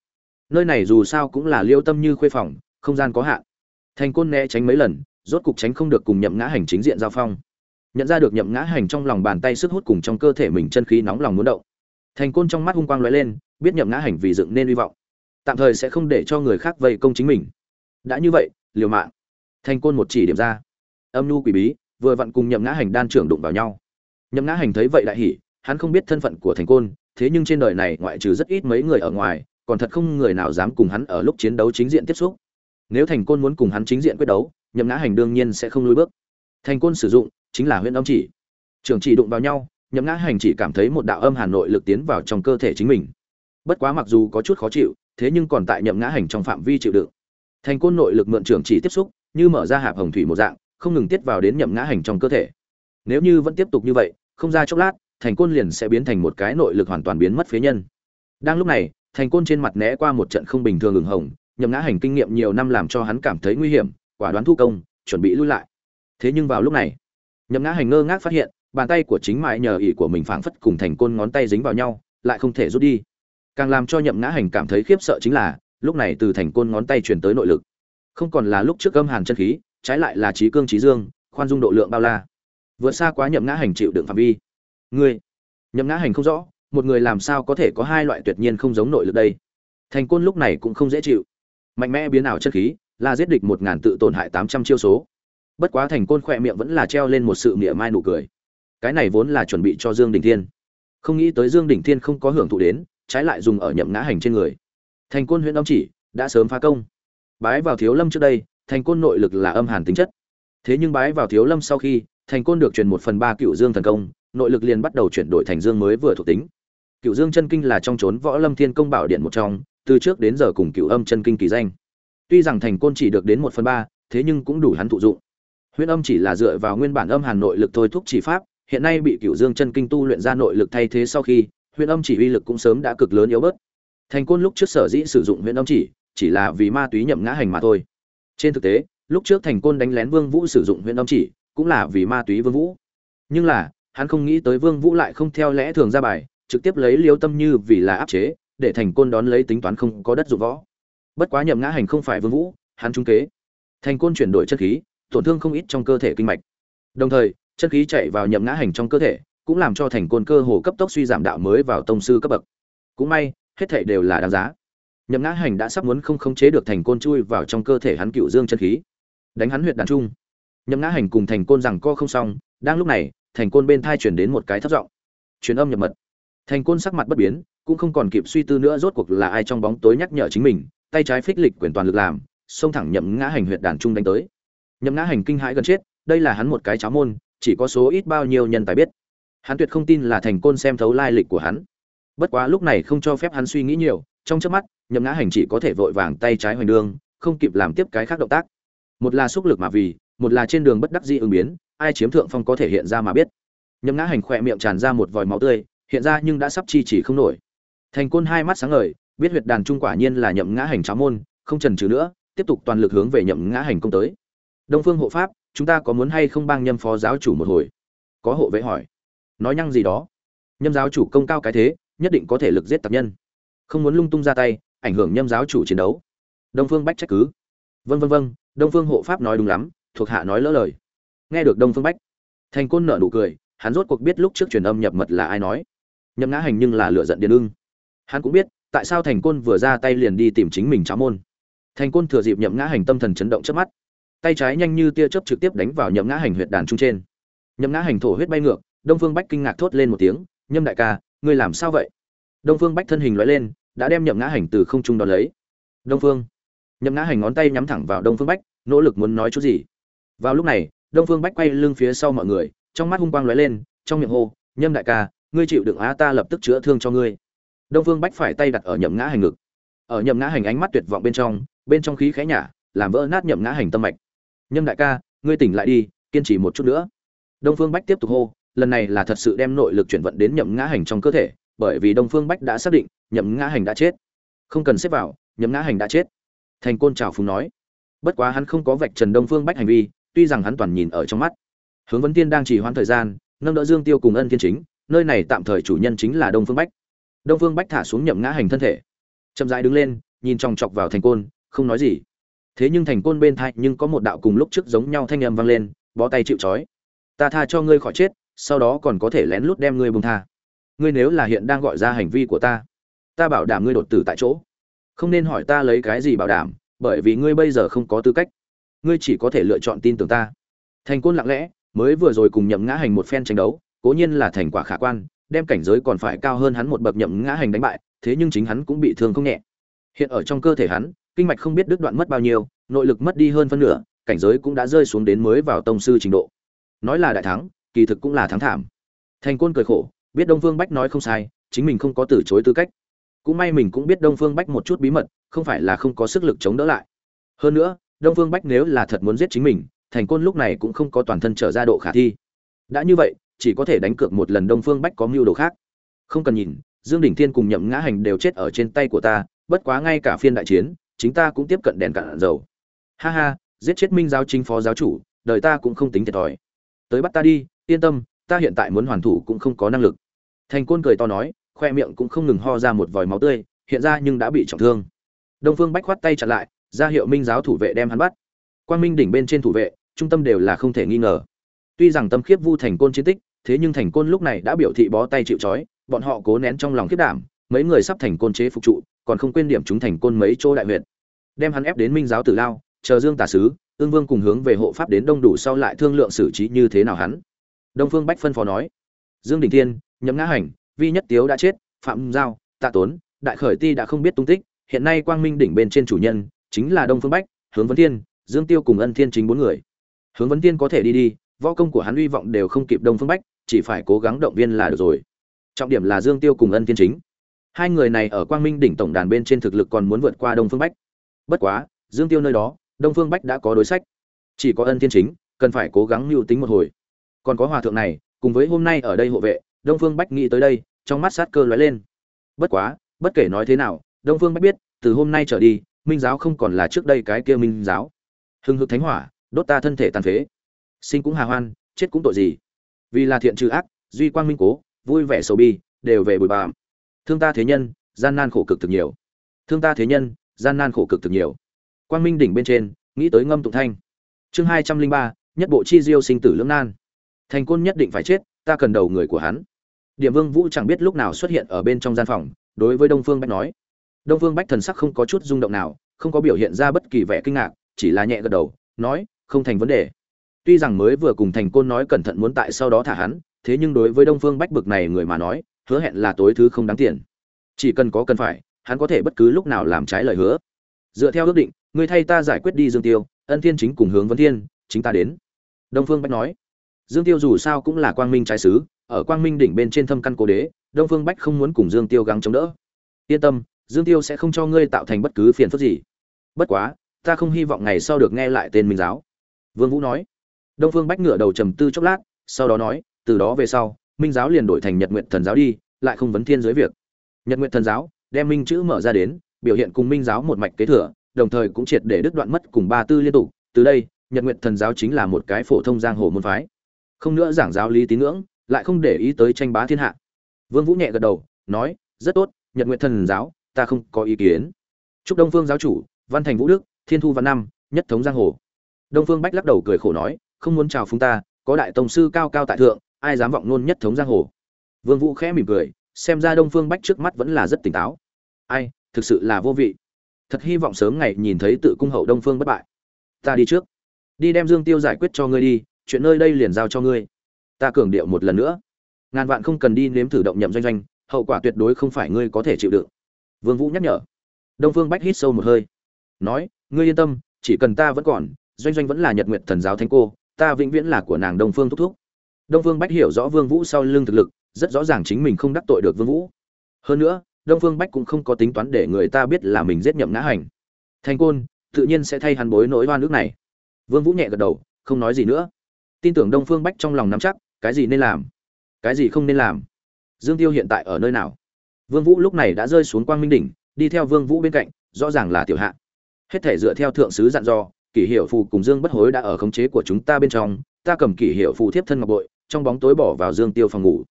A: Nơi này dù sao cũng là liêu tâm như khuê phòng, không gian có hạn. Thành côn né tránh mấy lần rốt cục tránh không được cùng nhậm ngã hành chính diện giao phong. Nhận ra được nhậm ngã hành trong lòng bàn tay sức hút cùng trong cơ thể mình chân khí nóng lòng muốn động. Thành côn trong mắt hung quang lóe lên, biết nhậm ngã hành vì dựng nên hy vọng. Tạm thời sẽ không để cho người khác vây công chính mình. Đã như vậy, liều mạng. Thành côn một chỉ điểm ra. Âm nhu quỷ bí, vừa vặn cùng nhậm ngã hành đan trưởng đụng vào nhau. Nhậm ngã hành thấy vậy đại hỉ, hắn không biết thân phận của thành côn, thế nhưng trên đời này ngoại trừ rất ít mấy người ở ngoài, còn thật không người nào dám cùng hắn ở lúc chiến đấu chính diện tiếp xúc. Nếu thành côn muốn cùng hắn chính diện quyết đấu nhậm ngã hành đương nhiên sẽ không lùi bước. Thành côn sử dụng chính là huyễn âm chỉ. Trường chỉ đụng vào nhau, nhậm ngã hành chỉ cảm thấy một đạo âm hà nội lực tiến vào trong cơ thể chính mình. Bất quá mặc dù có chút khó chịu, thế nhưng còn tại nhậm ngã hành trong phạm vi chịu đựng. Thành côn nội lực mượn trường chỉ tiếp xúc, như mở ra hạp hồng thủy một dạng, không ngừng tiết vào đến nhậm ngã hành trong cơ thể. Nếu như vẫn tiếp tục như vậy, không ra chốc lát, thành côn liền sẽ biến thành một cái nội lực hoàn toàn biến mất phế nhân. Đang lúc này, thành côn trên mặt né qua một trận không bình thường ửng hồng, nhậm ngã hành kinh nghiệm nhiều năm làm cho hắn cảm thấy nguy hiểm quả đoán thu công, chuẩn bị lui lại. Thế nhưng vào lúc này, nhậm ngã hành ngơ ngác phát hiện, bàn tay của chính mãi nhờ ỉ của mình phảng phất cùng thành côn ngón tay dính vào nhau, lại không thể rút đi. Càng làm cho nhậm ngã hành cảm thấy khiếp sợ chính là, lúc này từ thành côn ngón tay truyền tới nội lực. Không còn là lúc trước gâm hàn chân khí, trái lại là trí cương trí dương, khoan dung độ lượng bao la. Vượt xa quá nhậm ngã hành chịu đựng phạm vi. Ngươi, nhậm ngã hành không rõ, một người làm sao có thể có hai loại tuyệt nhiên không giống nội lực đây? Thành côn lúc này cũng không dễ chịu. Mạnh mẽ biến ảo chân khí là giết địch một ngàn tự tổn hại tám trăm chiêu số. Bất quá thành côn khỏe miệng vẫn là treo lên một sự mỉa mai nụ cười. Cái này vốn là chuẩn bị cho dương đình thiên. Không nghĩ tới dương đình thiên không có hưởng thụ đến, trái lại dùng ở nhậm ngã hành trên người. Thành côn huyện âm chỉ, đã sớm phá công. Bái vào thiếu lâm trước đây, thành côn nội lực là âm hàn tính chất. Thế nhưng bái vào thiếu lâm sau khi, thành côn được truyền một phần ba cựu dương thần công, nội lực liền bắt đầu chuyển đổi thành dương mới vừa thuộc tính. Cựu dương chân kinh là trong trốn võ lâm thiên công bảo điện một trong, từ trước đến giờ cùng cựu âm chân kinh kỳ danh tuy rằng thành côn chỉ được đến một phần ba, thế nhưng cũng đủ hắn thụ dụng. Huyễn âm chỉ là dựa vào nguyên bản âm hàn nội lực thôi thúc chỉ pháp, hiện nay bị cựu dương chân kinh tu luyện ra nội lực thay thế sau khi, huyễn âm chỉ uy lực cũng sớm đã cực lớn yếu bớt. Thành côn lúc trước sở dĩ sử dụng huyễn âm chỉ chỉ là vì ma túy nhậm ngã hành mà thôi. Trên thực tế, lúc trước thành côn đánh lén vương vũ sử dụng huyễn âm chỉ, cũng là vì ma túy vương vũ. Nhưng là, hắn không nghĩ tới vương vũ lại không theo lẽ thường ra bài, trực tiếp lấy liêu tâm như vì là áp chế, để thành côn đón lấy tính toán không có đất dụng võ bất quá nhậm ngã hành không phải vương vũ, hắn trung kế. Thành côn chuyển đổi chân khí, tổn thương không ít trong cơ thể kinh mạch. Đồng thời, chân khí chạy vào nhậm ngã hành trong cơ thể, cũng làm cho thành côn cơ hồ cấp tốc suy giảm đạo mới vào tông sư cấp bậc. Cũng may, hết thảy đều là đáng giá. Nhậm ngã hành đã sắp muốn không khống chế được thành côn chui vào trong cơ thể hắn cựu dương chân khí. Đánh hắn huyệt đàn trung. Nhậm ngã hành cùng thành côn rằng co không xong, đang lúc này, thành côn bên thai chuyển đến một cái thấp giọng. Truyền âm nhập mật. Thành côn sắc mặt bất biến, cũng không còn kịp suy tư nữa rốt cuộc là ai trong bóng tối nhắc nhở chính mình tay trái phích lịch quyền toàn lực làm, xông thẳng nhậm ngã hành huyệt đàn trung đánh tới. Nhậm ngã hành kinh hãi gần chết, đây là hắn một cái cháo môn, chỉ có số ít bao nhiêu nhân tài biết. Hắn tuyệt không tin là thành côn xem thấu lai lịch của hắn. Bất quá lúc này không cho phép hắn suy nghĩ nhiều, trong trước mắt, nhậm ngã hành chỉ có thể vội vàng tay trái hoành đương không kịp làm tiếp cái khác động tác. Một là xúc lực mà vì, một là trên đường bất đắc dĩ ứng biến, ai chiếm thượng phong có thể hiện ra mà biết. Nhậm ngã hành khỏe miệng tràn ra một vòi máu tươi, hiện ra nhưng đã sắp chi chỉ không nổi. Thành côn hai mắt sáng ngời biết huyệt đàn trung quả nhiên là nhậm ngã hành cháo môn, không trần trừ nữa, tiếp tục toàn lực hướng về nhậm ngã hành công tới. Đông phương hộ pháp, chúng ta có muốn hay không bang nhâm phó giáo chủ một hồi? Có hộ vệ hỏi. Nói nhăng gì đó. Nhâm giáo chủ công cao cái thế, nhất định có thể lực giết tập nhân. Không muốn lung tung ra tay, ảnh hưởng nhâm giáo chủ chiến đấu. Đông phương bách trách cứ. Vân vân vân đông phương hộ pháp nói đúng lắm, thuộc hạ nói lỡ lời. Nghe được đông phương bách, thành côn nở nụ cười, hắn rốt cuộc biết lúc trước truyền âm nhập mật là ai nói. Nhậm ngã hành nhưng là lựa giận điền ưng. Hắn cũng biết tại sao thành côn vừa ra tay liền đi tìm chính mình cháo môn? Thành côn thừa dịp nhậm ngã hành tâm thần chấn động trước mắt. Tay trái nhanh như tia chớp trực tiếp đánh vào nhậm ngã hành huyệt đàn trung trên. Nhậm ngã hành thổ huyết bay ngược, đông phương bách kinh ngạc thốt lên một tiếng, nhâm đại ca, ngươi làm sao vậy? Đông phương bách thân hình lóe lên, đã đem nhậm ngã hành từ không trung đón lấy. Đông phương. Nhậm ngã hành ngón tay nhắm thẳng vào đông phương bách, nỗ lực muốn nói chút gì. Vào lúc này, đông phương bách quay lưng phía sau mọi người, trong mắt hung quang lóe lên, trong miệng hô, nhâm đại ca, ngươi chịu đựng á ta lập tức chữa thương cho ngươi đông phương bách phải tay đặt ở nhậm ngã hành ngực. Ở nhậm ngã hành ánh mắt tuyệt vọng bên trong bên trong khí khẽ nhả, làm vỡ nát nhậm ngã hành tâm mạch. Nhâm đại ca, ngươi tỉnh lại đi, kiên trì một chút nữa. Đông phương bách tiếp tục hô, lần này là thật sự đem nội lực chuyển vận đến nhậm ngã hành trong cơ thể, bởi vì đông phương bách đã xác định, nhậm ngã hành đã chết. Không cần xếp vào, nhậm ngã hành đã chết. Thành côn trào phùng nói. Bất quá hắn không có vạch trần đông phương bách hành vi, tuy rằng hắn toàn nhìn ở trong mắt. Hướng vấn tiên đang trì hoãn thời gian, nâng đỡ dương tiêu cùng ân thiên chính, nơi này tạm thời chủ nhân chính là đông phương bách đông phương bách thả xuống nhậm ngã hành thân thể. Chậm rãi đứng lên, nhìn chòng chọc vào thành côn, không nói gì. Thế nhưng thành côn bên thai nhưng có một đạo cùng lúc trước giống nhau thanh âm vang lên, bó tay chịu trói. Ta tha cho ngươi khỏi chết, sau đó còn có thể lén lút đem ngươi bông tha. Ngươi nếu là hiện đang gọi ra hành vi của ta ta bảo đảm ngươi đột tử tại chỗ. Không nên hỏi ta lấy cái gì bảo đảm, bởi vì ngươi bây giờ không có tư cách. Ngươi chỉ có thể lựa chọn tin tưởng ta. Thành côn lặng lẽ, mới vừa rồi cùng nhậm ngã hành một phen tranh đấu, cố nhiên là thành quả khả quan đem cảnh giới còn phải cao hơn hắn một bậc nhậm ngã hành đánh bại, thế nhưng chính hắn cũng bị thương không nhẹ. Hiện ở trong cơ thể hắn, kinh mạch không biết đứt đoạn mất bao nhiêu, nội lực mất đi hơn phân nửa, cảnh giới cũng đã rơi xuống đến mới vào tông sư trình độ. Nói là đại thắng, kỳ thực cũng là thắng thảm. Thành côn cười khổ, biết đông phương bách nói không sai, chính mình không có từ chối tư cách. Cũng may mình cũng biết đông phương bách một chút bí mật, không phải là không có sức lực chống đỡ lại. Hơn nữa, đông phương bách nếu là thật muốn giết chính mình, thành côn lúc này cũng không có toàn thân trở ra độ khả thi. Đã như vậy chỉ có thể đánh cược một lần đông phương bách có mưu đồ khác. Không cần nhìn, dương Đình thiên cùng nhậm ngã hành đều chết ở trên tay của ta, bất quá ngay cả phiên đại chiến, chính ta cũng tiếp cận đèn cạn dầu. Ha ha, giết chết minh giáo chính phó giáo chủ, đời ta cũng không tính thiệt thòi. Tới bắt ta đi, yên tâm, ta hiện tại muốn hoàn thủ cũng không có năng lực. Thành côn cười to nói, khoe miệng cũng không ngừng ho ra một vòi máu tươi, hiện ra nhưng đã bị trọng thương. Đông phương bách khoát tay chặn lại, ra hiệu minh giáo thủ vệ đem hắn bắt. Quang minh đỉnh bên trên thủ vệ, trung tâm đều là không thể nghi ngờ. Tuy rằng tâm khiếp vu thành côn chiến tích thế nhưng thành côn lúc này đã biểu thị bó tay chịu trói, bọn họ cố nén trong lòng khiếp đảm, mấy người sắp thành côn chế phục trụ, còn không quên điểm chúng thành côn mấy chỗ đại huyện đem hắn ép đến minh giáo tử lao, chờ dương tả sứ, ương vương cùng hướng về hộ pháp đến đông đủ sau lại thương lượng xử trí như thế nào hắn. Đông phương bách phân phó nói, dương đình thiên, nhậm ngã hành, vi nhất tiếu đã chết, phạm giao, tạ tốn, đại khởi ti đã không biết tung tích, hiện nay quang minh đỉnh bên trên chủ nhân, chính là đông phương bách, hướng vấn thiên, dương tiêu cùng ân thiên chính bốn người. Hướng vấn thiên có thể đi đi, võ công của hắn uy vọng đều không kịp đông phương bách chỉ phải cố gắng động viên là được rồi. Trọng điểm là dương tiêu cùng ân thiên chính. Hai người này ở quang minh đỉnh tổng đàn bên trên thực lực còn muốn vượt qua đông phương bách. Bất quá, dương tiêu nơi đó, đông phương bách đã có đối sách. Chỉ có ân thiên chính, cần phải cố gắng mưu tính một hồi. Còn có hòa thượng này, cùng với hôm nay ở đây hộ vệ, đông phương bách nghĩ tới đây, trong mắt sát cơ lóe lên. Bất quá, bất kể nói thế nào, đông phương bách biết, từ hôm nay trở đi, minh giáo không còn là trước đây cái kia minh giáo. Hưng hực thánh hỏa, đốt ta thân thể tàn phế. Sinh cũng hà hoan, chết cũng tội gì vì là thiện trừ ác, duy quang minh cố, vui vẻ sầu bi, đều về bụi bạm thương ta thế nhân, gian nan khổ cực thực nhiều. Thương ta thế nhân, gian nan khổ cực thực nhiều. Quang minh đỉnh bên trên, nghĩ tới ngâm tụng thanh. Chương hai trăm linh ba, nhất bộ chi diêu sinh tử lưỡng nan. Thành côn nhất định phải chết, ta cần đầu người của hắn. Điểm vương vũ chẳng biết lúc nào xuất hiện ở bên trong gian phòng, đối với đông phương bách nói. Đông phương bách thần sắc không có chút rung động nào, không có biểu hiện ra bất kỳ vẻ kinh ngạc, chỉ là nhẹ gật đầu, nói, không thành vấn đề tuy rằng mới vừa cùng thành côn nói cẩn thận muốn tại sau đó thả hắn, thế nhưng đối với đông phương bách bực này người mà nói, hứa hẹn là tối thứ không đáng tiền. Chỉ cần có cần phải, hắn có thể bất cứ lúc nào làm trái lời hứa. Dựa theo ước định ngươi thay ta giải quyết đi dương tiêu, ân thiên chính cùng hướng Vân thiên, chính ta đến. Đông phương bách nói. Dương tiêu dù sao cũng là quang minh trái sứ, ở quang minh đỉnh bên trên thâm căn cố đế, đông phương bách không muốn cùng dương tiêu gắng chống đỡ. Yên tâm, dương tiêu sẽ không cho ngươi tạo thành bất cứ phiền phức gì. Bất quá, ta không hy vọng ngày sau được nghe lại tên minh giáo. Vương vũ nói đông phương bách ngửa đầu trầm tư chốc lát, sau đó nói, từ đó về sau, minh giáo liền đổi thành nhật Nguyệt thần giáo đi, lại không vấn thiên dưới việc. Nhật Nguyệt thần giáo đem minh chữ mở ra đến, biểu hiện cùng minh giáo một mạch kế thừa, đồng thời cũng triệt để đứt đoạn mất cùng ba tư liên tục. Từ đây, nhật Nguyệt thần giáo chính là một cái phổ thông giang hồ môn phái. Không nữa giảng giáo lý tín ngưỡng, lại không để ý tới tranh bá thiên hạ. Vương vũ nhẹ gật đầu, nói, rất tốt, nhật Nguyệt thần giáo, ta không có ý kiến. Chúc đông phương giáo chủ, văn thành vũ đức, thiên thu văn năm, nhất thống giang hồ. Đông phương bách lắc đầu cười khổ nói không muốn chào phúng ta, có đại tông sư cao cao tại thượng, ai dám vọng nôn nhất thống giang hồ. Vương vũ khẽ mỉm cười, xem ra đông phương bách trước mắt vẫn là rất tỉnh táo. Ai, thực sự là vô vị. Thật hy vọng sớm ngày nhìn thấy tự cung hậu đông phương bất bại. Ta đi trước. Đi đem dương tiêu giải quyết cho ngươi đi, chuyện nơi đây liền giao cho ngươi. Ta cường điệu một lần nữa. Ngàn vạn không cần đi nếm thử động nhậm doanh doanh, hậu quả tuyệt đối không phải ngươi có thể chịu đựng. Vương vũ nhắc nhở. Đông phương bách hít sâu một hơi. Nói, ngươi yên tâm, chỉ cần ta vẫn còn, doanh doanh vẫn là nhật nguyện thần giáo thánh cô ta vĩnh viễn là của nàng đông phương thúc thúc. Đông phương bách hiểu rõ vương vũ sau lưng thực lực, rất rõ ràng chính mình không đắc tội được vương vũ. Hơn nữa, đông phương bách cũng không có tính toán để người ta biết là mình giết nhậm ngã hành. Thành côn, tự nhiên sẽ thay hắn bối nỗi oan nước này. Vương vũ nhẹ gật đầu, không nói gì nữa. Tin tưởng đông phương bách trong lòng nắm chắc, cái gì nên làm? Cái gì không nên làm? Dương tiêu hiện tại ở nơi nào? Vương vũ lúc này đã rơi xuống quang minh đỉnh, đi theo vương vũ bên cạnh, rõ ràng là tiểu hạ. Hết thể dựa theo thượng sứ dặn dò kỷ hiệu phù cùng dương bất hối đã ở khống chế của chúng ta bên trong, ta cầm kỷ hiệu phù thiếp thân ngọc bội, trong bóng tối bỏ vào dương tiêu phòng ngủ.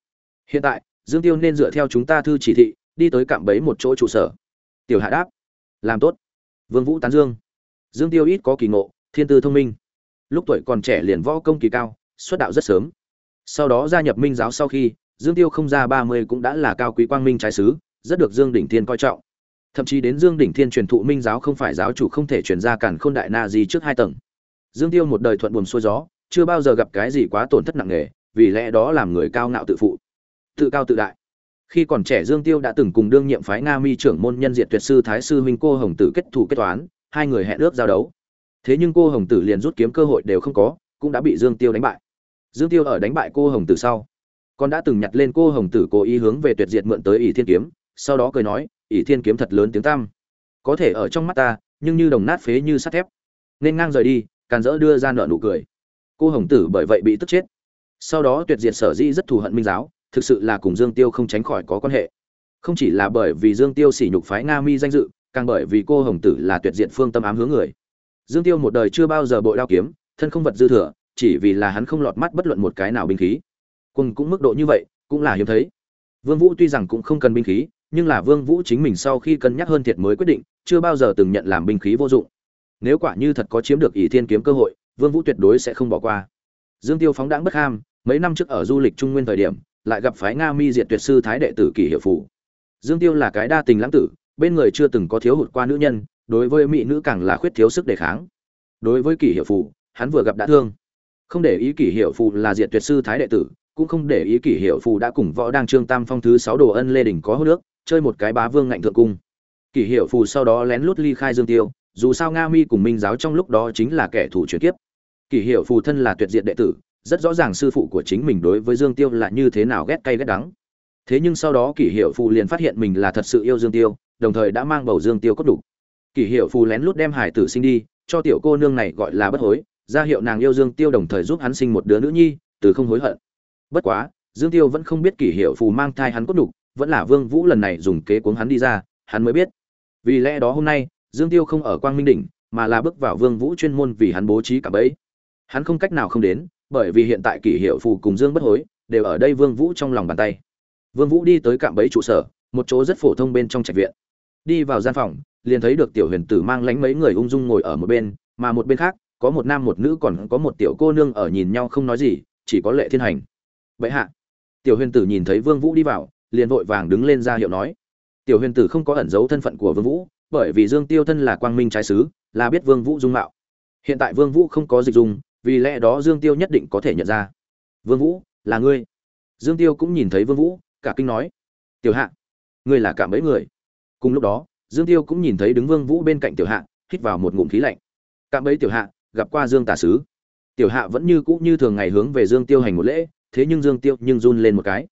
A: Hiện tại, dương tiêu nên dựa theo chúng ta thư chỉ thị, đi tới cạm bẫy một chỗ trụ sở. Tiểu hạ đáp, làm tốt. Vương vũ tán dương. Dương tiêu ít có kỳ ngộ, thiên tư thông minh. Lúc tuổi còn trẻ liền võ công kỳ cao, xuất đạo rất sớm. Sau đó gia nhập minh giáo sau khi, dương tiêu không ra ba mươi cũng đã là cao quý quang minh trái sứ rất được dương đỉnh thiên coi trọng thậm chí đến dương đỉnh thiên truyền thụ minh giáo không phải giáo chủ không thể truyền ra cản khôn đại na gì trước hai tầng. Dương tiêu một đời thuận buồm xuôi gió, chưa bao giờ gặp cái gì quá tổn thất nặng nề, vì lẽ đó làm người cao ngạo tự phụ, tự cao tự đại. Khi còn trẻ dương tiêu đã từng cùng đương nhiệm phái nga mi trưởng môn nhân diện tuyệt sư thái sư huynh cô hồng tử kết thủ kết toán, hai người hẹn ước giao đấu. Thế nhưng cô hồng tử liền rút kiếm cơ hội đều không có, cũng đã bị dương tiêu đánh bại. Dương tiêu ở đánh bại cô hồng tử sau, còn đã từng nhặt lên cô hồng tử cố ý hướng về tuyệt diệt mượn tới ỷ thiên kiếm, sau đó cười nói ỷ thiên kiếm thật lớn tiếng tăm. Có thể ở trong mắt ta, nhưng như đồng nát phế như sắt thép. Nên ngang rời đi, càn dỡ đưa ra nợ nụ cười. Cô hồng tử bởi vậy bị tức chết. Sau đó tuyệt diệt sở di rất thù hận minh giáo, thực sự là cùng dương tiêu không tránh khỏi có quan hệ. Không chỉ là bởi vì dương tiêu sỉ nhục phái nga mi danh dự, càng bởi vì cô hồng tử là tuyệt diện phương tâm ám hướng người. Dương tiêu một đời chưa bao giờ bội đao kiếm, thân không vật dư thừa, chỉ vì là hắn không lọt mắt bất luận một cái nào binh khí. Quân cũng mức độ như vậy, cũng là hiếm thấy. Vương vũ tuy rằng cũng không cần binh khí nhưng là vương vũ chính mình sau khi cân nhắc hơn thiệt mới quyết định, chưa bao giờ từng nhận làm binh khí vô dụng. Nếu quả như thật có chiếm được ỷ thiên kiếm cơ hội, vương vũ tuyệt đối sẽ không bỏ qua. Dương tiêu phóng đãng bất ham, mấy năm trước ở du lịch trung nguyên thời điểm, lại gặp phái nga mi diệt tuyệt sư thái đệ tử kỷ hiệu phủ dương tiêu là cái đa tình lãng tử, bên người chưa từng có thiếu hụt qua nữ nhân, đối với mỹ nữ càng là khuyết thiếu sức đề kháng. Đối với kỷ hiệu phủ hắn vừa gặp đã thương. Không để ý kỷ hiệu Phủ là diệt tuyệt sư thái đệ tử, cũng không để ý kỷ hiệu Phủ đã cùng võ đang trương tam phong thứ sáu đồ ân lê Đỉnh có hô nước chơi một cái bá vương ngạnh thượng cung. Kỷ hiệu phù sau đó lén lút ly khai dương tiêu dù sao nga mi cùng minh giáo trong lúc đó chính là kẻ thù chuyển kiếp. Kỷ hiệu phù thân là tuyệt diệt đệ tử rất rõ ràng sư phụ của chính mình đối với dương tiêu là như thế nào ghét cay ghét đắng. Thế nhưng sau đó kỷ hiệu phù liền phát hiện mình là thật sự yêu dương tiêu đồng thời đã mang bầu dương tiêu cốt đủ. Kỷ hiệu phù lén lút đem hải tử sinh đi cho tiểu cô nương này gọi là bất hối ra hiệu nàng yêu Dương Tiêu đồng thời giúp hắn sinh một đứa nữ nhi, từ không hối hận. Bất quá, Dương Tiêu vẫn không biết kỷ hiệu phù mang thai hắn cốt đủ, vẫn là Vương Vũ lần này dùng kế cuống hắn đi ra, hắn mới biết. Vì lẽ đó hôm nay, Dương Tiêu không ở Quang Minh đỉnh, mà là bước vào Vương Vũ chuyên môn vì hắn bố trí cả bẫy. Hắn không cách nào không đến, bởi vì hiện tại kỷ hiệu phù cùng Dương bất hối đều ở đây Vương Vũ trong lòng bàn tay. Vương Vũ đi tới cạm bẫy trụ sở, một chỗ rất phổ thông bên trong trạch viện. Đi vào gian phòng, liền thấy được tiểu huyền tử mang lánh mấy người ung dung ngồi ở một bên mà một bên khác có một nam một nữ còn có một tiểu cô nương ở nhìn nhau không nói gì chỉ có lệ thiên hành Bệ hạ tiểu huyền tử nhìn thấy vương vũ đi vào liền vội vàng đứng lên ra hiệu nói. Tiểu huyền tử không có ẩn giấu thân phận của vương vũ, bởi vì dương tiêu thân là quang minh trái sứ, là biết vương vũ dung mạo. Hiện tại vương vũ không có dịch dung, vì lẽ đó dương tiêu nhất định có thể nhận ra. Vương vũ, là ngươi. Dương tiêu cũng nhìn thấy vương vũ, cả kinh nói. Tiểu hạ, ngươi là cả mấy người? Cùng lúc đó, dương tiêu cũng nhìn thấy đứng vương vũ bên cạnh tiểu hạ, hít vào một ngụm khí lạnh. Cả mấy tiểu hạ, gặp qua dương tả sứ. Tiểu hạ vẫn như cũ như thường ngày hướng về dương tiêu hành một lễ, thế nhưng dương tiêu nhưng run lên một cái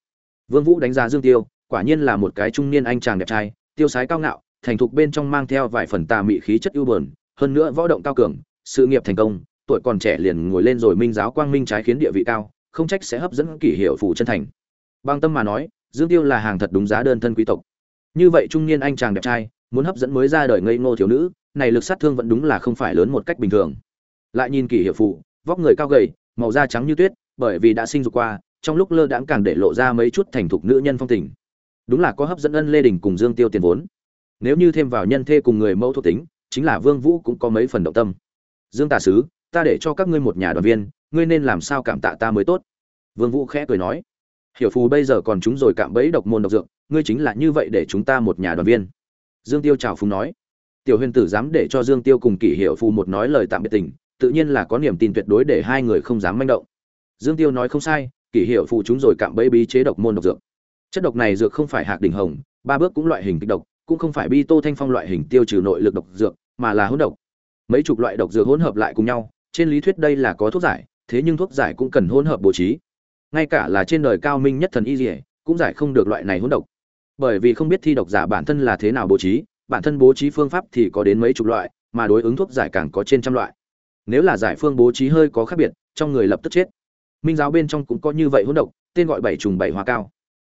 A: vương vũ đánh giá dương tiêu, quả nhiên là một cái trung niên anh chàng đẹp trai, tiêu sái cao ngạo, thành thục bên trong mang theo vài phần tà mị khí chất ưu buồn, hơn nữa võ động cao cường, sự nghiệp thành công, tuổi còn trẻ liền ngồi lên rồi minh giáo quang minh trái khiến địa vị cao, không trách sẽ hấp dẫn kỷ hiệu phụ chân thành. Bang tâm mà nói, dương tiêu là hàng thật đúng giá đơn thân quý tộc. Như vậy trung niên anh chàng đẹp trai, muốn hấp dẫn mới ra đời ngây ngô thiếu nữ, này lực sát thương vẫn đúng là không phải lớn một cách bình thường. Lại nhìn kỷ hiệu phụ vóc người cao gầy, màu da trắng như tuyết, bởi vì đã sinh dục qua trong lúc lơ đãng càng để lộ ra mấy chút thành thục nữ nhân phong tình. Đúng là có hấp dẫn ân lê đình cùng dương tiêu tiền vốn. Nếu như thêm vào nhân thê cùng người mẫu thuộc tính, chính là vương vũ cũng có mấy phần động tâm. Dương tà sứ, ta để cho các ngươi một nhà đoàn viên, ngươi nên làm sao cảm tạ ta mới tốt? Vương vũ khẽ cười nói. Hiểu phù bây giờ còn chúng rồi cạm bẫy độc môn độc dược, ngươi chính là như vậy để chúng ta một nhà đoàn viên. Dương tiêu chào phúng nói. Tiểu huyền tử dám để cho dương tiêu cùng kỷ hiểu phù một nói lời tạm biệt tình, tự nhiên là có niềm tin tuyệt đối để hai người không dám manh động. Dương tiêu nói không sai kỷ hiệu phụ chúng rồi cạm bẫy bí chế độc môn độc dược. Chất độc này dược không phải hạc đỉnh hồng, ba bước cũng loại hình kịch độc, cũng không phải bi tô thanh phong loại hình tiêu trừ nội lực độc dược, mà là hỗn độc. Mấy chục loại độc dược hỗn hợp lại cùng nhau, trên lý thuyết đây là có thuốc giải, thế nhưng thuốc giải cũng cần hỗn hợp bố trí. Ngay cả là trên đời cao minh nhất thần y dỉa cũng giải không được loại này hỗn độc. Bởi vì không biết thi độc giả bản thân là thế nào bố trí, bản thân bố trí phương pháp thì có đến mấy chục loại, mà đối ứng thuốc giải càng có trên trăm loại. Nếu là giải phương bố trí hơi có khác biệt, trong người lập tức chết minh giáo bên trong cũng có như vậy hỗn độc, tên gọi bảy trùng bảy hoa cao.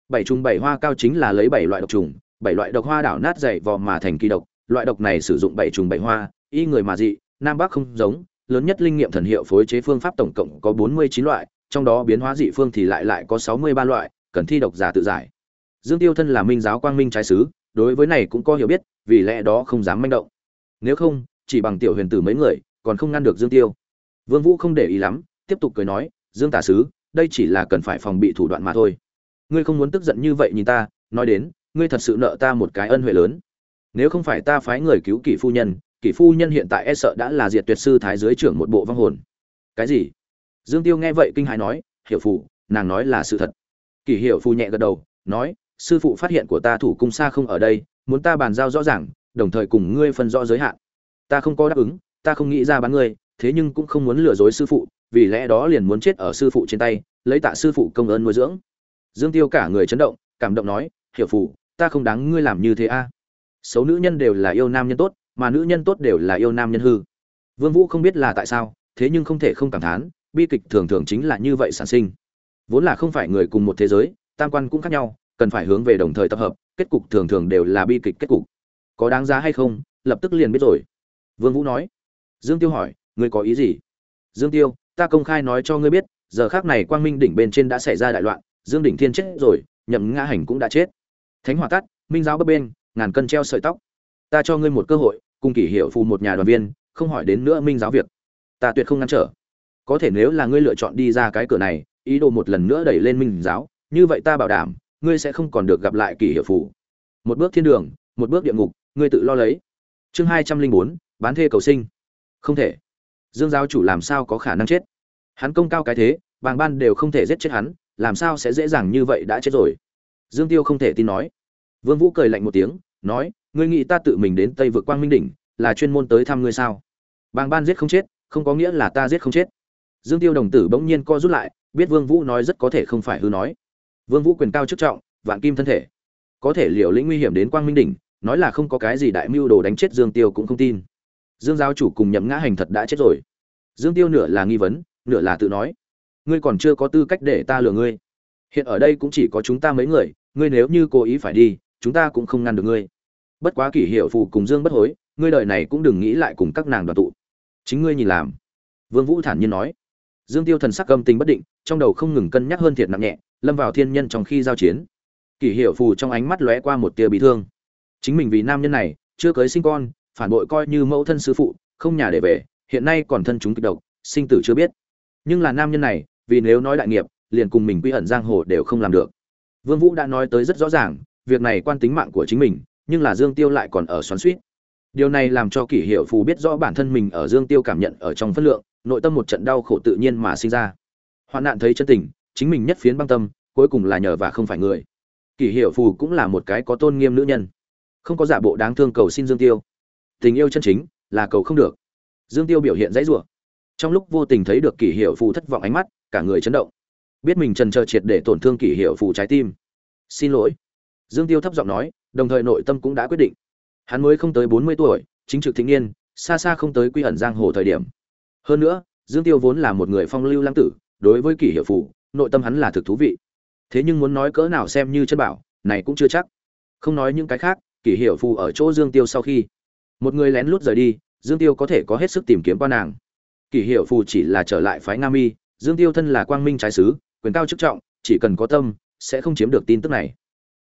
A: Bảy trùng bảy hoa cao chính là lấy bảy loại độc trùng, bảy loại độc hoa đảo nát dày vò mà thành kỳ độc. Loại độc này sử dụng bảy trùng bảy hoa, y người mà dị, nam bắc không giống, lớn nhất linh nghiệm thần hiệu phối chế phương pháp tổng cộng có bốn mươi chín loại, trong đó biến hóa dị phương thì lại lại có sáu mươi ba loại, cần thi độc giả tự giải. Dương tiêu thân là minh giáo quang minh trái sứ đối với này cũng có hiểu biết, vì lẽ đó không dám manh động. Nếu không, chỉ bằng tiểu huyền tử mấy người, còn không ngăn được dương tiêu. Vương vũ không để ý lắm, tiếp tục cười nói dương tả sứ, đây chỉ là cần phải phòng bị thủ đoạn mà thôi. Ngươi không muốn tức giận như vậy nhìn ta, nói đến, ngươi thật sự nợ ta một cái ân huệ lớn. Nếu không phải ta phái người cứu kỷ phu nhân, kỷ phu nhân hiện tại e sợ đã là diệt tuyệt sư thái dưới trưởng một bộ vong hồn. Cái gì? Dương tiêu nghe vậy kinh hãi nói, hiểu phụ nàng nói là sự thật. Kỷ hiểu phu nhẹ gật đầu, nói, sư phụ phát hiện của ta thủ cung xa không ở đây, muốn ta bàn giao rõ ràng, đồng thời cùng ngươi phân rõ giới hạn. Ta không có đáp ứng, ta không nghĩ ra bán ngươi, thế nhưng cũng không muốn lừa dối sư phụ vì lẽ đó liền muốn chết ở sư phụ trên tay, lấy tạ sư phụ công ơn nuôi dưỡng. Dương tiêu cả người chấn động, cảm động nói, hiểu phụ ta không đáng ngươi làm như thế a. Xấu nữ nhân đều là yêu nam nhân tốt, mà nữ nhân tốt đều là yêu nam nhân hư. Vương vũ không biết là tại sao, thế nhưng không thể không cảm thán, bi kịch thường thường chính là như vậy sản sinh. Vốn là không phải người cùng một thế giới, tam quan cũng khác nhau, cần phải hướng về đồng thời tập hợp, kết cục thường thường đều là bi kịch kết cục. Có đáng giá hay không, lập tức liền biết rồi. Vương vũ nói. Dương tiêu hỏi, ngươi có ý gì? Dương tiêu ta công khai nói cho ngươi biết, giờ khác này quang minh đỉnh bên trên đã xảy ra đại loạn, dương đỉnh thiên chết rồi, nhậm ngã hành cũng đã chết. Thánh hỏa tắt minh giáo bấp bên, ngàn cân treo sợi tóc. Ta cho ngươi một cơ hội, cùng kỷ hiệu phù một nhà đoàn viên, không hỏi đến nữa minh giáo việc. Ta tuyệt không ngăn trở. Có thể nếu là ngươi lựa chọn đi ra cái cửa này, ý đồ một lần nữa đẩy lên minh giáo, như vậy ta bảo đảm, ngươi sẽ không còn được gặp lại kỷ hiệu phù. Một bước thiên đường, một bước địa ngục, ngươi tự lo lấy. Chương hai trăm linh bốn, bán thê cầu sinh. Không thể dương giáo chủ làm sao có khả năng chết? Hắn công cao cái thế, bàng ban đều không thể giết chết hắn, làm sao sẽ dễ dàng như vậy đã chết rồi? Dương tiêu không thể tin nói. Vương vũ cười lạnh một tiếng, nói, ngươi nghĩ ta tự mình đến tây vực quang minh đỉnh, là chuyên môn tới thăm ngươi sao? Bàng ban giết không chết, không có nghĩa là ta giết không chết. Dương tiêu đồng tử bỗng nhiên co rút lại, biết vương vũ nói rất có thể không phải hư nói. Vương vũ quyền cao chức trọng, vạn kim thân thể. Có thể liều lĩnh nguy hiểm đến quang minh đỉnh, nói là không có cái gì đại mưu đồ đánh chết dương tiêu cũng không tin dương giáo chủ cùng nhậm ngã hành thật đã chết rồi. Dương tiêu nửa là nghi vấn, nửa là tự nói. Ngươi còn chưa có tư cách để ta lừa ngươi. Hiện ở đây cũng chỉ có chúng ta mấy người, ngươi nếu như cố ý phải đi, chúng ta cũng không ngăn được ngươi. Bất quá kỷ hiệu phù cùng dương bất hối, ngươi đời này cũng đừng nghĩ lại cùng các nàng đoàn tụ. Chính ngươi nhìn làm. Vương vũ thản nhiên nói. Dương tiêu thần sắc âm tình bất định, trong đầu không ngừng cân nhắc hơn thiệt nặng nhẹ, lâm vào thiên nhân trong khi giao chiến. Kỷ hiệu phù trong ánh mắt lóe qua một tia bị thương. Chính mình vì nam nhân này, chưa cưới sinh con phản bội coi như mẫu thân sư phụ, không nhà để về, hiện nay còn thân chúng kịch độc, sinh tử chưa biết. Nhưng là nam nhân này, vì nếu nói đại nghiệp, liền cùng mình quy ẩn giang hồ đều không làm được. Vương vũ đã nói tới rất rõ ràng, việc này quan tính mạng của chính mình, nhưng là dương tiêu lại còn ở xoắn xuýt. Điều này làm cho kỷ hiệu phù biết rõ bản thân mình ở dương tiêu cảm nhận ở trong phân lượng, nội tâm một trận đau khổ tự nhiên mà sinh ra. Hoạn nạn thấy chân tình, chính mình nhất phiến băng tâm, cuối cùng là nhờ và không phải người. Kỷ hiệu phù cũng là một cái có tôn nghiêm nữ nhân. Không có giả bộ đáng thương cầu xin dương tiêu tình yêu chân chính, là cầu không được. Dương tiêu biểu hiện dãy rủa. Trong lúc vô tình thấy được kỷ hiệu phù thất vọng ánh mắt, cả người chấn động. Biết mình trần chờ triệt để tổn thương kỷ hiệu phù trái tim. Xin lỗi. Dương tiêu thấp giọng nói, đồng thời nội tâm cũng đã quyết định. Hắn mới không tới bốn mươi tuổi, chính trực thịnh niên, xa xa không tới quy ẩn giang hồ thời điểm. Hơn nữa, dương tiêu vốn là một người phong lưu lãng tử, đối với kỷ hiệu phù, nội tâm hắn là thực thú vị. Thế nhưng muốn nói cỡ nào xem như chân bảo, này cũng chưa chắc. Không nói những cái khác, kỷ hiệu phù ở chỗ dương tiêu sau khi một người lén lút rời đi, dương tiêu có thể có hết sức tìm kiếm qua nàng. Kỷ hiệu phù chỉ là trở lại phái nga mi, dương tiêu thân là quang minh trái sứ, quyền cao chức trọng, chỉ cần có tâm, sẽ không chiếm được tin tức này.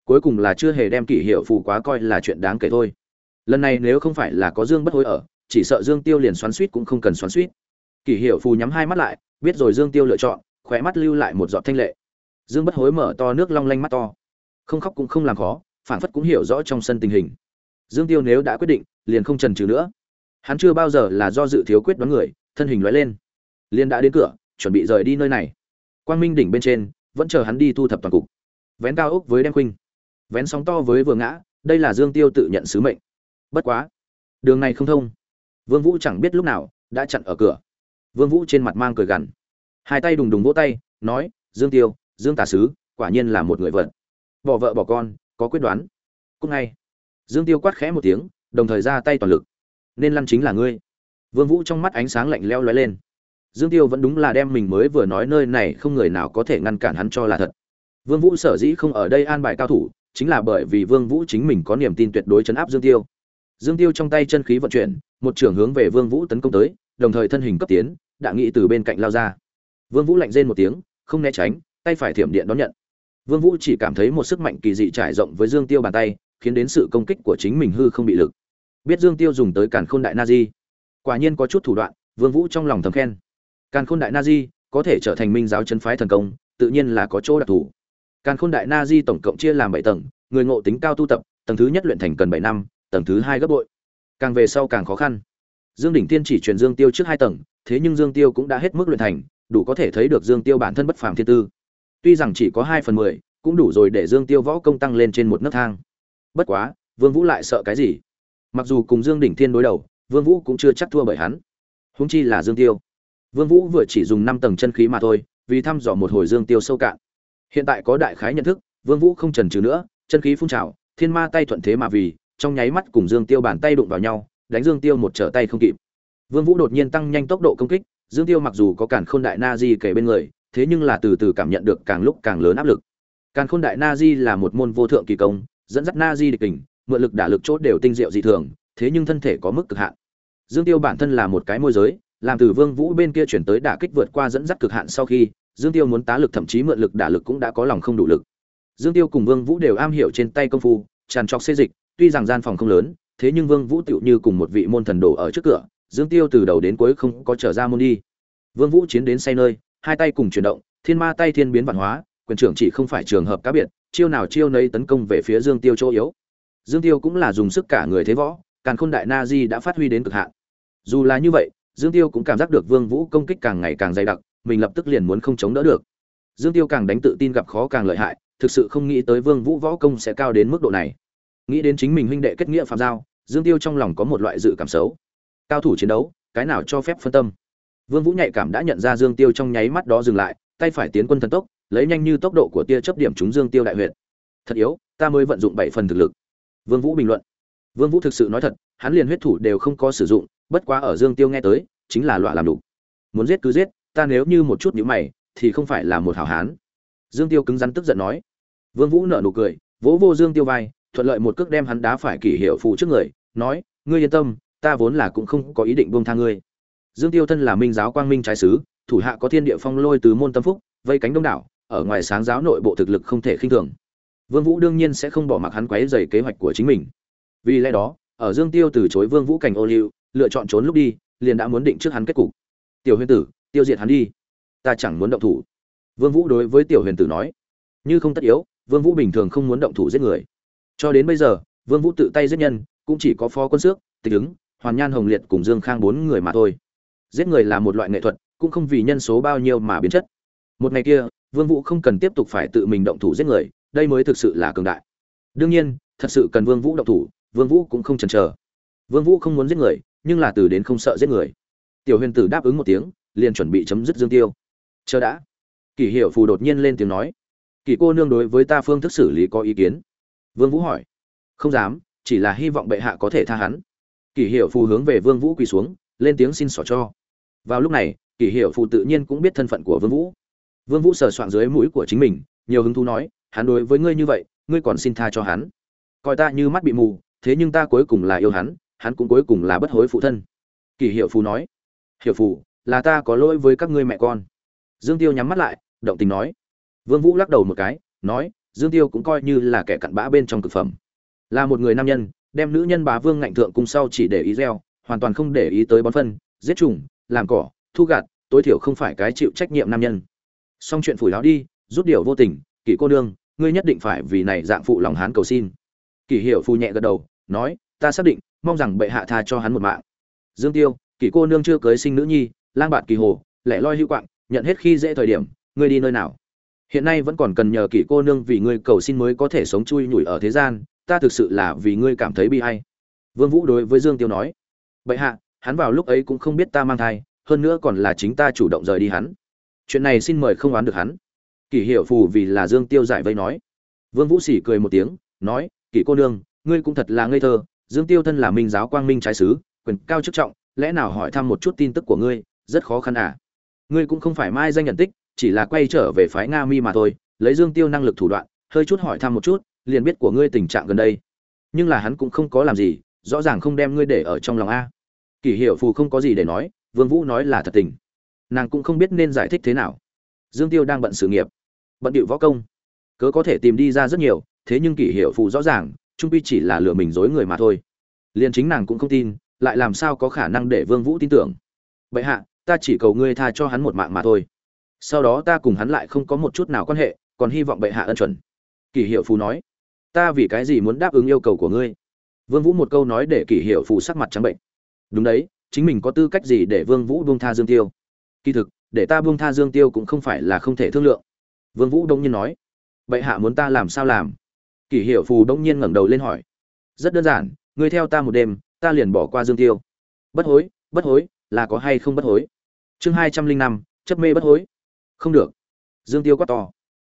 A: Cuối cùng là chưa hề đem kỷ hiệu phù quá coi là chuyện đáng kể thôi. Lần này nếu không phải là có dương bất hối ở, chỉ sợ dương tiêu liền xoắn suýt cũng không cần xoắn suýt kỷ hiệu phù nhắm hai mắt lại, biết rồi dương tiêu lựa chọn, khóe mắt lưu lại một giọt thanh lệ. Dương bất hối mở to nước long lanh mắt to. Không khóc cũng không làm khó phản phất cũng hiểu rõ trong sân tình hình dương tiêu nếu đã quyết định, liền không chần chừ nữa. Hắn chưa bao giờ là do dự thiếu quyết đoán người, thân hình lóe lên. Liền đã đến cửa, chuẩn bị rời đi nơi này. Quang minh đỉnh bên trên, vẫn chờ hắn đi thu thập toàn cục. Vén cao ốc với đem khuynh. Vén sóng to với vừa ngã, đây là dương tiêu tự nhận sứ mệnh. Bất quá, đường này không thông. Vương vũ chẳng biết lúc nào đã chặn ở cửa. Vương vũ trên mặt mang cười gằn. Hai tay đùng đùng vỗ tay, nói, dương tiêu, dương Tả sứ, quả nhiên là một người vận bỏ vợ bỏ con, có quyết đoán. Cũng ngay dương tiêu quát khẽ một tiếng, đồng thời ra tay toàn lực. Nên lăn chính là ngươi. Vương vũ trong mắt ánh sáng lạnh lẽo lóe lên. Dương tiêu vẫn đúng là đem mình mới vừa nói nơi này không người nào có thể ngăn cản hắn cho là thật. Vương vũ sở dĩ không ở đây an bài cao thủ, chính là bởi vì vương vũ chính mình có niềm tin tuyệt đối chấn áp dương tiêu. Dương tiêu trong tay chân khí vận chuyển, một trường hướng về vương vũ tấn công tới, đồng thời thân hình cấp tiến, đã nghĩ từ bên cạnh lao ra. Vương vũ lạnh rên một tiếng, không né tránh, tay phải thiểm điện đón nhận. Vương vũ chỉ cảm thấy một sức mạnh kỳ dị trải rộng với dương tiêu bàn tay khiến đến sự công kích của chính mình hư không bị lực. Biết dương tiêu dùng tới càn khôn đại na di. Quả nhiên có chút thủ đoạn, vương vũ trong lòng thầm khen. Càn khôn đại na di có thể trở thành minh giáo chân phái thần công, tự nhiên là có chỗ đặc thù. Càn khôn đại na di tổng cộng chia làm bảy tầng, người ngộ tính cao tu tập, tầng thứ nhất luyện thành cần bảy năm, tầng thứ hai gấp bội. Càng về sau càng khó khăn. Dương đỉnh tiên chỉ truyền dương tiêu trước hai tầng, thế nhưng dương tiêu cũng đã hết mức luyện thành, đủ có thể thấy được dương tiêu bản thân bất phàm thiên tư. Tuy rằng chỉ có hai phần mười, cũng đủ rồi để dương tiêu võ công tăng lên trên một nấc thang bất quá, vương vũ lại sợ cái gì? Mặc dù cùng dương đỉnh thiên đối đầu, vương vũ cũng chưa chắc thua bởi hắn. Huống chi là dương tiêu. Vương vũ vừa chỉ dùng năm tầng chân khí mà thôi, vì thăm dò một hồi dương tiêu sâu cạn. Hiện tại có đại khái nhận thức, vương vũ không chần chừ nữa, chân khí phun trào, thiên ma tay thuận thế mà vì, trong nháy mắt cùng dương tiêu bàn tay đụng vào nhau, đánh dương tiêu một trở tay không kịp. Vương vũ đột nhiên tăng nhanh tốc độ công kích, dương tiêu mặc dù có cản khôn đại na di kể bên người, thế nhưng là từ từ cảm nhận được càng lúc càng lớn áp lực. Càn khôn đại na di là một môn vô thượng kỳ công dẫn dắt na di địch kình, mượn lực đả lực chốt đều tinh diệu dị thường, thế nhưng thân thể có mức cực hạn. Dương tiêu bản thân là một cái môi giới, làm từ vương vũ bên kia chuyển tới đả kích vượt qua dẫn dắt cực hạn sau khi, dương tiêu muốn tá lực thậm chí mượn lực đả lực cũng đã có lòng không đủ lực. Dương tiêu cùng vương vũ đều am hiểu trên tay công phu, tràn trọc xê dịch, tuy rằng gian phòng không lớn, thế nhưng vương vũ tựu như cùng một vị môn thần đồ ở trước cửa, dương tiêu từ đầu đến cuối không có trở ra môn đi. Vương vũ chiến đến say nơi, hai tay cùng chuyển động, thiên ma tay thiên biến vạn hóa quyền trưởng chỉ không phải trường hợp cá biệt, chiêu nào chiêu nấy tấn công về phía dương tiêu chỗ yếu. Dương tiêu cũng là dùng sức cả người thế võ, càn khôn đại na di đã phát huy đến cực hạn. Dù là như vậy, dương tiêu cũng cảm giác được vương vũ công kích càng ngày càng dày đặc, mình lập tức liền muốn không chống đỡ được. Dương tiêu càng đánh tự tin gặp khó càng lợi hại, thực sự không nghĩ tới vương vũ võ công sẽ cao đến mức độ này. Nghĩ đến chính mình huynh đệ kết nghĩa phạm giao, dương tiêu trong lòng có một loại dự cảm xấu. Cao thủ chiến đấu, cái nào cho phép phân tâm? Vương vũ nhạy cảm đã nhận ra dương tiêu trong nháy mắt đó dừng lại, tay phải tiến quân thần tốc lấy nhanh như tốc độ của tia chớp điểm trúng dương tiêu đại huyệt. Thật yếu, ta mới vận dụng bảy phần thực lực. Vương vũ bình luận. Vương vũ thực sự nói thật, hắn liền huyết thủ đều không có sử dụng, bất quá ở dương tiêu nghe tới, chính là loại làm đủ. Muốn giết cứ giết, ta nếu như một chút nhíu mày, thì không phải là một hảo hán. Dương tiêu cứng rắn tức giận nói. Vương vũ nở nụ cười, vỗ vô dương tiêu vai, thuận lợi một cước đem hắn đá phải kỷ hiệu phụ trước người, nói, ngươi yên tâm, ta vốn là cũng không có ý định buông tha ngươi. Dương tiêu thân là minh giáo quang minh trái sứ, thủ hạ có thiên địa phong lôi từ môn tâm phúc, vây cánh đông đảo ở ngoài sáng giáo nội bộ thực lực không thể khinh thường. Vương vũ đương nhiên sẽ không bỏ mặc hắn quấy rầy kế hoạch của chính mình. Vì lẽ đó ở dương tiêu từ chối vương vũ cảnh ô liu lựa chọn trốn lúc đi liền đã muốn định trước hắn kết cục. Tiểu huyền tử tiêu diệt hắn đi. Ta chẳng muốn động thủ. Vương vũ đối với tiểu huyền tử nói. Như không tất yếu vương vũ bình thường không muốn động thủ giết người. Cho đến bây giờ vương vũ tự tay giết nhân cũng chỉ có phó quân Sước, tịch ứng hoàn nhan hồng liệt cùng dương khang bốn người mà thôi. Giết người là một loại nghệ thuật cũng không vì nhân số bao nhiêu mà biến chất. Một ngày kia vương vũ không cần tiếp tục phải tự mình động thủ giết người, đây mới thực sự là cường đại. Đương nhiên, thật sự cần vương vũ động thủ, vương vũ cũng không chần chờ. Vương vũ không muốn giết người, nhưng là từ đến không sợ giết người. Tiểu huyền tử đáp ứng một tiếng, liền chuẩn bị chấm dứt dương tiêu. Chờ đã. Kỷ hiệu phù đột nhiên lên tiếng nói. Kỷ cô nương đối với ta phương thức xử lý có ý kiến? Vương vũ hỏi. Không dám, chỉ là hy vọng bệ hạ có thể tha hắn. Kỷ hiệu phù hướng về vương vũ quỳ xuống, lên tiếng xin xỏ cho. Vào lúc này, kỷ hiệu phù tự nhiên cũng biết thân phận của vương vũ vương vũ sờ soạng dưới mũi của chính mình, nhiều hứng thú nói, hắn đối với ngươi như vậy, ngươi còn xin tha cho hắn. Coi ta như mắt bị mù, thế nhưng ta cuối cùng là yêu hắn hắn cũng cuối cùng là bất hối phụ thân. Kỷ hiệu phù nói, hiệu phù, là ta có lỗi với các ngươi mẹ con. Dương tiêu nhắm mắt lại, động tình nói. Vương vũ lắc đầu một cái, nói, dương tiêu cũng coi như là kẻ cặn bã bên trong cực phẩm. Là một người nam nhân, đem nữ nhân bá vương ngạnh thượng cung sau chỉ để ý gieo, hoàn toàn không để ý tới bón phân, giết trùng làm cỏ, thu gặt, tối thiểu không phải cái chịu trách nhiệm nam nhân xong chuyện phủi láo đi, rút điều vô tình, kỷ cô nương, ngươi nhất định phải vì này dạng phụ lòng hán cầu xin. Kỷ hiệu phu nhẹ gật đầu, nói, ta xác định, mong rằng bệ hạ tha cho hắn một mạng. Dương tiêu, kỷ cô nương chưa cưới sinh nữ nhi, lang bạt kỳ hồ, lẻ loi hữu quạng, nhận hết khi dễ thời điểm, ngươi đi nơi nào? Hiện nay vẫn còn cần nhờ kỷ cô nương vì ngươi cầu xin mới có thể sống chui nhủi ở thế gian, ta thực sự là vì ngươi cảm thấy bi hay vương vũ đối với dương tiêu nói, bệ hạ, hắn vào lúc ấy cũng không biết ta mang thai, hơn nữa còn là chính ta chủ động rời đi hắn chuyện này xin mời không oán được hắn. Kỷ hiệu phù vì là dương tiêu giải vây nói. Vương vũ sỉ cười một tiếng, nói, kỷ cô nương, ngươi cũng thật là ngây thơ, dương tiêu thân là minh giáo quang minh trái sứ, quyền cao chức trọng, lẽ nào hỏi thăm một chút tin tức của ngươi, rất khó khăn à? Ngươi cũng không phải mai danh nhận tích, chỉ là quay trở về phái nga mi mà thôi, lấy dương tiêu năng lực thủ đoạn, hơi chút hỏi thăm một chút, liền biết của ngươi tình trạng gần đây. Nhưng là hắn cũng không có làm gì, rõ ràng không đem ngươi để ở trong lòng a. Kỷ hiệu phù không có gì để nói, vương vũ nói là thật tình nàng cũng không biết nên giải thích thế nào. Dương tiêu đang bận sự nghiệp, bận điệu võ công. Cớ có thể tìm đi ra rất nhiều, thế nhưng kỷ hiệu phù rõ ràng, trung pi chỉ là lừa mình dối người mà thôi. Liền chính nàng cũng không tin, lại làm sao có khả năng để vương vũ tin tưởng. Vậy hạ, ta chỉ cầu ngươi tha cho hắn một mạng mà thôi. Sau đó ta cùng hắn lại không có một chút nào quan hệ, còn hy vọng bệ hạ ân chuẩn. Kỷ hiệu phù nói, ta vì cái gì muốn đáp ứng yêu cầu của ngươi? Vương vũ một câu nói để kỷ hiệu phù sắc mặt trắng bệnh. Đúng đấy, chính mình có tư cách gì để vương vũ buông tha dương tiêu? Kỳ thực, để ta buông tha dương tiêu cũng không phải là không thể thương lượng. Vương vũ đông nhiên nói, bệ hạ muốn ta làm sao làm? Kỷ hiệu phù đông nhiên ngẩng đầu lên hỏi, rất đơn giản, ngươi theo ta một đêm, ta liền bỏ qua dương tiêu. Bất hối bất hối, là có hay không bất hối? Chương hai trăm linh năm, chấp mê bất hối. Không được. Dương tiêu quát to,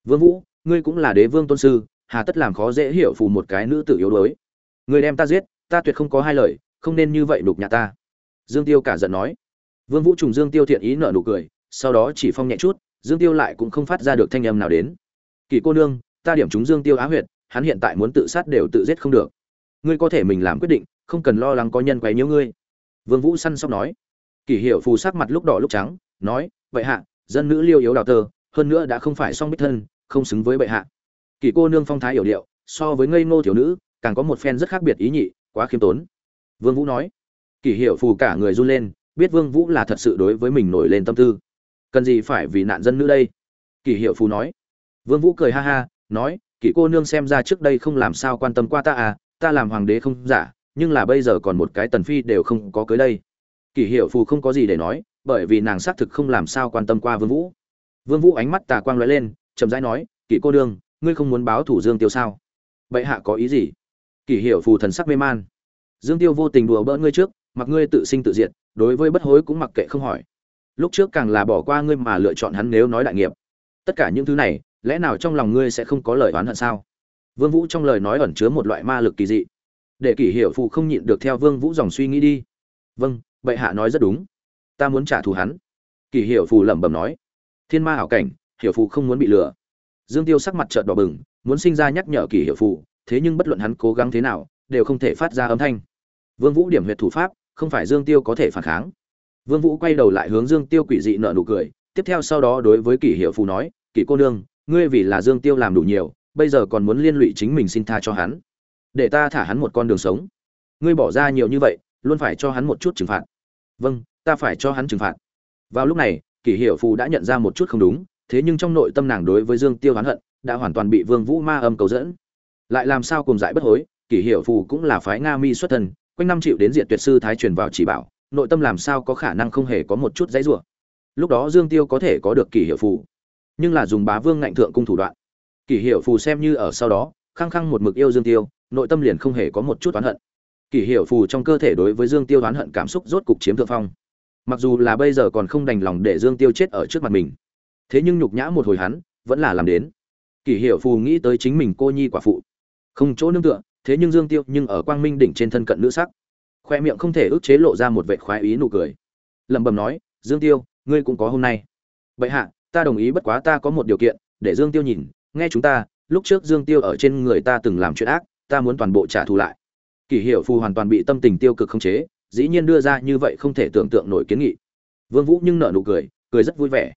A: vương vũ, ngươi cũng là đế vương tôn sư, hà tất làm khó dễ hiểu phù một cái nữ tử yếu đuối. Ngươi đem ta giết, ta tuyệt không có hai lời, không nên như vậy đục nhà ta. Dương tiêu cả giận nói vương vũ trùng dương tiêu thiện ý nở nụ cười sau đó chỉ phong nhẹ chút dương tiêu lại cũng không phát ra được thanh âm nào đến. Kỳ cô nương ta điểm trúng dương tiêu á huyệt hắn hiện tại muốn tự sát đều tự giết không được. Ngươi có thể mình làm quyết định không cần lo lắng có nhân quấy nhiễu ngươi. Vương vũ săn sóc nói. Kỷ Hiểu phù sắc mặt lúc đỏ lúc trắng nói vậy hạ dân nữ liêu yếu đào tờ, hơn nữa đã không phải song bích thân không xứng với bệ hạ. Kỷ cô nương phong thái hiểu điệu so với ngây ngô thiếu nữ càng có một phen rất khác biệt ý nhị quá khiêm tốn. Vương vũ nói. Kỷ Hiểu phù cả người run lên biết vương vũ là thật sự đối với mình nổi lên tâm tư. Cần gì phải vì nạn dân nữ đây? Kỷ hiệu phù nói. Vương vũ cười ha ha, nói, kỷ cô nương xem ra trước đây không làm sao quan tâm qua ta à ta làm hoàng đế không giả, nhưng là bây giờ còn một cái tần phi đều không có cưới đây. Kỷ hiệu phù không có gì để nói, bởi vì nàng xác thực không làm sao quan tâm qua vương vũ. Vương vũ ánh mắt tà quang lóe lên, chậm rãi nói, kỷ cô đương ngươi không muốn báo thủ dương tiêu sao? Bệ hạ có ý gì? Kỷ hiệu phù thần sắc mê man. Dương tiêu vô tình đùa bỡn ngươi trước mặc ngươi tự sinh tự diệt, đối với bất hối cũng mặc kệ không hỏi. Lúc trước càng là bỏ qua ngươi mà lựa chọn hắn nếu nói đại nghiệp. Tất cả những thứ này, lẽ nào trong lòng ngươi sẽ không có lời oán hận sao? Vương vũ trong lời nói ẩn chứa một loại ma lực kỳ dị. Để kỷ hiểu phù không nhịn được theo vương vũ dòng suy nghĩ đi. Vâng bệ hạ nói rất đúng. Ta muốn trả thù hắn. Kỷ hiểu phù lẩm bẩm nói. Thiên ma hảo cảnh, hiểu phù không muốn bị lừa. Dương tiêu sắc mặt trợn đỏ bừng, muốn sinh ra nhắc nhở kỷ hiểu phù, thế nhưng bất luận hắn cố gắng thế nào, đều không thể phát ra âm thanh. Vương vũ điểm huyệt thủ pháp không phải dương tiêu có thể phản kháng. Vương vũ quay đầu lại hướng dương tiêu quỷ dị nở nụ cười, tiếp theo sau đó đối với kỷ hiệu phù nói, kỷ cô nương, ngươi vì là dương tiêu làm đủ nhiều, bây giờ còn muốn liên lụy chính mình xin tha cho hắn. Để ta thả hắn một con đường sống. Ngươi bỏ ra nhiều như vậy, luôn phải cho hắn một chút trừng phạt. Vâng ta phải cho hắn trừng phạt. Vào lúc này, kỷ hiệu phù đã nhận ra một chút không đúng, thế nhưng trong nội tâm nàng đối với dương tiêu oán hận, đã hoàn toàn bị vương vũ ma âm cầu dẫn. Lại làm sao cùng dại bất hối, kỷ hiệu phù cũng là phái nga mi xuất thân quanh năm chịu đến diện tuyệt sư thái truyền vào chỉ bảo, nội tâm làm sao có khả năng không hề có một chút dãy rủa. Lúc đó dương tiêu có thể có được kỷ hiệu phù, nhưng là dùng bá vương ngạnh thượng cung thủ đoạn. Kỷ hiệu phù xem như ở sau đó, khăng khăng một mực yêu dương tiêu, nội tâm liền không hề có một chút oán hận. Kỷ hiệu phù trong cơ thể đối với dương tiêu oán hận cảm xúc rốt cục chiếm thượng phong. Mặc dù là bây giờ còn không đành lòng để dương tiêu chết ở trước mặt mình, thế nhưng nhục nhã một hồi hắn, vẫn là làm đến. Kỷ hiệu phù nghĩ tới chính mình cô nhi quả phụ. Không chỗ nương tựa thế nhưng dương tiêu nhưng ở quang minh đỉnh trên thân cận nữ sắc. Khoe miệng không thể ức chế lộ ra một vệ khoái ý nụ cười. Lẩm bẩm nói, dương tiêu, ngươi cũng có hôm nay. Vậy hạ, ta đồng ý bất quá ta có một điều kiện, để dương tiêu nhìn, nghe chúng ta, lúc trước dương tiêu ở trên người ta từng làm chuyện ác, ta muốn toàn bộ trả thù lại. Kỷ hiệu phù hoàn toàn bị tâm tình tiêu cực khống chế, dĩ nhiên đưa ra như vậy không thể tưởng tượng nổi kiến nghị. Vương vũ nhưng nở nụ cười cười rất vui vẻ.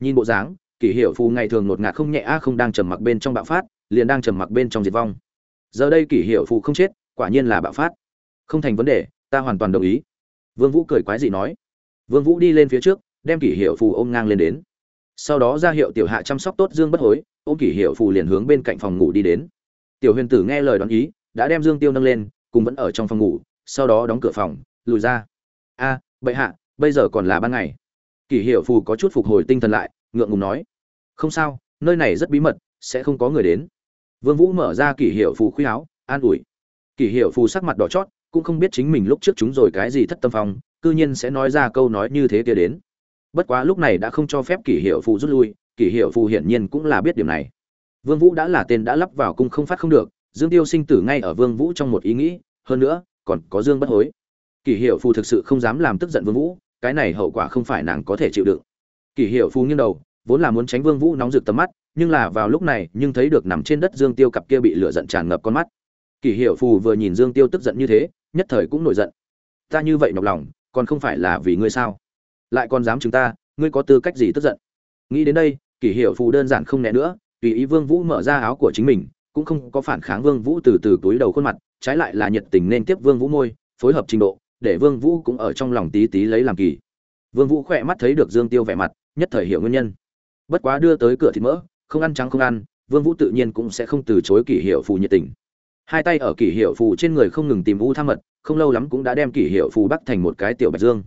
A: Nhìn bộ dáng, kỷ hiệu phù ngày thường nột ngạt không nhẹ a, không đang trầm mặc bên trong bạo phát, liền đang trầm mặc bên trong diệt vong giờ đây kỷ hiệu phụ không chết, quả nhiên là bạo phát. Không thành vấn đề, ta hoàn toàn đồng ý. Vương vũ cười quái dị nói. Vương vũ đi lên phía trước, đem kỷ hiệu phụ ôm ngang lên đến. Sau đó ra hiệu tiểu hạ chăm sóc tốt dương bất hối, ôm kỷ hiệu phụ liền hướng bên cạnh phòng ngủ đi đến. Tiểu huyền tử nghe lời đoán ý, đã đem dương tiêu nâng lên, cùng vẫn ở trong phòng ngủ, sau đó đóng cửa phòng, lùi ra. A, bệ hạ, bây giờ còn là ban ngày. Kỷ hiệu phù có chút phục hồi tinh thần lại, ngượng ngùng nói. Không sao, nơi này rất bí mật, sẽ không có người đến vương vũ mở ra kỷ hiệu phù khuy áo, an ủi. Kỷ hiệu phù sắc mặt đỏ chót, cũng không biết chính mình lúc trước chúng rồi cái gì thất tâm phong, cư nhiên sẽ nói ra câu nói như thế kia đến. Bất quá lúc này đã không cho phép kỷ hiệu phù rút lui, kỷ hiệu phù hiển nhiên cũng là biết điểm này. Vương vũ đã là tên đã lắp vào cung không phát không được, dương tiêu sinh tử ngay ở vương vũ trong một ý nghĩ, hơn nữa, còn có dương bất hối. Kỷ hiệu phù thực sự không dám làm tức giận vương vũ, cái này hậu quả không phải nàng có thể chịu đựng. Kỷ hiệu phù nghiêng đầu, vốn là muốn tránh vương vũ nóng rực tầm mắt nhưng là vào lúc này, nhưng thấy được nằm trên đất dương tiêu cặp kia bị lửa giận tràn ngập con mắt. Kỷ hiệu phù vừa nhìn dương tiêu tức giận như thế, nhất thời cũng nổi giận. Ta như vậy nhọc lòng, còn không phải là vì ngươi sao? Lại còn dám chúng ta, ngươi có tư cách gì tức giận? Nghĩ đến đây kỷ hiệu phù đơn giản không né nữa, tùy ý vương vũ mở ra áo của chính mình, cũng không có phản kháng vương vũ từ từ túi đầu khuôn mặt, trái lại là nhiệt tình nên tiếp vương vũ môi, phối hợp trình độ, để vương vũ cũng ở trong lòng tí tí lấy làm kỳ. Vương vũ khỏe mắt thấy được dương tiêu vẻ mặt, nhất thời hiểu nguyên nhân. Bất quá đưa tới cửa thì mỡ không ăn trắng không ăn, vương vũ tự nhiên cũng sẽ không từ chối kỷ hiệu phù nhiệt tình. Hai tay ở kỷ hiệu phù trên người không ngừng tìm u tham mật, không lâu lắm cũng đã đem kỷ hiệu phù bắt thành một cái tiểu bạch dương.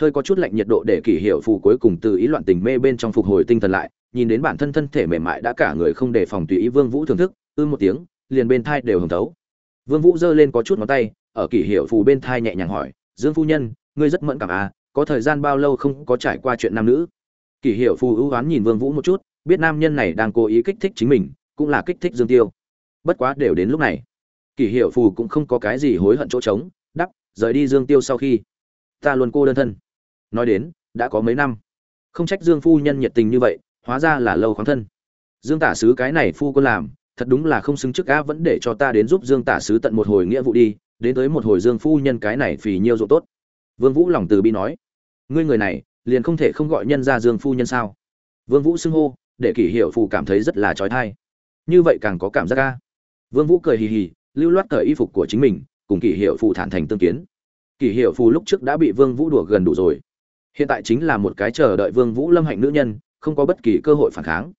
A: Hơi có chút lạnh nhiệt độ để kỷ hiệu phù cuối cùng từ ý loạn tình mê bên trong phục hồi tinh thần lại, nhìn đến bản thân thân thể mềm mại đã cả người không đề phòng tùy ý vương vũ thưởng thức, ư một tiếng, liền bên thai đều hồng thấu. Vương vũ giơ lên có chút ngón tay, ở kỷ hiệu phù bên thai nhẹ nhàng hỏi, dương phu nhân, ngươi rất mẫn cảm à có thời gian bao lâu không có trải qua chuyện nam nữ? Kỷ hiệu phù ưu oán nhìn vương vũ một chút biết nam nhân này đang cố ý kích thích chính mình, cũng là kích thích dương tiêu. Bất quá đều đến lúc này. Kỷ hiệu phù cũng không có cái gì hối hận chỗ trống đắp rời đi dương tiêu sau khi. Ta luôn cô đơn thân. Nói đến, đã có mấy năm. Không trách dương phu nhân nhiệt tình như vậy, hóa ra là lâu khoáng thân. Dương tả sứ cái này phu quân làm, thật đúng là không xứng trước á vẫn để cho ta đến giúp dương tả sứ tận một hồi nghĩa vụ đi, đến tới một hồi dương phu nhân cái này phì nhiêu dụng tốt. Vương vũ lòng từ bi nói. Ngươi người này, liền không thể không gọi nhân ra dương phu nhân sao? Vương vũ xưng hô để kỷ hiệu phù cảm thấy rất là trói thai. Như vậy càng có cảm giác ca vương vũ cười hì hì, lưu loát cởi y phục của chính mình, cùng kỷ hiệu phù thản thành tương kiến. Kỷ hiệu phù lúc trước đã bị vương vũ đùa gần đủ rồi. Hiện tại chính là một cái chờ đợi vương vũ lâm hạnh nữ nhân, không có bất kỳ cơ hội phản kháng.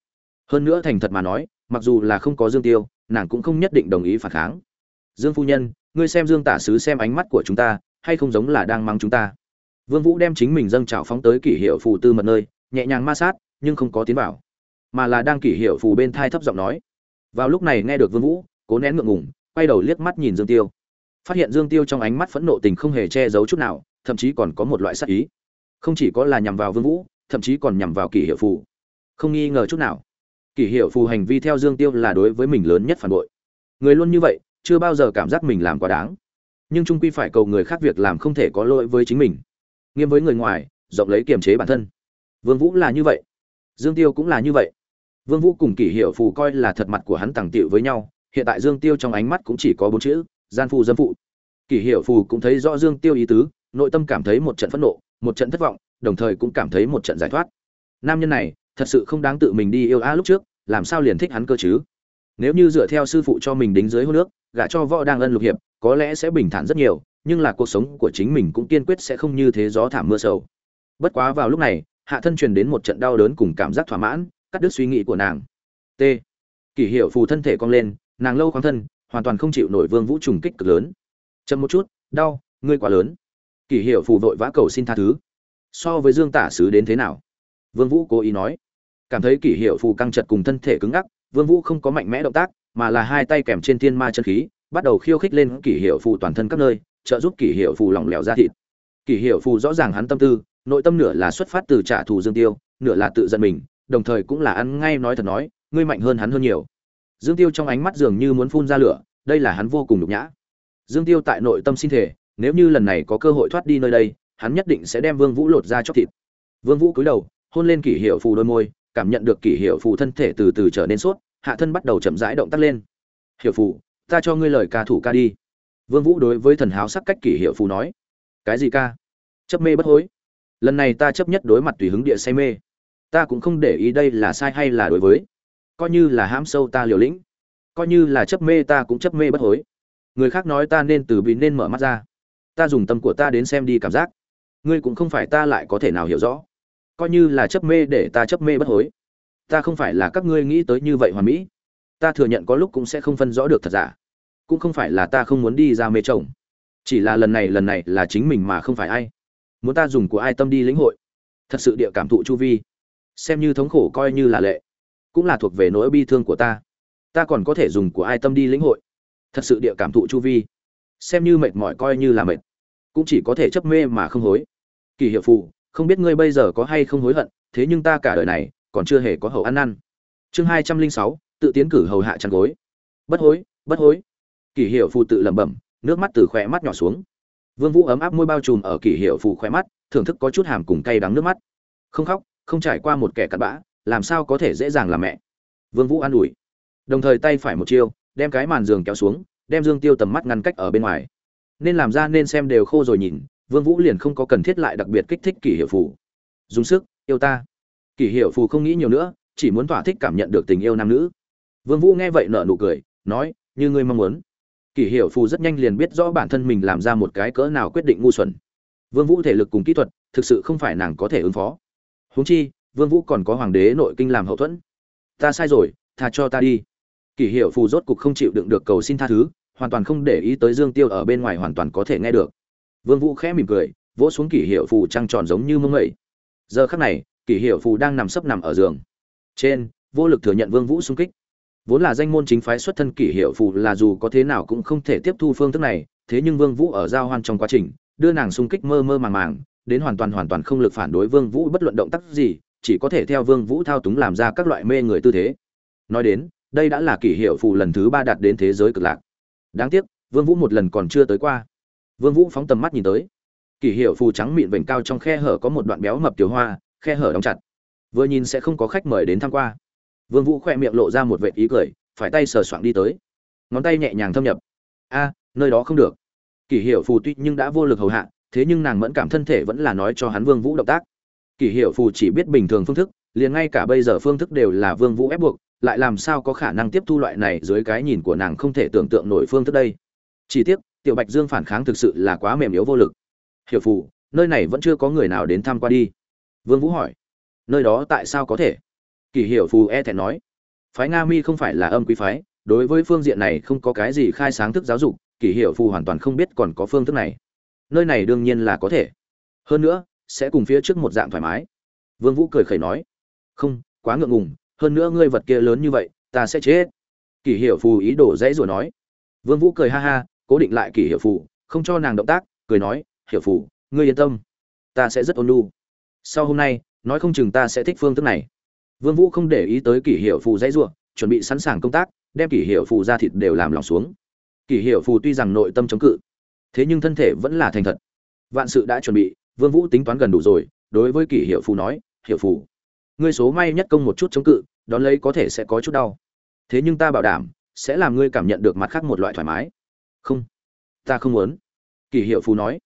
A: Hơn nữa thành thật mà nói, mặc dù là không có dương tiêu, nàng cũng không nhất định đồng ý phản kháng. Dương phu nhân, ngươi xem dương tả sứ xem ánh mắt của chúng ta, hay không giống là đang mang chúng ta? Vương vũ đem chính mình dâng trào phóng tới kỷ hiệu phù tư mật nơi, nhẹ nhàng ma sát, nhưng không có tiến vào mà là đang kỷ hiệu phù bên thai thấp giọng nói. Vào lúc này nghe được vương vũ, cố nén ngượng ngùng, quay đầu liếc mắt nhìn dương tiêu. Phát hiện dương tiêu trong ánh mắt phẫn nộ tình không hề che giấu chút nào, thậm chí còn có một loại sát ý. Không chỉ có là nhằm vào vương vũ, thậm chí còn nhằm vào kỷ hiệu phù. Không nghi ngờ chút nào. Kỷ hiệu phù hành vi theo dương tiêu là đối với mình lớn nhất phản bội. Người luôn như vậy, chưa bao giờ cảm giác mình làm quá đáng. Nhưng trung quy phải cầu người khác việc làm không thể có lỗi với chính mình. Nghiêm với người ngoài, rộng lấy kiềm chế bản thân. Vương vũ là như vậy. Dương tiêu cũng là như vậy vương vũ cùng kỷ Hiểu phù coi là thật mặt của hắn tàng tiệu với nhau, hiện tại dương tiêu trong ánh mắt cũng chỉ có bốn chữ, gian phu dâm phụ. Kỷ Hiểu phù cũng thấy rõ dương tiêu ý tứ, nội tâm cảm thấy một trận phẫn nộ, một trận thất vọng, đồng thời cũng cảm thấy một trận giải thoát. Nam nhân này, thật sự không đáng tự mình đi yêu a lúc trước, làm sao liền thích hắn cơ chứ? Nếu như dựa theo sư phụ cho mình đính dưới hô nước gả cho võ đang ân lục hiệp, có lẽ sẽ bình thản rất nhiều, nhưng là cuộc sống của chính mình cũng kiên quyết sẽ không như thế gió thảm mưa sầu. Bất quá vào lúc này, hạ thân truyền đến một trận đau đớn cùng cảm giác thỏa mãn cắt đứt suy nghĩ của nàng. T. Kỷ hiệu phù thân thể cong lên, nàng lâu khoáng thân, hoàn toàn không chịu nổi vương vũ trùng kích cực lớn. Chậm một chút, đau, ngươi quá lớn. Kỷ hiệu phù vội vã cầu xin tha thứ. So với dương tả sứ đến thế nào? Vương vũ cố ý nói. Cảm thấy kỷ hiệu phù căng chật cùng thân thể cứng ngắc, vương vũ không có mạnh mẽ động tác, mà là hai tay kèm trên thiên ma chân khí, bắt đầu khiêu khích lên kỷ hiệu phù toàn thân các nơi, trợ giúp kỷ hiệu phù lỏng lẻo ra thịt. Kỷ hiệu phù rõ ràng hắn tâm tư, nội tâm nửa là xuất phát từ trả thù dương tiêu, nửa là tự giận mình đồng thời cũng là ăn ngay nói thật nói, ngươi mạnh hơn hắn hơn nhiều. Dương tiêu trong ánh mắt dường như muốn phun ra lửa, đây là hắn vô cùng nhục nhã. Dương tiêu tại nội tâm xin thể nếu như lần này có cơ hội thoát đi nơi đây, hắn nhất định sẽ đem vương vũ lột ra chóc thịt. Vương vũ cúi đầu, hôn lên kỷ hiệu phù đôi môi, cảm nhận được kỷ hiệu phù thân thể từ từ trở nên sốt, hạ thân bắt đầu chậm rãi động tác lên. Hiệu phù, ta cho ngươi lời ca thủ ca đi. Vương vũ đối với thần háo sắc cách kỷ hiệu phù nói. Cái gì ca? Chấp mê bất hối. Lần này ta chấp nhất đối mặt tùy hứng địa say mê ta cũng không để ý đây là sai hay là đối với. Coi như là hãm sâu ta liều lĩnh. Coi như là chấp mê ta cũng chấp mê bất hối. Người khác nói ta nên từ bị nên mở mắt ra. Ta dùng tâm của ta đến xem đi cảm giác. Ngươi cũng không phải ta lại có thể nào hiểu rõ. Coi như là chấp mê để ta chấp mê bất hối. Ta không phải là các ngươi nghĩ tới như vậy hoàn mỹ. Ta thừa nhận có lúc cũng sẽ không phân rõ được thật giả. Cũng không phải là ta không muốn đi ra mê chồng. Chỉ là lần này lần này là chính mình mà không phải ai. Muốn ta dùng của ai tâm đi lĩnh hội. Thật sự địa cảm thụ chu vi xem như thống khổ coi như là lệ. Cũng là thuộc về nỗi bi thương của ta. Ta còn có thể dùng của ai tâm đi lĩnh hội. Thật sự địa cảm thụ chu vi. Xem như mệt mỏi coi như là mệt. Cũng chỉ có thể chấp mê mà không hối. Kỳ hiệu phù, không biết ngươi bây giờ có hay không hối hận, thế nhưng ta cả đời này còn chưa hề có hậu ăn năn. Chương hai trăm linh sáu, tự tiến cử hầu hạ chăn gối. Bất hối bất hối. Kỳ hiệu phù tự lẩm bẩm, nước mắt từ khỏe mắt nhỏ xuống. Vương vũ ấm áp môi bao trùm ở kỳ hiệu phù khỏe mắt, thưởng thức có chút hàm cùng cay đắng nước mắt. Không khóc không trải qua một kẻ cặn bã, làm sao có thể dễ dàng làm mẹ? Vương vũ an ủi. Đồng thời tay phải một chiêu, đem cái màn giường kéo xuống, đem dương tiêu tầm mắt ngăn cách ở bên ngoài. Nên làm ra nên xem đều khô rồi nhìn, vương vũ liền không có cần thiết lại đặc biệt kích thích kỷ hiệu phù. Dùng sức, yêu ta. Kỷ hiệu phù không nghĩ nhiều nữa, chỉ muốn thỏa thích cảm nhận được tình yêu nam nữ. Vương vũ nghe vậy nở nụ cười, nói, như ngươi mong muốn. Kỷ hiệu phù rất nhanh liền biết rõ bản thân mình làm ra một cái cỡ nào quyết định ngu xuẩn. Vương vũ thể lực cùng kỹ thuật, thực sự không phải nàng có thể ứng phó huống chi, vương vũ còn có hoàng đế nội kinh làm hậu thuẫn. Ta sai rồi, tha cho ta đi. Kỷ hiệu phù rốt cục không chịu đựng được cầu xin tha thứ, hoàn toàn không để ý tới dương tiêu ở bên ngoài hoàn toàn có thể nghe được. Vương vũ khẽ mỉm cười, vỗ xuống kỷ hiệu phù trăng tròn giống như mông ngậy. Giờ khắc này, kỷ hiệu phù đang nằm sấp nằm ở giường. Trên, vô lực thừa nhận vương vũ xung kích. Vốn là danh môn chính phái xuất thân kỷ hiệu phù là dù có thế nào cũng không thể tiếp thu phương thức này, thế nhưng vương vũ ở giao hoan trong quá trình, đưa nàng xung kích mơ mơ màng màng đến hoàn toàn hoàn toàn không lực phản đối vương vũ bất luận động tác gì, chỉ có thể theo vương vũ thao túng làm ra các loại mê người tư thế. Nói đến, đây đã là kỷ hiệu phù lần thứ ba đạt đến thế giới cực lạc. Đáng tiếc, vương vũ một lần còn chưa tới qua. Vương vũ phóng tầm mắt nhìn tới. Kỷ hiệu phù trắng mịn vành cao trong khe hở có một đoạn béo mập tiểu hoa, khe hở đóng chặt. Vừa nhìn sẽ không có khách mời đến tham qua. Vương vũ khoe miệng lộ ra một vệt ý cười, phải tay sờ soạng đi tới. Ngón tay nhẹ nhàng thâm nhập. A, nơi đó không được. Kỷ hiệu phù tuy nhưng đã vô lực hầu hạ thế nhưng nàng mẫn cảm thân thể vẫn là nói cho hắn vương vũ động tác. Kỷ hiệu phù chỉ biết bình thường phương thức, liền ngay cả bây giờ phương thức đều là vương vũ ép buộc, lại làm sao có khả năng tiếp thu loại này dưới cái nhìn của nàng không thể tưởng tượng nổi phương thức đây. Chỉ tiếc, tiểu bạch dương phản kháng thực sự là quá mềm yếu vô lực. Hiểu phù, nơi này vẫn chưa có người nào đến thăm qua đi. Vương vũ hỏi. Nơi đó tại sao có thể? Kỷ hiểu phù e thẹn nói. Phái nga mi không phải là âm quý phái, đối với phương diện này không có cái gì khai sáng thức giáo dục, kỷ hiểu phù hoàn toàn không biết còn có phương thức này nơi này đương nhiên là có thể. Hơn nữa, sẽ cùng phía trước một dạng thoải mái. Vương vũ cười khẩy nói, không, quá ngượng ngùng, hơn nữa ngươi vật kia lớn như vậy, ta sẽ chết. Kỷ Hiểu phù ý đồ dễ rồi nói. Vương vũ cười ha ha, cố định lại kỷ Hiểu phù, không cho nàng động tác, cười nói, Hiểu phù, ngươi yên tâm, ta sẽ rất ôn nhu. Sau hôm nay, nói không chừng ta sẽ thích phương thức này. Vương vũ không để ý tới kỷ Hiểu phù dễ ruộng chuẩn bị sẵn sàng công tác, đem kỷ Hiểu phù ra thịt đều làm lòng xuống. Kỷ Hiểu phù tuy rằng nội tâm chống cự thế nhưng thân thể vẫn là thành thật. Vạn sự đã chuẩn bị, vương vũ tính toán gần đủ rồi, đối với kỷ hiệu phù nói hiệu phù, ngươi số may nhất công một chút chống cự, đón lấy có thể sẽ có chút đau. Thế nhưng ta bảo đảm, sẽ làm ngươi cảm nhận được mặt khác một loại thoải mái. Không, ta không muốn. Kỷ hiệu phù nói.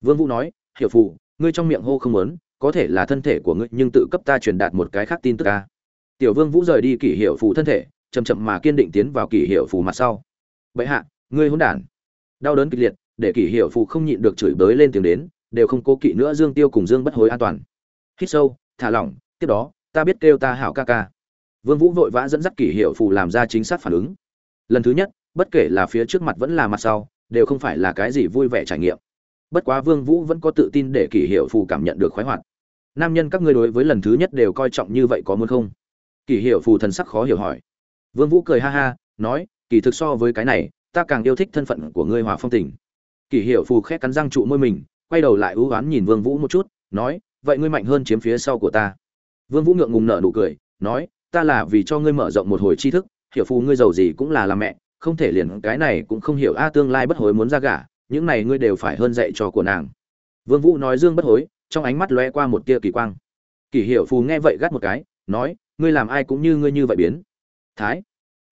A: Vương vũ nói hiệu phù, ngươi trong miệng hô không muốn, có thể là thân thể của ngươi, nhưng tự cấp ta truyền đạt một cái khác tin tức ta tiểu vương vũ rời đi Kỷ hiệu phù thân thể, chậm chậm mà kiên định tiến vào Kỷ hiệu phù mặt sau. Bệ hạ, ngươi hỗn đản. Đau đớn kịch liệt để kỷ hiệu phụ không nhịn được chửi bới lên tiếng đến, đều không cố kỵ nữa dương tiêu cùng dương bất hối an toàn. Hít sâu, thả lỏng, tiếp đó, ta biết kêu ta hảo ca ca. Vương vũ vội vã dẫn dắt kỷ hiệu phụ làm ra chính xác phản ứng. Lần thứ nhất, bất kể là phía trước mặt vẫn là mặt sau, đều không phải là cái gì vui vẻ trải nghiệm. Bất quá vương vũ vẫn có tự tin để kỷ hiệu phụ cảm nhận được khoái hoạt. Nam nhân các ngươi đối với lần thứ nhất đều coi trọng như vậy có muốn không? Kỷ hiệu phù thần sắc khó hiểu hỏi. Vương vũ cười ha ha, nói, kỳ thực so với cái này, ta càng yêu thích thân phận của ngươi hòa phong tình kỷ hiệu phù khẽ cắn răng trụ môi mình, quay đầu lại ưu oán nhìn vương vũ một chút, nói, vậy ngươi mạnh hơn chiếm phía sau của ta. Vương vũ ngượng ngùng nở nụ cười, nói, ta là vì cho ngươi mở rộng một hồi tri thức, hiểu phù ngươi giàu gì cũng là làm mẹ, không thể liền cái này cũng không hiểu a à, tương lai bất hối muốn ra gả, những này ngươi đều phải hơn dạy cho của nàng. Vương vũ nói dương bất hối, trong ánh mắt lóe qua một tia kỳ quang. Kỷ hiểu phù nghe vậy gắt một cái, nói, ngươi làm ai cũng như ngươi như vậy biến. Thái,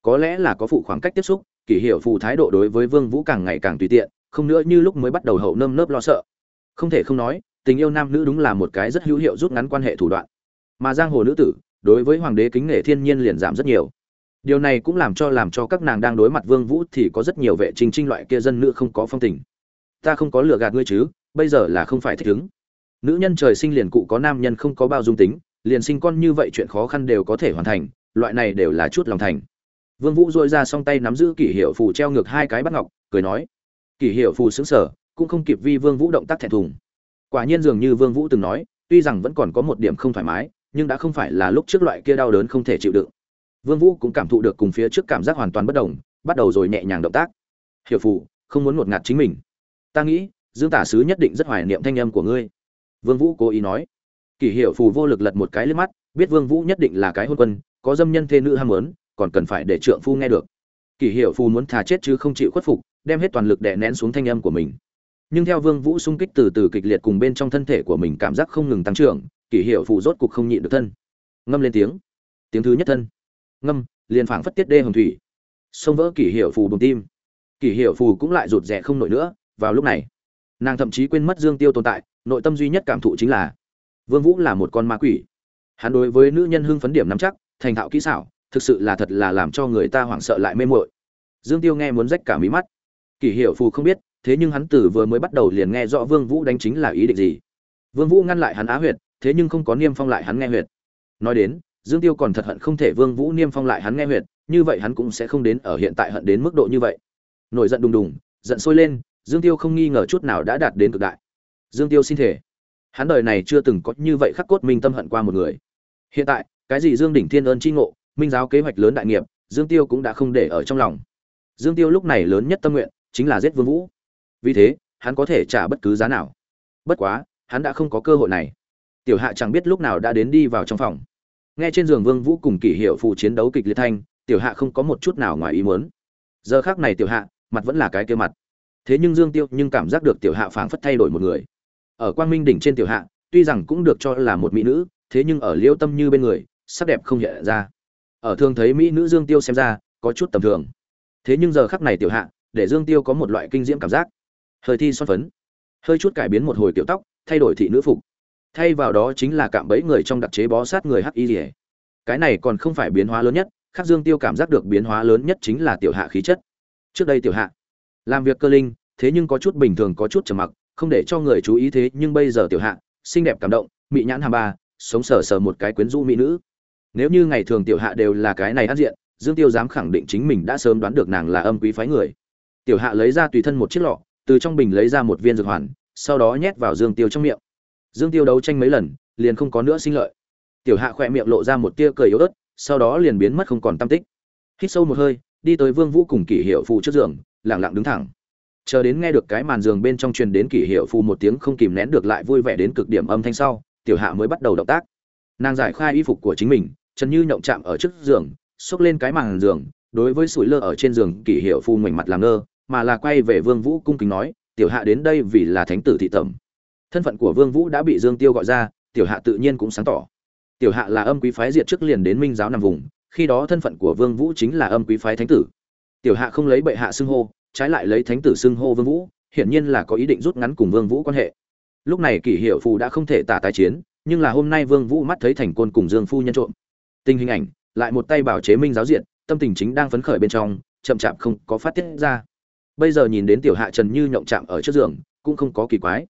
A: có lẽ là có phụ khoảng cách tiếp xúc, kỷ hiểu phù thái độ đối với vương vũ càng ngày càng tùy tiện không nữa như lúc mới bắt đầu hậu nơm nớp lo sợ. Không thể không nói, tình yêu nam nữ đúng là một cái rất hữu hiệu rút ngắn quan hệ thủ đoạn. Mà giang hồ nữ tử, đối với hoàng đế kính nể thiên nhiên liền giảm rất nhiều. Điều này cũng làm cho làm cho các nàng đang đối mặt vương vũ thì có rất nhiều vệ trình trinh loại kia dân nữ không có phong tình. Ta không có lừa gạt ngươi chứ, bây giờ là không phải thích ứng. Nữ nhân trời sinh liền cụ có nam nhân không có bao dung tính, liền sinh con như vậy chuyện khó khăn đều có thể hoàn thành, loại này đều là chút lòng thành. Vương vũ dội ra song tay nắm giữ kỷ hiệu phù treo ngược hai cái bắt ngọc, cười nói kỷ hiệu phù sững sờ, cũng không kịp vi vương vũ động tác thẹn thùng. Quả nhiên dường như vương vũ từng nói, tuy rằng vẫn còn có một điểm không thoải mái, nhưng đã không phải là lúc trước loại kia đau đớn không thể chịu đựng. Vương vũ cũng cảm thụ được cùng phía trước cảm giác hoàn toàn bất đồng, bắt đầu rồi nhẹ nhàng động tác. Hiểu phù, không muốn ngột ngạt chính mình. Ta nghĩ, dương tả sứ nhất định rất hoài niệm thanh âm của ngươi. Vương vũ cố ý nói. Kỷ hiệu phù vô lực lật một cái lên mắt, biết vương vũ nhất định là cái hôn quân, có dâm nhân thê nữ ham muốn, còn cần phải để trượng phu nghe được kỷ hiệu phù muốn thà chết chứ không chịu khuất phục, đem hết toàn lực đè nén xuống thanh âm của mình. Nhưng theo vương vũ xung kích từ từ kịch liệt cùng bên trong thân thể của mình cảm giác không ngừng tăng trưởng, kỷ hiệu phù rốt cục không nhịn được thân. Ngâm lên tiếng. Tiếng thứ nhất thân. Ngâm, liền phảng phất tiết đê hồng thủy. Xông vỡ kỷ hiệu phù bùng tim. Kỷ hiệu phù cũng lại rụt rè không nổi nữa, vào lúc này, nàng thậm chí quên mất dương tiêu tồn tại, nội tâm duy nhất cảm thụ chính là, vương vũ là một con ma quỷ. Hắn đối với nữ nhân hưng phấn điểm nắm chắc, thành thạo kỹ xảo thực sự là thật là làm cho người ta hoảng sợ lại mê muội. Dương tiêu nghe muốn rách cả mí mắt. Kỷ hiệu phù không biết, thế nhưng hắn từ vừa mới bắt đầu liền nghe rõ vương vũ đánh chính là ý định gì. Vương vũ ngăn lại hắn á huyệt, thế nhưng không có niêm phong lại hắn nghe huyệt. Nói đến, dương tiêu còn thật hận không thể vương vũ niêm phong lại hắn nghe huyệt, như vậy hắn cũng sẽ không đến ở hiện tại hận đến mức độ như vậy. Nổi giận đùng đùng, giận sôi lên, dương tiêu không nghi ngờ chút nào đã đạt đến cực đại. Dương tiêu xin thể hắn đời này chưa từng có như vậy khắc cốt minh tâm hận qua một người. Hiện tại, cái gì dương đỉnh thiên ơn chi ngộ minh giáo kế hoạch lớn đại nghiệp, dương tiêu cũng đã không để ở trong lòng. Dương tiêu lúc này lớn nhất tâm nguyện chính là giết vương vũ. Vì thế, hắn có thể trả bất cứ giá nào. Bất quá, hắn đã không có cơ hội này. Tiểu hạ chẳng biết lúc nào đã đến đi vào trong phòng. Nghe trên giường vương vũ cùng kỷ hiệu phụ chiến đấu kịch liệt thanh, tiểu hạ không có một chút nào ngoài ý muốn. Giờ khác này tiểu hạ, mặt vẫn là cái kia mặt. Thế nhưng dương tiêu nhưng cảm giác được tiểu hạ phảng phất thay đổi một người. Ở quang minh đỉnh trên tiểu hạ, tuy rằng cũng được cho là một mỹ nữ, thế nhưng ở liêu tâm như bên người, sắc đẹp không hiện ra ở thường thấy mỹ nữ dương tiêu xem ra, có chút tầm thường. Thế nhưng giờ khắc này tiểu hạ, để dương tiêu có một loại kinh diễm cảm giác. Hơi thi son phấn. Hơi chút cải biến một hồi tiểu tóc, thay đổi thị nữ phục. Thay vào đó chính là cạm bẫy người trong đặc chế bó sát người hắc y rỉa cái này còn không phải biến hóa lớn nhất, khác dương tiêu cảm giác được biến hóa lớn nhất chính là tiểu hạ khí chất. Trước đây tiểu hạ, làm việc cơ linh, thế nhưng có chút bình thường, có chút trầm mặc, không để cho người chú ý thế nhưng bây giờ tiểu hạ, xinh đẹp cảm động mỹ nhãn hàm ba, sống sờ sờ một cái quyến rũ mỹ nữ nếu như ngày thường tiểu hạ đều là cái này ăn diện, dương tiêu dám khẳng định chính mình đã sớm đoán được nàng là âm quý phái người. Tiểu hạ lấy ra tùy thân một chiếc lọ, từ trong bình lấy ra một viên dược hoàn, sau đó nhét vào dương tiêu trong miệng. Dương tiêu đấu tranh mấy lần, liền không có nữa sinh lợi. Tiểu hạ khỏe miệng lộ ra một tia cười yếu ớt, sau đó liền biến mất không còn tâm tích. Hít sâu một hơi, đi tới vương vũ cùng kỷ hiệu phụ trước giường, lặng lặng đứng thẳng. Chờ đến nghe được cái màn giường bên trong truyền đến kỷ hiệu phụ một tiếng không kìm nén được lại vui vẻ đến cực điểm âm thanh sau, tiểu hạ mới bắt đầu động tác. Nàng giải khai y phục của chính mình chân như nhộng chạm ở trước giường, xốc lên cái màn giường, đối với sủi lơ ở trên giường kỷ hiệu phù ngoảnh mặt làm ngơ, mà là quay về vương vũ cung kính nói, tiểu hạ đến đây vì là thánh tử thị tẩm. Thân phận của vương vũ đã bị dương tiêu gọi ra, tiểu hạ tự nhiên cũng sáng tỏ. Tiểu hạ là âm quý phái diệt trước liền đến minh giáo nằm vùng, khi đó thân phận của vương vũ chính là âm quý phái thánh tử. Tiểu hạ không lấy bệ hạ xưng hô, trái lại lấy thánh tử xưng hô vương vũ, hiển nhiên là có ý định rút ngắn cùng vương vũ quan hệ. Lúc này kỷ hiệu phù đã không thể tả tái chiến, nhưng là hôm nay vương vũ mắt thấy thành côn cùng dương phu nhân trộm tình hình ảnh, lại một tay bảo chế minh giáo diện, tâm tình chính đang phấn khởi bên trong, chậm chạp không có phát tiết ra. Bây giờ nhìn đến tiểu hạ trần như nhộng chạm ở trước giường, cũng không có kỳ quái.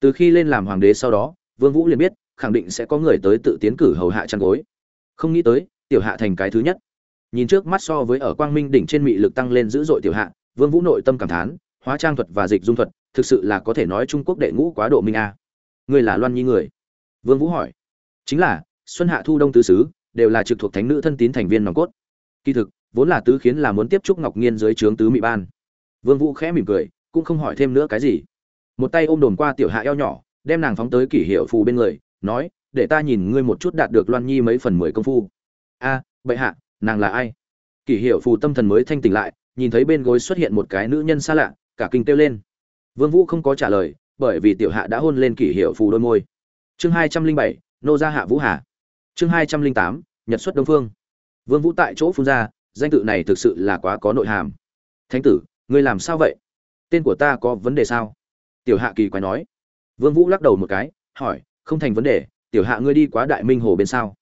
A: Từ khi lên làm hoàng đế sau đó, vương vũ liền biết, khẳng định sẽ có người tới tự tiến cử hầu hạ chăn gối. Không nghĩ tới, tiểu hạ thành cái thứ nhất. Nhìn trước mắt so với ở quang minh đỉnh trên mị lực tăng lên dữ dội tiểu hạ, vương vũ nội tâm cảm thán, hóa trang thuật và dịch dung thuật, thực sự là có thể nói trung quốc đệ ngũ quá độ minh a. Người là loan nhi người? Vương vũ hỏi. Chính là, xuân hạ thu đông tứ xứ đều là trực thuộc thánh nữ thân tín thành viên nòng cốt. Kỳ thực, vốn là tứ khiến là muốn tiếp trúc ngọc nghiên dưới trướng tứ mỹ ban. Vương vũ khẽ mỉm cười, cũng không hỏi thêm nữa cái gì. Một tay ôm đồn qua tiểu hạ eo nhỏ, đem nàng phóng tới kỷ hiệu phù bên người, nói, để ta nhìn ngươi một chút đạt được loan nhi mấy phần mười công phu. A, bệ hạ, nàng là ai? Kỷ hiệu phù tâm thần mới thanh tỉnh lại, nhìn thấy bên gối xuất hiện một cái nữ nhân xa lạ, cả kinh kêu lên. Vương vũ không có trả lời, bởi vì tiểu hạ đã hôn lên kỷ hiệu phù đôi môi. Chương hai trăm linh bảy, nô gia hạ vũ hà chương hai trăm linh tám, nhật xuất đông phương. Vương vũ tại chỗ phun ra, danh tự này thực sự là quá có nội hàm. Thánh tử, ngươi làm sao vậy? Tên của ta có vấn đề sao? Tiểu hạ kỳ quái nói. Vương vũ lắc đầu một cái, hỏi, không thành vấn đề, tiểu hạ ngươi đi quá đại minh hồ bên sao?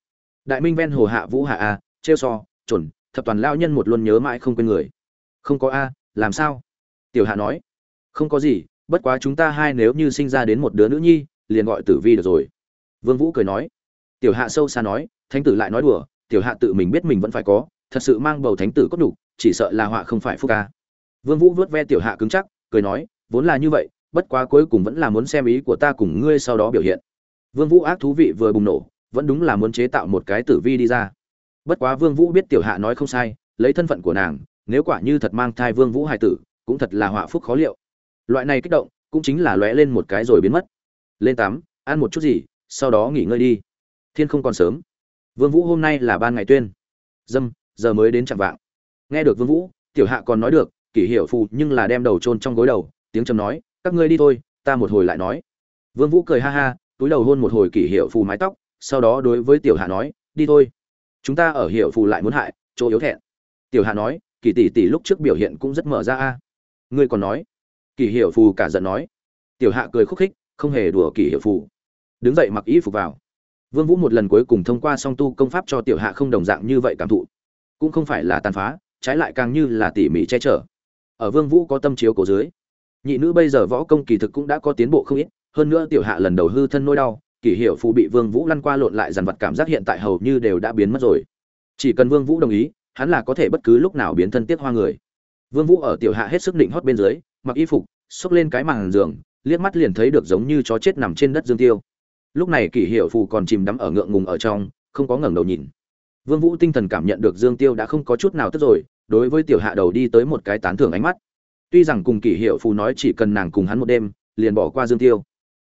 A: Đại minh ven hồ hạ vũ hạ a, trêu so chuẩn thập toàn lao nhân một luôn nhớ mãi không quên người. Không có a, làm sao? Tiểu hạ nói. Không có gì, bất quá chúng ta hai nếu như sinh ra đến một đứa nữ nhi, liền gọi tử vi được rồi. Vương vũ cười nói tiểu hạ sâu xa nói, thánh tử lại nói đùa, tiểu hạ tự mình biết mình vẫn phải có, thật sự mang bầu thánh tử cốt đủ chỉ sợ là họa không phải phúc ca. Vương vũ vuốt ve tiểu hạ cứng chắc, cười nói, vốn là như vậy, bất quá cuối cùng vẫn là muốn xem ý của ta cùng ngươi sau đó biểu hiện. Vương vũ ác thú vị vừa bùng nổ, vẫn đúng là muốn chế tạo một cái tử vi đi ra. Bất quá vương vũ biết tiểu hạ nói không sai, lấy thân phận của nàng, nếu quả như thật mang thai vương vũ hài tử, cũng thật là họa phúc khó liệu. Loại này kích động, cũng chính là lóe lên một cái rồi biến mất. Lên tắm, ăn một chút gì, sau đó nghỉ ngơi đi thiên không còn sớm. Vương vũ hôm nay là ban ngày tuyên. Dâm, giờ mới đến chẳng vạng. Nghe được vương vũ, tiểu hạ còn nói được, kỷ Hiểu phù nhưng là đem đầu chôn trong gối đầu, tiếng trầm nói, các ngươi đi thôi, ta một hồi lại nói. Vương vũ cười ha ha, túi đầu hôn một hồi kỷ Hiểu phù mái tóc, sau đó đối với tiểu hạ nói, đi thôi. Chúng ta ở Hiểu phù lại muốn hại, chỗ yếu thẹn. Tiểu hạ nói, kỷ tỷ tỷ lúc trước biểu hiện cũng rất mở ra a. Ngươi còn nói? Kỷ Hiểu phù cả giận nói. Tiểu hạ cười khúc khích, không hề đùa kỷ Hiểu phù. Đứng dậy mặc y phục vào vương vũ một lần cuối cùng thông qua song tu công pháp cho tiểu hạ không đồng dạng như vậy cảm thụ. Cũng không phải là tàn phá, trái lại càng như là tỉ mỉ che chở. Ở vương vũ có tâm chiếu cổ dưới, nhị nữ bây giờ võ công kỳ thực cũng đã có tiến bộ không ít, hơn nữa tiểu hạ lần đầu hư thân nỗi đau kỷ hiệu phù bị vương vũ lăn qua lộn lại dằn vật cảm giác hiện tại hầu như đều đã biến mất rồi. Chỉ cần vương vũ đồng ý, hắn là có thể bất cứ lúc nào biến thân tiết hoa người. Vương vũ ở tiểu hạ hết sức định hót bên dưới, mặc y phục, xốc lên cái màn giường, liếc mắt liền thấy được giống như chó chết nằm trên đất dương tiêu lúc này kỷ hiệu phù còn chìm đắm ở ngượng ngùng ở trong, không có ngẩng đầu nhìn. Vương vũ tinh thần cảm nhận được dương tiêu đã không có chút nào tức rồi, đối với tiểu hạ đầu đi tới một cái tán thưởng ánh mắt. Tuy rằng cùng kỷ hiệu phù nói chỉ cần nàng cùng hắn một đêm, liền bỏ qua dương tiêu.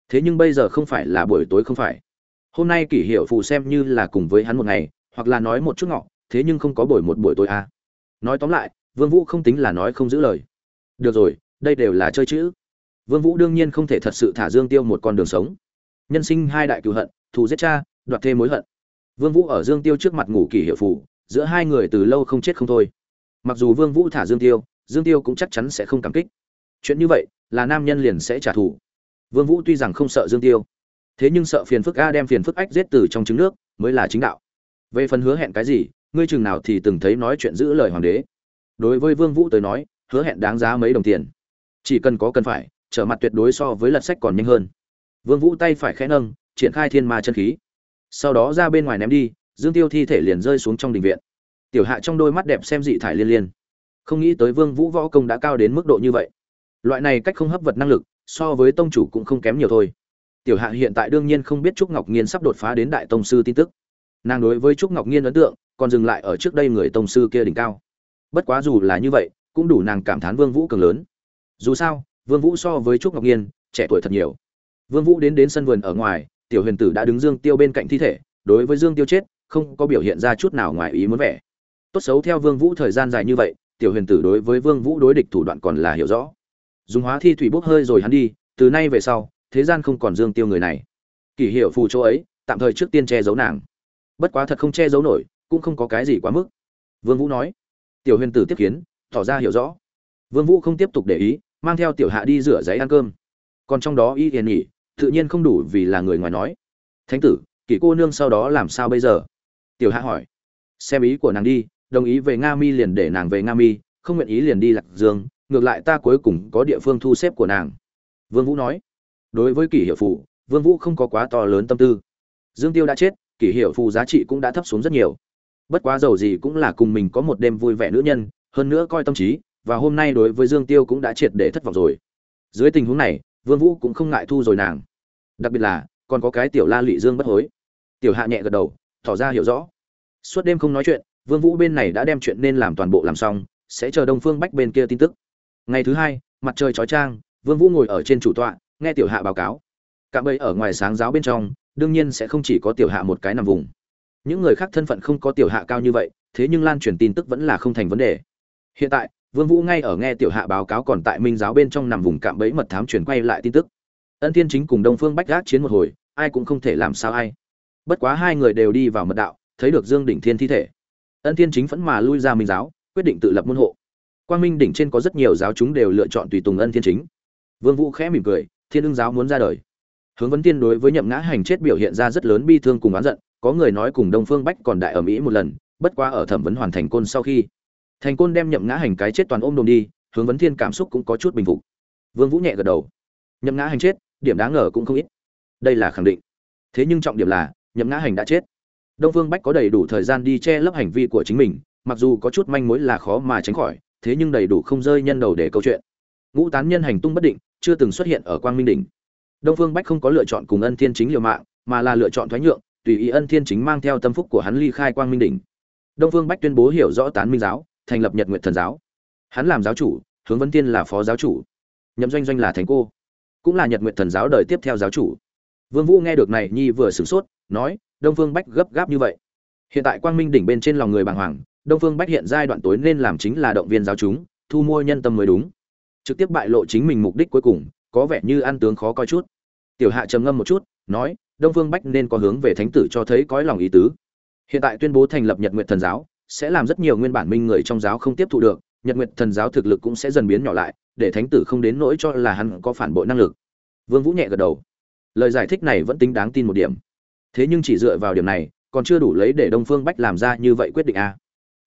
A: Thế nhưng bây giờ không phải là buổi tối không phải. Hôm nay kỷ hiệu phù xem như là cùng với hắn một ngày, hoặc là nói một chút ngọ, thế nhưng không có buổi một buổi tối à. nói tóm lại, vương vũ không tính là nói không giữ lời. Được rồi, đây đều là chơi chữ. Vương vũ đương nhiên không thể thật sự thả dương tiêu một con đường sống nhân sinh hai đại cựu hận, thù giết cha, đoạt thêm mối hận. Vương vũ ở dương tiêu trước mặt ngủ kỳ hiệu phủ giữa hai người từ lâu không chết không thôi. Mặc dù vương vũ thả dương tiêu dương tiêu cũng chắc chắn sẽ không cảm kích. Chuyện như vậy, là nam nhân liền sẽ trả thù. Vương vũ tuy rằng không sợ dương tiêu, thế nhưng sợ phiền phức a đem phiền phức ách giết từ trong trứng nước, mới là chính đạo. Về phần hứa hẹn cái gì, ngươi chừng nào thì từng thấy nói chuyện giữ lời hoàng đế. Đối với vương vũ tới nói, hứa hẹn đáng giá mấy đồng tiền. Chỉ cần có cần phải, trở mặt tuyệt đối so với lật sách còn nhanh hơn vương vũ tay phải khẽ nâng, triển khai thiên ma chân khí. Sau đó ra bên ngoài ném đi, dương tiêu thi thể liền rơi xuống trong đình viện. Tiểu hạ trong đôi mắt đẹp xem dị thải liên liên. Không nghĩ tới vương vũ võ công đã cao đến mức độ như vậy. Loại này cách không hấp vật năng lực, so với tông chủ cũng không kém nhiều thôi. Tiểu hạ hiện tại đương nhiên không biết trúc ngọc nghiên sắp đột phá đến đại tông sư tin tức. Nàng đối với trúc ngọc nghiên ấn tượng, còn dừng lại ở trước đây người tông sư kia đỉnh cao. Bất quá dù là như vậy, cũng đủ nàng cảm thán vương vũ cường lớn. Dù sao, vương vũ so với trúc ngọc nghiên, trẻ tuổi thật nhiều vương vũ đến đến sân vườn ở ngoài, tiểu huyền tử đã đứng dương tiêu bên cạnh thi thể, đối với dương tiêu chết, không có biểu hiện ra chút nào ngoài ý muốn vẻ. Tốt xấu theo vương vũ thời gian dài như vậy, tiểu huyền tử đối với vương vũ đối địch thủ đoạn còn là hiểu rõ. Dùng hóa thi thủy bốc hơi rồi hắn đi, từ nay về sau, thế gian không còn dương tiêu người này. Kỷ hiệu phù chỗ ấy, tạm thời trước tiên che giấu nàng. Bất quá thật không che giấu nổi, cũng không có cái gì quá mức. Vương vũ nói. Tiểu huyền tử tiếp kiến, tỏ ra hiểu rõ. Vương vũ không tiếp tục để ý, mang theo tiểu hạ đi rửa giấy ăn cơm. Còn trong đó y Yên nhỉ tự nhiên không đủ vì là người ngoài nói. Thánh tử, kỷ cô nương sau đó làm sao bây giờ? Tiểu hạ hỏi. Xem ý của nàng đi, đồng ý về nga mi liền để nàng về nga mi, không nguyện ý liền đi lạc dương, ngược lại ta cuối cùng có địa phương thu xếp của nàng. Vương vũ nói. Đối với kỷ hiệu phụ, vương vũ không có quá to lớn tâm tư. Dương tiêu đã chết, kỷ hiệu phụ giá trị cũng đã thấp xuống rất nhiều. Bất quá giàu gì cũng là cùng mình có một đêm vui vẻ nữ nhân, hơn nữa coi tâm trí, và hôm nay đối với dương tiêu cũng đã triệt để thất vọng rồi. Dưới tình huống này, vương vũ cũng không ngại thu rồi nàng đặc biệt là, còn có cái tiểu la lụy dương bất hối. Tiểu hạ nhẹ gật đầu, tỏ ra hiểu rõ. Suốt đêm không nói chuyện, vương vũ bên này đã đem chuyện nên làm toàn bộ làm xong, sẽ chờ đông phương bách bên kia tin tức. Ngày thứ hai, mặt trời chói chang, vương vũ ngồi ở trên chủ tọa, nghe tiểu hạ báo cáo. Cạm bẫy ở ngoài sáng giáo bên trong, đương nhiên sẽ không chỉ có tiểu hạ một cái nằm vùng. Những người khác thân phận không có tiểu hạ cao như vậy, thế nhưng lan truyền tin tức vẫn là không thành vấn đề. Hiện tại, vương vũ ngay ở nghe tiểu hạ báo cáo còn tại minh giáo bên trong nằm vùng cạm bẫy mật thám truyền quay lại tin tức ân thiên chính cùng đông phương bách gác chiến một hồi, ai cũng không thể làm sao ai. Bất quá hai người đều đi vào mật đạo, thấy được dương đỉnh thiên thi thể. Ân thiên chính vẫn mà lui ra minh giáo, quyết định tự lập môn hộ. Quang minh đỉnh trên có rất nhiều giáo chúng đều lựa chọn tùy tùng ân thiên chính. Vương vũ khẽ mỉm cười, thiên ưng giáo muốn ra đời. Hướng vấn tiên đối với nhậm ngã hành chết biểu hiện ra rất lớn bi thương cùng oán giận, có người nói cùng đông phương bách còn đại ở mỹ một lần, bất quá ở thẩm vấn hoàn thành côn sau khi. Thành côn đem nhậm ngã hành cái chết toàn ôm đồm đi, hướng vấn thiên cảm xúc cũng có chút bình phục. Vương vũ nhẹ gật đầu. Nhậm ngã hành chết điểm đáng ngờ cũng không ít. Đây là khẳng định. Thế nhưng trọng điểm là, nhậm ngã hành đã chết. Đông phương bách có đầy đủ thời gian đi che lấp hành vi của chính mình, mặc dù có chút manh mối là khó mà tránh khỏi, thế nhưng đầy đủ không rơi nhân đầu để câu chuyện. Ngũ tán nhân hành tung bất định, chưa từng xuất hiện ở quang minh đỉnh. Đông phương bách không có lựa chọn cùng ân thiên chính liều mạng, mà là lựa chọn thoái nhượng, tùy ý ân thiên chính mang theo tâm phúc của hắn ly khai quang minh đỉnh. Đông phương bách tuyên bố hiểu rõ tán minh giáo, thành lập nhật nguyện thần giáo. Hắn làm giáo chủ, hướng vấn tiên là phó giáo chủ. Nhậm doanh doanh là thánh cô cũng là nhật nguyện thần giáo đời tiếp theo giáo chủ. Vương vũ nghe được này, nhi vừa sửng sốt, nói, đông phương bách gấp gáp như vậy? Hiện tại quang minh đỉnh bên trên lòng người bàng hoàng, đông phương bách hiện giai đoạn tối nên làm chính là động viên giáo chúng, thu mua nhân tâm mới đúng. Trực tiếp bại lộ chính mình mục đích cuối cùng, có vẻ như ăn tướng khó coi chút. Tiểu hạ trầm ngâm một chút, nói, đông phương bách nên có hướng về thánh tử cho thấy cõi lòng ý tứ. Hiện tại tuyên bố thành lập nhật nguyện thần giáo, sẽ làm rất nhiều nguyên bản minh người trong giáo không tiếp thu được, nhật nguyện thần giáo thực lực cũng sẽ dần biến nhỏ lại để thánh tử không đến nỗi cho là hắn có phản bội năng lực. Vương vũ nhẹ gật đầu. Lời giải thích này vẫn tính đáng tin một điểm. Thế nhưng chỉ dựa vào điểm này, còn chưa đủ lấy để đông phương bách làm ra như vậy quyết định a. À.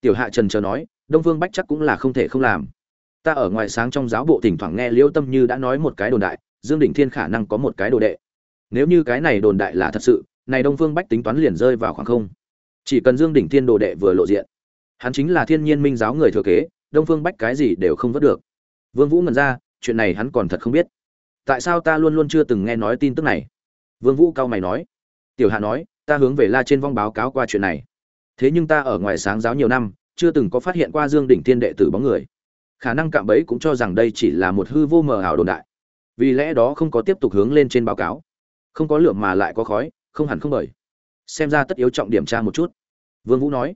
A: tiểu hạ trần chờ nói, đông phương bách chắc cũng là không thể không làm. Ta ở ngoài sáng trong giáo bộ thỉnh thoảng nghe liễu tâm như đã nói một cái đồn đại, dương đỉnh thiên khả năng có một cái đồ đệ. Nếu như cái này đồn đại là thật sự, này đông phương bách tính toán liền rơi vào khoảng không. Chỉ cần dương đỉnh thiên đồ đệ vừa lộ diện, hắn chính là thiên nhiên minh giáo người thừa kế, đông phương bách cái gì đều không vớt được vương vũ ngẩn ra, chuyện này hắn còn thật không biết. Tại sao ta luôn luôn chưa từng nghe nói tin tức này? Vương vũ cao mày nói. Tiểu hạ nói, ta hướng về la trên vong báo cáo qua chuyện này. Thế nhưng ta ở ngoài sáng giáo nhiều năm, chưa từng có phát hiện qua dương đỉnh thiên đệ tử bóng người. Khả năng cạm bẫy cũng cho rằng đây chỉ là một hư vô mờ ảo đồn đại. Vì lẽ đó không có tiếp tục hướng lên trên báo cáo. Không có lượng mà lại có khói, không hẳn không bởi xem ra tất yếu trọng điểm tra một chút. Vương vũ nói.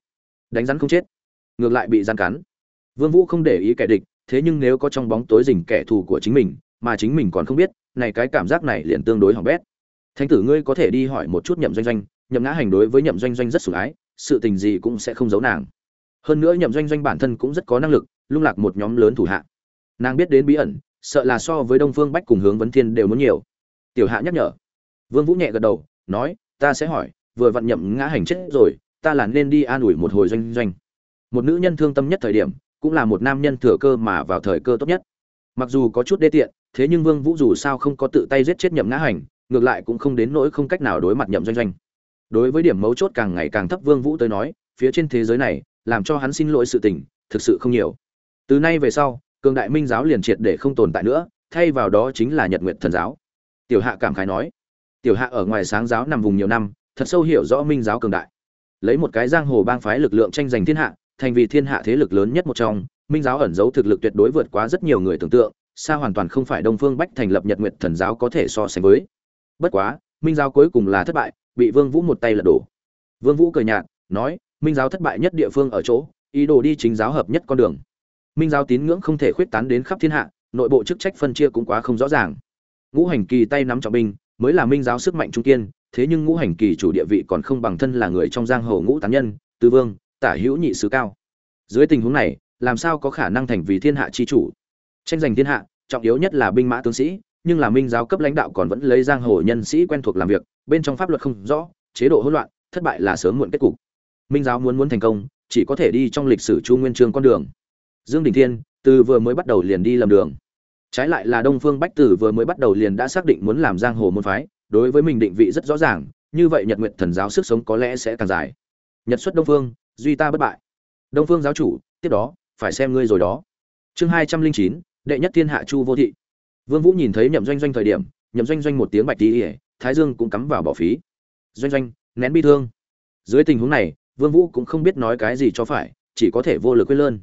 A: Đánh rắn không chết. Ngược lại bị gian cắn. Vương vũ không để ý kẻ địch thế nhưng nếu có trong bóng tối rình kẻ thù của chính mình, mà chính mình còn không biết, này cái cảm giác này liền tương đối hỏng bét. Thánh tử ngươi có thể đi hỏi một chút nhậm doanh doanh, nhậm ngã hành đối với nhậm doanh doanh rất sủng ái, sự tình gì cũng sẽ không giấu nàng. Hơn nữa nhậm doanh doanh bản thân cũng rất có năng lực, lung lạc một nhóm lớn thủ hạ. Nàng biết đến bí ẩn, sợ là so với đông phương bách cùng hướng vấn thiên đều muốn nhiều. Tiểu hạ nhắc nhở. Vương vũ nhẹ gật đầu, nói, ta sẽ hỏi, vừa vận nhậm ngã hành chết rồi, ta là nên đi an ủi một hồi doanh doanh. Một nữ nhân thương tâm nhất thời điểm cũng là một nam nhân thừa cơ mà vào thời cơ tốt nhất. Mặc dù có chút đê tiện, thế nhưng vương vũ dù sao không có tự tay giết chết nhậm ngã hành, ngược lại cũng không đến nỗi không cách nào đối mặt nhậm doanh doanh. Đối với điểm mấu chốt càng ngày càng thấp vương vũ tới nói, phía trên thế giới này, làm cho hắn xin lỗi sự tình, thực sự không nhiều. Từ nay về sau, cường đại minh giáo liền triệt để không tồn tại nữa, thay vào đó chính là nhật Nguyệt thần giáo. Tiểu hạ cảm khái nói, tiểu hạ ở ngoài sáng giáo nằm vùng nhiều năm, thật sâu hiểu rõ minh giáo cường đại. Lấy một cái giang hồ bang phái lực lượng tranh giành thiên hạ thành vì thiên hạ thế lực lớn nhất một trong, minh giáo ẩn giấu thực lực tuyệt đối vượt quá rất nhiều người tưởng tượng, xa hoàn toàn không phải đông phương bách thành lập nhật Nguyệt thần giáo có thể so sánh với. Bất quá, minh giáo cuối cùng là thất bại, bị vương vũ một tay lật đổ. Vương vũ cười nhạt, nói, minh giáo thất bại nhất địa phương ở chỗ, ý đồ đi chính giáo hợp nhất con đường. Minh giáo tín ngưỡng không thể khuyết tán đến khắp thiên hạ, nội bộ chức trách phân chia cũng quá không rõ ràng. Ngũ hành kỳ tay nắm trọng binh, mới là minh giáo sức mạnh trung kiên, thế nhưng ngũ hành kỳ chủ địa vị còn không bằng thân là người trong giang hồ ngũ tán nhân, tư vương tả hữu nhị sứ cao. Dưới tình huống này, làm sao có khả năng thành vì thiên hạ chi chủ? Tranh giành thiên hạ, trọng yếu nhất là binh mã tướng sĩ, nhưng là minh giáo cấp lãnh đạo còn vẫn lấy giang hồ nhân sĩ quen thuộc làm việc, bên trong pháp luật không rõ, chế độ hỗn loạn, thất bại là sớm muộn kết cục. Minh giáo muốn muốn thành công, chỉ có thể đi trong lịch sử chu nguyên trương con đường. Dương đình thiên, từ vừa mới bắt đầu liền đi lầm đường. Trái lại là đông phương bách tử vừa mới bắt đầu liền đã xác định muốn làm giang hồ môn phái, đối với mình định vị rất rõ ràng, như vậy nhật nguyện thần giáo sức sống có lẽ sẽ càng dài. Nhật xuất đông phương duy ta bất bại. Đông phương giáo chủ, tiếp đó, phải xem ngươi rồi đó. Chương hai trăm linh chín, đệ nhất thiên hạ chu vô thị. Vương vũ nhìn thấy nhậm doanh doanh thời điểm, nhậm doanh doanh một tiếng bạch tí ỉa thái dương cũng cắm vào bỏ phí. Doanh doanh, nén bi thương. Dưới tình huống này, vương vũ cũng không biết nói cái gì cho phải, chỉ có thể vô lực quên lơn.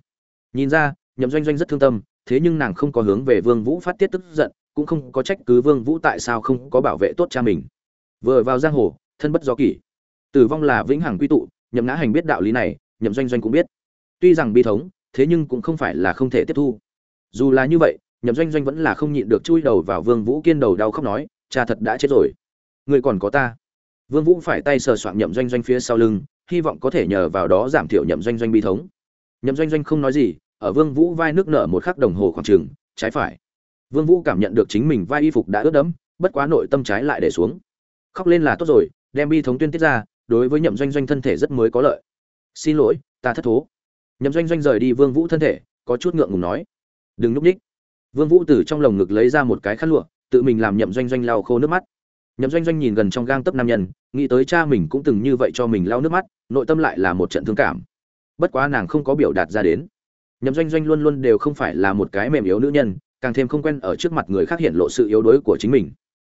A: Nhìn ra, nhậm doanh doanh rất thương tâm, thế nhưng nàng không có hướng về vương vũ phát tiết tức giận, cũng không có trách cứ vương vũ tại sao không có bảo vệ tốt cha mình. Vừa vào giang hồ, thân bất do kỷ. Tử vong là vĩnh hằng quy tụ nhậm ngã hành biết đạo lý này, nhậm doanh doanh cũng biết. Tuy rằng bi thống, thế nhưng cũng không phải là không thể tiếp thu. Dù là như vậy, nhậm doanh doanh vẫn là không nhịn được chui đầu vào vương vũ kiên đầu đau khóc nói, cha thật đã chết rồi. Người còn có ta. Vương vũ phải tay sờ soạng nhậm doanh doanh phía sau lưng, hy vọng có thể nhờ vào đó giảm thiểu nhậm doanh doanh bi thống. Nhậm doanh doanh không nói gì, ở vương vũ vai nước nở một khắc đồng hồ khoảng trường trái phải. Vương vũ cảm nhận được chính mình vai y phục đã ướt đẫm, bất quá nội tâm trái lại để xuống. Khóc lên là tốt rồi, đem bi thống tuyên tiết ra đối với nhậm doanh doanh thân thể rất mới có lợi. Xin lỗi, ta thất thố. Nhậm doanh doanh rời đi vương vũ thân thể, có chút ngượng ngùng nói. Đừng núp ních vương vũ từ trong lồng ngực lấy ra một cái khăn lụa, tự mình làm nhậm doanh doanh lau khô nước mắt. Nhậm doanh doanh nhìn gần trong gang tấc nam nhân, nghĩ tới cha mình cũng từng như vậy cho mình lau nước mắt, nội tâm lại là một trận thương cảm. Bất quá nàng không có biểu đạt ra đến. Nhậm doanh doanh luôn luôn đều không phải là một cái mềm yếu nữ nhân, càng thêm không quen ở trước mặt người khác hiện lộ sự yếu đuối của chính mình.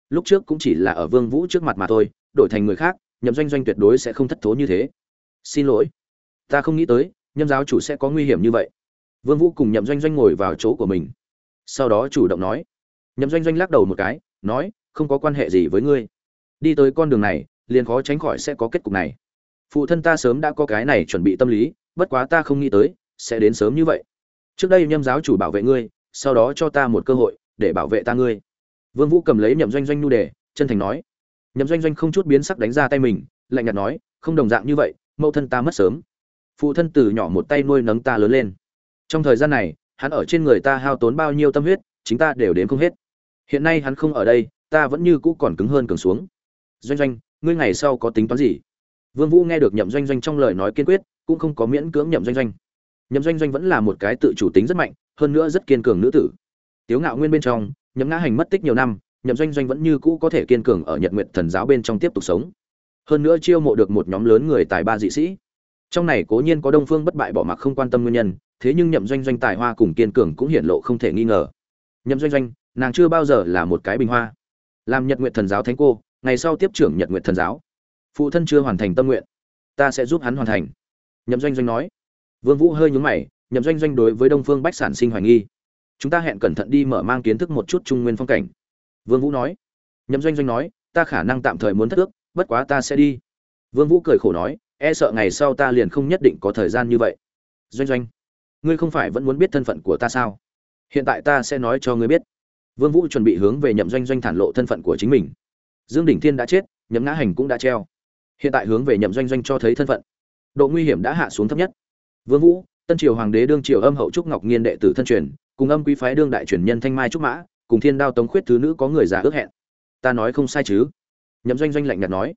A: Lúc trước cũng chỉ là ở vương vũ trước mặt mà thôi, đổi thành người khác nhậm doanh doanh tuyệt đối sẽ không thất thố như thế. Xin lỗi. Ta không nghĩ tới nhâm giáo chủ sẽ có nguy hiểm như vậy. Vương vũ cùng nhậm doanh doanh ngồi vào chỗ của mình. Sau đó chủ động nói. Nhậm doanh doanh lắc đầu một cái, nói, không có quan hệ gì với ngươi. Đi tới con đường này, liền khó tránh khỏi sẽ có kết cục này. Phụ thân ta sớm đã có cái này chuẩn bị tâm lý, bất quá ta không nghĩ tới, sẽ đến sớm như vậy. Trước đây nhâm giáo chủ bảo vệ ngươi, sau đó cho ta một cơ hội để bảo vệ ta ngươi. Vương vũ cầm lấy nhậm doanh doanh nu đề, chân thành nói nhậm doanh doanh không chút biến sắc đánh ra tay mình, lạnh nhạt nói, không đồng dạng như vậy, mẫu thân ta mất sớm. Phụ thân từ nhỏ một tay nuôi nấng ta lớn lên. Trong thời gian này, hắn ở trên người ta hao tốn bao nhiêu tâm huyết, chính ta đều đến không hết. Hiện nay hắn không ở đây, ta vẫn như cũ còn cứng hơn cường xuống. Doanh doanh, ngươi ngày sau có tính toán gì? Vương vũ nghe được nhậm doanh doanh trong lời nói kiên quyết, cũng không có miễn cưỡng nhậm doanh doanh. Nhậm doanh doanh vẫn là một cái tự chủ tính rất mạnh, hơn nữa rất kiên cường nữ tử. Tiếu ngạo nguyên bên trong, nhậm ngã hành mất tích nhiều năm nhậm doanh doanh vẫn như cũ có thể kiên cường ở nhật nguyện thần giáo bên trong tiếp tục sống. Hơn nữa chiêu mộ được một nhóm lớn người tài ba dị sĩ. Trong này cố nhiên có đông phương bất bại bỏ mặc không quan tâm nguyên nhân, thế nhưng nhậm doanh doanh tài hoa cùng kiên cường cũng hiện lộ không thể nghi ngờ. Nhậm doanh doanh, nàng chưa bao giờ là một cái bình hoa. Làm nhật nguyện thần giáo thánh cô, ngày sau tiếp trưởng nhật nguyện thần giáo. Phụ thân chưa hoàn thành tâm nguyện, ta sẽ giúp hắn hoàn thành. Nhậm doanh doanh nói. Vương vũ hơi nhướng mày, nhậm doanh doanh đối với đông phương bách sản sinh hoài nghi. Chúng ta hẹn cẩn thận đi mở mang kiến thức một chút trung nguyên phong cảnh vương vũ nói. Nhậm doanh doanh nói, ta khả năng tạm thời muốn thất ước, bất quá ta sẽ đi. Vương vũ cười khổ nói e sợ ngày sau ta liền không nhất định có thời gian như vậy. Doanh doanh, ngươi không phải vẫn muốn biết thân phận của ta sao? Hiện tại ta sẽ nói cho ngươi biết. Vương vũ chuẩn bị hướng về nhậm doanh doanh thản lộ thân phận của chính mình. Dương đỉnh thiên đã chết, nhậm ngã hành cũng đã treo. Hiện tại hướng về nhậm doanh doanh cho thấy thân phận. Độ nguy hiểm đã hạ xuống thấp nhất. Vương vũ, tân triều hoàng đế đương triều âm hậu trúc ngọc nghiên đệ tử thân truyền, cùng âm quý phái đương đại truyền nhân thanh mai trúc mã cùng thiên đao tống khuyết thứ nữ có người già ước hẹn. Ta nói không sai chứ? Nhậm doanh doanh lạnh nhạt nói.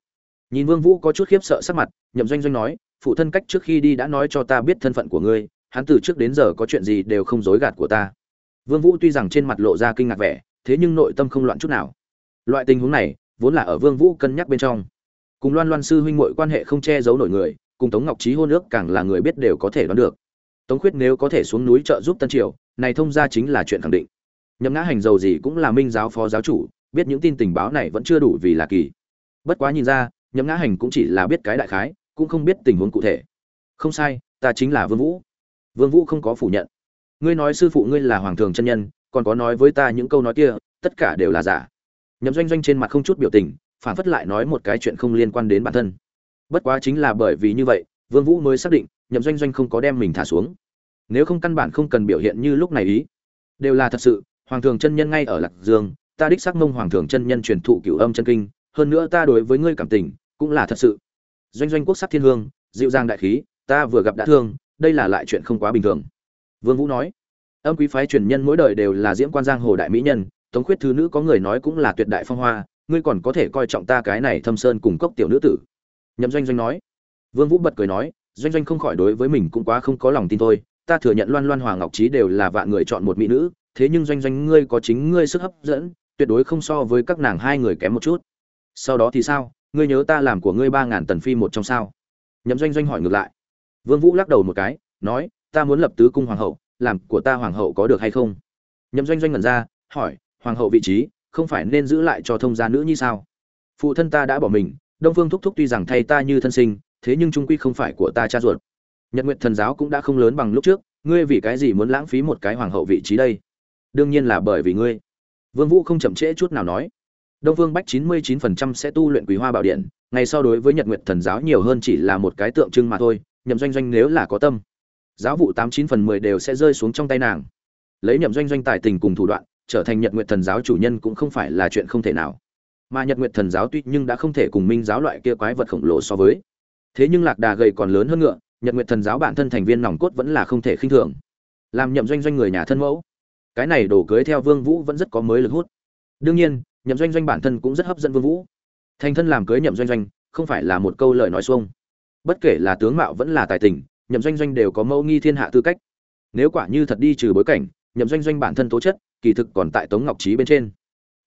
A: Nhìn vương vũ có chút khiếp sợ sắc mặt, nhậm doanh doanh nói, phụ thân cách trước khi đi đã nói cho ta biết thân phận của ngươi, hắn từ trước đến giờ có chuyện gì đều không dối gạt của ta. Vương vũ tuy rằng trên mặt lộ ra kinh ngạc vẻ, thế nhưng nội tâm không loạn chút nào. Loại tình huống này, vốn là ở vương vũ cân nhắc bên trong. Cùng loan loan sư huynh muội quan hệ không che giấu nổi người, cùng tống ngọc trí hôn ước càng là người biết đều có thể đoán được. Tống khuyết nếu có thể xuống núi trợ giúp tân triều, này thông ra chính là chuyện khẳng định nhậm ngã hành dầu gì cũng là minh giáo phó giáo chủ, biết những tin tình báo này vẫn chưa đủ vì là kỳ. Bất quá nhìn ra, nhậm ngã hành cũng chỉ là biết cái đại khái, cũng không biết tình huống cụ thể. Không sai, ta chính là vương vũ. Vương vũ không có phủ nhận. Ngươi nói sư phụ ngươi là hoàng thường chân nhân, còn có nói với ta những câu nói kia, tất cả đều là giả. Nhậm doanh doanh trên mặt không chút biểu tình, phản phất lại nói một cái chuyện không liên quan đến bản thân. Bất quá chính là bởi vì như vậy, vương vũ mới xác định, nhậm doanh doanh không có đem mình thả xuống. Nếu không căn bản không cần biểu hiện như lúc này ý, đều là thật sự hoàng thường chân nhân ngay ở lạc dương, ta đích xác mông hoàng thường chân nhân truyền thụ cửu âm chân kinh, hơn nữa ta đối với ngươi cảm tình, cũng là thật sự. Doanh doanh quốc sắc thiên hương, dịu dàng đại khí, ta vừa gặp đã thương, đây là lại chuyện không quá bình thường. Vương vũ nói, âm quý phái truyền nhân mỗi đời đều là diễm quan giang hồ đại mỹ nhân, tống khuyết thứ nữ có người nói cũng là tuyệt đại phong hoa, ngươi còn có thể coi trọng ta cái này thâm sơn cùng cốc tiểu nữ tử. Nhậm doanh doanh nói. Vương vũ bật cười nói, doanh doanh không khỏi đối với mình cũng quá không có lòng tin thôi, ta thừa nhận loan loan hoàng ngọc trí đều là vạn người chọn một mỹ nữ thế nhưng doanh doanh ngươi có chính ngươi sức hấp dẫn, tuyệt đối không so với các nàng hai người kém một chút. Sau đó thì sao? Ngươi nhớ ta làm của ngươi ba ngàn tần phi một trong sao? Nhậm doanh doanh hỏi ngược lại. Vương vũ lắc đầu một cái, nói, ta muốn lập tứ cung hoàng hậu, làm của ta hoàng hậu có được hay không? Nhậm doanh doanh ngẩn ra, hỏi, hoàng hậu vị trí, không phải nên giữ lại cho thông gia nữ như sao? Phụ thân ta đã bỏ mình, đông phương thúc thúc tuy rằng thay ta như thân sinh, thế nhưng trung quy không phải của ta cha ruột. Nhật nguyện thần giáo cũng đã không lớn bằng lúc trước, ngươi vì cái gì muốn lãng phí một cái hoàng hậu vị trí đây? Đương nhiên là bởi vì ngươi. Vương vũ không chậm trễ chút nào nói. Đông vương bách chín mươi 99% sẽ tu luyện quý hoa bảo điện, ngày sau đối với nhật nguyện thần giáo nhiều hơn chỉ là một cái tượng trưng mà thôi, nhậm doanh doanh nếu là có tâm, giáo vụ tám chín phần mười đều sẽ rơi xuống trong tay nàng. Lấy nhậm doanh doanh tài tình cùng thủ đoạn, trở thành nhật nguyện thần giáo chủ nhân cũng không phải là chuyện không thể nào. Mà nhật nguyện thần giáo tuy nhưng đã không thể cùng minh giáo loại kia quái vật khổng lồ so với. Thế nhưng lạc đà gầy còn lớn hơn ngựa, nhật nguyện thần giáo bản thân thành viên nòng cốt vẫn là không thể khinh thường. Làm nhậm doanh doanh người nhà thân mẫu cái này đổ cưới theo vương vũ vẫn rất có mới lực hút. Đương nhiên, nhậm doanh doanh bản thân cũng rất hấp dẫn vương vũ. Thành thân làm cưới nhậm doanh doanh, không phải là một câu lời nói xuông. Bất kể là tướng mạo vẫn là tài tình, nhậm doanh doanh đều có mẫu nghi thiên hạ tư cách. Nếu quả như thật đi trừ bối cảnh, nhậm doanh doanh bản thân tố chất, kỳ thực còn tại tống ngọc trí bên trên.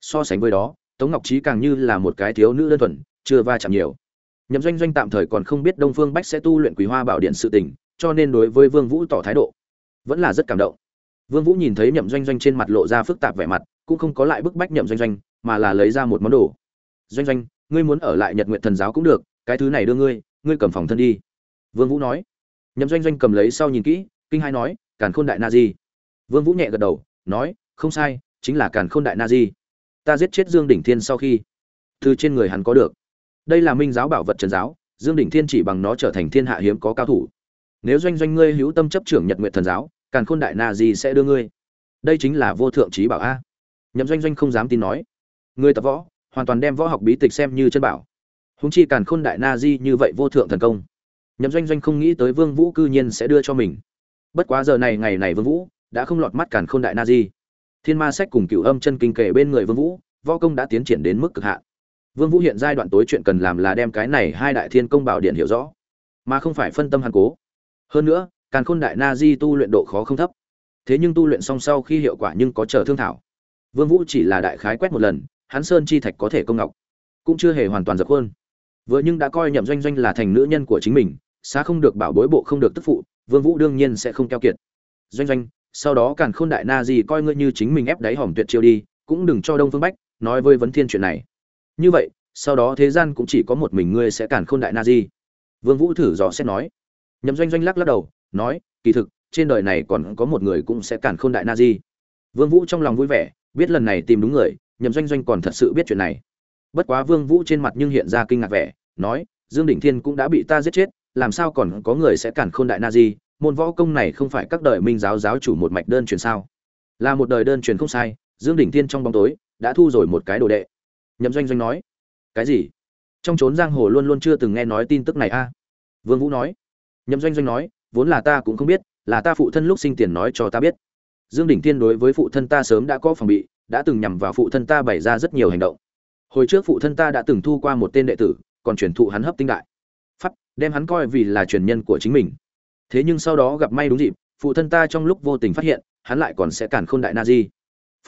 A: So sánh với đó, tống ngọc trí càng như là một cái thiếu nữ đơn thuần, chưa va chạm nhiều. Nhậm doanh doanh tạm thời còn không biết đông phương bách sẽ tu luyện quý hoa bảo điện sự tình, cho nên đối với vương vũ tỏ thái độ, vẫn là rất cảm động vương vũ nhìn thấy nhậm doanh doanh trên mặt lộ ra phức tạp vẻ mặt, cũng không có lại bức bách nhậm doanh doanh, mà là lấy ra một món đồ. Doanh doanh, ngươi muốn ở lại nhật Nguyệt thần giáo cũng được, cái thứ này đưa ngươi ngươi cầm phòng thân đi. Vương vũ nói. Nhậm doanh doanh cầm lấy sau nhìn kỹ, kinh hai nói, càn khôn đại na di. Vương vũ nhẹ gật đầu, nói, không sai, chính là càn khôn đại na di. Ta giết chết dương đỉnh thiên sau khi, từ trên người hắn có được. Đây là minh giáo bảo vật trần giáo, dương đỉnh thiên chỉ bằng nó trở thành thiên hạ hiếm có cao thủ. Nếu doanh doanh ngươi hữu tâm chấp trưởng nhật Nguyệt thần giáo càn khôn đại na di sẽ đưa ngươi. Đây chính là vô thượng trí bảo a. Nhậm doanh doanh không dám tin nói. Ngươi tập võ, hoàn toàn đem võ học bí tịch xem như chân bảo. Húng chi càn khôn đại na di như vậy vô thượng thần công. Nhậm doanh doanh không nghĩ tới vương vũ cư nhiên sẽ đưa cho mình. Bất quá giờ này ngày này vương vũ đã không lọt mắt càn khôn đại na di. Thiên ma sách cùng cửu âm chân kinh kể bên người vương vũ, võ công đã tiến triển đến mức cực hạn. Vương vũ hiện giai đoạn tối chuyện cần làm là đem cái này hai đại thiên công bảo điện hiểu rõ, mà không phải phân tâm hàn cố. Hơn nữa càn khôn đại na di tu luyện độ khó không thấp. Thế nhưng tu luyện xong sau khi hiệu quả nhưng có chờ thương thảo. Vương vũ chỉ là đại khái quét một lần, hắn sơn chi thạch có thể công ngọc. Cũng chưa hề hoàn toàn dập khuôn. Vừa nhưng đã coi nhậm doanh doanh là thành nữ nhân của chính mình xa không được bảo bối bộ không được tức phụ, vương vũ đương nhiên sẽ không keo kiệt. Doanh doanh, sau đó càn khôn đại na di coi ngươi như chính mình ép đáy hỏng tuyệt chiêu đi, cũng đừng cho đông phương bách nói với vấn thiên chuyện này. Như vậy, sau đó thế gian cũng chỉ có một mình ngươi sẽ càn khôn đại na di. Vương vũ thử dò xét nói. Nhậm doanh doanh lắc lắc đầu nói, kỳ thực, trên đời này còn có một người cũng sẽ cản khôn đại na di. Vương vũ trong lòng vui vẻ, biết lần này tìm đúng người, nhậm doanh doanh còn thật sự biết chuyện này. Bất quá vương vũ trên mặt nhưng hiện ra kinh ngạc vẻ, nói, dương đỉnh thiên cũng đã bị ta giết chết, làm sao còn có người sẽ cản khôn đại na di? Môn võ công này không phải các đời minh giáo giáo chủ một mạch đơn truyền sao? Là một đời đơn truyền không sai, dương đỉnh thiên trong bóng tối đã thu rồi một cái đồ đệ. Nhậm doanh doanh nói. Cái gì? Trong trốn giang hồ luôn luôn chưa từng nghe nói tin tức này a. Vương vũ nói. Nhậm doanh doanh nói vốn là ta cũng không biết, là ta phụ thân lúc sinh tiền nói cho ta biết. Dương đỉnh thiên đối với phụ thân ta sớm đã có phòng bị, đã từng nhằm vào phụ thân ta bày ra rất nhiều hành động. Hồi trước phụ thân ta đã từng thu qua một tên đệ tử, còn truyền thụ hắn hấp tinh đại. Pháp, đem hắn coi vì là truyền nhân của chính mình. Thế nhưng sau đó gặp may đúng dịp, phụ thân ta trong lúc vô tình phát hiện, hắn lại còn sẽ cản khôn đại na di.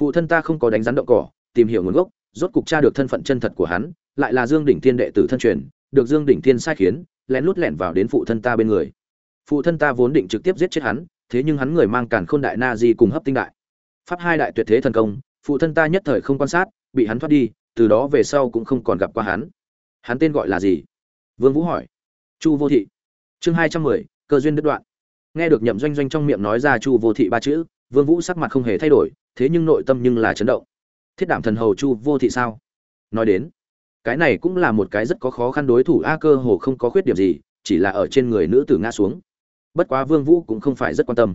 A: Phụ thân ta không có đánh rắn động cỏ, tìm hiểu nguồn gốc, rốt cục tra được thân phận chân thật của hắn, lại là dương đỉnh thiên đệ tử thân truyền, được dương đỉnh thiên sai khiến, lén lút lẻn vào đến phụ thân ta bên người phụ thân ta vốn định trực tiếp giết chết hắn, thế nhưng hắn người mang cản khôn đại na di cùng hấp tinh đại. Pháp hai đại tuyệt thế thần công, phụ thân ta nhất thời không quan sát, bị hắn thoát đi, từ đó về sau cũng không còn gặp qua hắn. Hắn tên gọi là gì? Vương vũ hỏi. Chu vô thị. Chương hai trăm mười, cơ duyên đứt đoạn. Nghe được nhậm doanh doanh trong miệng nói ra chu vô thị ba chữ, vương vũ sắc mặt không hề thay đổi, thế nhưng nội tâm nhưng là chấn động. Thiết đảm thần hầu chu vô thị sao? Nói đến, cái này cũng là một cái rất có khó khăn đối thủ, a cơ hồ không có khuyết điểm gì, chỉ là ở trên người nữ tử ngã xuống bất quá vương vũ cũng không phải rất quan tâm.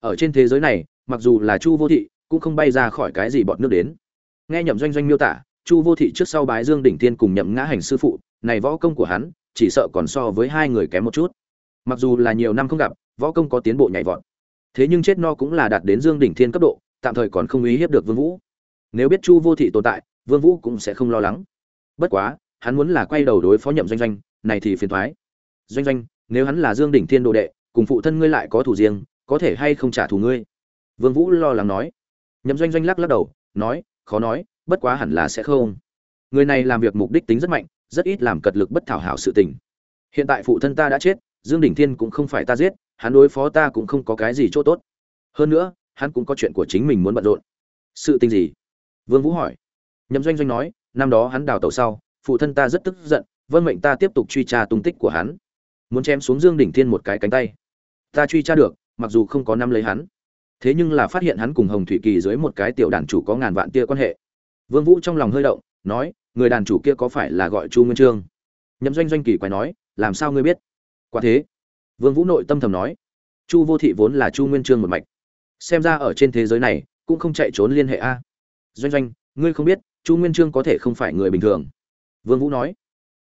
A: Ở trên thế giới này, mặc dù là chu vô thị, cũng không bay ra khỏi cái gì bọn nước đến. Nghe nhậm doanh doanh miêu tả, chu vô thị trước sau bái dương đỉnh tiên cùng nhậm ngã hành sư phụ, này võ công của hắn, chỉ sợ còn so với hai người kém một chút. Mặc dù là nhiều năm không gặp, võ công có tiến bộ nhảy vọt. Thế nhưng chết no cũng là đạt đến dương đỉnh thiên cấp độ, tạm thời còn không ý hiếp được vương vũ. Nếu biết chu vô thị tồn tại, vương vũ cũng sẽ không lo lắng. Bất quá, hắn muốn là quay đầu đối phó nhậm doanh doanh, này thì phiền toái doanh doanh, nếu hắn là dương đỉnh thiên đồ đệ cùng phụ thân ngươi lại có thủ riêng, có thể hay không trả thù ngươi? Vương vũ lo lắng nói. Nhậm doanh doanh lắc lắc đầu, nói, khó nói, bất quá hẳn là sẽ không. Người này làm việc mục đích tính rất mạnh, rất ít làm cật lực bất thảo hảo sự tình. Hiện tại phụ thân ta đã chết, dương đỉnh thiên cũng không phải ta giết, hắn đối phó ta cũng không có cái gì chỗ tốt. Hơn nữa, hắn cũng có chuyện của chính mình muốn bận rộn. Sự tình gì? Vương vũ hỏi. Nhậm doanh doanh nói, năm đó hắn đào tẩu sau, phụ thân ta rất tức giận vân mệnh ta tiếp tục truy tra tung tích của hắn. Muốn chém xuống dương đỉnh thiên một cái cánh tay ta truy tra được, mặc dù không có năm lấy hắn. Thế nhưng là phát hiện hắn cùng hồng thủy kỳ dưới một cái tiểu đàn chủ có ngàn vạn tia quan hệ. Vương vũ trong lòng hơi động, nói, người đàn chủ kia có phải là gọi chu nguyên trương? Nhậm doanh doanh kỳ quái nói, làm sao ngươi biết? Quả thế. Vương vũ nội tâm thầm nói, chu vô thị vốn là chu nguyên trương một mạch. Xem ra ở trên thế giới này, cũng không chạy trốn liên hệ a. Doanh doanh, ngươi không biết, chu nguyên trương có thể không phải người bình thường. Vương vũ nói.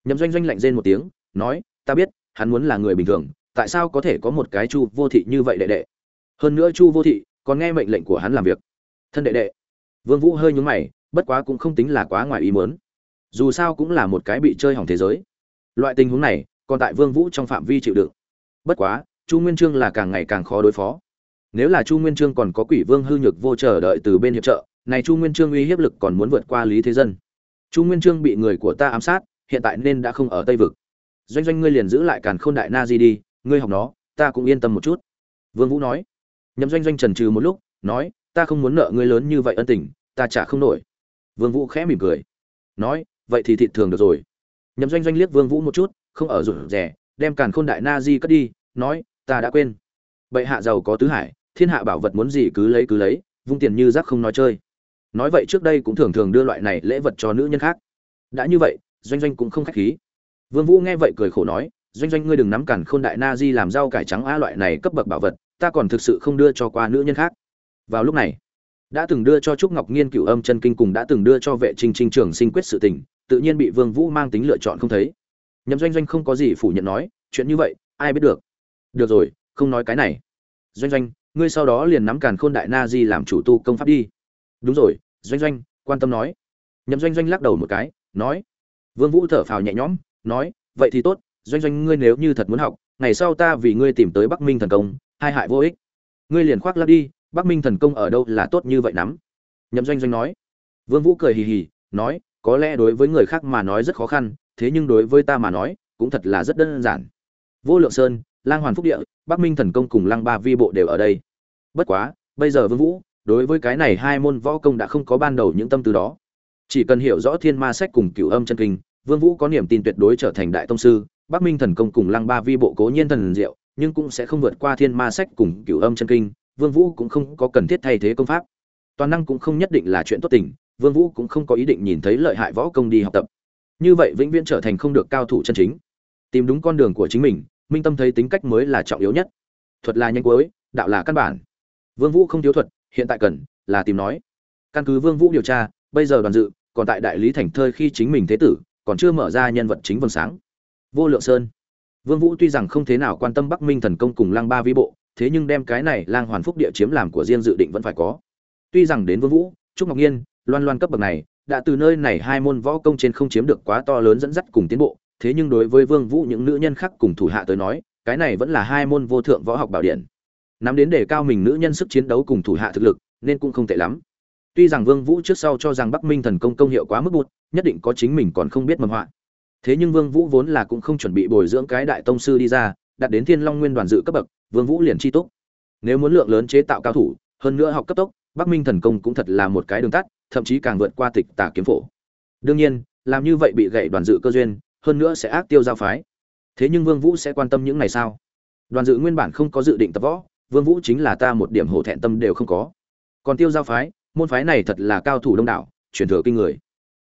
A: Nhậm doanh doanh lạnh rên một tiếng, nói, ta biết, hắn muốn là người bình thường tại sao có thể có một cái chu vô thị như vậy đệ đệ? Hơn nữa chu vô thị còn nghe mệnh lệnh của hắn làm việc. Thân đệ đệ. Vương vũ hơi nhún mày, bất quá cũng không tính là quá ngoài ý muốn. Dù sao cũng là một cái bị chơi hỏng thế giới. Loại tình huống này còn tại vương vũ trong phạm vi chịu đựng. Bất quá, chu nguyên trương là càng ngày càng khó đối phó. Nếu là chu nguyên trương còn có quỷ vương hư nhược vô chờ đợi từ bên hiệp trợ, này chu nguyên trương uy hiếp lực còn muốn vượt qua lý thế dân. Chu nguyên trương bị người của ta ám sát, hiện tại nên đã không ở tây vực. Doanh doanh ngươi liền giữ lại càn khôn đại na di đi ngươi học nó, ta cũng yên tâm một chút. Vương vũ nói. Nhậm doanh doanh trần trừ một lúc, nói, ta không muốn nợ ngươi lớn như vậy ân tình, ta trả không nổi. Vương vũ khẽ mỉm cười. Nói, vậy thì thịt thường được rồi. Nhậm doanh doanh liếc vương vũ một chút, không ở rủ rẻ đem càn khôn đại na di cất đi, nói, ta đã quên. Bệ hạ giàu có tứ hải, thiên hạ bảo vật muốn gì cứ lấy cứ lấy, vung tiền như rác không nói chơi. Nói vậy trước đây cũng thường thường đưa loại này lễ vật cho nữ nhân khác. Đã như vậy, doanh doanh cũng không khách khí. Vương vũ nghe vậy cười khổ nói doanh doanh ngươi đừng nắm cản khôn đại na di làm rau cải trắng a loại này cấp bậc bảo vật, ta còn thực sự không đưa cho qua nữ nhân khác. Vào lúc này, đã từng đưa cho trúc ngọc nghiên cựu âm chân kinh cùng đã từng đưa cho vệ trinh trinh trường sinh quyết sự tình, tự nhiên bị vương vũ mang tính lựa chọn không thấy. Nhậm doanh doanh không có gì phủ nhận nói, chuyện như vậy, ai biết được. Được rồi, không nói cái này. Doanh doanh, ngươi sau đó liền nắm càn khôn đại na di làm chủ tu công pháp đi. Đúng rồi, doanh doanh, quan tâm nói. Nhậm doanh doanh lắc đầu một cái, nói. Vương vũ thở phào nhẹ nhõm, nói, vậy thì tốt doanh doanh, ngươi nếu như thật muốn học, ngày sau ta vì ngươi tìm tới bắc minh thần công, hai hại vô ích. Ngươi liền khoác lắp đi, bắc minh thần công ở đâu là tốt như vậy lắm? Nhậm doanh doanh nói. Vương vũ cười hì hì, nói, có lẽ đối với người khác mà nói rất khó khăn, thế nhưng đối với ta mà nói, cũng thật là rất đơn giản. Vô lượng sơn, lang hoàn phúc địa, bắc minh thần công cùng lang ba vi bộ đều ở đây. Bất quá, bây giờ vương vũ, đối với cái này hai môn võ công đã không có ban đầu những tâm tư đó. Chỉ cần hiểu rõ thiên ma sách cùng cửu âm chân kinh, vương vũ có niềm tin tuyệt đối trở thành đại tông sư bắc minh thần công cùng lăng ba vi bộ cố nhiên thần diệu, nhưng cũng sẽ không vượt qua thiên ma sách cùng cửu âm chân kinh, vương vũ cũng không có cần thiết thay thế công pháp. Toàn năng cũng không nhất định là chuyện tốt tình, vương vũ cũng không có ý định nhìn thấy lợi hại võ công đi học tập. Như vậy vĩnh viễn trở thành không được cao thủ chân chính. Tìm đúng con đường của chính mình, minh tâm thấy tính cách mới là trọng yếu nhất. Thuật là nhanh cuối, đạo là căn bản. Vương vũ không thiếu thuật, hiện tại cần là tìm nói. Căn cứ vương vũ điều tra, bây giờ đoàn dự, còn tại đại lý thành thơi khi chính mình thế tử, còn chưa mở ra nhân vật chính vầng sáng vô lượng sơn. Vương vũ tuy rằng không thế nào quan tâm bắc minh thần công cùng lang ba vi bộ, thế nhưng đem cái này lang hoàn phúc địa chiếm làm của riêng dự định vẫn phải có. Tuy rằng đến vương vũ, trúc ngọc nhiên, loan loan cấp bậc này, đã từ nơi này hai môn võ công trên không chiếm được quá to lớn dẫn dắt cùng tiến bộ, thế nhưng đối với vương vũ những nữ nhân khác cùng thủ hạ tới nói, cái này vẫn là hai môn vô thượng võ học bảo điện. Nắm đến để cao mình nữ nhân sức chiến đấu cùng thủ hạ thực lực, nên cũng không tệ lắm. Tuy rằng vương vũ trước sau cho rằng bắc minh thần công công hiệu quá mức bụt, nhất định có chính mình còn không biết mầm họa thế nhưng vương vũ vốn là cũng không chuẩn bị bồi dưỡng cái đại tông sư đi ra, đặt đến thiên long nguyên đoàn dự cấp bậc, vương vũ liền chi túc. Nếu muốn lượng lớn chế tạo cao thủ, hơn nữa học cấp tốc, bắc minh thần công cũng thật là một cái đường tắt, thậm chí càng vượt qua tịch tà kiếm phổ. Đương nhiên, làm như vậy bị gậy đoàn dự cơ duyên, hơn nữa sẽ ác tiêu giao phái. Thế nhưng vương vũ sẽ quan tâm những này sao? Đoàn dự nguyên bản không có dự định tập võ, vương vũ chính là ta một điểm hổ thẹn tâm đều không có. Còn tiêu giao phái, môn phái này thật là cao thủ đông đảo, truyền thừa kinh người.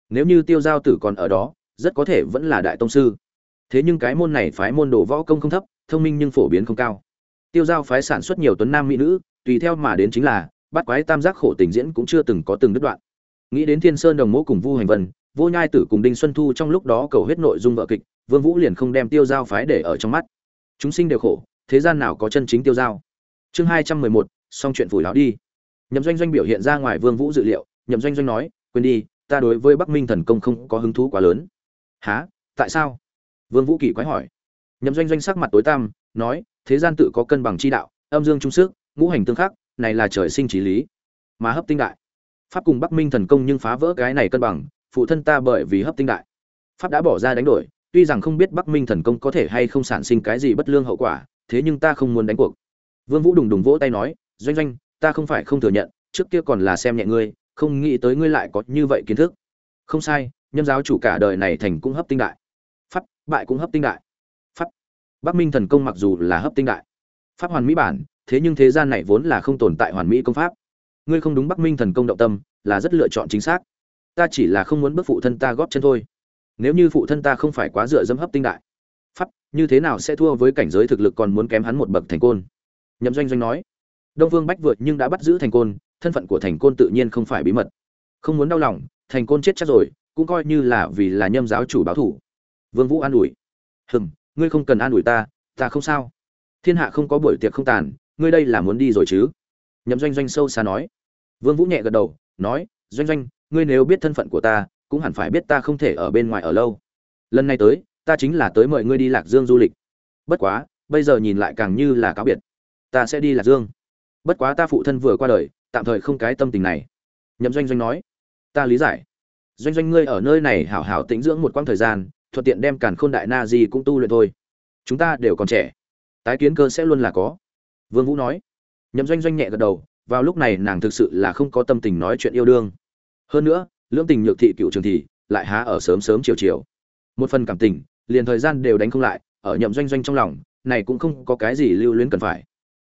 A: Nếu như tiêu giao tử còn ở đó rất có thể vẫn là đại tông sư. Thế nhưng cái môn này phái môn đồ võ công không thấp, thông minh nhưng phổ biến không cao. Tiêu giao phái sản xuất nhiều tuấn nam mỹ nữ, tùy theo mà đến chính là, bắt quái tam giác khổ tình diễn cũng chưa từng có từng đứt đoạn. Nghĩ đến thiên sơn đồng mẫu cùng vu hành vân, vô nhai tử cùng đinh xuân thu trong lúc đó cầu hết nội dung vợ kịch, vương vũ liền không đem tiêu giao phái để ở trong mắt. Chúng sinh đều khổ, thế gian nào có chân chính tiêu giao? Chương hai trăm mười một, xong chuyện phủi lão đi. Nhậm doanh doanh biểu hiện ra ngoài vương vũ dự liệu, nhậm doanh doanh nói, quên đi, ta đối với bắc minh thần công không có hứng thú quá lớn há tại sao? Vương vũ kỳ quái hỏi. Nhậm doanh doanh sắc mặt tối tăm, nói, thế gian tự có cân bằng chi đạo, âm dương trung sức, ngũ hành tương khắc, này là trời sinh trí lý. Mà hấp tinh đại. Pháp cùng bắc minh thần công nhưng phá vỡ cái này cân bằng, phụ thân ta bởi vì hấp tinh đại. Pháp đã bỏ ra đánh đổi, tuy rằng không biết bắc minh thần công có thể hay không sản sinh cái gì bất lương hậu quả, thế nhưng ta không muốn đánh cuộc. Vương vũ đùng đùng vỗ tay nói, doanh doanh, ta không phải không thừa nhận, trước kia còn là xem nhẹ ngươi, không nghĩ tới ngươi lại có như vậy kiến thức. Không sai nhâm giáo chủ cả đời này thành cũng hấp tinh đại. Pháp, bại cũng hấp tinh đại. Pháp, bắc minh thần công mặc dù là hấp tinh đại. Pháp hoàn mỹ bản, thế nhưng thế gian này vốn là không tồn tại hoàn mỹ công pháp. Ngươi không đúng bắc minh thần công động tâm, là rất lựa chọn chính xác. Ta chỉ là không muốn bước phụ thân ta góp chân thôi. Nếu như phụ thân ta không phải quá dựa dẫm hấp tinh đại, pháp, như thế nào sẽ thua với cảnh giới thực lực còn muốn kém hắn một bậc thành côn? Nhậm doanh doanh nói. Đông vương bách vượt nhưng đã bắt giữ thành côn, thân phận của thành côn tự nhiên không phải bí mật. Không muốn đau lòng, thành côn chết chắc rồi cũng coi như là vì là nhâm giáo chủ báo thủ. Vương vũ an ủi. Hừm, ngươi không cần an ủi ta ta không sao. Thiên hạ không có buổi tiệc không tàn, ngươi đây là muốn đi rồi chứ? Nhậm doanh doanh sâu xa nói. Vương vũ nhẹ gật đầu, nói, doanh doanh, ngươi nếu biết thân phận của ta, cũng hẳn phải biết ta không thể ở bên ngoài ở lâu. Lần này tới, ta chính là tới mời ngươi đi lạc dương du lịch. Bất quá, bây giờ nhìn lại càng như là cáo biệt. Ta sẽ đi lạc dương. Bất quá ta phụ thân vừa qua đời, tạm thời không cái tâm tình này. Nhậm doanh doanh nói. Ta lý giải doanh doanh ngươi ở nơi này hảo hảo tĩnh dưỡng một quãng thời gian, thuận tiện đem càn khôn đại na di cũng tu luyện thôi. Chúng ta đều còn trẻ. Tái kiến cơ sẽ luôn là có. Vương vũ nói. Nhậm doanh doanh nhẹ gật đầu, vào lúc này nàng thực sự là không có tâm tình nói chuyện yêu đương. Hơn nữa, lưỡng tình nhược thị cựu trường thị lại há ở sớm sớm chiều chiều. Một phần cảm tình, liền thời gian đều đánh không lại, ở nhậm doanh doanh trong lòng, này cũng không có cái gì lưu luyến cần phải.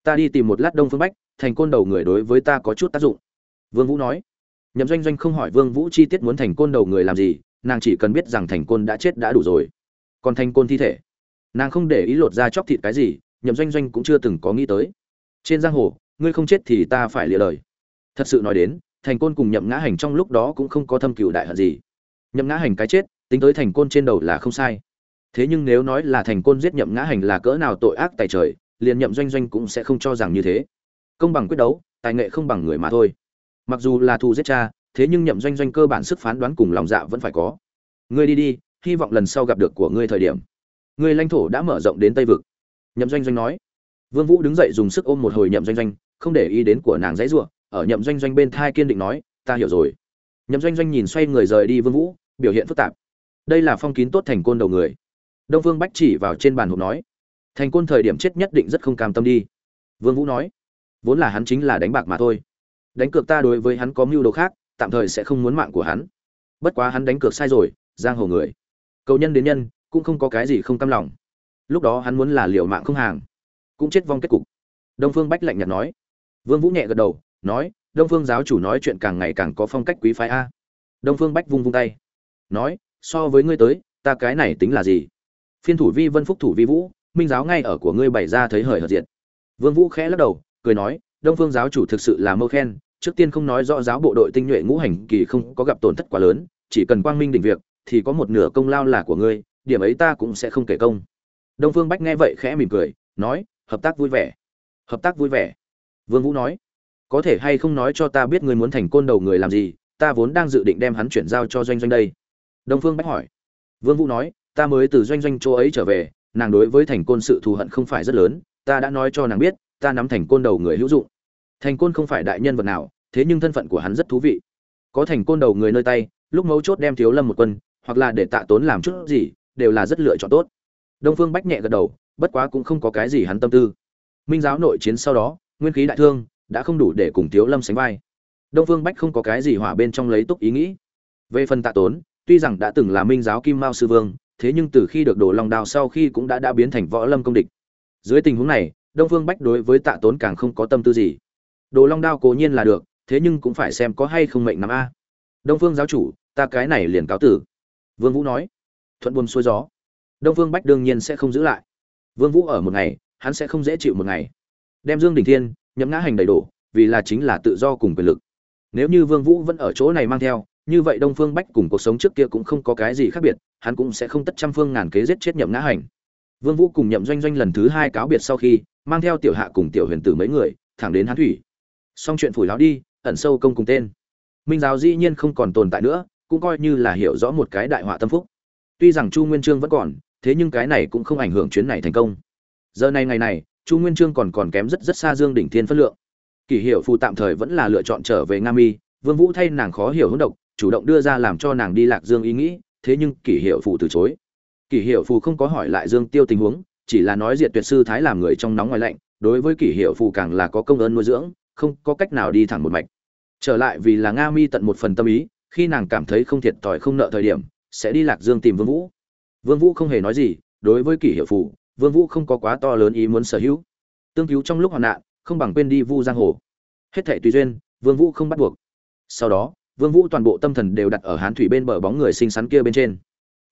A: Ta đi tìm một lát đông phương bách, thành côn đầu người đối với ta có chút tác dụng. Vương vũ nói nhậm doanh doanh không hỏi vương vũ chi tiết muốn thành côn đầu người làm gì, nàng chỉ cần biết rằng thành côn đã chết đã đủ rồi. Còn thành côn thi thể? Nàng không để ý lột ra chóc thịt cái gì, nhậm doanh doanh cũng chưa từng có nghĩ tới. Trên giang hồ, ngươi không chết thì ta phải lìa đời thật sự nói đến, thành côn cùng nhậm ngã hành trong lúc đó cũng không có thâm cựu đại hận gì. Nhậm ngã hành cái chết, tính tới thành côn trên đầu là không sai. Thế nhưng nếu nói là thành côn giết nhậm ngã hành là cỡ nào tội ác tài trời, liền nhậm doanh doanh cũng sẽ không cho rằng như thế. Công bằng quyết đấu, tài nghệ không bằng người mà thôi mặc dù là thù giết cha, thế nhưng nhậm doanh doanh cơ bản sức phán đoán cùng lòng dạ vẫn phải có. Ngươi đi đi, hy vọng lần sau gặp được của ngươi thời điểm. Ngươi lãnh thổ đã mở rộng đến tây vực. Nhậm doanh doanh nói. Vương vũ đứng dậy dùng sức ôm một hồi nhậm doanh doanh, không để ý đến của nàng dãy rủa. Ở nhậm doanh doanh bên thai kiên định nói, ta hiểu rồi. Nhậm doanh doanh nhìn xoay người rời đi vương vũ, biểu hiện phức tạp. Đây là phong kín tốt thành côn đầu người. Đông vương bách chỉ vào trên bàn hộp nói, thành côn thời điểm chết nhất định rất không cam tâm đi. Vương vũ nói, vốn là hắn chính là đánh bạc mà thôi đánh cược ta đối với hắn có mưu đồ khác, tạm thời sẽ không muốn mạng của hắn. Bất quá hắn đánh cược sai rồi, giang hồ người. Cầu nhân đến nhân, cũng không có cái gì không tâm lòng. Lúc đó hắn muốn là liệu mạng không hàng, cũng chết vong kết cục. Đông phương bách lạnh nhạt nói. Vương vũ nhẹ gật đầu, nói, đông phương giáo chủ nói chuyện càng ngày càng có phong cách quý phái a. Đông phương bách vung vung tay, nói, so với ngươi tới, ta cái này tính là gì? Phiên thủ vi vân phúc thủ vi vũ, minh giáo ngay ở của ngươi bày ra thấy hời hợt diện vương vũ khẽ lắc đầu, cười nói, đông phương giáo chủ thực sự là mơ khen trước tiên không nói rõ giáo bộ đội tinh nhuệ ngũ hành kỳ không có gặp tổn thất quá lớn, chỉ cần quang minh định việc, thì có một nửa công lao là của ngươi, điểm ấy ta cũng sẽ không kể công. Đông phương bách nghe vậy khẽ mỉm cười, nói, hợp tác vui vẻ. Hợp tác vui vẻ. Vương vũ nói, có thể hay không nói cho ta biết ngươi muốn thành côn đầu người làm gì, ta vốn đang dự định đem hắn chuyển giao cho doanh doanh đây. Đông phương bách hỏi. Vương vũ nói, ta mới từ doanh doanh chỗ ấy trở về, nàng đối với thành côn sự thù hận không phải rất lớn, ta đã nói cho nàng biết, ta nắm thành côn đầu người hữu dụng thành côn không phải đại nhân vật nào, thế nhưng thân phận của hắn rất thú vị. Có thành côn đầu người nơi tay, lúc mấu chốt đem thiếu lâm một quân, hoặc là để tạ tốn làm chút gì, đều là rất lựa chọn tốt. Đông phương bách nhẹ gật đầu, bất quá cũng không có cái gì hắn tâm tư. Minh giáo nội chiến sau đó, nguyên khí đại thương, đã không đủ để cùng thiếu lâm sánh vai. Đông phương bách không có cái gì hỏa bên trong lấy túc ý nghĩ. Về phần tạ tốn, tuy rằng đã từng là minh giáo kim mao sư vương, thế nhưng từ khi được đổ lòng đào sau khi cũng đã đã biến thành võ lâm công địch. Dưới tình huống này, đông phương bách đối với tạ tốn càng không có tâm tư gì đồ long đao cố nhiên là được, thế nhưng cũng phải xem có hay không mệnh nắm a. Đông phương giáo chủ, ta cái này liền cáo tử. Vương vũ nói. Thuận buồm xuôi gió. Đông phương bách đương nhiên sẽ không giữ lại. Vương vũ ở một ngày, hắn sẽ không dễ chịu một ngày. Đem dương đình thiên, nhậm ngã hành đầy đủ, vì là chính là tự do cùng quyền lực. Nếu như vương vũ vẫn ở chỗ này mang theo, như vậy đông phương bách cùng cuộc sống trước kia cũng không có cái gì khác biệt, hắn cũng sẽ không tất trăm phương ngàn kế giết chết nhậm ngã hành. Vương vũ cùng nhậm doanh doanh lần thứ hai cáo biệt sau khi, mang theo tiểu hạ cùng tiểu huyền tử mấy người, thẳng đến hán thủy xong chuyện phủi láo đi, ẩn sâu công cùng tên. Minh giáo dĩ nhiên không còn tồn tại nữa, cũng coi như là hiểu rõ một cái đại họa tâm phúc. Tuy rằng chu nguyên trương vẫn còn, thế nhưng cái này cũng không ảnh hưởng chuyến này thành công. Giờ này ngày này, chu nguyên trương còn còn kém rất rất xa dương đỉnh thiên Phất lượng. Kỷ hiệu phù tạm thời vẫn là lựa chọn trở về nga mi, vương vũ thay nàng khó hiểu hỗn độc, chủ động đưa ra làm cho nàng đi lạc dương ý nghĩ, thế nhưng kỷ hiệu phù từ chối. Kỷ hiệu phù không có hỏi lại dương tiêu tình huống, chỉ là nói diệt tuyệt sư thái làm người trong nóng ngoài lạnh, đối với kỷ hiệu phù càng là có công ơn nuôi dưỡng không có cách nào đi thẳng một mạch. Trở lại vì là nga mi tận một phần tâm ý, khi nàng cảm thấy không thiệt thòi không nợ thời điểm, sẽ đi lạc dương tìm vương vũ. Vương vũ không hề nói gì, đối với kỷ hiệu phụ vương vũ không có quá to lớn ý muốn sở hữu. Tương cứu trong lúc hoạn nạn, không bằng quên đi vu giang hồ. Hết thảy tùy duyên, vương vũ không bắt buộc. Sau đó, vương vũ toàn bộ tâm thần đều đặt ở hán thủy bên bờ bóng người xinh xắn kia bên trên.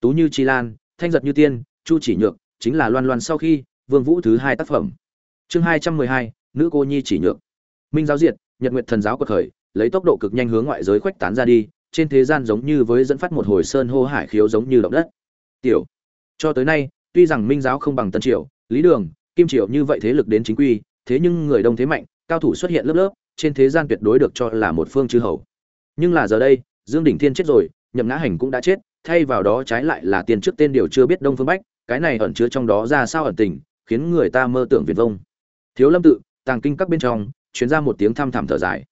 A: Tú như chi lan, thanh giật như tiên, chu chỉ nhược, chính là loan loan sau khi, vương vũ thứ hai tác phẩm. Chương hai trăm mười hai, nữ cô nhi chỉ nhược minh giáo diệt, nhật nguyệt thần giáo quật khởi, lấy tốc độ cực nhanh hướng ngoại giới khuếch tán ra đi, trên thế gian giống như với dẫn phát một hồi sơn hô hải khiếu giống như động đất. Tiểu, cho tới nay, tuy rằng minh giáo không bằng tân triều, lý đường, kim triều như vậy thế lực đến chính quy, thế nhưng người đông thế mạnh, cao thủ xuất hiện lớp lớp, trên thế gian tuyệt đối được cho là một phương chư hầu. Nhưng là giờ đây, dương đỉnh thiên chết rồi, nhậm ngã hành cũng đã chết, thay vào đó trái lại là tiền trước tên điều chưa biết đông phương bách, cái này ẩn chứa trong đó ra sao ẩn tình, khiến người ta mơ tưởng việt vông. Thiếu lâm tự, tàng kinh các bên trong chuyển ra một tiếng thăm thẳm thở dài.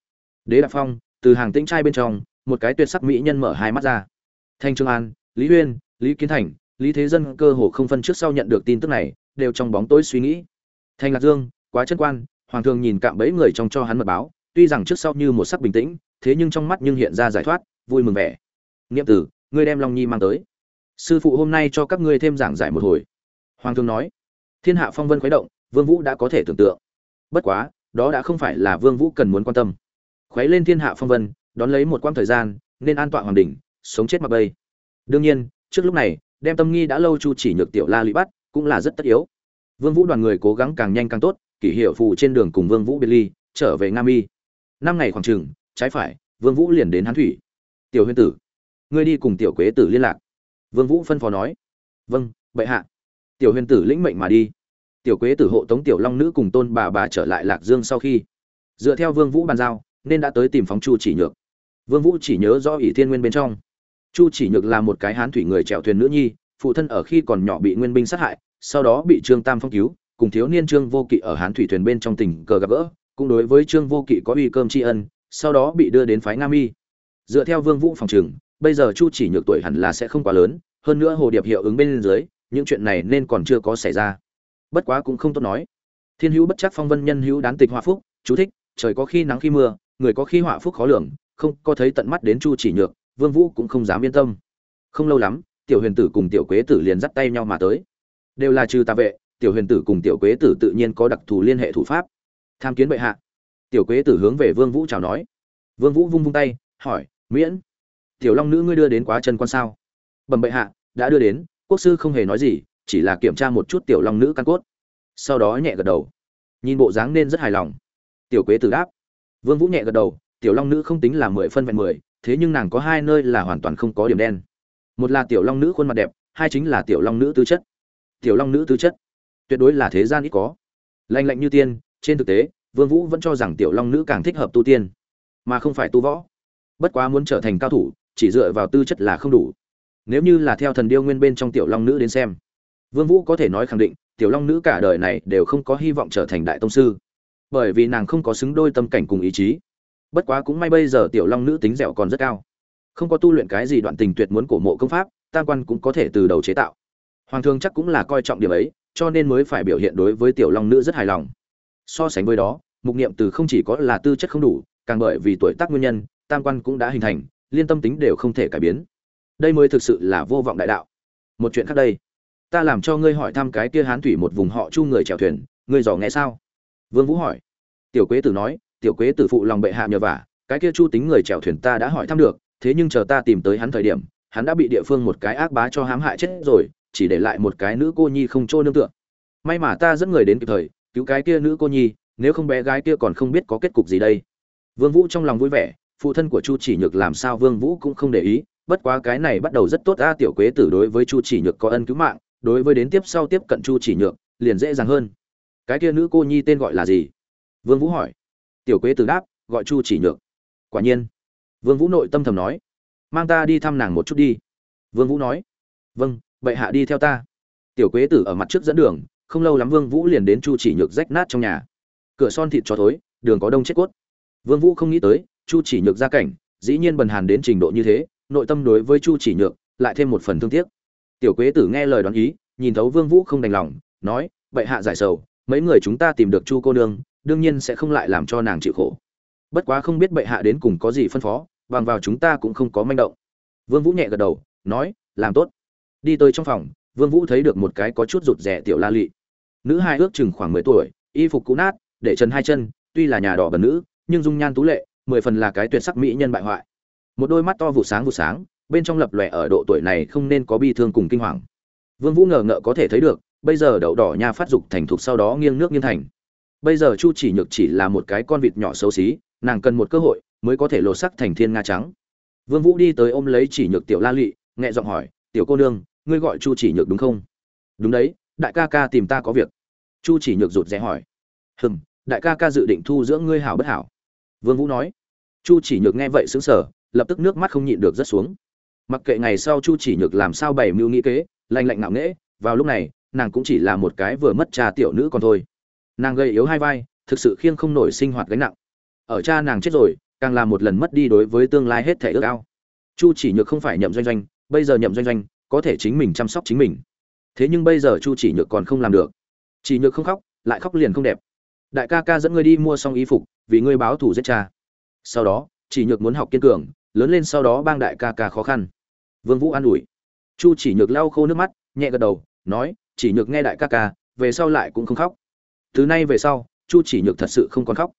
A: Đế đạp phong, từ hàng tĩnh trai bên trong, một cái tuyệt sắc mỹ nhân mở hai mắt ra. Thanh trương an, lý huyên, lý kiến thành, lý thế dân cơ hồ không phân trước sau nhận được tin tức này, đều trong bóng tối suy nghĩ. Thanh lạc dương, quá chân quan, hoàng thường nhìn cạm bẫy người trong cho hắn mật báo, tuy rằng trước sau như một sắc bình tĩnh, thế nhưng trong mắt nhưng hiện ra giải thoát, vui mừng vẻ. Nghiệm tử, ngươi đem long nhi mang tới. Sư phụ hôm nay cho các ngươi thêm giảng giải một hồi. Hoàng thương nói. Thiên hạ phong vân khuấy động, vương vũ đã có thể tưởng tượng. Bất quá đó đã không phải là vương vũ cần muốn quan tâm. Khuấy lên thiên hạ phong vân, đón lấy một quãng thời gian, nên an tọa hoàng đỉnh, sống chết mặc bay. Đương nhiên, trước lúc này, đem tâm nghi đã lâu chu chỉ nhược tiểu la lụy bắt, cũng là rất tất yếu. Vương vũ đoàn người cố gắng càng nhanh càng tốt, kỷ hiệu phù trên đường cùng vương vũ biệt ly, trở về Nam Y. năm ngày khoảng chừng, trái phải, vương vũ liền đến hán thủy. Tiểu huyền tử, ngươi đi cùng tiểu quế tử liên lạc. Vương vũ phân phó nói. Vâng bệ hạ. Tiểu huyền tử lĩnh mệnh mà đi tiểu quế tử hộ tống tiểu long nữ cùng tôn bà bà trở lại lạc dương sau khi dựa theo vương vũ bàn giao nên đã tới tìm phóng chu chỉ nhược vương vũ chỉ nhớ rõ ỷ thiên nguyên bên trong chu chỉ nhược là một cái hán thủy người chèo thuyền nữ nhi phụ thân ở khi còn nhỏ bị nguyên binh sát hại sau đó bị trương tam phong cứu cùng thiếu niên trương vô kỵ ở hán thủy thuyền bên trong tỉnh cờ gặp gỡ cũng đối với trương vô kỵ có uy cơm tri ân sau đó bị đưa đến phái nga mi dựa theo vương vũ phòng trường bây giờ chu chỉ nhược tuổi hẳn là sẽ không quá lớn hơn nữa hồ điệp hiệu ứng bên dưới những chuyện này nên còn chưa có xảy ra bất quá cũng không tốt nói. Thiên hữu bất chắc phong vân nhân hữu đán tịch họa phúc, chú thích, trời có khi nắng khi mưa, người có khi họa phúc khó lường, không có thấy tận mắt đến chu chỉ nhược, vương vũ cũng không dám yên tâm. Không lâu lắm, tiểu huyền tử cùng tiểu quế tử liền dắt tay nhau mà tới. Đều là trừ tà vệ, tiểu huyền tử cùng tiểu quế tử tự nhiên có đặc thù liên hệ thủ pháp. Tham kiến bệ hạ. Tiểu quế tử hướng về vương vũ chào nói. Vương vũ vung vung tay, hỏi, miễn, tiểu long nữ ngươi đưa đến quá chân quan sao? Bẩm bệ hạ, đã đưa đến, quốc sư không hề nói gì chỉ là kiểm tra một chút tiểu long nữ căn cốt. Sau đó nhẹ gật đầu. Nhìn bộ dáng nên rất hài lòng. Tiểu quế tử đáp. Vương vũ nhẹ gật đầu, tiểu long nữ không tính là mười phân vẹn mười, thế nhưng nàng có hai nơi là hoàn toàn không có điểm đen. Một là tiểu long nữ khuôn mặt đẹp, hai chính là tiểu long nữ tư chất. Tiểu long nữ tư chất, tuyệt đối là thế gian ít có. Lạnh lạnh như tiên, trên thực tế, vương vũ vẫn cho rằng tiểu long nữ càng thích hợp tu tiên, mà không phải tu võ. Bất quá muốn trở thành cao thủ, chỉ dựa vào tư chất là không đủ. Nếu như là theo thần điêu nguyên bên trong tiểu long nữ đến xem vương vũ có thể nói khẳng định, tiểu long nữ cả đời này đều không có hy vọng trở thành đại tông sư. Bởi vì nàng không có xứng đôi tâm cảnh cùng ý chí. Bất quá cũng may bây giờ tiểu long nữ tính dẻo còn rất cao. Không có tu luyện cái gì đoạn tình tuyệt muốn cổ mộ công pháp, tam quan cũng có thể từ đầu chế tạo. Hoàng thương chắc cũng là coi trọng điểm ấy, cho nên mới phải biểu hiện đối với tiểu long nữ rất hài lòng. So sánh với đó, mục niệm từ không chỉ có là tư chất không đủ, càng bởi vì tuổi tác nguyên nhân, tam quan cũng đã hình thành, liên tâm tính đều không thể cải biến. Đây mới thực sự là vô vọng đại đạo. Một chuyện khác đây ta làm cho ngươi hỏi thăm cái kia hán thủy một vùng họ chu người chèo thuyền, ngươi dò nghe sao? Vương vũ hỏi. Tiểu quế tử nói, tiểu quế tử phụ lòng bệ hạ nhờ vả, cái kia chu tính người chèo thuyền ta đã hỏi thăm được, thế nhưng chờ ta tìm tới hắn thời điểm, hắn đã bị địa phương một cái ác bá cho hãm hại chết rồi, chỉ để lại một cái nữ cô nhi không trôi nương tựa. May mà ta dẫn người đến kịp thời, cứu cái kia nữ cô nhi, nếu không bé gái kia còn không biết có kết cục gì đây. Vương vũ trong lòng vui vẻ, phụ thân của chu chỉ nhược làm sao vương vũ cũng không để ý, bất quá cái này bắt đầu rất tốt, a, tiểu quế tử đối với chu chỉ nhược có ân cứu mạng đối với đến tiếp sau tiếp cận chu chỉ nhược, liền dễ dàng hơn. Cái kia nữ cô nhi tên gọi là gì? Vương vũ hỏi. Tiểu quế tử đáp, gọi chu chỉ nhược. Quả nhiên. Vương vũ nội tâm thầm nói. Mang ta đi thăm nàng một chút đi. Vương vũ nói. Vâng bệ hạ đi theo ta. Tiểu quế tử ở mặt trước dẫn đường, không lâu lắm vương vũ liền đến chu chỉ nhược rách nát trong nhà. Cửa son thịt cho thối, đường có đông chết cốt. Vương vũ không nghĩ tới, chu chỉ nhược gia cảnh, dĩ nhiên bần hàn đến trình độ như thế, nội tâm đối với chu chỉ nhược lại thêm một phần thương tiếc tiểu quế tử nghe lời đoán ý, nhìn thấu vương vũ không đành lòng, nói, bệ hạ giải sầu, mấy người chúng ta tìm được chu cô nương, đương nhiên sẽ không lại làm cho nàng chịu khổ. Bất quá không biết bệ hạ đến cùng có gì phân phó, bằng vào chúng ta cũng không có manh động. Vương vũ nhẹ gật đầu, nói, làm tốt. Đi tới trong phòng, vương vũ thấy được một cái có chút rụt rè tiểu la lị. Nữ hai ước chừng khoảng mười tuổi, y phục cũ nát, để trần hai chân, tuy là nhà đỏ bẩn nữ, nhưng dung nhan tú lệ, mười phần là cái tuyệt sắc mỹ nhân bại hoại. Một đôi mắt to vụ sáng vụ sáng bên trong lập lòe ở độ tuổi này không nên có bi thương cùng kinh hoàng. Vương vũ ngờ ngợ có thể thấy được, bây giờ đậu đỏ nha phát dục thành thục sau đó nghiêng nước nghiêng thành. Bây giờ chu chỉ nhược chỉ là một cái con vịt nhỏ xấu xí, nàng cần một cơ hội mới có thể lột sắc thành thiên nga trắng. Vương vũ đi tới ôm lấy chỉ nhược tiểu la lị, nhẹ giọng hỏi, tiểu cô nương, ngươi gọi chu chỉ nhược đúng không? Đúng đấy, đại ca ca tìm ta có việc. Chu chỉ nhược rụt rè hỏi, hừm, đại ca ca dự định thu dưỡng ngươi hảo bất hảo. Vương vũ nói. Chu chỉ nhược nghe vậy sững sờ, lập tức nước mắt không nhịn được rất xuống mặc kệ ngày sau chu chỉ nhược làm sao bày mưu nghĩ kế lạnh lạnh ngạo nghễ, vào lúc này, nàng cũng chỉ là một cái vừa mất cha tiểu nữ còn thôi. Nàng gây yếu hai vai, thực sự khiêng không nổi sinh hoạt gánh nặng. Ở cha nàng chết rồi, càng là một lần mất đi đối với tương lai hết thể ước ao. Chu chỉ nhược không phải nhậm doanh doanh, bây giờ nhậm doanh doanh, có thể chính mình chăm sóc chính mình. Thế nhưng bây giờ chu chỉ nhược còn không làm được. Chỉ nhược không khóc, lại khóc liền không đẹp. Đại ca ca dẫn ngươi đi mua xong y phục, vì ngươi báo thù giết cha. Sau đó, chỉ nhược muốn học kiên cường, lớn lên sau đó bang đại ca ca khó khăn vương vũ an ủi. Chu chỉ nhược lau khô nước mắt, nhẹ gật đầu, nói, chỉ nhược nghe đại ca ca, về sau lại cũng không khóc. Từ nay về sau, chu chỉ nhược thật sự không còn khóc.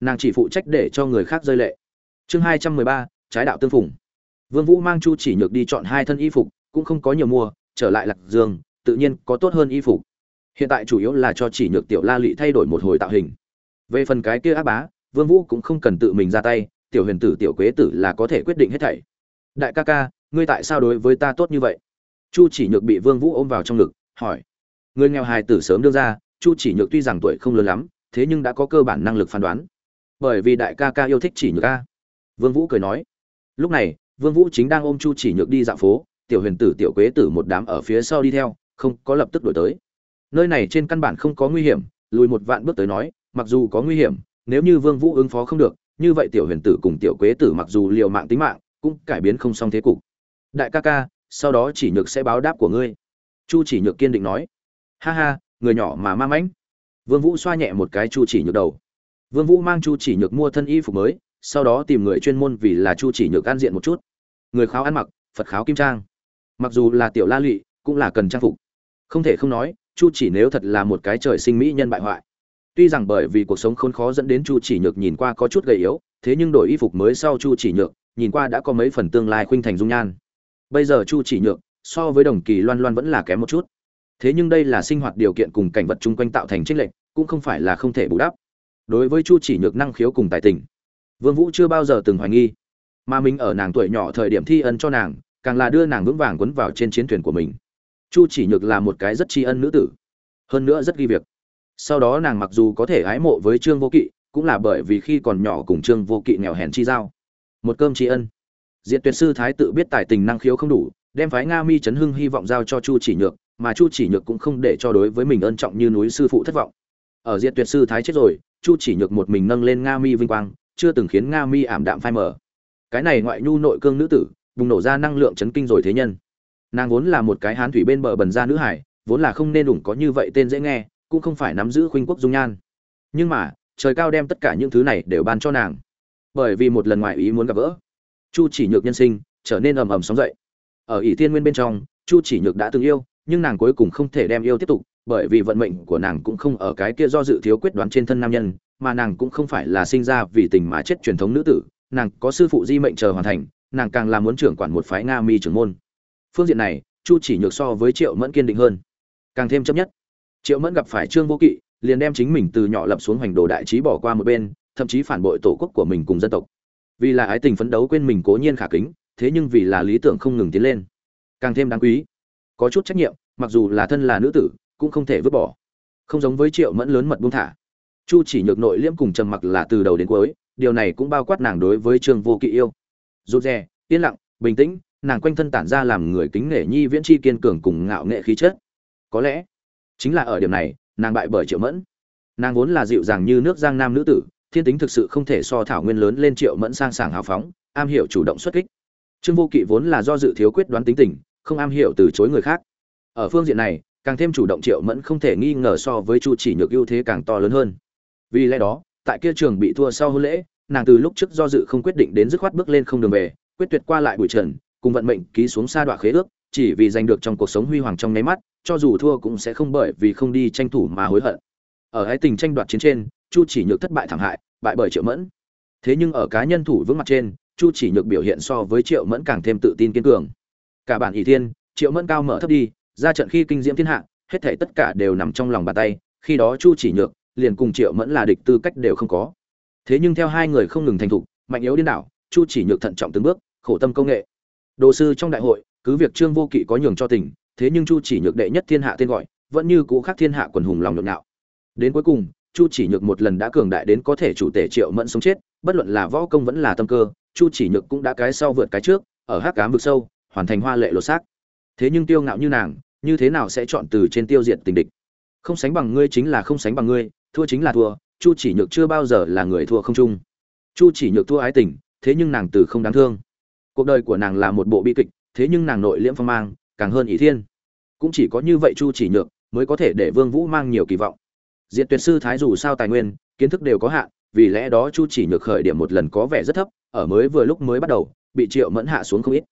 A: Nàng chỉ phụ trách để cho người khác rơi lệ. Chương hai trăm mười ba, trái đạo tương phùng. Vương vũ mang chu chỉ nhược đi chọn hai thân y phục, cũng không có nhiều mua, trở lại lạc dương, tự nhiên có tốt hơn y phục. Hiện tại chủ yếu là cho chỉ nhược tiểu la lị thay đổi một hồi tạo hình. Về phần cái kia ác bá, vương vũ cũng không cần tự mình ra tay, tiểu huyền tử tiểu quế tử là có thể quyết định hết thảy. Đại ca ca ngươi tại sao đối với ta tốt như vậy? Chu chỉ nhược bị vương vũ ôm vào trong ngực, hỏi. Người nghèo hài tử sớm đưa ra, chu chỉ nhược tuy rằng tuổi không lớn lắm, thế nhưng đã có cơ bản năng lực phán đoán. Bởi vì đại ca ca yêu thích chỉ nhược ca vương vũ cười nói. Lúc này, vương vũ chính đang ôm chu chỉ nhược đi dạo phố, tiểu huyền tử, tiểu quế tử một đám ở phía sau đi theo, không có lập tức đổi tới. Nơi này trên căn bản không có nguy hiểm, lùi một vạn bước tới nói, mặc dù có nguy hiểm, nếu như vương vũ ứng phó không được, như vậy tiểu huyền tử cùng tiểu quế tử mặc dù liều mạng tính mạng, cũng cải biến không xong thế cục đại ca ca, sau đó chỉ nhược sẽ báo đáp của ngươi. Chu chỉ nhược kiên định nói. Ha ha, người nhỏ mà ma mãnh. Vương vũ xoa nhẹ một cái chu chỉ nhược đầu. Vương vũ mang chu chỉ nhược mua thân y phục mới, sau đó tìm người chuyên môn vì là chu chỉ nhược an diện một chút. Người kháo ăn mặc, phật kháo kim trang. Mặc dù là tiểu la lụy, cũng là cần trang phục. Không thể không nói, chu chỉ nếu thật là một cái trời sinh mỹ nhân bại hoại. Tuy rằng bởi vì cuộc sống khốn khó dẫn đến chu chỉ nhược nhìn qua có chút gầy yếu, thế nhưng đổi y phục mới sau chu chỉ nhược, nhìn qua đã có mấy phần tương lai khuynh thành dung nhan bây giờ chu chỉ nhược, so với đồng kỳ loan loan vẫn là kém một chút. Thế nhưng đây là sinh hoạt điều kiện cùng cảnh vật chung quanh tạo thành trích lệnh cũng không phải là không thể bù đắp. Đối với chu chỉ nhược năng khiếu cùng tài tình, vương vũ chưa bao giờ từng hoài nghi. Mà mình ở nàng tuổi nhỏ thời điểm thi ân cho nàng, càng là đưa nàng vững vàng quấn vào trên chiến thuyền của mình. Chu chỉ nhược là một cái rất tri ân nữ tử, hơn nữa rất ghi việc. Sau đó nàng mặc dù có thể ái mộ với trương vô kỵ, cũng là bởi vì khi còn nhỏ cùng trương vô kỵ nghèo hèn chi giao. Một cơm tri ân diện tuyệt sư thái tự biết tài tình năng khiếu không đủ, đem phái nga mi chấn hưng hy vọng giao cho chu chỉ nhược, mà chu chỉ nhược cũng không để cho đối với mình ân trọng như núi sư phụ thất vọng. Ở diện tuyệt sư thái chết rồi, chu chỉ nhược một mình nâng lên nga mi vinh quang, chưa từng khiến nga mi ảm đạm phai mờ. Cái này ngoại nhu nội cương nữ tử, bùng nổ ra năng lượng chấn kinh rồi thế nhân. Nàng vốn là một cái hán thủy bên bờ bần ra nữ hải, vốn là không nên đủng có như vậy tên dễ nghe, cũng không phải nắm giữ khuynh quốc dung nhan. Nhưng mà, trời cao đem tất cả những thứ này đều ban cho nàng. Bởi vì một lần ngoại ý muốn gặp gỡ chu chỉ nhược nhân sinh trở nên ầm ầm sóng dậy. Ở ỷ thiên nguyên bên trong, chu chỉ nhược đã từng yêu, nhưng nàng cuối cùng không thể đem yêu tiếp tục, bởi vì vận mệnh của nàng cũng không ở cái kia do dự thiếu quyết đoán trên thân nam nhân, mà nàng cũng không phải là sinh ra vì tình mà chết truyền thống nữ tử, nàng có sư phụ di mệnh chờ hoàn thành, nàng càng là muốn trưởng quản một phái nga mi trưởng môn. Phương diện này, chu chỉ nhược so với triệu mẫn kiên định hơn. Càng thêm chấp nhất, triệu mẫn gặp phải trương vô kỵ, liền đem chính mình từ nhỏ lập xuống hoành đồ đại trí bỏ qua một bên, thậm chí phản bội tổ quốc của mình cùng dân tộc vì là ái tình phấn đấu quên mình cố nhiên khả kính, thế nhưng vì là lý tưởng không ngừng tiến lên. Càng thêm đáng quý. Có chút trách nhiệm, mặc dù là thân là nữ tử, cũng không thể vứt bỏ. Không giống với triệu mẫn lớn mật buông thả. Chu chỉ nhược nội liễm cùng trầm mặc là từ đầu đến cuối, điều này cũng bao quát nàng đối với trương vô kỵ yêu. Rụt rè, yên lặng, bình tĩnh, nàng quanh thân tản ra làm người kính nể nhi viễn chi kiên cường cùng ngạo nghệ khí chất. Có lẽ, chính là ở điểm này, nàng bại bởi triệu mẫn. Nàng vốn là dịu dàng như nước giang nam nữ tử thiên tính thực sự không thể so thảo nguyên lớn lên triệu mẫn sang sảng hào phóng, am hiểu chủ động xuất kích. Trương vô kỵ vốn là do dự thiếu quyết đoán tính tình, không am hiểu từ chối người khác. Ở phương diện này, càng thêm chủ động triệu mẫn không thể nghi ngờ so với chu chỉ nhược ưu thế càng to lớn hơn. Vì lẽ đó, tại kia trường bị thua sau hôn lễ, nàng từ lúc trước do dự không quyết định đến dứt khoát bước lên không đường về, quyết tuyệt qua lại bụi trần, cùng vận mệnh ký xuống xa đoạn khế ước, chỉ vì giành được trong cuộc sống huy hoàng trong nháy mắt, cho dù thua cũng sẽ không bởi vì không đi tranh thủ mà hối hận. Ở hai tình tranh đoạt chiến trên chu chỉ nhược thất bại thảm hại, bại bởi triệu mẫn. Thế nhưng ở cá nhân thủ vững mặt trên, chu chỉ nhược biểu hiện so với triệu mẫn càng thêm tự tin kiên cường. Cả bản ỷ thiên, triệu mẫn cao mở thấp đi, ra trận khi kinh diễm thiên hạ, hết thảy tất cả đều nằm trong lòng bàn tay, khi đó chu chỉ nhược liền cùng triệu mẫn là địch tư cách đều không có. Thế nhưng theo hai người không ngừng thành thục, mạnh yếu điên đảo, chu chỉ nhược thận trọng từng bước, khổ tâm công nghệ. Đồ sư trong đại hội, cứ việc trương vô kỵ có nhường cho tình, thế nhưng chu chỉ nhược đệ nhất thiên hạ tên gọi, vẫn như cũ khác thiên hạ quần hùng lòng nhộn nhạo. Đến cuối cùng chu chỉ nhược một lần đã cường đại đến có thể chủ tể triệu mẫn sống chết, bất luận là võ công vẫn là tâm cơ, chu chỉ nhược cũng đã cái sau vượt cái trước, ở hát cám vực sâu, hoàn thành hoa lệ lột xác. Thế nhưng tiêu ngạo như nàng, như thế nào sẽ chọn từ trên tiêu diệt tình địch? Không sánh bằng ngươi chính là không sánh bằng ngươi, thua chính là thua, chu chỉ nhược chưa bao giờ là người thua không chung. Chu chỉ nhược thua ái tình, thế nhưng nàng từ không đáng thương. Cuộc đời của nàng là một bộ bi kịch, thế nhưng nàng nội liễm phong mang, càng hơn ý thiên. Cũng chỉ có như vậy chu chỉ nhược mới có thể để vương vũ mang nhiều kỳ vọng diện tuyệt sư thái dù sao tài nguyên, kiến thức đều có hạn, vì lẽ đó chu chỉ nhược khởi điểm một lần có vẻ rất thấp, ở mới vừa lúc mới bắt đầu, bị triệu mẫn hạ xuống không ít.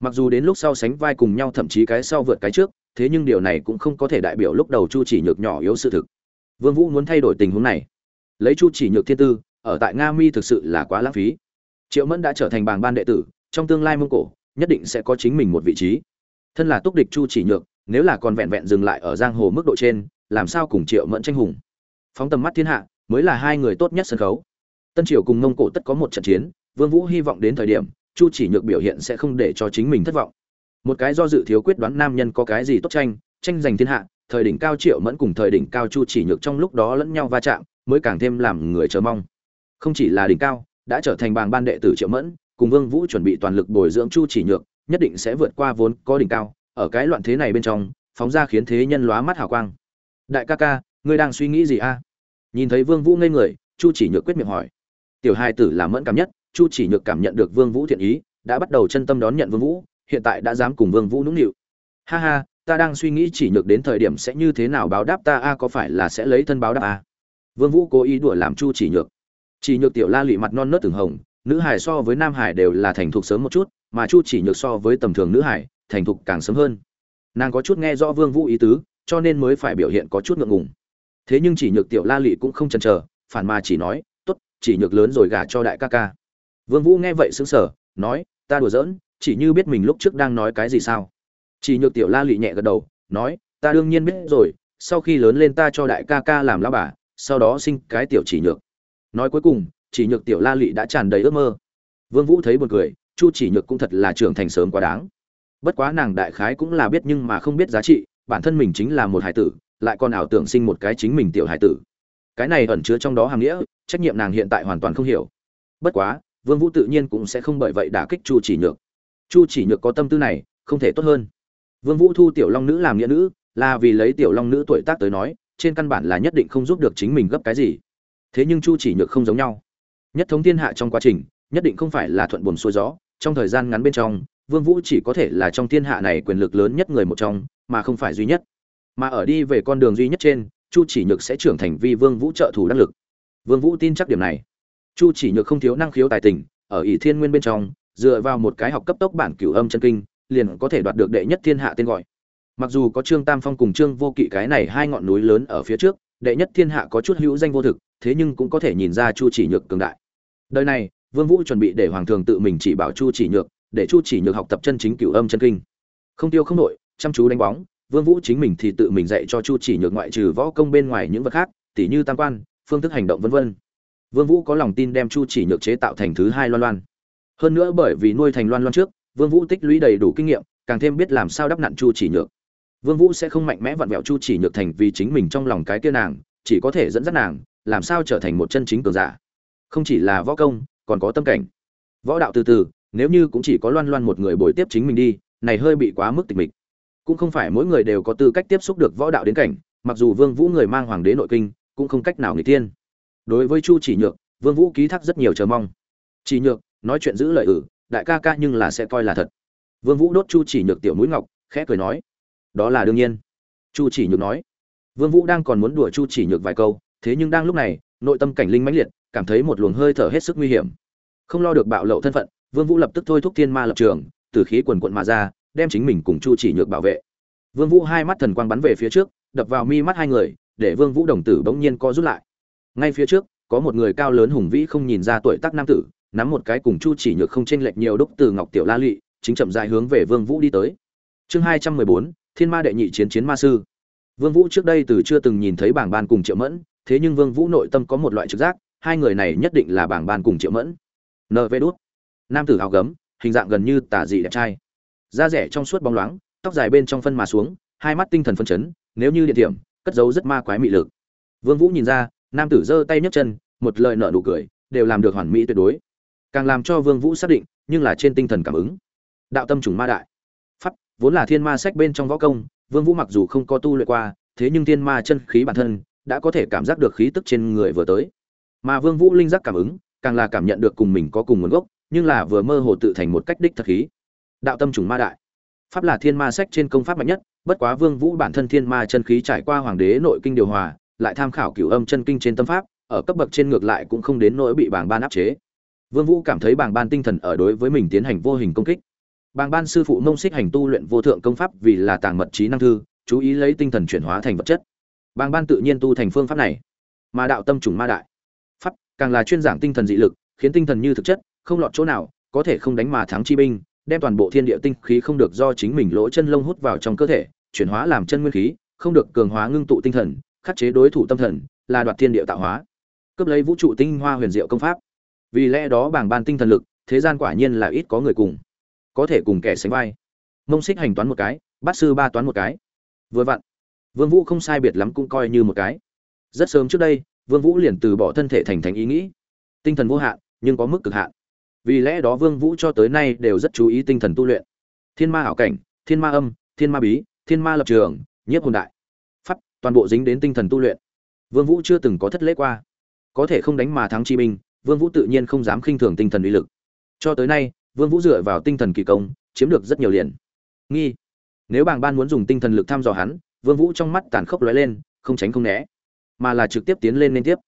A: Mặc dù đến lúc sau sánh vai cùng nhau thậm chí cái sau vượt cái trước, thế nhưng điều này cũng không có thể đại biểu lúc đầu chu chỉ nhược nhỏ yếu sự thực. Vương vũ muốn thay đổi tình huống này. Lấy chu chỉ nhược thiên tư, ở tại nga mi thực sự là quá lãng phí. Triệu mẫn đã trở thành bàng ban đệ tử, trong tương lai mông cổ, nhất định sẽ có chính mình một vị trí. Thân là túc địch chu chỉ nhược, nếu là còn vẹn vẹn dừng lại ở giang hồ mức độ trên làm sao cùng triệu mẫn tranh hùng? Phóng tầm mắt thiên hạ, mới là hai người tốt nhất sân khấu. Tân triều cùng mông cổ tất có một trận chiến, vương vũ hy vọng đến thời điểm, chu chỉ nhược biểu hiện sẽ không để cho chính mình thất vọng. Một cái do dự thiếu quyết đoán nam nhân có cái gì tốt tranh tranh giành thiên hạ, thời đỉnh cao triệu mẫn cùng thời đỉnh cao chu chỉ nhược trong lúc đó lẫn nhau va chạm, mới càng thêm làm người chờ mong. Không chỉ là đỉnh cao, đã trở thành bàng ban đệ tử triệu mẫn, cùng vương vũ chuẩn bị toàn lực bồi dưỡng chu chỉ nhược, nhất định sẽ vượt qua vốn có đỉnh cao, ở cái loạn thế này bên trong, phóng ra khiến thế nhân lóa mắt hào quang đại ca ca, ngươi đang suy nghĩ gì a? Nhìn thấy vương vũ ngây người, chu chỉ nhược quyết miệng hỏi. Tiểu hai tử là mẫn cảm nhất, chu chỉ nhược cảm nhận được vương vũ thiện ý, đã bắt đầu chân tâm đón nhận vương vũ, hiện tại đã dám cùng vương vũ nũng nịu. Ha ha, ta đang suy nghĩ chỉ nhược đến thời điểm sẽ như thế nào báo đáp ta a, có phải là sẽ lấy thân báo đáp a? Vương vũ cố ý đùa làm chu chỉ nhược. Chỉ nhược tiểu la lị mặt non nớt từng hồng, nữ hải so với nam hải đều là thành thục sớm một chút, mà chu chỉ nhược so với tầm thường nữ hải thành thục càng sớm hơn. Nàng có chút nghe rõ vương vũ ý tứ cho nên mới phải biểu hiện có chút ngượng ngùng. Thế nhưng chỉ nhược tiểu la lị cũng không chần chờ, phản mà chỉ nói, tốt, chỉ nhược lớn rồi gả cho đại ca ca. Vương vũ nghe vậy sững sờ, nói, ta đùa giỡn, chỉ như biết mình lúc trước đang nói cái gì sao? Chỉ nhược tiểu la lị nhẹ gật đầu, nói, ta đương nhiên biết rồi, sau khi lớn lên ta cho đại ca ca làm lão bà, sau đó sinh cái tiểu chỉ nhược. Nói cuối cùng, chỉ nhược tiểu la lị đã tràn đầy ước mơ. Vương vũ thấy buồn cười, chu chỉ nhược cũng thật là trưởng thành sớm quá đáng. Bất quá nàng đại khái cũng là biết nhưng mà không biết giá trị bản thân mình chính là một hải tử, lại còn ảo tưởng sinh một cái chính mình tiểu hải tử. Cái này ẩn chứa trong đó hàm nghĩa, trách nhiệm nàng hiện tại hoàn toàn không hiểu. Bất quá, vương vũ tự nhiên cũng sẽ không bởi vậy đả kích chu chỉ nhược. Chu chỉ nhược có tâm tư này, không thể tốt hơn. Vương vũ thu tiểu long nữ làm nghĩa nữ, là vì lấy tiểu long nữ tuổi tác tới nói, trên căn bản là nhất định không giúp được chính mình gấp cái gì. Thế nhưng chu chỉ nhược không giống nhau. Nhất thống thiên hạ trong quá trình, nhất định không phải là thuận buồn xuôi gió, trong thời gian ngắn bên trong vương vũ chỉ có thể là trong thiên hạ này quyền lực lớn nhất người một trong, mà không phải duy nhất. Mà ở đi về con đường duy nhất trên, chu chỉ nhược sẽ trưởng thành vi vương vũ trợ thủ đắc lực. Vương vũ tin chắc điểm này. Chu chỉ nhược không thiếu năng khiếu tài tình, ở ỷ thiên nguyên bên trong, dựa vào một cái học cấp tốc bản cửu âm chân kinh, liền có thể đoạt được đệ nhất thiên hạ tên gọi. Mặc dù có trương tam phong cùng trương vô kỵ cái này hai ngọn núi lớn ở phía trước, đệ nhất thiên hạ có chút hữu danh vô thực, thế nhưng cũng có thể nhìn ra chu chỉ nhược cường đại. Đời này, vương vũ chuẩn bị để hoàng thường tự mình chỉ bảo chu chỉ nhược để chu chỉ nhược học tập chân chính cửu âm chân kinh. Không tiêu không nội, chăm chú đánh bóng, vương vũ chính mình thì tự mình dạy cho chu chỉ nhược ngoại trừ võ công bên ngoài những vật khác, tỉ như tam quan, phương thức hành động vân vân. Vương vũ có lòng tin đem chu chỉ nhược chế tạo thành thứ hai loan loan. Hơn nữa bởi vì nuôi thành loan loan trước, vương vũ tích lũy đầy đủ kinh nghiệm, càng thêm biết làm sao đắp nặn chu chỉ nhược. Vương vũ sẽ không mạnh mẽ vặn vẹo chu chỉ nhược thành vì chính mình trong lòng cái kia nàng, chỉ có thể dẫn dắt nàng, làm sao trở thành một chân chính cường giả. Không chỉ là võ công, còn có tâm cảnh. Võ đạo từ từ nếu như cũng chỉ có loan loan một người bồi tiếp chính mình đi, này hơi bị quá mức tịch mịch. Cũng không phải mỗi người đều có tư cách tiếp xúc được võ đạo đến cảnh, mặc dù vương vũ người mang hoàng đế nội kinh, cũng không cách nào nghịch tiên đối với chu chỉ nhược, vương vũ ký thác rất nhiều chờ mong. Chỉ nhược, nói chuyện giữ lời ử, đại ca ca nhưng là sẽ coi là thật. Vương vũ đốt chu chỉ nhược tiểu mũi ngọc, khẽ cười nói, đó là đương nhiên. Chu chỉ nhược nói. Vương vũ đang còn muốn đùa chu chỉ nhược vài câu, thế nhưng đang lúc này, nội tâm cảnh linh mãnh liệt, cảm thấy một luồng hơi thở hết sức nguy hiểm. Không lo được bạo lộ thân phận vương vũ lập tức thôi thúc thiên ma lập trường, từ khí quần quận mà ra, đem chính mình cùng chu chỉ nhược bảo vệ. Vương vũ hai mắt thần quang bắn về phía trước, đập vào mi mắt hai người, để vương vũ đồng tử bỗng nhiên co rút lại. Ngay phía trước, có một người cao lớn hùng vĩ không nhìn ra tuổi tác nam tử, nắm một cái cùng chu chỉ nhược không chênh lệch nhiều đúc từ ngọc tiểu la lụy, chính chậm rãi hướng về vương vũ đi tới. Chương hai trăm mười bốn, thiên ma đệ nhị chiến chiến ma sư. Vương vũ trước đây từ chưa từng nhìn thấy bảng ban cùng triệu mẫn, thế nhưng vương vũ nội tâm có một loại trực giác, hai người này nhất định là bảng ban cùng triệu mẫn. Nv đút nam tử áo gấm, hình dạng gần như tả dị đẹp trai. Da rẻ trong suốt bóng loáng, tóc dài bên trong phân mà xuống, hai mắt tinh thần phân chấn, nếu như địa điểm, cất giấu rất ma quái mị lực. Vương vũ nhìn ra, nam tử giơ tay nhấc chân, một lời nở nụ cười, đều làm được hoàn mỹ tuyệt đối. Càng làm cho vương vũ xác định, nhưng là trên tinh thần cảm ứng. Đạo tâm trùng ma đại. Pháp, vốn là thiên ma sách bên trong võ công, vương vũ mặc dù không có tu luyện qua, thế nhưng thiên ma chân khí bản thân, đã có thể cảm giác được khí tức trên người vừa tới. Mà vương vũ linh giác cảm ứng, càng là cảm nhận được cùng mình có cùng nguồn gốc nhưng là vừa mơ hồ tự thành một cách đích thật khí. Đạo tâm trùng ma đại. Pháp là thiên ma sách trên công pháp mạnh nhất, bất quá vương vũ bản thân thiên ma chân khí trải qua hoàng đế nội kinh điều hòa, lại tham khảo cửu âm chân kinh trên tâm pháp, ở cấp bậc trên ngược lại cũng không đến nỗi bị bảng ban áp chế. Vương vũ cảm thấy bảng ban tinh thần ở đối với mình tiến hành vô hình công kích. Bảng ban sư phụ mông xích hành tu luyện vô thượng công pháp vì là tàng mật trí năng thư, chú ý lấy tinh thần chuyển hóa thành vật chất. Bảng ban tự nhiên tu thành phương pháp này. Mà đạo tâm trùng ma đại. Pháp, càng là chuyên giảng tinh thần dị lực, khiến tinh thần như thực chất không lọt chỗ nào, có thể không đánh mà thắng chi binh, đem toàn bộ thiên địa tinh khí không được do chính mình lỗ chân lông hút vào trong cơ thể, chuyển hóa làm chân nguyên khí, không được cường hóa ngưng tụ tinh thần, khắc chế đối thủ tâm thần, là đoạt thiên địa tạo hóa. Cướp lấy vũ trụ tinh hoa huyền diệu công pháp. Vì lẽ đó bảng ban tinh thần lực, thế gian quả nhiên là ít có người cùng, có thể cùng kẻ sánh vai. Mông xích hành toán một cái, bát sư ba toán một cái. Vừa vặn, vương vũ không sai biệt lắm cũng coi như một cái. Rất sớm trước đây, vương vũ liền từ bỏ thân thể thành thành ý nghĩ. Tinh thần vô hạn, nhưng có mức cực hạn vì lẽ đó vương vũ cho tới nay đều rất chú ý tinh thần tu luyện. Thiên ma hảo cảnh, thiên ma âm, thiên ma bí, thiên ma lập trường, nhiếp hồn đại. Pháp, toàn bộ dính đến tinh thần tu luyện. Vương vũ chưa từng có thất lễ qua. Có thể không đánh mà thắng chi binh, vương vũ tự nhiên không dám khinh thường tinh thần uy lực. Cho tới nay, vương vũ dựa vào tinh thần kỳ công, chiếm được rất nhiều liền. Nghi. Nếu bàng ban muốn dùng tinh thần lực thăm dò hắn, vương vũ trong mắt tàn khốc lóe lên, không tránh không né, mà là trực tiếp tiến lên liên tiếp.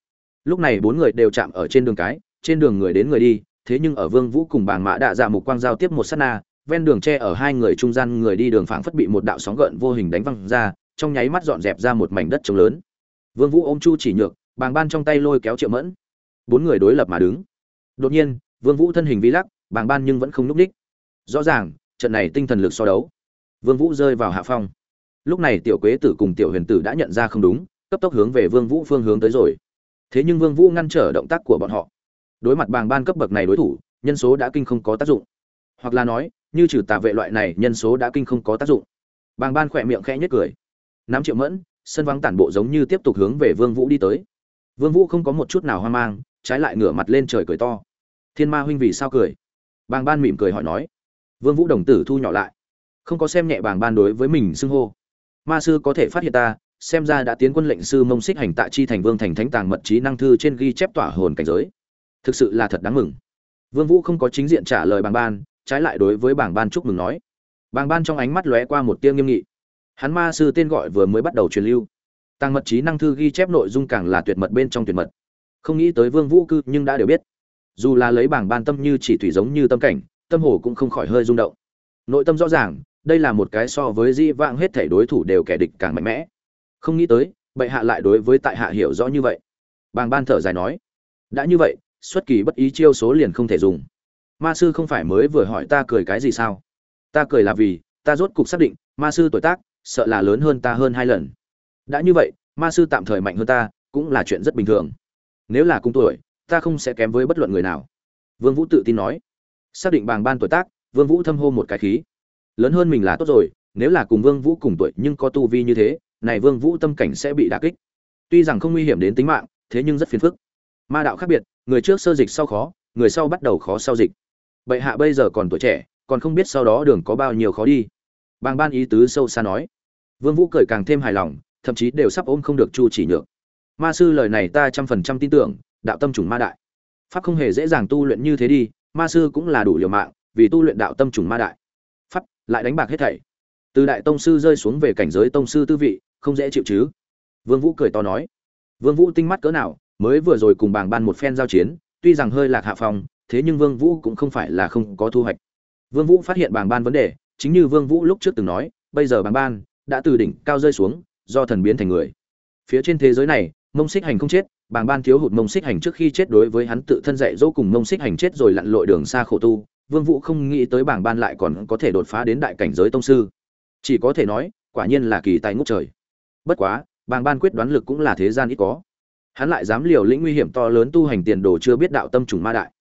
A: Lúc này bốn người đều chạm ở trên đường cái, trên đường người đến người đi thế nhưng ở vương vũ cùng bàng mã đạ dạ mục quang giao tiếp một sát na, ven đường tre ở hai người trung gian người đi đường phảng phất bị một đạo sóng gợn vô hình đánh văng ra, trong nháy mắt dọn dẹp ra một mảnh đất trống lớn. Vương vũ ôm chu chỉ nhược, bàng ban trong tay lôi kéo triệu mẫn. Bốn người đối lập mà đứng. Đột nhiên, vương vũ thân hình vi lắc, bàng ban nhưng vẫn không lúc đích rõ ràng, trận này tinh thần lực so đấu. Vương vũ rơi vào hạ phong. Lúc này tiểu quế tử cùng tiểu huyền tử đã nhận ra không đúng, cấp tốc hướng về vương vũ phương hướng tới rồi. Thế nhưng vương vũ ngăn trở động tác của bọn họ đối mặt bàng ban cấp bậc này đối thủ, nhân số đã kinh không có tác dụng. Hoặc là nói, như trừ tà vệ loại này, nhân số đã kinh không có tác dụng. Bàng ban khỏe miệng khẽ nhất cười. Nắm triệu mẫn, sân vắng tản bộ giống như tiếp tục hướng về vương vũ đi tới. Vương vũ không có một chút nào hoang mang, trái lại ngửa mặt lên trời cười to. Thiên ma huynh vì sao cười? Bàng ban mỉm cười hỏi nói. Vương vũ đồng tử thu nhỏ lại. Không có xem nhẹ bàng ban đối với mình xưng hô. Ma sư có thể phát hiện ta, xem ra đã tiến quân lệnh sư mông xích hành tạ chi thành vương thành thánh tàng mật trí năng thư trên ghi chép tỏa hồn cảnh giới thực sự là thật đáng mừng. Vương vũ không có chính diện trả lời bàng ban, trái lại đối với bảng ban chúc mừng nói. Bàng ban trong ánh mắt lóe qua một tia nghiêm nghị. Hắn ma sư tên gọi vừa mới bắt đầu truyền lưu. Tăng mật trí năng thư ghi chép nội dung càng là tuyệt mật bên trong tuyệt mật. Không nghĩ tới vương vũ cư nhưng đã đều biết. Dù là lấy bảng ban tâm như chỉ thủy giống như tâm cảnh, tâm hồ cũng không khỏi hơi rung động. Nội tâm rõ ràng, đây là một cái so với di vãng hết thể đối thủ đều kẻ địch càng mạnh mẽ. Không nghĩ tới, bệ hạ lại đối với tại hạ hiểu rõ như vậy. Bàng ban thở dài nói, đã như vậy xuất kỳ bất ý chiêu số liền không thể dùng. Ma sư không phải mới vừa hỏi ta cười cái gì sao? Ta cười là vì, ta rốt cục xác định, ma sư tuổi tác, sợ là lớn hơn ta hơn hai lần. Đã như vậy, ma sư tạm thời mạnh hơn ta, cũng là chuyện rất bình thường. Nếu là cùng tuổi, ta không sẽ kém với bất luận người nào. Vương vũ tự tin nói. Xác định bàng ban tuổi tác, vương vũ thâm hô một cái khí. Lớn hơn mình là tốt rồi, nếu là cùng vương vũ cùng tuổi nhưng có tu vi như thế, này vương vũ tâm cảnh sẽ bị đả kích. Tuy rằng không nguy hiểm đến tính mạng, thế nhưng rất phiền phức ma đạo khác biệt, người trước sơ dịch sau khó, người sau bắt đầu khó sau dịch. Bệ hạ bây giờ còn tuổi trẻ, còn không biết sau đó đường có bao nhiêu khó đi. Bàng ban ý tứ sâu xa nói. Vương vũ cười càng thêm hài lòng, thậm chí đều sắp ôm không được chu chỉ nhược. Ma sư lời này ta trăm phần trăm tin tưởng, đạo tâm trùng ma đại. Pháp không hề dễ dàng tu luyện như thế đi, ma sư cũng là đủ liều mạng, vì tu luyện đạo tâm trùng ma đại. Pháp, lại đánh bạc hết thảy. Từ đại tông sư rơi xuống về cảnh giới tông sư tư vị, không dễ chịu chứ? Vương vũ cười to nói. Vương vũ tinh mắt cỡ nào mới vừa rồi cùng bảng ban một phen giao chiến, tuy rằng hơi lạc hạ phòng thế nhưng vương vũ cũng không phải là không có thu hoạch. Vương vũ phát hiện bảng ban vấn đề, chính như vương vũ lúc trước từng nói, bây giờ bảng ban đã từ đỉnh cao rơi xuống, do thần biến thành người. Phía trên thế giới này, mông xích hành không chết bảng ban thiếu hụt mông xích hành trước khi chết đối với hắn tự thân dạy dỗ cùng mông xích hành chết rồi lặn lội đường xa khổ tu, vương vũ không nghĩ tới bảng ban lại còn có thể đột phá đến đại cảnh giới tông sư. Chỉ có thể nói, quả nhiên là kỳ tài ngút trời. Bất quá bảng ban quyết đoán lực cũng là thế gian ít có hắn lại dám liều lĩnh nguy hiểm to lớn tu hành tiền đồ chưa biết đạo tâm trùng ma đại.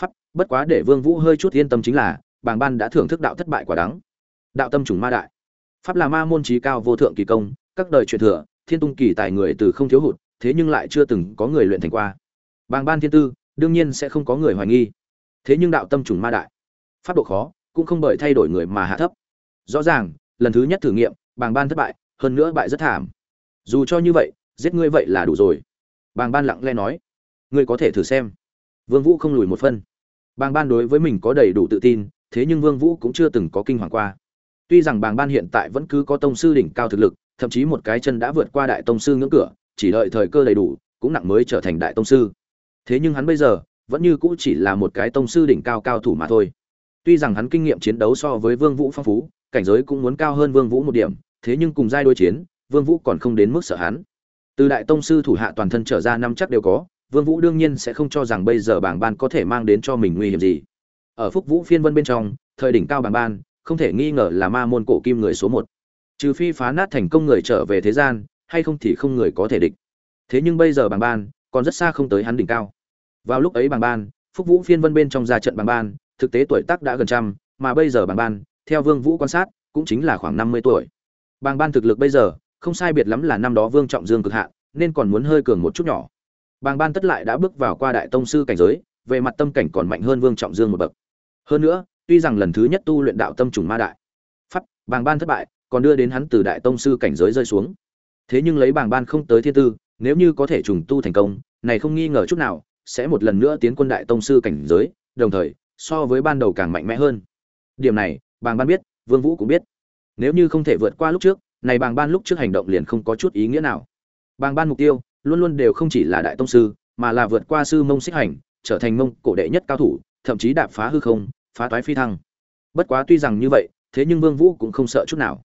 A: Pháp, bất quá để vương vũ hơi chút yên tâm chính là, bàng ban đã thưởng thức đạo thất bại quả đắng. Đạo tâm trùng ma đại. Pháp là ma môn trí cao vô thượng kỳ công, các đời truyền thừa, thiên tung kỳ tài người từ không thiếu hụt, thế nhưng lại chưa từng có người luyện thành qua. Bàng ban thiên tư, đương nhiên sẽ không có người hoài nghi. Thế nhưng đạo tâm trùng ma đại. Pháp độ khó, cũng không bởi thay đổi người mà hạ thấp. Rõ ràng, lần thứ nhất thử nghiệm, bàng ban thất bại, hơn nữa bại rất thảm. Dù cho như vậy, giết ngươi vậy là đủ rồi bàng ban lặng lẽ nói, ngươi có thể thử xem. Vương vũ không lùi một phân. Bàng ban đối với mình có đầy đủ tự tin, thế nhưng vương vũ cũng chưa từng có kinh hoàng qua. Tuy rằng bàng ban hiện tại vẫn cứ có tông sư đỉnh cao thực lực, thậm chí một cái chân đã vượt qua đại tông sư ngưỡng cửa, chỉ đợi thời cơ đầy đủ, cũng nặng mới trở thành đại tông sư. Thế nhưng hắn bây giờ, vẫn như cũ chỉ là một cái tông sư đỉnh cao cao thủ mà thôi. Tuy rằng hắn kinh nghiệm chiến đấu so với vương vũ phong phú, cảnh giới cũng muốn cao hơn vương vũ một điểm, thế nhưng cùng giai đối chiến, vương vũ còn không đến mức sợ hắn từ đại tông sư thủ hạ toàn thân trở ra năm chắc đều có, vương vũ đương nhiên sẽ không cho rằng bây giờ bảng ban có thể mang đến cho mình nguy hiểm gì. Ở phúc vũ phiên vân bên trong, thời đỉnh cao bảng ban, không thể nghi ngờ là ma môn cổ kim người số một. Trừ phi phá nát thành công người trở về thế gian, hay không thì không người có thể địch. Thế nhưng bây giờ bảng ban, còn rất xa không tới hắn đỉnh cao. Vào lúc ấy bảng ban, phúc vũ phiên vân bên trong ra trận bảng ban, thực tế tuổi tác đã gần trăm, mà bây giờ bảng ban, theo vương vũ quan sát, cũng chính là khoảng năm mươi tuổi. Bảng ban thực lực bây giờ không sai biệt lắm là năm đó vương trọng dương cực hạn, nên còn muốn hơi cường một chút nhỏ. Bàng ban tất lại đã bước vào qua đại tông sư cảnh giới, về mặt tâm cảnh còn mạnh hơn vương trọng dương một bậc. Hơn nữa, tuy rằng lần thứ nhất tu luyện đạo tâm trùng ma đại, pháp, bàng ban thất bại, còn đưa đến hắn từ đại tông sư cảnh giới rơi xuống. Thế nhưng lấy bàng ban không tới thiên tư, nếu như có thể trùng tu thành công, này không nghi ngờ chút nào, sẽ một lần nữa tiến quân đại tông sư cảnh giới, đồng thời, so với ban đầu càng mạnh mẽ hơn. Điểm này, bàng ban biết, vương vũ cũng biết. Nếu như không thể vượt qua lúc trước này bàng ban lúc trước hành động liền không có chút ý nghĩa nào. Bàng ban mục tiêu, luôn luôn đều không chỉ là đại tông sư, mà là vượt qua sư mông xích hành, trở thành mông cổ đệ nhất cao thủ, thậm chí đạp phá hư không, phá toái phi thăng. Bất quá tuy rằng như vậy, thế nhưng vương vũ cũng không sợ chút nào.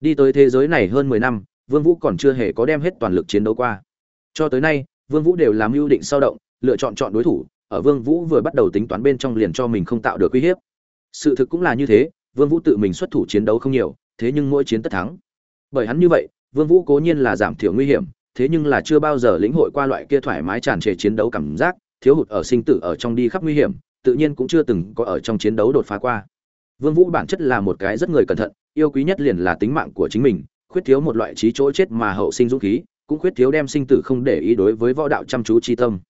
A: Đi tới thế giới này hơn 10 năm, vương vũ còn chưa hề có đem hết toàn lực chiến đấu qua. Cho tới nay, vương vũ đều làm ưu định sau động, lựa chọn chọn đối thủ, ở vương vũ vừa bắt đầu tính toán bên trong liền cho mình không tạo được uy hiếp. Sự thực cũng là như thế, vương vũ tự mình xuất thủ chiến đấu không nhiều, thế nhưng mỗi chiến tất thắng bởi hắn như vậy, vương vũ cố nhiên là giảm thiểu nguy hiểm, thế nhưng là chưa bao giờ lĩnh hội qua loại kia thoải mái tràn trề chiến đấu cảm giác, thiếu hụt ở sinh tử ở trong đi khắp nguy hiểm, tự nhiên cũng chưa từng có ở trong chiến đấu đột phá qua. Vương vũ bản chất là một cái rất người cẩn thận, yêu quý nhất liền là tính mạng của chính mình, khuyết thiếu một loại trí chỗ chết mà hậu sinh dũng khí, cũng khuyết thiếu đem sinh tử không để ý đối với võ đạo chăm chú chi tâm.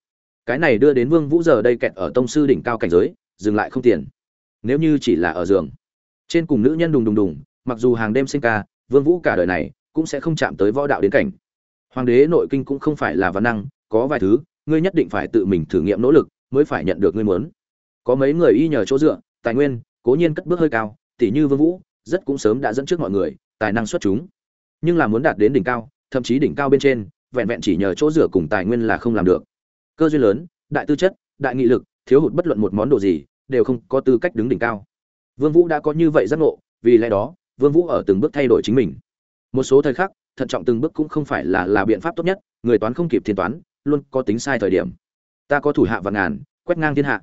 A: Cái này đưa đến vương vũ giờ đây kẹt ở tông sư đỉnh cao cảnh giới, dừng lại không tiền. Nếu như chỉ là ở giường, trên cùng nữ nhân đùng đùng đùng, mặc dù hàng đêm sinh ca vương vũ cả đời này cũng sẽ không chạm tới võ đạo đến cảnh. Hoàng đế nội kinh cũng không phải là văn năng, có vài thứ, ngươi nhất định phải tự mình thử nghiệm nỗ lực mới phải nhận được ngươi muốn. Có mấy người y nhờ chỗ dựa, tài nguyên, cố nhiên cất bước hơi cao tỷ như vương vũ, rất cũng sớm đã dẫn trước mọi người, tài năng xuất chúng. Nhưng là muốn đạt đến đỉnh cao, thậm chí đỉnh cao bên trên, vẹn vẹn chỉ nhờ chỗ dựa cùng tài nguyên là không làm được. Cơ duyên lớn, đại tư chất, đại nghị lực, thiếu hụt bất luận một món đồ gì, đều không có tư cách đứng đỉnh cao. Vương vũ đã có như vậy giác ngộ, vì lẽ đó vương vũ ở từng bước thay đổi chính mình. Một số thời khắc, thận trọng từng bước cũng không phải là là biện pháp tốt nhất, người toán không kịp thiên toán, luôn có tính sai thời điểm. Ta có thủ hạ vạn ngàn, quét ngang thiên hạ.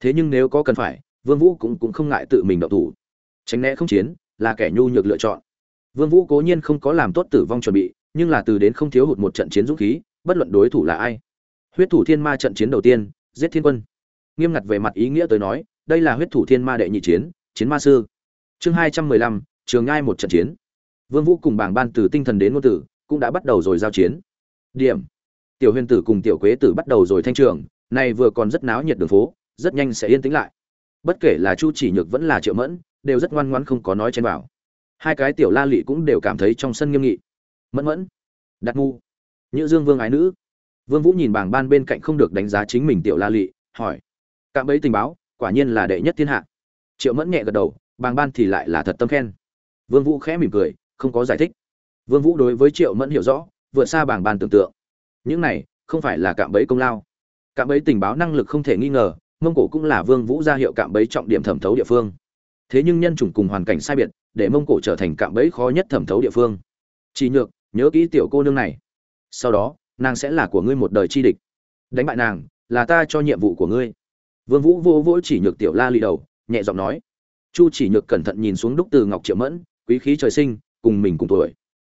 A: Thế nhưng nếu có cần phải, vương vũ cũng cũng không ngại tự mình động thủ. Tránh né không chiến, là kẻ nhu nhược lựa chọn. Vương vũ cố nhiên không có làm tốt tử vong chuẩn bị, nhưng là từ đến không thiếu hụt một trận chiến dũng khí, bất luận đối thủ là ai. Huyết thủ thiên ma trận chiến đầu tiên, giết thiên quân. Nghiêm ngặt về mặt ý nghĩa tới nói, đây là huyết thủ thiên ma đệ nhị chiến chiến ma sư. Chương hai trăm mười lăm trường ngai một trận chiến. Vương vũ cùng bảng ban từ tinh thần đến ngôn tử, cũng đã bắt đầu rồi giao chiến. Điểm. Tiểu huyền tử cùng tiểu quế tử bắt đầu rồi thanh trường này vừa còn rất náo nhiệt đường phố, rất nhanh sẽ yên tĩnh lại. Bất kể là chu chỉ nhược vẫn là triệu mẫn, đều rất ngoan ngoãn không có nói chen vào hai cái tiểu la lị cũng đều cảm thấy trong sân nghiêm nghị. Mẫn mẫn đặt ngu, nhữ dương vương ái nữ. Vương vũ nhìn bảng ban bên cạnh không được đánh giá chính mình tiểu la lị, hỏi. Cạm bẫy tình báo, quả nhiên là đệ nhất thiên hạ. Triệu mẫn nhẹ gật đầu, bảng ban thì lại là thật tâm khen vương vũ khẽ mỉm cười, không có giải thích. Vương vũ đối với triệu mẫn hiểu rõ, vượt xa bảng bàn tưởng tượng. Những này, không phải là cạm bẫy công lao. Cạm bẫy tình báo năng lực không thể nghi ngờ, mông cổ cũng là vương vũ ra hiệu cạm bẫy trọng điểm thẩm thấu địa phương. Thế nhưng nhân chủng cùng hoàn cảnh sai biệt, để mông cổ trở thành cạm bẫy khó nhất thẩm thấu địa phương. Chỉ nhược, nhớ kỹ tiểu cô nương này. Sau đó, nàng sẽ là của ngươi một đời chi địch. Đánh bại nàng, là ta cho nhiệm vụ của ngươi. Vương vũ vô vỗ chỉ nhược tiểu la lì đầu, nhẹ giọng nói. Chu chỉ nhược cẩn thận nhìn xuống đúc từ ngọc triệu mẫn quý khí trời sinh, cùng mình cùng tuổi.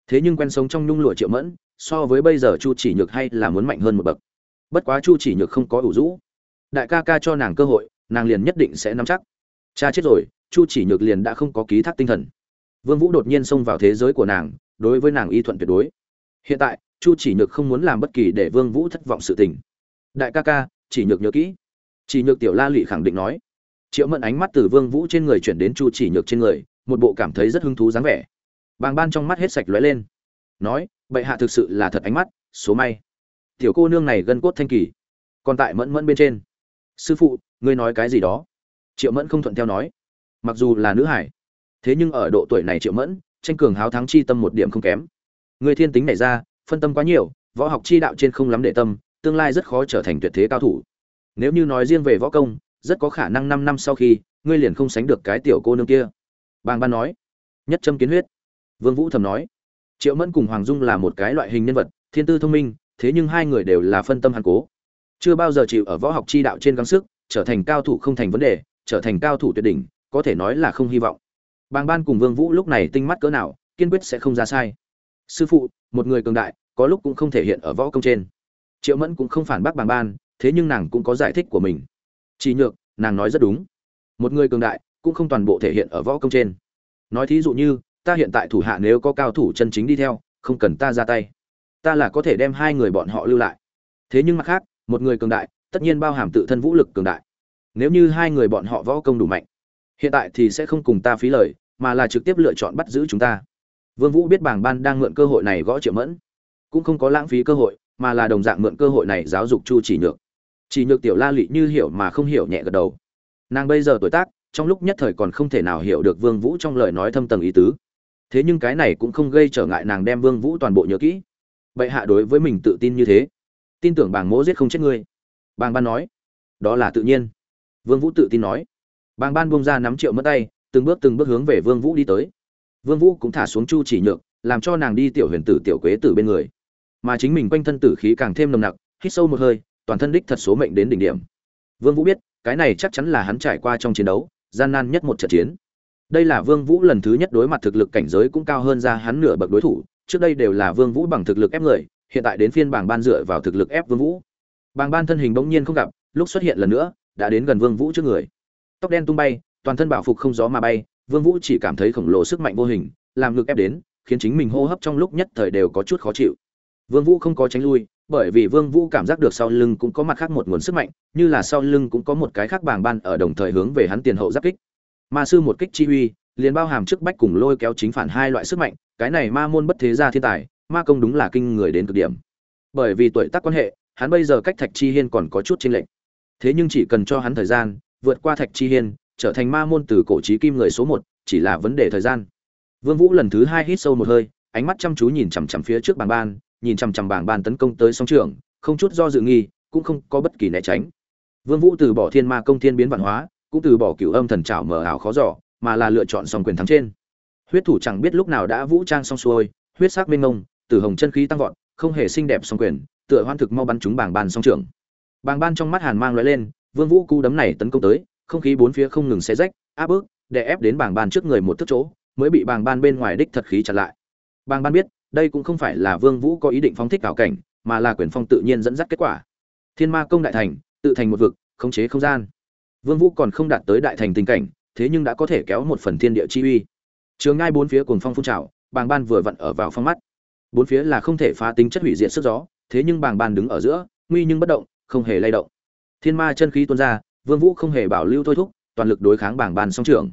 A: Thế nhưng quen sống trong nhung lụa triệu mẫn, so với bây giờ chu chỉ nhược hay là muốn mạnh hơn một bậc. Bất quá chu chỉ nhược không có ủ rũ. Đại ca ca cho nàng cơ hội, nàng liền nhất định sẽ nắm chắc. Cha chết rồi, chu chỉ nhược liền đã không có ký thác tinh thần. Vương vũ đột nhiên xông vào thế giới của nàng, đối với nàng y thuận tuyệt đối. Hiện tại, chu chỉ nhược không muốn làm bất kỳ để vương vũ thất vọng sự tình. Đại ca ca, chỉ nhược nhớ kỹ. Chỉ nhược tiểu la lụy khẳng định nói. Triệu mẫn ánh mắt từ vương vũ trên người chuyển đến chu chỉ nhược trên người một bộ cảm thấy rất hứng thú dáng vẻ. Bàng ban trong mắt hết sạch lóe lên. Nói, bệ hạ thực sự là thật ánh mắt, số may. Tiểu cô nương này gân cốt thanh kỳ, còn tại mẫn mẫn bên trên. Sư phụ, ngươi nói cái gì đó? Triệu mẫn không thuận theo nói. Mặc dù là nữ hải, thế nhưng ở độ tuổi này triệu mẫn, tranh cường háo thắng chi tâm một điểm không kém. Người thiên tính này ra, phân tâm quá nhiều, võ học chi đạo trên không lắm để tâm, tương lai rất khó trở thành tuyệt thế cao thủ. Nếu như nói riêng về võ công, rất có khả năng năm năm sau khi, ngươi liền không sánh được cái tiểu cô nương kia bàng ban nói, nhất châm kiến huyết. Vương vũ thầm nói, triệu mẫn cùng hoàng dung là một cái loại hình nhân vật, thiên tư thông minh, thế nhưng hai người đều là phân tâm hàn cố. Chưa bao giờ chịu ở võ học chi đạo trên gắng sức, trở thành cao thủ không thành vấn đề, trở thành cao thủ tuyệt đỉnh, có thể nói là không hy vọng. Bàng ban cùng vương vũ lúc này tinh mắt cỡ nào, kiên quyết sẽ không ra sai. Sư phụ, một người cường đại, có lúc cũng không thể hiện ở võ công trên. Triệu mẫn cũng không phản bác bàng ban, thế nhưng nàng cũng có giải thích của mình. Chỉ nhược, nàng nói rất đúng. Một người cường đại cũng không toàn bộ thể hiện ở võ công trên. Nói thí dụ như, ta hiện tại thủ hạ nếu có cao thủ chân chính đi theo, không cần ta ra tay. Ta là có thể đem hai người bọn họ lưu lại. Thế nhưng mặt khác, một người cường đại, tất nhiên bao hàm tự thân vũ lực cường đại. Nếu như hai người bọn họ võ công đủ mạnh, hiện tại thì sẽ không cùng ta phí lời, mà là trực tiếp lựa chọn bắt giữ chúng ta. Vương vũ biết bảng ban đang mượn cơ hội này gõ triệu mẫn. Cũng không có lãng phí cơ hội, mà là đồng dạng mượn cơ hội này giáo dục chu chỉ nhược. Chỉ nhược tiểu la lị như hiểu mà không hiểu nhẹ gật đầu. Nàng bây giờ tuổi tác trong lúc nhất thời còn không thể nào hiểu được vương vũ trong lời nói thâm tầng ý tứ. Thế nhưng cái này cũng không gây trở ngại nàng đem vương vũ toàn bộ nhớ kỹ. Bệ hạ đối với mình tự tin như thế, tin tưởng bàng mỗ giết không chết ngươi. Bàng ban nói, đó là tự nhiên. Vương vũ tự tin nói. Bàng ban buông ra nắm triệu mất tay, từng bước từng bước hướng về vương vũ đi tới. Vương vũ cũng thả xuống chu chỉ nhược, làm cho nàng đi tiểu huyền tử, tiểu quế tử bên người. Mà chính mình quanh thân tử khí càng thêm nồng nặc, hít sâu một hơi, toàn thân đích thật số mệnh đến đỉnh điểm. Vương vũ biết, cái này chắc chắn là hắn trải qua trong chiến đấu gian nan nhất một trận chiến. Đây là vương vũ lần thứ nhất đối mặt thực lực cảnh giới cũng cao hơn ra hắn nửa bậc đối thủ, trước đây đều là vương vũ bằng thực lực ép người, hiện tại đến phiên bảng ban dựa vào thực lực ép vương vũ. Bảng ban thân hình bỗng nhiên không gặp, lúc xuất hiện lần nữa, đã đến gần vương vũ trước người. Tóc đen tung bay, toàn thân bảo phục không gió mà bay, vương vũ chỉ cảm thấy khổng lồ sức mạnh vô hình, làm ngực ép đến, khiến chính mình hô hấp trong lúc nhất thời đều có chút khó chịu. Vương vũ không có tránh lui bởi vì vương vũ cảm giác được sau lưng cũng có mặt khác một nguồn sức mạnh, như là sau lưng cũng có một cái khác bảng ban ở đồng thời hướng về hắn tiền hậu giáp kích. Ma sư một kích chi uy, liền bao hàm trước bách cùng lôi kéo chính phản hai loại sức mạnh, cái này ma môn bất thế gia thiên tài, ma công đúng là kinh người đến cực điểm. Bởi vì tuổi tác quan hệ, hắn bây giờ cách thạch chi hiên còn có chút chênh lệch. Thế nhưng chỉ cần cho hắn thời gian, vượt qua thạch chi hiên, trở thành ma môn từ cổ chí kim người số một, chỉ là vấn đề thời gian. Vương vũ lần thứ hai hít sâu một hơi, ánh mắt chăm chú nhìn chằm chằm phía trước bảng ban nhìn chằm chằm bảng ban tấn công tới song trường, không chút do dự nghi, cũng không có bất kỳ né tránh. Vương vũ từ bỏ thiên ma công thiên biến vạn hóa, cũng từ bỏ cửu âm thần trảo mở ảo khó dò mà là lựa chọn song quyền thắng trên. Huyết thủ chẳng biết lúc nào đã vũ trang xong xuôi, huyết sắc mênh mông từ hồng chân khí tăng vọt, không hề xinh đẹp song quyền, tựa hoan thực mau bắn trúng bảng ban song trưởng bảng ban trong mắt hàn mang lóe lên, vương vũ cú đấm này tấn công tới, không khí bốn phía không ngừng xé rách, áp bức để ép đến bảng ban trước người một thước chỗ, mới bị bảng ban bên ngoài đích thật khí chặn lại. Bảng ban biết đây cũng không phải là vương vũ có ý định phóng thích ảo cảnh, mà là quyền phong tự nhiên dẫn dắt kết quả. Thiên ma công đại thành, tự thành một vực, khống chế không gian. Vương vũ còn không đạt tới đại thành tình cảnh, thế nhưng đã có thể kéo một phần thiên địa chi uy. Trường ngay bốn phía cuồng phong phun trào, bàng ban vừa vặn ở vào phong mắt. Bốn phía là không thể phá tính chất hủy diệt sức gió, thế nhưng bàng ban đứng ở giữa, nguy nhưng bất động, không hề lay động. Thiên ma chân khí tuôn ra, vương vũ không hề bảo lưu thôi thúc, toàn lực đối kháng bàng ban song trưởng.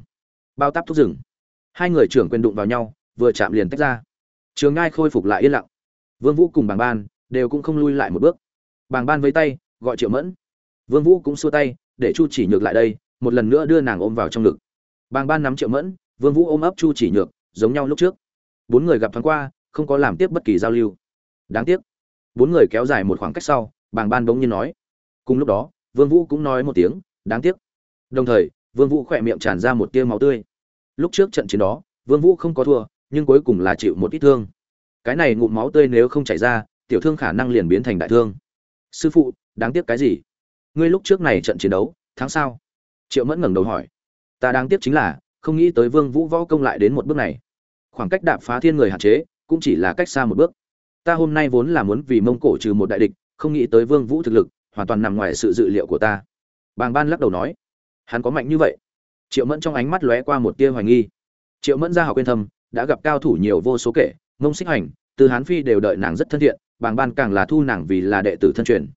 A: Bao táp thúc rừng. Hai người trưởng quyền đụng vào nhau, vừa chạm liền tách ra trường ngai khôi phục lại yên lặng. Vương vũ cùng bàng ban đều cũng không lui lại một bước. Bàng ban với tay, gọi triệu mẫn. Vương vũ cũng xua tay, để chu chỉ nhược lại đây, một lần nữa đưa nàng ôm vào trong ngực. Bàng ban nắm triệu mẫn, vương vũ ôm ấp chu chỉ nhược, giống nhau lúc trước. Bốn người gặp thoáng qua, không có làm tiếp bất kỳ giao lưu. Đáng tiếc, bốn người kéo dài một khoảng cách sau, bàng ban bỗng nhiên nói. Cùng lúc đó, vương vũ cũng nói một tiếng, đáng tiếc. Đồng thời, vương vũ khỏe miệng tràn ra một tia máu tươi. Lúc trước trận chiến đó, vương vũ không có thua nhưng cuối cùng là chịu một ít thương. Cái này ngụm máu tươi nếu không chảy ra, tiểu thương khả năng liền biến thành đại thương. Sư phụ, đáng tiếc cái gì? Ngươi lúc trước này trận chiến đấu tháng sau triệu mẫn ngẩng đầu hỏi. Ta đáng tiếc chính là, không nghĩ tới vương vũ võ công lại đến một bước này. Khoảng cách đạp phá thiên người hạn chế, cũng chỉ là cách xa một bước. Ta hôm nay vốn là muốn vì mông cổ trừ một đại địch, không nghĩ tới vương vũ thực lực, hoàn toàn nằm ngoài sự dự liệu của ta. Bàng ban lắc đầu nói. Hắn có mạnh như vậy. Triệu mẫn trong ánh mắt lóe qua một tia hoài nghi. Triệu mẫn ra học quên thầm đã gặp cao thủ nhiều vô số kể, mông xích hành từ hán phi đều đợi nàng rất thân thiện, bàng ban càng là thu nàng vì là đệ tử thân truyền.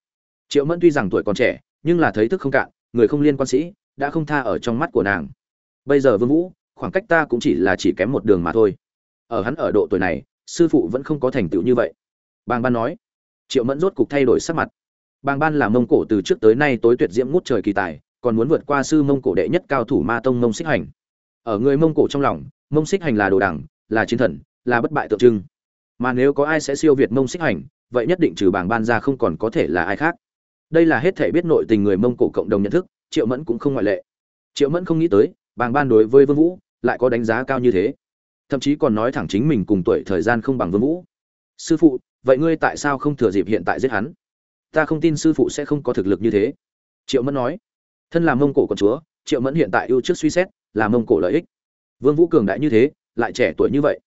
A: Triệu mẫn tuy rằng tuổi còn trẻ, nhưng là thấy thức không cạn, người không liên quan sĩ, đã không tha ở trong mắt của nàng. Bây giờ vương vũ, khoảng cách ta cũng chỉ là chỉ kém một đường mà thôi. Ở hắn ở độ tuổi này, sư phụ vẫn không có thành tựu như vậy. Bàng ban nói. Triệu mẫn rốt cục thay đổi sắc mặt. Bàng ban là mông cổ từ trước tới nay tối tuyệt diễm ngút trời kỳ tài, còn muốn vượt qua sư mông cổ đệ nhất cao thủ ma tông mông xích hành ở người mông cổ trong lòng mông xích hành là đồ đẳng, là chiến thần, là bất bại tượng trưng. Mà nếu có ai sẽ siêu việt mông xích hành, vậy nhất định trừ bảng ban ra không còn có thể là ai khác. Đây là hết thể biết nội tình người mông cổ cộng đồng nhận thức, triệu mẫn cũng không ngoại lệ. Triệu mẫn không nghĩ tới, bảng ban đối với vương vũ lại có đánh giá cao như thế. Thậm chí còn nói thẳng chính mình cùng tuổi thời gian không bằng vương vũ. Sư phụ, vậy ngươi tại sao không thừa dịp hiện tại giết hắn? Ta không tin sư phụ sẽ không có thực lực như thế. Triệu mẫn nói. Thân là mông cổ con chúa, triệu mẫn hiện tại ưu trước suy xét là mông cổ lợi ích vương vũ cường đại như thế, lại trẻ tuổi như vậy,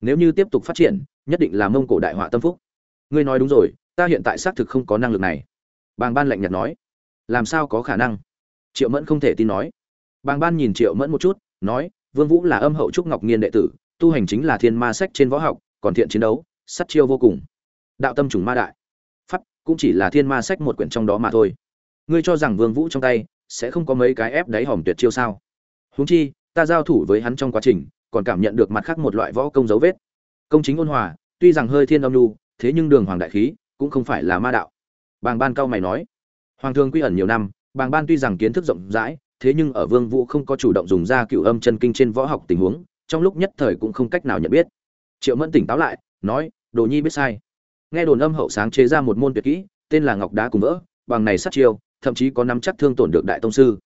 A: nếu như tiếp tục phát triển, nhất định là mông cổ đại họa tâm phúc. Ngươi nói đúng rồi, ta hiện tại xác thực không có năng lực này. Bàng ban lạnh nhạt nói. Làm sao có khả năng? Triệu mẫn không thể tin nói. Bàng ban nhìn triệu mẫn một chút, nói, vương vũ là âm hậu trúc ngọc nghiên đệ tử, tu hành chính là thiên ma sách trên võ học, còn thiện chiến đấu sắt chiêu vô cùng. Đạo tâm trùng ma đại. Pháp cũng chỉ là thiên ma sách một quyển trong đó mà thôi. Ngươi cho rằng vương vũ trong tay sẽ không có mấy cái ép đáy hòm tuyệt chiêu sao? Huống chi ta giao thủ với hắn trong quá trình, còn cảm nhận được mặt khác một loại võ công dấu vết. Công chính ôn hòa, tuy rằng hơi thiên âm nhu, thế nhưng đường hoàng đại khí cũng không phải là ma đạo. Bàng ban cao mày nói, hoàng thương quy ẩn nhiều năm, bàng ban tuy rằng kiến thức rộng rãi, thế nhưng ở vương vũ không có chủ động dùng ra cựu âm chân kinh trên võ học tình huống, trong lúc nhất thời cũng không cách nào nhận biết. Triệu mẫn tỉnh táo lại, nói, đồ nhi biết sai. Nghe đồn âm hậu sáng chế ra một môn tuyệt kỹ, tên là ngọc đá cùng vỡ, bằng này sát chiêu, thậm chí có nắm chắc thương tổn được đại tông sư.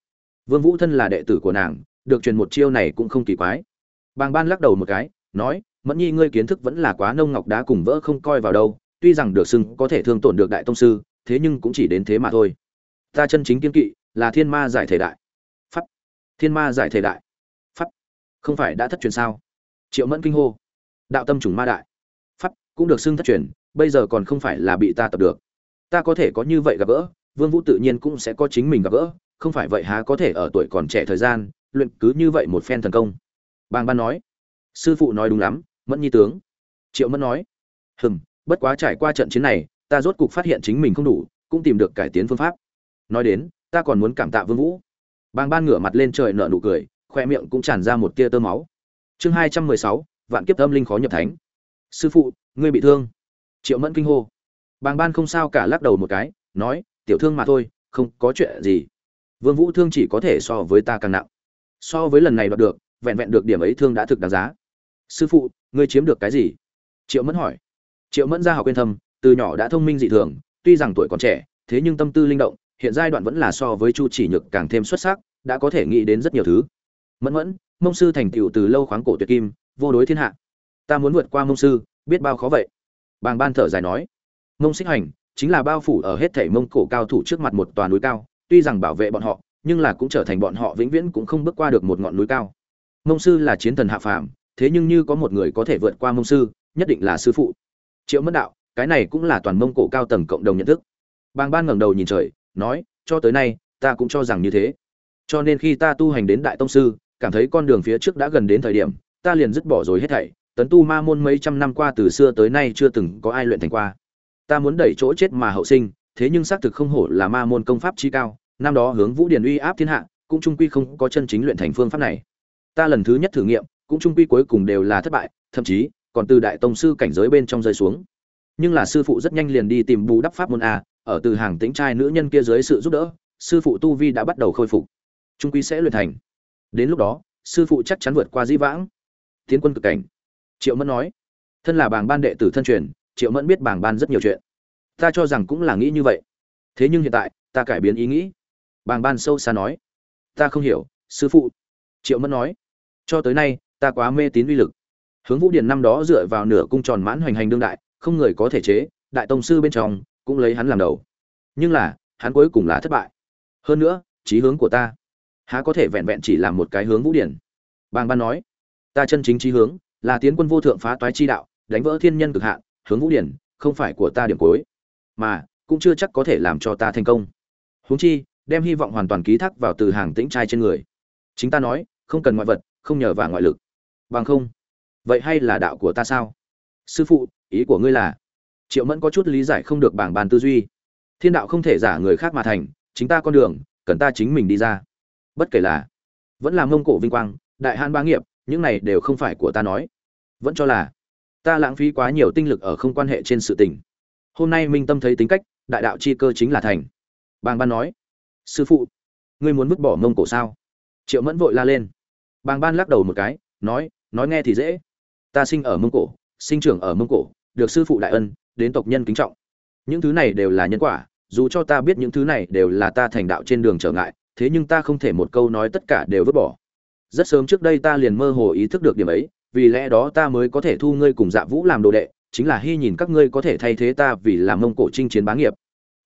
A: Vương vũ thân là đệ tử của nàng được truyền một chiêu này cũng không kỳ quái. Bàng ban lắc đầu một cái nói mẫn nhi ngươi kiến thức vẫn là quá nông ngọc đá cùng vỡ không coi vào đâu tuy rằng được xưng có thể thương tổn được đại tông sư thế nhưng cũng chỉ đến thế mà thôi. Ta chân chính kiên kỵ là thiên ma giải thể đại. Phát, thiên ma giải thể đại. Phát, không phải đã thất truyền sao? Triệu mẫn kinh hô. Đạo tâm trùng ma đại. Phát cũng được xưng thất truyền bây giờ còn không phải là bị ta tập được. Ta có thể có như vậy gặp gỡ vương vũ tự nhiên cũng sẽ có chính mình gặp gỡ không phải vậy há có thể ở tuổi còn trẻ thời gian luyện cứ như vậy một phen thần công. Bàng ban nói, sư phụ nói đúng lắm, mẫn nhi tướng. Triệu mẫn nói, hừm, bất quá trải qua trận chiến này, ta rốt cục phát hiện chính mình không đủ, cũng tìm được cải tiến phương pháp. Nói đến, ta còn muốn cảm tạ vương vũ. Bàng ban ngửa mặt lên trời nở nụ cười, khoe miệng cũng tràn ra một tia tơ máu. Chương hai trăm mười sáu, vạn kiếp âm linh khó nhập thánh. Sư phụ, ngươi bị thương. Triệu mẫn kinh hô. Bàng ban không sao cả lắc đầu một cái, nói, tiểu thương mà thôi, không có chuyện gì. Vương vũ thương chỉ có thể so với ta càng nặng so với lần này đoạt được, vẹn vẹn được điểm ấy thương đã thực đáng giá. Sư phụ, ngươi chiếm được cái gì? Triệu mẫn hỏi. Triệu mẫn ra học quên thâm, từ nhỏ đã thông minh dị thường, tuy rằng tuổi còn trẻ, thế nhưng tâm tư linh động, hiện giai đoạn vẫn là so với chu chỉ nhược càng thêm xuất sắc, đã có thể nghĩ đến rất nhiều thứ. Mẫn mẫn, mông sư thành tựu từ lâu khoáng cổ tuyệt kim, vô đối thiên hạ. Ta muốn vượt qua mông sư, biết bao khó vậy? Bàng ban thở dài nói. Mông xích hành, chính là bao phủ ở hết thảy mông cổ cao thủ trước mặt một tòa núi cao, tuy rằng bảo vệ bọn họ nhưng là cũng trở thành bọn họ vĩnh viễn cũng không bước qua được một ngọn núi cao. Mông sư là chiến thần hạ phàm, thế nhưng như có một người có thể vượt qua mông sư, nhất định là sư phụ. Triệu mất đạo, cái này cũng là toàn mông cổ cao tầng cộng đồng nhận thức. Bàng ban ngẩng đầu nhìn trời, nói, cho tới nay, ta cũng cho rằng như thế. Cho nên khi ta tu hành đến đại tông sư, cảm thấy con đường phía trước đã gần đến thời điểm, ta liền dứt bỏ rồi hết thảy. Tấn tu ma môn mấy trăm năm qua từ xưa tới nay chưa từng có ai luyện thành qua. Ta muốn đẩy chỗ chết mà hậu sinh, thế nhưng xác thực không hổ là ma môn công pháp chi cao năm đó hướng vũ điền uy áp thiên hạ, cũng trung quy không có chân chính luyện thành phương pháp này. Ta lần thứ nhất thử nghiệm, cũng trung quy cuối cùng đều là thất bại, thậm chí, còn từ đại tông sư cảnh giới bên trong rơi xuống. Nhưng là sư phụ rất nhanh liền đi tìm bù đắp pháp môn a, ở từ hàng tính trai nữ nhân kia dưới sự giúp đỡ, sư phụ tu vi đã bắt đầu khôi phục. Trung quy sẽ luyện thành. Đến lúc đó, sư phụ chắc chắn vượt qua dĩ vãng. Tiến quân cực cảnh. Triệu mẫn nói. Thân là bảng ban đệ tử thân truyền, triệu mẫn biết bảng ban rất nhiều chuyện. Ta cho rằng cũng là nghĩ như vậy. Thế nhưng hiện tại, ta cải biến ý nghĩ bàng ban sâu xa nói. Ta không hiểu, sư phụ. Triệu mẫn nói. Cho tới nay, ta quá mê tín uy lực. Hướng vũ điển năm đó dựa vào nửa cung tròn mãn hoành hành đương đại, không người có thể chế, đại tông sư bên trong, cũng lấy hắn làm đầu. Nhưng là, hắn cuối cùng là thất bại. Hơn nữa trí hướng của ta, há có thể vẹn vẹn chỉ làm một cái hướng vũ điển bàng ban nói. Ta chân chính trí hướng, là tiến quân vô thượng phá toái chi đạo, đánh vỡ thiên nhân cực hạn, hướng vũ điển không phải của ta điểm cuối. Mà, cũng chưa chắc có thể làm cho ta thành công. Huống chi đem hy vọng hoàn toàn ký thác vào từ hàng tĩnh trai trên người. Chính ta nói, không cần ngoại vật, không nhờ vào ngoại lực. Bằng không, vậy hay là đạo của ta sao? Sư phụ, ý của ngươi là, triệu mẫn có chút lý giải không được bảng bàn tư duy. Thiên đạo không thể giả người khác mà thành, chính ta con đường, cần ta chính mình đi ra. Bất kể là, vẫn là mông cổ vinh quang, đại han ba nghiệp, những này đều không phải của ta nói. Vẫn cho là, ta lãng phí quá nhiều tinh lực ở không quan hệ trên sự tình. Hôm nay minh tâm thấy tính cách, đại đạo chi cơ chính là thành. Bàng ban nói sư phụ, ngươi muốn vứt bỏ mông cổ sao? Triệu mẫn vội la lên. Bàng ban lắc đầu một cái, nói nói nghe thì dễ. Ta sinh ở mông cổ, sinh trưởng ở mông cổ, được sư phụ đại ân, đến tộc nhân kính trọng. Những thứ này đều là nhân quả, dù cho ta biết những thứ này đều là ta thành đạo trên đường trở ngại, thế nhưng ta không thể một câu nói tất cả đều vứt bỏ. Rất sớm trước đây ta liền mơ hồ ý thức được điểm ấy, vì lẽ đó ta mới có thể thu ngươi cùng dạ vũ làm đồ đệ, chính là hy nhìn các ngươi có thể thay thế ta vì làm mông cổ chinh chiến bá nghiệp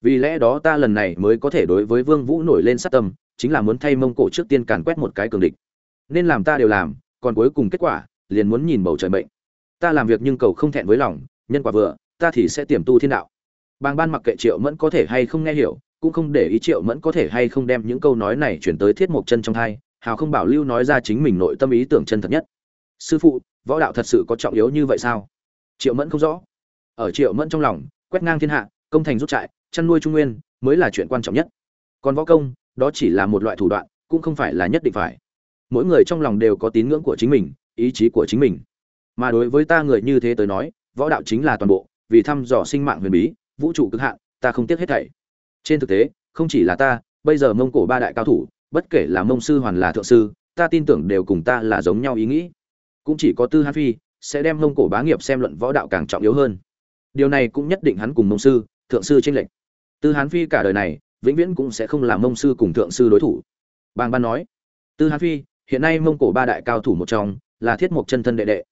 A: vì lẽ đó ta lần này mới có thể đối với vương vũ nổi lên sát tâm, chính là muốn thay mông cổ trước tiên càn quét một cái cường địch. Nên làm ta đều làm, còn cuối cùng kết quả, liền muốn nhìn bầu trời mệnh. Ta làm việc nhưng cầu không thẹn với lòng, nhân quả vừa, ta thì sẽ tiềm tu thiên đạo. Bàng ban mặc kệ triệu mẫn có thể hay không nghe hiểu, cũng không để ý triệu mẫn có thể hay không đem những câu nói này chuyển tới thiết mộc chân trong thai hào không bảo lưu nói ra chính mình nội tâm ý tưởng chân thật nhất. Sư phụ, võ đạo thật sự có trọng yếu như vậy sao? Triệu mẫn không rõ. Ở triệu mẫn trong lòng, quét ngang thiên hạ, công thành rút trại chăn nuôi trung nguyên mới là chuyện quan trọng nhất. Còn võ công, đó chỉ là một loại thủ đoạn, cũng không phải là nhất định phải. Mỗi người trong lòng đều có tín ngưỡng của chính mình, ý chí của chính mình. Mà đối với ta người như thế tới nói, võ đạo chính là toàn bộ, vì thăm dò sinh mạng huyền bí, vũ trụ cực hạn, ta không tiếc hết thảy. Trên thực tế, không chỉ là ta, bây giờ mông cổ ba đại cao thủ, bất kể là mông sư hoàn là thượng sư, ta tin tưởng đều cùng ta là giống nhau ý nghĩ. Cũng chỉ có tư hán phi sẽ đem mông cổ bá nghiệp xem luận võ đạo càng trọng yếu hơn. Điều này cũng nhất định hắn cùng mông sư, thượng sư tranh lệch tư hán phi cả đời này vĩnh viễn cũng sẽ không làm mông sư cùng thượng sư đối thủ. Bàng ban nói tư hán phi hiện nay mông cổ ba đại cao thủ một trong là thiết mộc chân thân đệ đệ.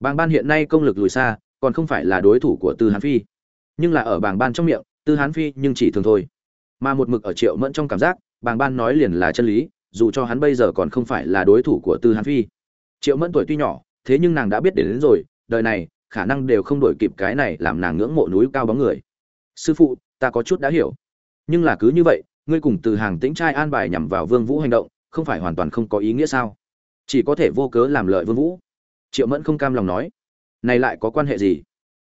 A: Bàng ban hiện nay công lực lùi xa còn không phải là đối thủ của tư hán phi. Nhưng là ở bàng ban trong miệng tư hán phi nhưng chỉ thường thôi. Mà một mực ở triệu mẫn trong cảm giác bàng ban nói liền là chân lý dù cho hắn bây giờ còn không phải là đối thủ của tư hán phi. Triệu mẫn tuổi tuy nhỏ thế nhưng nàng đã biết đến, đến rồi đời này khả năng đều không đổi kịp cái này làm nàng ngưỡng mộ núi cao bóng người. Sư phụ ta có chút đã hiểu. Nhưng là cứ như vậy, ngươi cùng từ hàng tĩnh trai an bài nhằm vào vương vũ hành động, không phải hoàn toàn không có ý nghĩa sao? Chỉ có thể vô cớ làm lợi vương vũ. Triệu mẫn không cam lòng nói, này lại có quan hệ gì?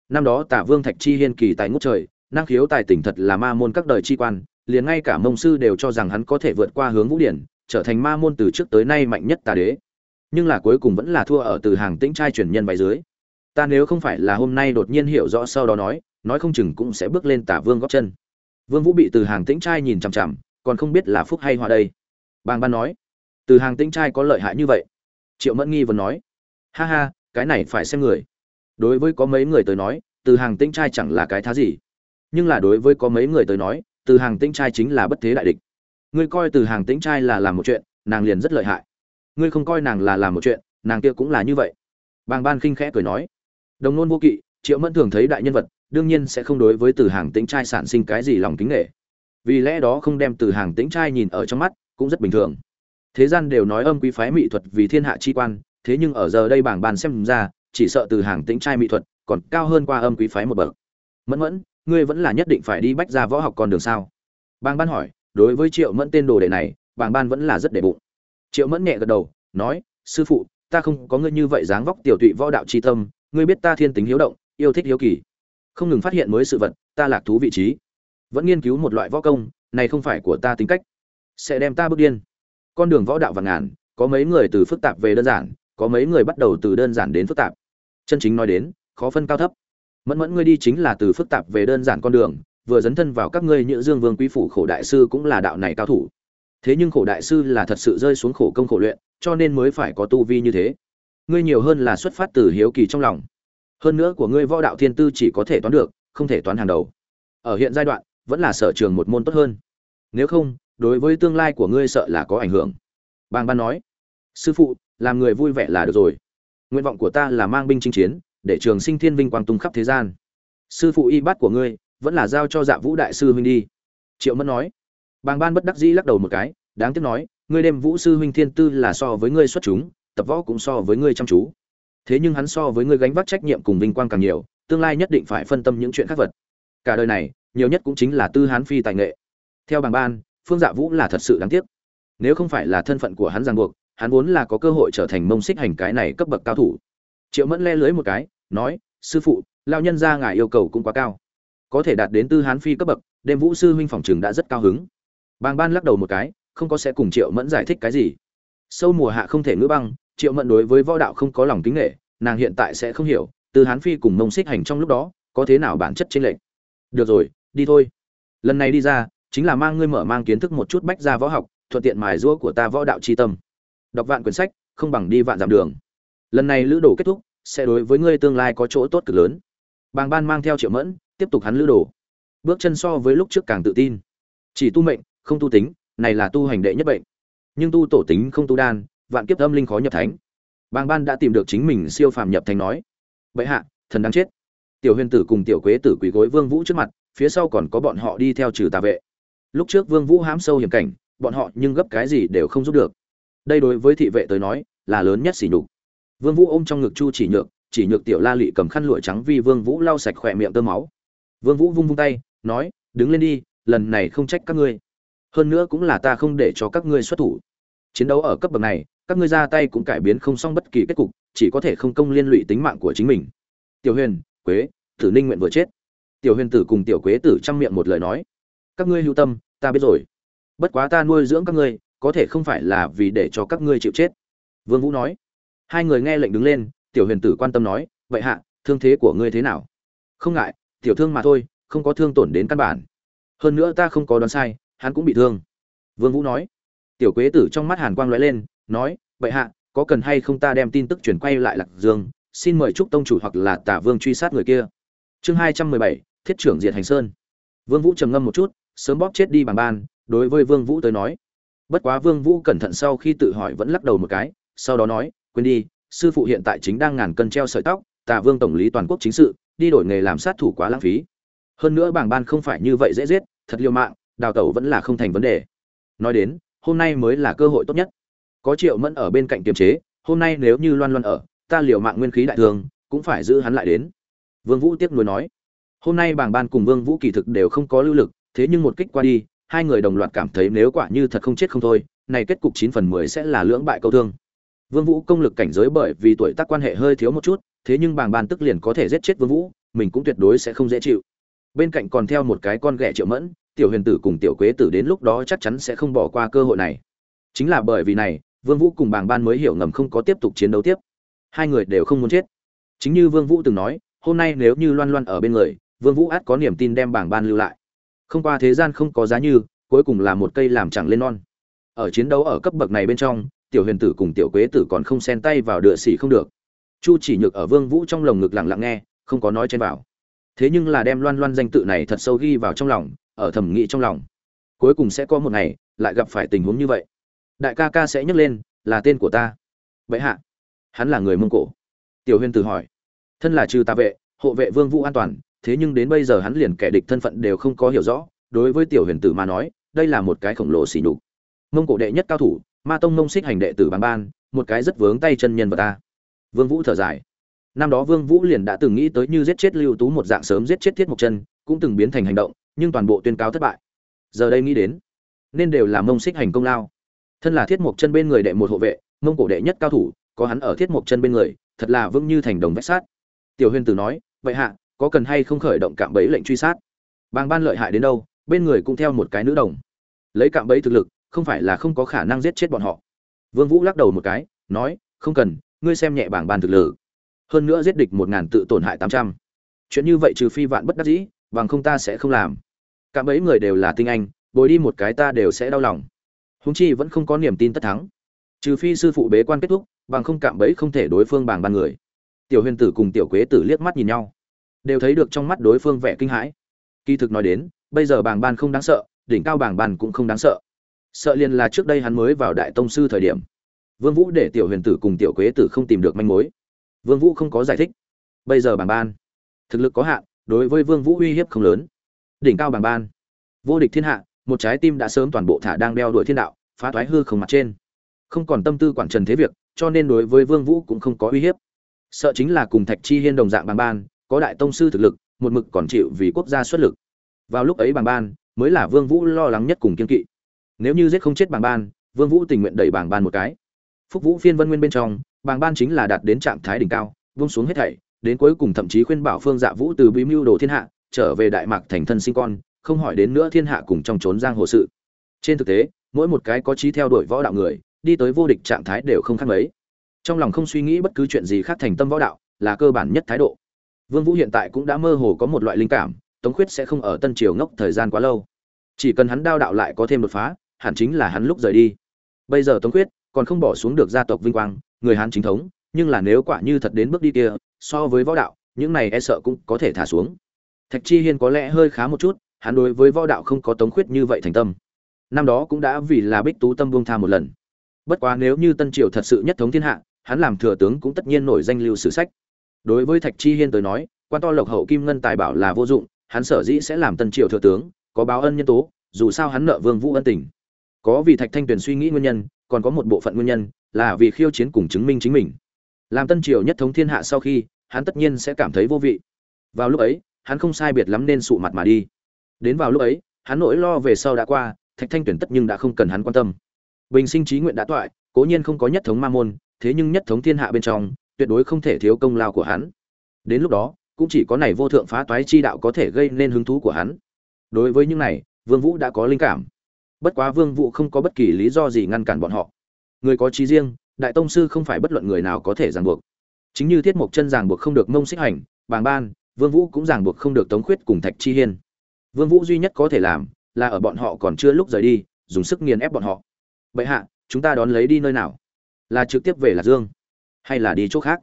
A: Năm đó tả vương thạch chi hiên kỳ tài ngút trời, năng khiếu tài tỉnh thật là ma môn các đời chi quan, liền ngay cả mông sư đều cho rằng hắn có thể vượt qua hướng vũ điển, trở thành ma môn từ trước tới nay mạnh nhất tà đế. Nhưng là cuối cùng vẫn là thua ở từ hàng tĩnh trai truyền nhân bài dưới. Ta nếu không phải là hôm nay đột nhiên hiểu rõ sau đó nói nói không chừng cũng sẽ bước lên tả vương góp chân. Vương vũ bị từ hàng tĩnh trai nhìn chằm chằm, còn không biết là phúc hay họa đây. Bàng ban nói, từ hàng tĩnh trai có lợi hại như vậy? Triệu mẫn nghi vẫn nói, ha ha, cái này phải xem người. Đối với có mấy người tới nói, từ hàng tĩnh trai chẳng là cái thá gì. Nhưng là đối với có mấy người tới nói, từ hàng tĩnh trai chính là bất thế đại địch. Ngươi coi từ hàng tĩnh trai là làm một chuyện, nàng liền rất lợi hại. Ngươi không coi nàng là làm một chuyện, nàng kia cũng là như vậy. Bàng ban khinh khẽ cười nói, đồng nôn vô kỵ, triệu mẫn thường thấy đại nhân vật đương nhiên sẽ không đối với từ hàng tĩnh trai sản sinh cái gì lòng kính nghệ. Vì lẽ đó không đem từ hàng tĩnh trai nhìn ở trong mắt, cũng rất bình thường. Thế gian đều nói âm quý phái mỹ thuật vì thiên hạ chi quan, thế nhưng ở giờ đây bảng bàn xem ra, chỉ sợ từ hàng tĩnh trai mỹ thuật còn cao hơn qua âm quý phái một bậc. Mẫn mẫn, ngươi vẫn là nhất định phải đi bách ra võ học con đường sao? Bàng ban hỏi, đối với triệu mẫn tên đồ đệ này, bàng ban vẫn là rất để bụng. Triệu mẫn nhẹ gật đầu, nói, sư phụ, ta không có ngươi như vậy dáng vóc tiểu tụy võ đạo chi tâm, ngươi biết ta thiên tính hiếu động, yêu thích hiếu kỳ không ngừng phát hiện mới sự vật, ta lạc thú vị trí. Vẫn nghiên cứu một loại võ công, này không phải của ta tính cách. Sẽ đem ta bước điên. Con đường võ đạo và ngàn, có mấy người từ phức tạp về đơn giản, có mấy người bắt đầu từ đơn giản đến phức tạp. Chân chính nói đến, khó phân cao thấp. Mẫn mẫn ngươi đi chính là từ phức tạp về đơn giản con đường, vừa dấn thân vào các ngươi nhữ dương vương quý phủ khổ đại sư cũng là đạo này cao thủ. Thế nhưng khổ đại sư là thật sự rơi xuống khổ công khổ luyện, cho nên mới phải có tu vi như thế. Ngươi nhiều hơn là xuất phát từ hiếu kỳ trong lòng hơn nữa của ngươi võ đạo thiên tư chỉ có thể toán được, không thể toán hàng đầu. Ở hiện giai đoạn, vẫn là sở trường một môn tốt hơn. Nếu không, đối với tương lai của ngươi sợ là có ảnh hưởng. Bàng ban nói. Sư phụ, làm người vui vẻ là được rồi. Nguyện vọng của ta là mang binh chinh chiến, để trường sinh thiên vinh quang tung khắp thế gian. Sư phụ y bát của ngươi, vẫn là giao cho dạ vũ đại sư huynh đi. Triệu mẫn nói. Bàng ban bất đắc dĩ lắc đầu một cái, đáng tiếc nói, ngươi đem vũ sư huynh thiên tư là so với ngươi xuất chúng, tập võ cũng so với ngươi chăm chú thế nhưng hắn so với ngươi gánh vác trách nhiệm cùng vinh quang càng nhiều, tương lai nhất định phải phân tâm những chuyện khác vật. Cả đời này, nhiều nhất cũng chính là tư hán phi tài nghệ. Theo bảng ban, phương dạ vũ là thật sự đáng tiếc. Nếu không phải là thân phận của hắn ràng buộc, hắn vốn là có cơ hội trở thành mông xích hành cái này cấp bậc cao thủ. Triệu mẫn le lưới một cái, nói, sư phụ lao nhân ra ngài yêu cầu cũng quá cao. Có thể đạt đến tư hán phi cấp bậc, đêm vũ sư huynh phòng trường đã rất cao hứng. Bàng ban lắc đầu một cái, không có sẽ cùng triệu mẫn giải thích cái gì. Sâu mùa hạ không thể ngữ băng triệu mẫn đối với võ đạo không có lòng kính nghệ, nàng hiện tại sẽ không hiểu, Từ hán phi cùng mông xích hành trong lúc đó, có thế nào bản chất trên lệnh được rồi, đi thôi. Lần này đi ra, chính là mang ngươi mở mang kiến thức một chút bách ra võ học, thuận tiện mài rũa của ta võ đạo chi tâm. Đọc vạn quyển sách, không bằng đi vạn dặm đường. Lần này lữ đồ kết thúc, sẽ đối với ngươi tương lai có chỗ tốt cực lớn. Bàng ban mang theo triệu mẫn, tiếp tục hắn lữ đồ. Bước chân so với lúc trước càng tự tin. Chỉ tu mệnh, không tu tính, này là tu hành đệ nhất bệnh. Nhưng tu tổ tính không tu đan vạn kiếp âm linh khó nhập thánh. Bàng ban đã tìm được chính mình siêu phàm nhập thánh nói vậy hạ, thần đang chết. Tiểu huyền tử cùng tiểu quế tử quỳ gối vương vũ trước mặt, phía sau còn có bọn họ đi theo trừ tà vệ. Lúc trước vương vũ hám sâu hiểm cảnh, bọn họ nhưng gấp cái gì đều không giúp được. Đây đối với thị vệ tới nói, là lớn nhất sỉ nhục. Vương vũ ôm trong ngực chu chỉ nhược chỉ nhược tiểu la lị cầm khăn lụa trắng vì vương vũ lau sạch khỏe miệng tơ máu. Vương vũ vung vung tay, nói, đứng lên đi, lần này không trách các ngươi. Hơn nữa cũng là ta không để cho các ngươi xuất thủ chiến đấu ở cấp bậc này, các ngươi ra tay cũng cải biến không xong bất kỳ kết cục, chỉ có thể không công liên lụy tính mạng của chính mình. Tiểu huyền, quế, tử ninh nguyện vừa chết. Tiểu huyền tử cùng tiểu quế tử chăm miệng một lời nói. Các ngươi hữu tâm, ta biết rồi. Bất quá ta nuôi dưỡng các ngươi, có thể không phải là vì để cho các ngươi chịu chết. Vương vũ nói. Hai người nghe lệnh đứng lên, tiểu huyền tử quan tâm nói, vậy hạ, thương thế của ngươi thế nào? Không ngại, tiểu thương mà thôi, không có thương tổn đến căn bản. Hơn nữa ta không có đoán sai, hắn cũng bị thương. Vương vũ nói tiểu quế tử trong mắt hàn quang lóe lên, nói vậy hạ, có cần hay không ta đem tin tức chuyển quay lại lạc dương? Xin mời trúc tông chủ hoặc là tả vương truy sát người kia. Chương hai trăm mười bảy, thiết trưởng diệt hành sơn. Vương vũ trầm ngâm một chút, sớm bóp chết đi bằng ban, đối với vương vũ tới nói. Bất quá vương vũ cẩn thận sau khi tự hỏi vẫn lắc đầu một cái, sau đó nói, quên đi, sư phụ hiện tại chính đang ngàn cân treo sợi tóc, tả vương tổng lý toàn quốc chính sự, đi đổi nghề làm sát thủ quá lãng phí. Hơn nữa bảng ban không phải như vậy dễ giết, thật liều mạng, đào tẩu vẫn là không thành vấn đề. Nói đến hôm nay mới là cơ hội tốt nhất. Có triệu mẫn ở bên cạnh kiềm chế, hôm nay nếu như loan loan ở, ta liều mạng nguyên khí đại thương cũng phải giữ hắn lại đến. Vương vũ tiếp nuối nói. Hôm nay bảng ban cùng vương vũ kỳ thực đều không có lưu lực, thế nhưng một kích qua đi, hai người đồng loạt cảm thấy nếu quả như thật không chết không thôi, này kết cục chín phần mười sẽ là lưỡng bại câu thương. Vương vũ công lực cảnh giới bởi vì tuổi tác quan hệ hơi thiếu một chút, thế nhưng bảng ban tức liền có thể giết chết vương vũ, mình cũng tuyệt đối sẽ không dễ chịu. Bên cạnh còn theo một cái con ghẻ triệu mẫn tiểu huyền tử cùng tiểu quế tử đến lúc đó chắc chắn sẽ không bỏ qua cơ hội này. Chính là bởi vì này, vương vũ cùng bàng ban mới hiểu ngầm không có tiếp tục chiến đấu tiếp. Hai người đều không muốn chết. Chính như vương vũ từng nói, hôm nay nếu như loan loan ở bên người, vương vũ át có niềm tin đem bảng ban lưu lại. Không qua thế gian không có giá như, cuối cùng là một cây làm chẳng lên non. Ở chiến đấu ở cấp bậc này bên trong, tiểu huyền tử cùng tiểu quế tử còn không xen tay vào đựa xỉ không được. Chu chỉ nhược ở vương vũ trong lồng ngực lặng lặng nghe, không có nói trên vào. Thế nhưng là đem loan loan danh tự này thật sâu ghi vào trong lòng ở thẩm nghĩ trong lòng. Cuối cùng sẽ có một ngày, lại gặp phải tình huống như vậy. Đại ca ca sẽ nhấc lên, là tên của ta. Vậy hạ. Hắn là người mông cổ. Tiểu huyên từ hỏi. Thân là trừ ta vệ, hộ vệ vương vũ an toàn, thế nhưng đến bây giờ hắn liền kẻ địch thân phận đều không có hiểu rõ, đối với tiểu huyền tử mà nói, đây là một cái khổng lồ xỉ nhục. Mông cổ đệ nhất cao thủ, ma tông mông xích hành đệ tử bàn ban, một cái rất vướng tay chân nhân vật ta. Vương vũ thở dài. Năm đó vương vũ liền đã từng nghĩ tới như giết chết lưu tú một dạng sớm giết chết thiết mộc chân, cũng từng biến thành hành động nhưng toàn bộ tuyên cáo thất bại. Giờ đây nghĩ đến, nên đều là mông xích hành công lao. Thân là thiết mộc chân bên người đệ một hộ vệ, mông cổ đệ nhất cao thủ, có hắn ở thiết mộc chân bên người, thật là vững như thành đồng vách sát tiểu huyền tử nói, vậy hạ, có cần hay không khởi động cạm bẫy lệnh truy sát? Bang ban lợi hại đến đâu, bên người cũng theo một cái nữ đồng. Lấy cạm bẫy thực lực, không phải là không có khả năng giết chết bọn họ. Vương vũ lắc đầu một cái, nói, không cần, ngươi xem nhẹ bảng ban thực lực. Hơn nữa giết địch một ngàn tự tổn hại tám trăm. Chuyện như vậy trừ phi vạn bất đắc dĩ bằng không ta sẽ không làm. Cả mấy người đều là tinh anh, bồi đi một cái ta đều sẽ đau lòng. Húng chi vẫn không có niềm tin tất thắng. Trừ phi sư phụ bế quan kết thúc, bằng không cạm bẫy không thể đối phương bằng ban người. Tiểu huyền tử cùng tiểu quế tử liếc mắt nhìn nhau. Đều thấy được trong mắt đối phương vẻ kinh hãi. Kỳ thực nói đến, bây giờ bảng ban không đáng sợ, đỉnh cao bảng ban cũng không đáng sợ. Sợ liền là trước đây hắn mới vào đại tông sư thời điểm. Vương vũ để tiểu huyền tử cùng tiểu quế tử không tìm được manh mối. Vương vũ không có giải thích. Bây giờ bảng ban, thực lực có hạn đối với vương vũ uy hiếp không lớn. Đỉnh cao bằng ban. Vô địch thiên hạ, một trái tim đã sớm toàn bộ thả đang đeo đuổi thiên đạo, phá toái hư không mặt trên. Không còn tâm tư quản trần thế việc, cho nên đối với vương vũ cũng không có uy hiếp. Sợ chính là cùng thạch chi hiên đồng dạng bằng ban, có đại tông sư thực lực, một mực còn chịu vì quốc gia xuất lực. Vào lúc ấy bằng ban, mới là vương vũ lo lắng nhất cùng kiên kỵ. Nếu như giết không chết bằng ban, vương vũ tình nguyện đẩy bằng ban một cái. Phúc vũ phiên vân nguyên bên trong bằng ban chính là đạt đến trạng thái đỉnh cao, buông xuống hết thảy đến cuối cùng thậm chí khuyên bảo phương dạ vũ từ bí mưu đồ thiên hạ, trở về đại mạc thành thân sinh con, không hỏi đến nữa thiên hạ cùng trong trốn giang hồ sự. Trên thực tế, mỗi một cái có trí theo đuổi võ đạo người, đi tới vô địch trạng thái đều không khác mấy. Trong lòng không suy nghĩ bất cứ chuyện gì khác thành tâm võ đạo, là cơ bản nhất thái độ. Vương vũ hiện tại cũng đã mơ hồ có một loại linh cảm, tống khuyết sẽ không ở tân triều ngốc thời gian quá lâu. Chỉ cần hắn đao đạo lại có thêm đột phá, hẳn chính là hắn lúc rời đi. Bây giờ tống khuyết còn không bỏ xuống được gia tộc vinh quang, người hán chính thống, nhưng là nếu quả như thật đến bước đi kia so với võ đạo, những này e sợ cũng có thể thả xuống. Thạch chi hiên có lẽ hơi khá một chút, hắn đối với võ đạo không có tống khuyết như vậy thành tâm. Năm đó cũng đã vì là bích tú tâm buông tha một lần. Bất quá nếu như tân triều thật sự nhất thống thiên hạ, hắn làm thừa tướng cũng tất nhiên nổi danh lưu sử sách. Đối với thạch chi hiên tới nói, quan to lộc hậu kim ngân tài bảo là vô dụng, hắn sở dĩ sẽ làm tân triều thừa tướng, có báo ân nhân tố, dù sao hắn nợ vương vũ ân tình. Có vì thạch thanh tuyền suy nghĩ nguyên nhân, còn có một bộ phận nguyên nhân là vì khiêu chiến cùng chứng minh chính mình làm tân triều nhất thống thiên hạ sau khi, hắn tất nhiên sẽ cảm thấy vô vị. Vào lúc ấy, hắn không sai biệt lắm nên sụ mặt mà đi. Đến vào lúc ấy, hắn nỗi lo về sau đã qua, thạch thanh tuyển tất nhưng đã không cần hắn quan tâm. Bình sinh trí nguyện đã toại, cố nhiên không có nhất thống ma môn, thế nhưng nhất thống thiên hạ bên trong, tuyệt đối không thể thiếu công lao của hắn. Đến lúc đó, cũng chỉ có này vô thượng phá toái chi đạo có thể gây nên hứng thú của hắn. Đối với những này, vương vũ đã có linh cảm. Bất quá vương vũ không có bất kỳ lý do gì ngăn cản bọn họ. Người có trí riêng đại tông sư không phải bất luận người nào có thể ràng buộc. Chính như thiết mục chân ràng buộc không được mông xích hành, bàng ban, vương vũ cũng ràng buộc không được tống khuyết cùng thạch chi hiên. Vương vũ duy nhất có thể làm là ở bọn họ còn chưa lúc rời đi, dùng sức nghiền ép bọn họ. Bệ hạ, chúng ta đón lấy đi nơi nào? Là trực tiếp về lạc dương hay là đi chỗ khác?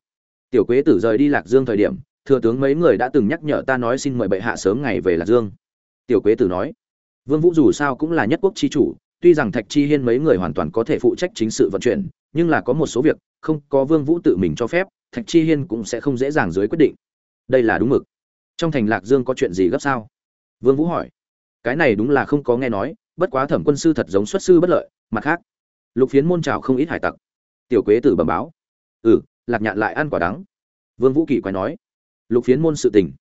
A: Tiểu quế tử rời đi lạc dương thời điểm, thừa tướng mấy người đã từng nhắc nhở ta nói xin mời bệ hạ sớm ngày về lạc dương. Tiểu quế tử nói, vương vũ dù sao cũng là nhất quốc chi chủ tuy rằng thạch chi hiên mấy người hoàn toàn có thể phụ trách chính sự vận chuyển, nhưng là có một số việc không có vương vũ tự mình cho phép, thạch chi hiên cũng sẽ không dễ dàng dưới quyết định. Đây là đúng mực. Trong thành lạc dương có chuyện gì gấp sao? Vương vũ hỏi. Cái này đúng là không có nghe nói, bất quá thẩm quân sư thật giống xuất sư bất lợi, mặt khác. Lục phiến môn trào không ít hải tặc. Tiểu quế tử bẩm báo. Ừ lạc nhạn lại ăn quả đắng. Vương vũ kỳ quái nói. Lục phiến môn sự tình.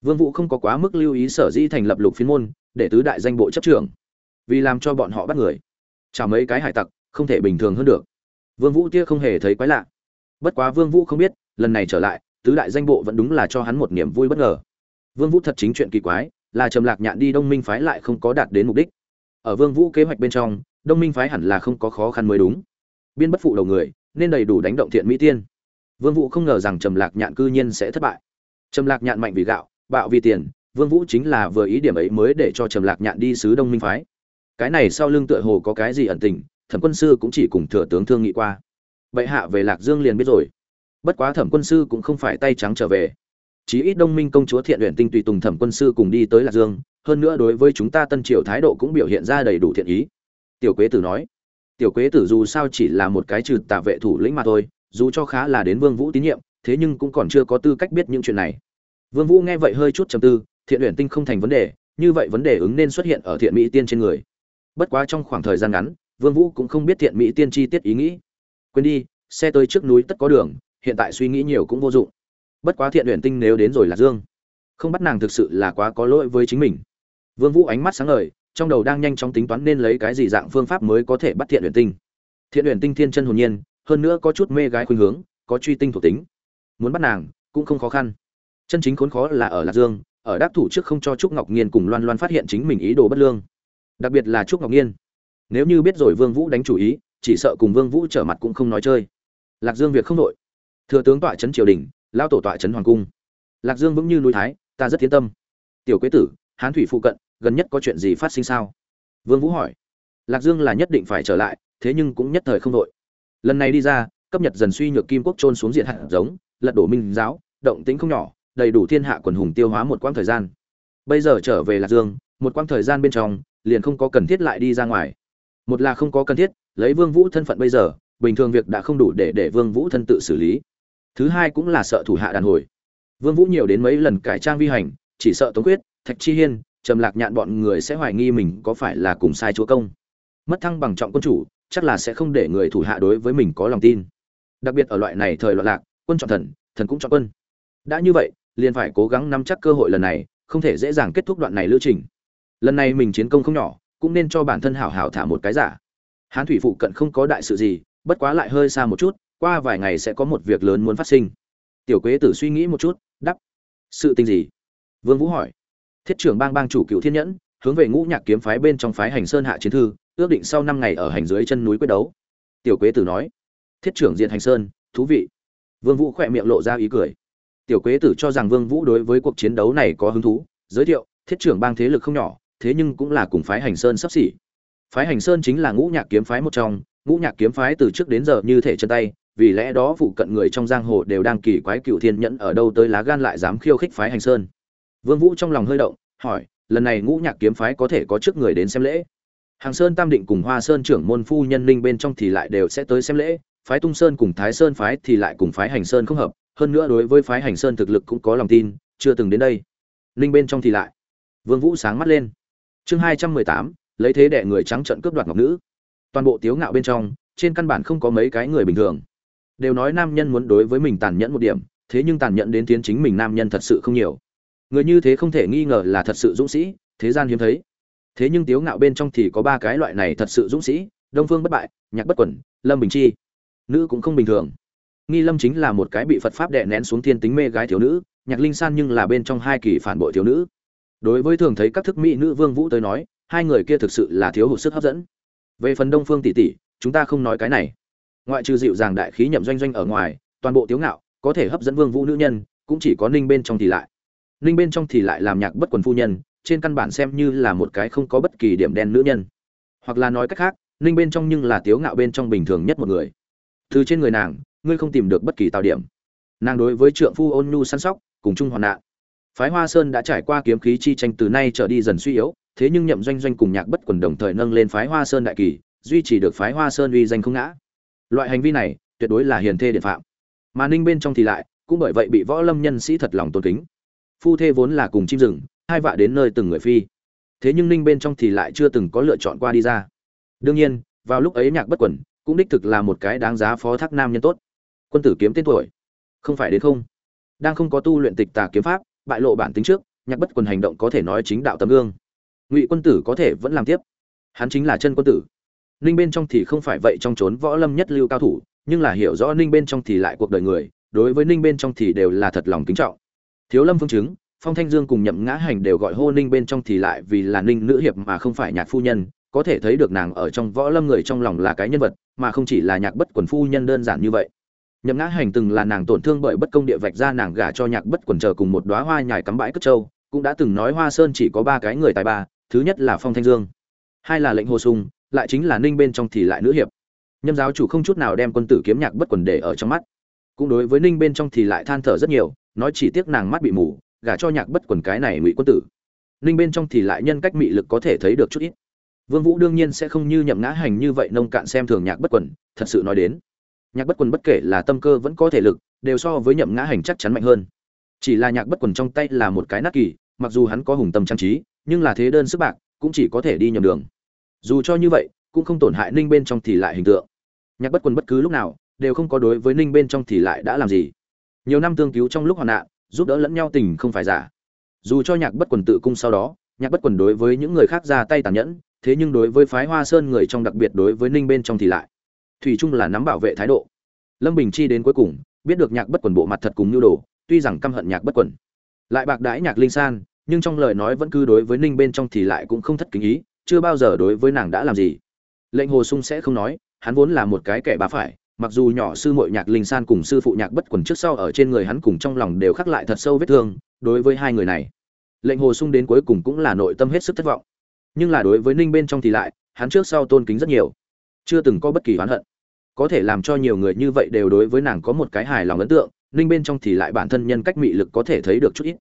A: Vương vũ không có quá mức lưu ý sở dĩ thành lập lục phiến môn, để tứ đại danh bộ chấp trưởng vì làm cho bọn họ bắt người. Chả mấy cái hải tặc, không thể bình thường hơn được. Vương vũ tia không hề thấy quái lạ. Bất quá vương vũ không biết, lần này trở lại, tứ đại danh bộ vẫn đúng là cho hắn một niềm vui bất ngờ. Vương vũ thật chính chuyện kỳ quái, là trầm lạc nhạn đi đông minh phái lại không có đạt đến mục đích. Ở vương vũ kế hoạch bên trong, đông minh phái hẳn là không có khó khăn mới đúng. Biên bất phụ đầu người, nên đầy đủ đánh động thiện mỹ tiên. Vương vũ không ngờ rằng trầm lạc nhạn cư nhiên sẽ thất bại. Trầm lạc nhạn mạnh vì gạo, bạo vì tiền, vương vũ chính là vừa ý điểm ấy mới để cho trầm lạc nhạn đi sứ đông minh phái cái này sau lưng tựa hồ có cái gì ẩn tình, thẩm quân sư cũng chỉ cùng thừa tướng thương nghị qua. Vậy hạ về lạc dương liền biết rồi. Bất quá thẩm quân sư cũng không phải tay trắng trở về. Chí ít đông minh công chúa thiện luyện tinh tùy tùng thẩm quân sư cùng đi tới lạc dương, hơn nữa đối với chúng ta tân triều thái độ cũng biểu hiện ra đầy đủ thiện ý. Tiểu quế tử nói, tiểu quế tử dù sao chỉ là một cái trừ tạ vệ thủ lĩnh mà thôi, dù cho khá là đến vương vũ tín nhiệm, thế nhưng cũng còn chưa có tư cách biết những chuyện này. Vương vũ nghe vậy hơi chút trầm tư, thiện luyện tinh không thành vấn đề, như vậy vấn đề ứng nên xuất hiện ở thiện mỹ tiên trên người bất quá trong khoảng thời gian ngắn, vương vũ cũng không biết thiện mỹ tiên chi tiết ý nghĩ. Quên đi, xe tới trước núi tất có đường, hiện tại suy nghĩ nhiều cũng vô dụng. Bất quá thiện luyện tinh nếu đến rồi là dương. Không bắt nàng thực sự là quá có lỗi với chính mình. Vương vũ ánh mắt sáng ngời, trong đầu đang nhanh chóng tính toán nên lấy cái gì dạng phương pháp mới có thể bắt thiện luyện tinh. Thiện luyện tinh thiên chân hồn nhiên, hơn nữa có chút mê gái khuynh hướng, có truy tinh thuộc tính. Muốn bắt nàng, cũng không khó khăn. Chân chính khốn khó là ở lạc dương, ở đáp thủ trước không cho trúc ngọc nghiên cùng loan loan phát hiện chính mình ý đồ bất lương đặc biệt là trúc ngọc nhiên nếu như biết rồi vương vũ đánh chủ ý, chỉ sợ cùng vương vũ trở mặt cũng không nói chơi. Lạc dương việc không nội thừa tướng tọa trấn triều đình lao tổ tọa trấn hoàng cung. Lạc dương vững như núi thái, ta rất tiến tâm. Tiểu quế tử, hán thủy phụ cận, gần nhất có chuyện gì phát sinh sao? Vương vũ hỏi. Lạc dương là nhất định phải trở lại, thế nhưng cũng nhất thời không nội lần này đi ra, cấp nhật dần suy nhược kim quốc trôn xuống diện hạt giống, lật đổ minh giáo, động tĩnh không nhỏ, đầy đủ thiên hạ quần hùng tiêu hóa một quãng thời gian. Bây giờ trở về lạc dương một quãng thời gian bên trong, liền không có cần thiết lại đi ra ngoài. Một là không có cần thiết, lấy vương vũ thân phận bây giờ, bình thường việc đã không đủ để để vương vũ thân tự xử lý. Thứ hai cũng là sợ thủ hạ đàn hồi. Vương vũ nhiều đến mấy lần cải trang vi hành, chỉ sợ tống quyết, thạch chi hiên, trầm lạc nhạn bọn người sẽ hoài nghi mình có phải là cùng sai chúa công. Mất thăng bằng trọng quân chủ, chắc là sẽ không để người thủ hạ đối với mình có lòng tin. Đặc biệt ở loại này thời loạn lạc, quân chọn thần thần cũng chọn quân. Đã như vậy, liền phải cố gắng nắm chắc cơ hội lần này, không thể dễ dàng kết thúc đoạn này lưu trình lần này mình chiến công không nhỏ, cũng nên cho bản thân hảo hảo thả một cái giả. Hán thủy phụ cận không có đại sự gì, bất quá lại hơi xa một chút, qua vài ngày sẽ có một việc lớn muốn phát sinh. Tiểu quế tử suy nghĩ một chút đắp sự tình gì? Vương vũ hỏi. Thiết trưởng bang bang chủ cựu thiên nhẫn, hướng về ngũ nhạc kiếm phái bên trong phái hành sơn hạ chiến thư, ước định sau năm ngày ở hành dưới chân núi quyết đấu. Tiểu quế tử nói. Thiết trưởng diện hành sơn, thú vị. Vương vũ khỏe miệng lộ ra ý cười. Tiểu quế tử cho rằng vương vũ đối với cuộc chiến đấu này có hứng thú, giới thiệu, thiết trưởng bang thế lực không nhỏ thế nhưng cũng là cùng phái hành sơn sắp xỉ. Phái hành sơn chính là ngũ nhạc kiếm phái một trong, ngũ nhạc kiếm phái từ trước đến giờ như thể chân tay, vì lẽ đó phụ cận người trong giang hồ đều đang kỳ quái cựu thiên nhẫn ở đâu tới lá gan lại dám khiêu khích phái hành sơn. Vương vũ trong lòng hơi động, hỏi, lần này ngũ nhạc kiếm phái có thể có trước người đến xem lễ? Hàng sơn tam định cùng hoa sơn trưởng môn phu nhân linh bên trong thì lại đều sẽ tới xem lễ, phái tung sơn cùng thái sơn phái thì lại cùng phái hành sơn không hợp, hơn nữa đối với phái hành sơn thực lực cũng có lòng tin, chưa từng đến đây. Linh bên trong thì lại. Vương vũ sáng mắt lên chương hai trăm mười tám, lấy thế đệ người trắng trận cướp đoạt ngọc nữ. Toàn bộ tiếu ngạo bên trong, trên căn bản không có mấy cái người bình thường. Đều nói nam nhân muốn đối với mình tàn nhẫn một điểm, thế nhưng tàn nhẫn đến tiến chính mình nam nhân thật sự không nhiều. Người như thế không thể nghi ngờ là thật sự dũng sĩ, thế gian hiếm thấy. Thế nhưng tiếu ngạo bên trong thì có ba cái loại này thật sự dũng sĩ, đông phương bất bại, nhạc bất quẩn, lâm bình chi. Nữ cũng không bình thường. Nghi lâm chính là một cái bị phật pháp đè nén xuống thiên tính mê gái thiếu nữ, nhạc linh san nhưng là bên trong hai kỳ phản bội thiếu nữ đối với thường thấy các thức mỹ nữ vương vũ tới nói, hai người kia thực sự là thiếu hụt sức hấp dẫn. Về phần đông phương tỷ tỷ, chúng ta không nói cái này. Ngoại trừ dịu dàng đại khí nhậm doanh doanh ở ngoài, toàn bộ tiếu ngạo, có thể hấp dẫn vương vũ nữ nhân, cũng chỉ có ninh bên trong thì lại. Ninh bên trong thì lại làm nhạc bất quần phu nhân, trên căn bản xem như là một cái không có bất kỳ điểm đen nữ nhân. Hoặc là nói cách khác, ninh bên trong nhưng là tiếu ngạo bên trong bình thường nhất một người. Từ trên người nàng, ngươi không tìm được bất kỳ tạo điểm. Nàng đối với trượng phu ôn nhu săn sóc, cùng chung hoạn nạn phái hoa sơn đã trải qua kiếm khí chi tranh từ nay trở đi dần suy yếu, thế nhưng nhậm doanh doanh cùng nhạc bất quần đồng thời nâng lên phái hoa sơn đại kỳ, duy trì được phái hoa sơn uy danh không ngã. Loại hành vi này, tuyệt đối là hiền thê điện phạm. Mà ninh bên trong thì lại, cũng bởi vậy bị võ lâm nhân sĩ thật lòng tôn kính. Phu thê vốn là cùng chim rừng, hai vạ đến nơi từng người phi. Thế nhưng ninh bên trong thì lại chưa từng có lựa chọn qua đi ra. Đương nhiên, vào lúc ấy nhạc bất quẩn cũng đích thực là một cái đáng giá phó thác nam nhân tốt. Quân tử kiếm tên tuổi. Không phải đến không. Đang không có tu luyện tịch tà kiếm pháp bại lộ bản tính trước, nhạc bất quần hành động có thể nói chính đạo tấm gương. Ngụy quân tử có thể vẫn làm tiếp. Hắn chính là chân quân tử. Ninh bên trong thì không phải vậy trong trốn võ lâm nhất lưu cao thủ, nhưng là hiểu rõ ninh bên trong thì lại cuộc đời người, đối với ninh bên trong thì đều là thật lòng kính trọng. Thiếu lâm phương chứng, phong thanh dương cùng nhậm ngã hành đều gọi hô ninh bên trong thì lại vì là ninh nữ hiệp mà không phải nhạc phu nhân, có thể thấy được nàng ở trong võ lâm người trong lòng là cái nhân vật, mà không chỉ là nhạc bất quần phu nhân đơn giản như vậy nhậm ngã hành từng là nàng tổn thương bởi bất công địa vạch ra nàng gả cho nhạc bất quần chờ cùng một đoá hoa nhài cắm bãi cất châu cũng đã từng nói hoa sơn chỉ có ba cái người tài ba, thứ nhất là phong thanh dương, hai là lệnh hồ sung, lại chính là ninh bên trong thì lại nữ hiệp. Nhâm giáo chủ không chút nào đem quân tử kiếm nhạc bất quần để ở trong mắt. Cũng đối với ninh bên trong thì lại than thở rất nhiều, nói chỉ tiếc nàng mắt bị mù, gả cho nhạc bất quần cái này ngụy quân tử. Ninh bên trong thì lại nhân cách mị lực có thể thấy được chút ít. Vương vũ đương nhiên sẽ không như nhậm ngã hành như vậy nông cạn xem thường nhạc bất quần, thật sự nói đến nhạc bất quần bất kể là tâm cơ vẫn có thể lực, đều so với nhậm ngã hành chắc chắn mạnh hơn. Chỉ là nhạc bất quần trong tay là một cái nát kỳ, mặc dù hắn có hùng tâm trang trí, nhưng là thế đơn sức bạc, cũng chỉ có thể đi nhầm đường. Dù cho như vậy, cũng không tổn hại ninh bên trong thì lại hình tượng. Nhạc bất quần bất cứ lúc nào, đều không có đối với ninh bên trong thì lại đã làm gì. Nhiều năm tương cứu trong lúc hoạn nạn, giúp đỡ lẫn nhau tình không phải giả. Dù cho nhạc bất quần tự cung sau đó, nhạc bất quần đối với những người khác ra tay tàn nhẫn, thế nhưng đối với phái hoa sơn người trong đặc biệt đối với ninh bên trong thì lại thủy chung là nắm bảo vệ thái độ. Lâm bình chi đến cuối cùng, biết được nhạc bất quần bộ mặt thật cùng nhu đồ, tuy rằng căm hận nhạc bất quần. Lại bạc đãi nhạc linh san, nhưng trong lời nói vẫn cứ đối với ninh bên trong thì lại cũng không thất kính ý, chưa bao giờ đối với nàng đã làm gì. Lệnh hồ sung sẽ không nói, hắn vốn là một cái kẻ bá phải, mặc dù nhỏ sư muội nhạc linh san cùng sư phụ nhạc bất quần trước sau ở trên người hắn cùng trong lòng đều khắc lại thật sâu vết thương, đối với hai người này. Lệnh hồ sung đến cuối cùng cũng là nội tâm hết sức thất vọng. Nhưng là đối với ninh bên trong thì lại, hắn trước sau tôn kính rất nhiều chưa từng có bất kỳ oán hận. Có thể làm cho nhiều người như vậy đều đối với nàng có một cái hài lòng ấn tượng ninh bên trong thì lại bản thân nhân cách mị lực có thể thấy được chút ít.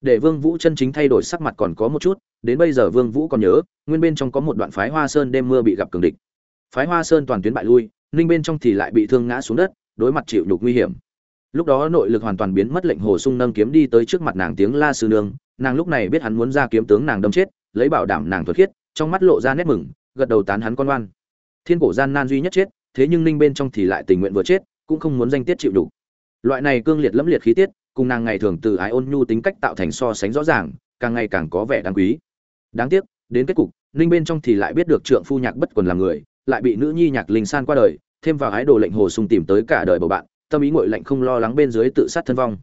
A: Để vương vũ chân chính thay đổi sắc mặt còn có một chút, đến bây giờ vương vũ còn nhớ, nguyên bên trong có một đoạn phái hoa sơn đêm mưa bị gặp cường địch. Phái hoa sơn toàn tuyến bại lui ninh bên trong thì lại bị thương ngã xuống đất, đối mặt chịu nhục nguy hiểm. Lúc đó nội lực hoàn toàn biến mất lệnh hồ sung nâng kiếm đi tới trước mặt nàng tiếng la sư nương, nàng lúc này biết hắn muốn ra kiếm tướng nàng đâm chết, lấy bảo đảm nàng thuật khiết, trong mắt lộ ra nét mừng, gật đầu tán hắn con oan thiên cổ gian nan duy nhất chết, thế nhưng ninh bên trong thì lại tình nguyện vừa chết, cũng không muốn danh tiết chịu đủ. Loại này cương liệt lẫm liệt khí tiết, cùng nàng ngày thường từ ái ôn nhu tính cách tạo thành so sánh rõ ràng, càng ngày càng có vẻ đáng quý. Đáng tiếc, đến kết cục, ninh bên trong thì lại biết được trượng phu nhạc bất quần là người, lại bị nữ nhi nhạc linh san qua đời, thêm vào ái đồ lệnh hồ sung tìm tới cả đời bầu bạn, tâm ý ngội lạnh không lo lắng bên dưới tự sát thân vong.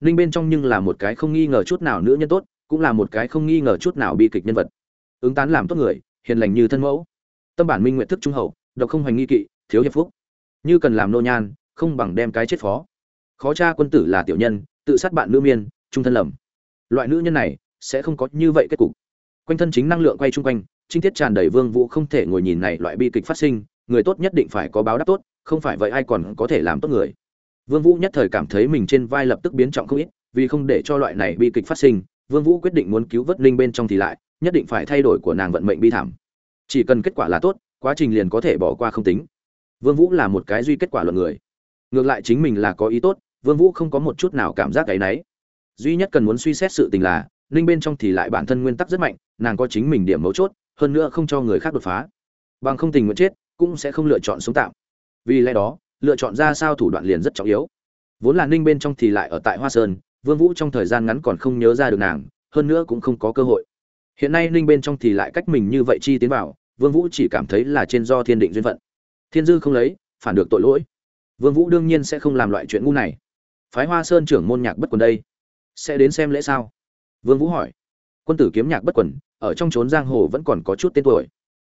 A: Ninh bên trong nhưng là một cái không nghi ngờ chút nào nữ nhân tốt, cũng là một cái không nghi ngờ chút nào bi kịch nhân vật. Ứng tán làm tốt người, hiền lành như thân mẫu tâm bản minh nguyện thức trung hậu, độc không hoành nghi kỵ, thiếu hiệp phúc. Như cần làm nô nhan, không bằng đem cái chết phó. Khó cha quân tử là tiểu nhân, tự sát bạn nữ miên, trung thân lầm. Loại nữ nhân này, sẽ không có như vậy kết cục. Quanh thân chính năng lượng quay chung quanh, trinh tiết tràn đầy vương vũ không thể ngồi nhìn này loại bi kịch phát sinh, người tốt nhất định phải có báo đáp tốt, không phải vậy ai còn có thể làm tốt người. Vương vũ nhất thời cảm thấy mình trên vai lập tức biến trọng không ít, vì không để cho loại này bi kịch phát sinh, vương vũ quyết định muốn cứu vớt linh bên trong thì lại, nhất định phải thay đổi của nàng vận mệnh bi thảm chỉ cần kết quả là tốt, quá trình liền có thể bỏ qua không tính. Vương vũ là một cái duy kết quả luận người. Ngược lại chính mình là có ý tốt, vương vũ không có một chút nào cảm giác cái nấy. Duy nhất cần muốn suy xét sự tình là, Ninh bên trong thì lại bản thân nguyên tắc rất mạnh, nàng có chính mình điểm mấu chốt, hơn nữa không cho người khác đột phá. Bằng không tình nguyện chết, cũng sẽ không lựa chọn sống tạm. Vì lẽ đó, lựa chọn ra sao thủ đoạn liền rất trọng yếu. Vốn là ninh bên trong thì lại ở tại hoa sơn, vương vũ trong thời gian ngắn còn không nhớ ra được nàng, hơn nữa cũng không có cơ hội. Hiện nay ninh bên trong thì lại cách mình như vậy chi tiến vào vương vũ chỉ cảm thấy là trên do thiên định duyên phận. Thiên dư không lấy, phản được tội lỗi. Vương vũ đương nhiên sẽ không làm loại chuyện ngu này. Phái hoa sơn trưởng môn nhạc bất quần đây, sẽ đến xem lễ sao? Vương vũ hỏi. Quân tử kiếm nhạc bất quần, ở trong chốn giang hồ vẫn còn có chút tên tuổi.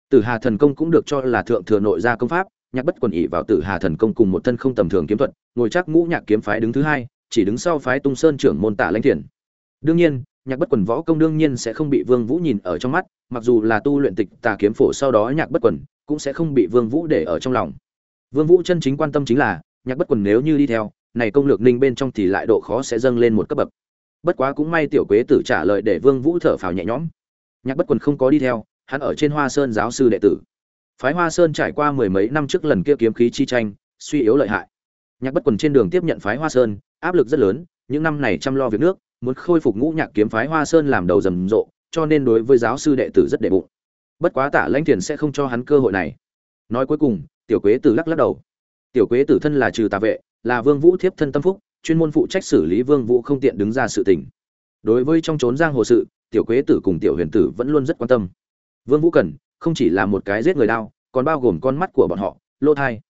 A: Tử hà thần công cũng được cho là thượng thừa nội gia công pháp, nhạc bất quần ỉ vào tử hà thần công cùng một thân không tầm thường kiếm thuật, ngồi chắc ngũ nhạc kiếm phái đứng thứ hai, chỉ đứng sau phái tung sơn trưởng môn tả lãnh thiền. Đương nhiên nhạc bất quần võ công đương nhiên sẽ không bị vương vũ nhìn ở trong mắt, mặc dù là tu luyện tịch tà kiếm phổ sau đó nhạc bất quần cũng sẽ không bị vương vũ để ở trong lòng. Vương vũ chân chính quan tâm chính là, nhạc bất quần nếu như đi theo, này công lược ninh bên trong thì lại độ khó sẽ dâng lên một cấp bậc. Bất quá cũng may tiểu quế tử trả lời để vương vũ thở phào nhẹ nhõm. Nhạc bất quần không có đi theo, hắn ở trên hoa sơn giáo sư đệ tử. Phái hoa sơn trải qua mười mấy năm trước lần kia kiếm khí chi tranh, suy yếu lợi hại. Nhạc bất quần trên đường tiếp nhận phái hoa sơn, áp lực rất lớn, những năm này chăm lo việc nước muốn khôi phục ngũ nhạc kiếm phái hoa sơn làm đầu rầm rộ, cho nên đối với giáo sư đệ tử rất đệ bụng. Bất quá tả lãnh thiền sẽ không cho hắn cơ hội này. Nói cuối cùng, tiểu quế tử lắc lắc đầu. Tiểu quế tử thân là trừ tà vệ, là vương vũ thiếp thân tâm phúc, chuyên môn phụ trách xử lý vương vũ không tiện đứng ra sự tình. Đối với trong trốn giang hồ sự, tiểu quế tử cùng tiểu huyền tử vẫn luôn rất quan tâm. Vương vũ cần, không chỉ là một cái giết người đau còn bao gồm con mắt của bọn họ lô thai.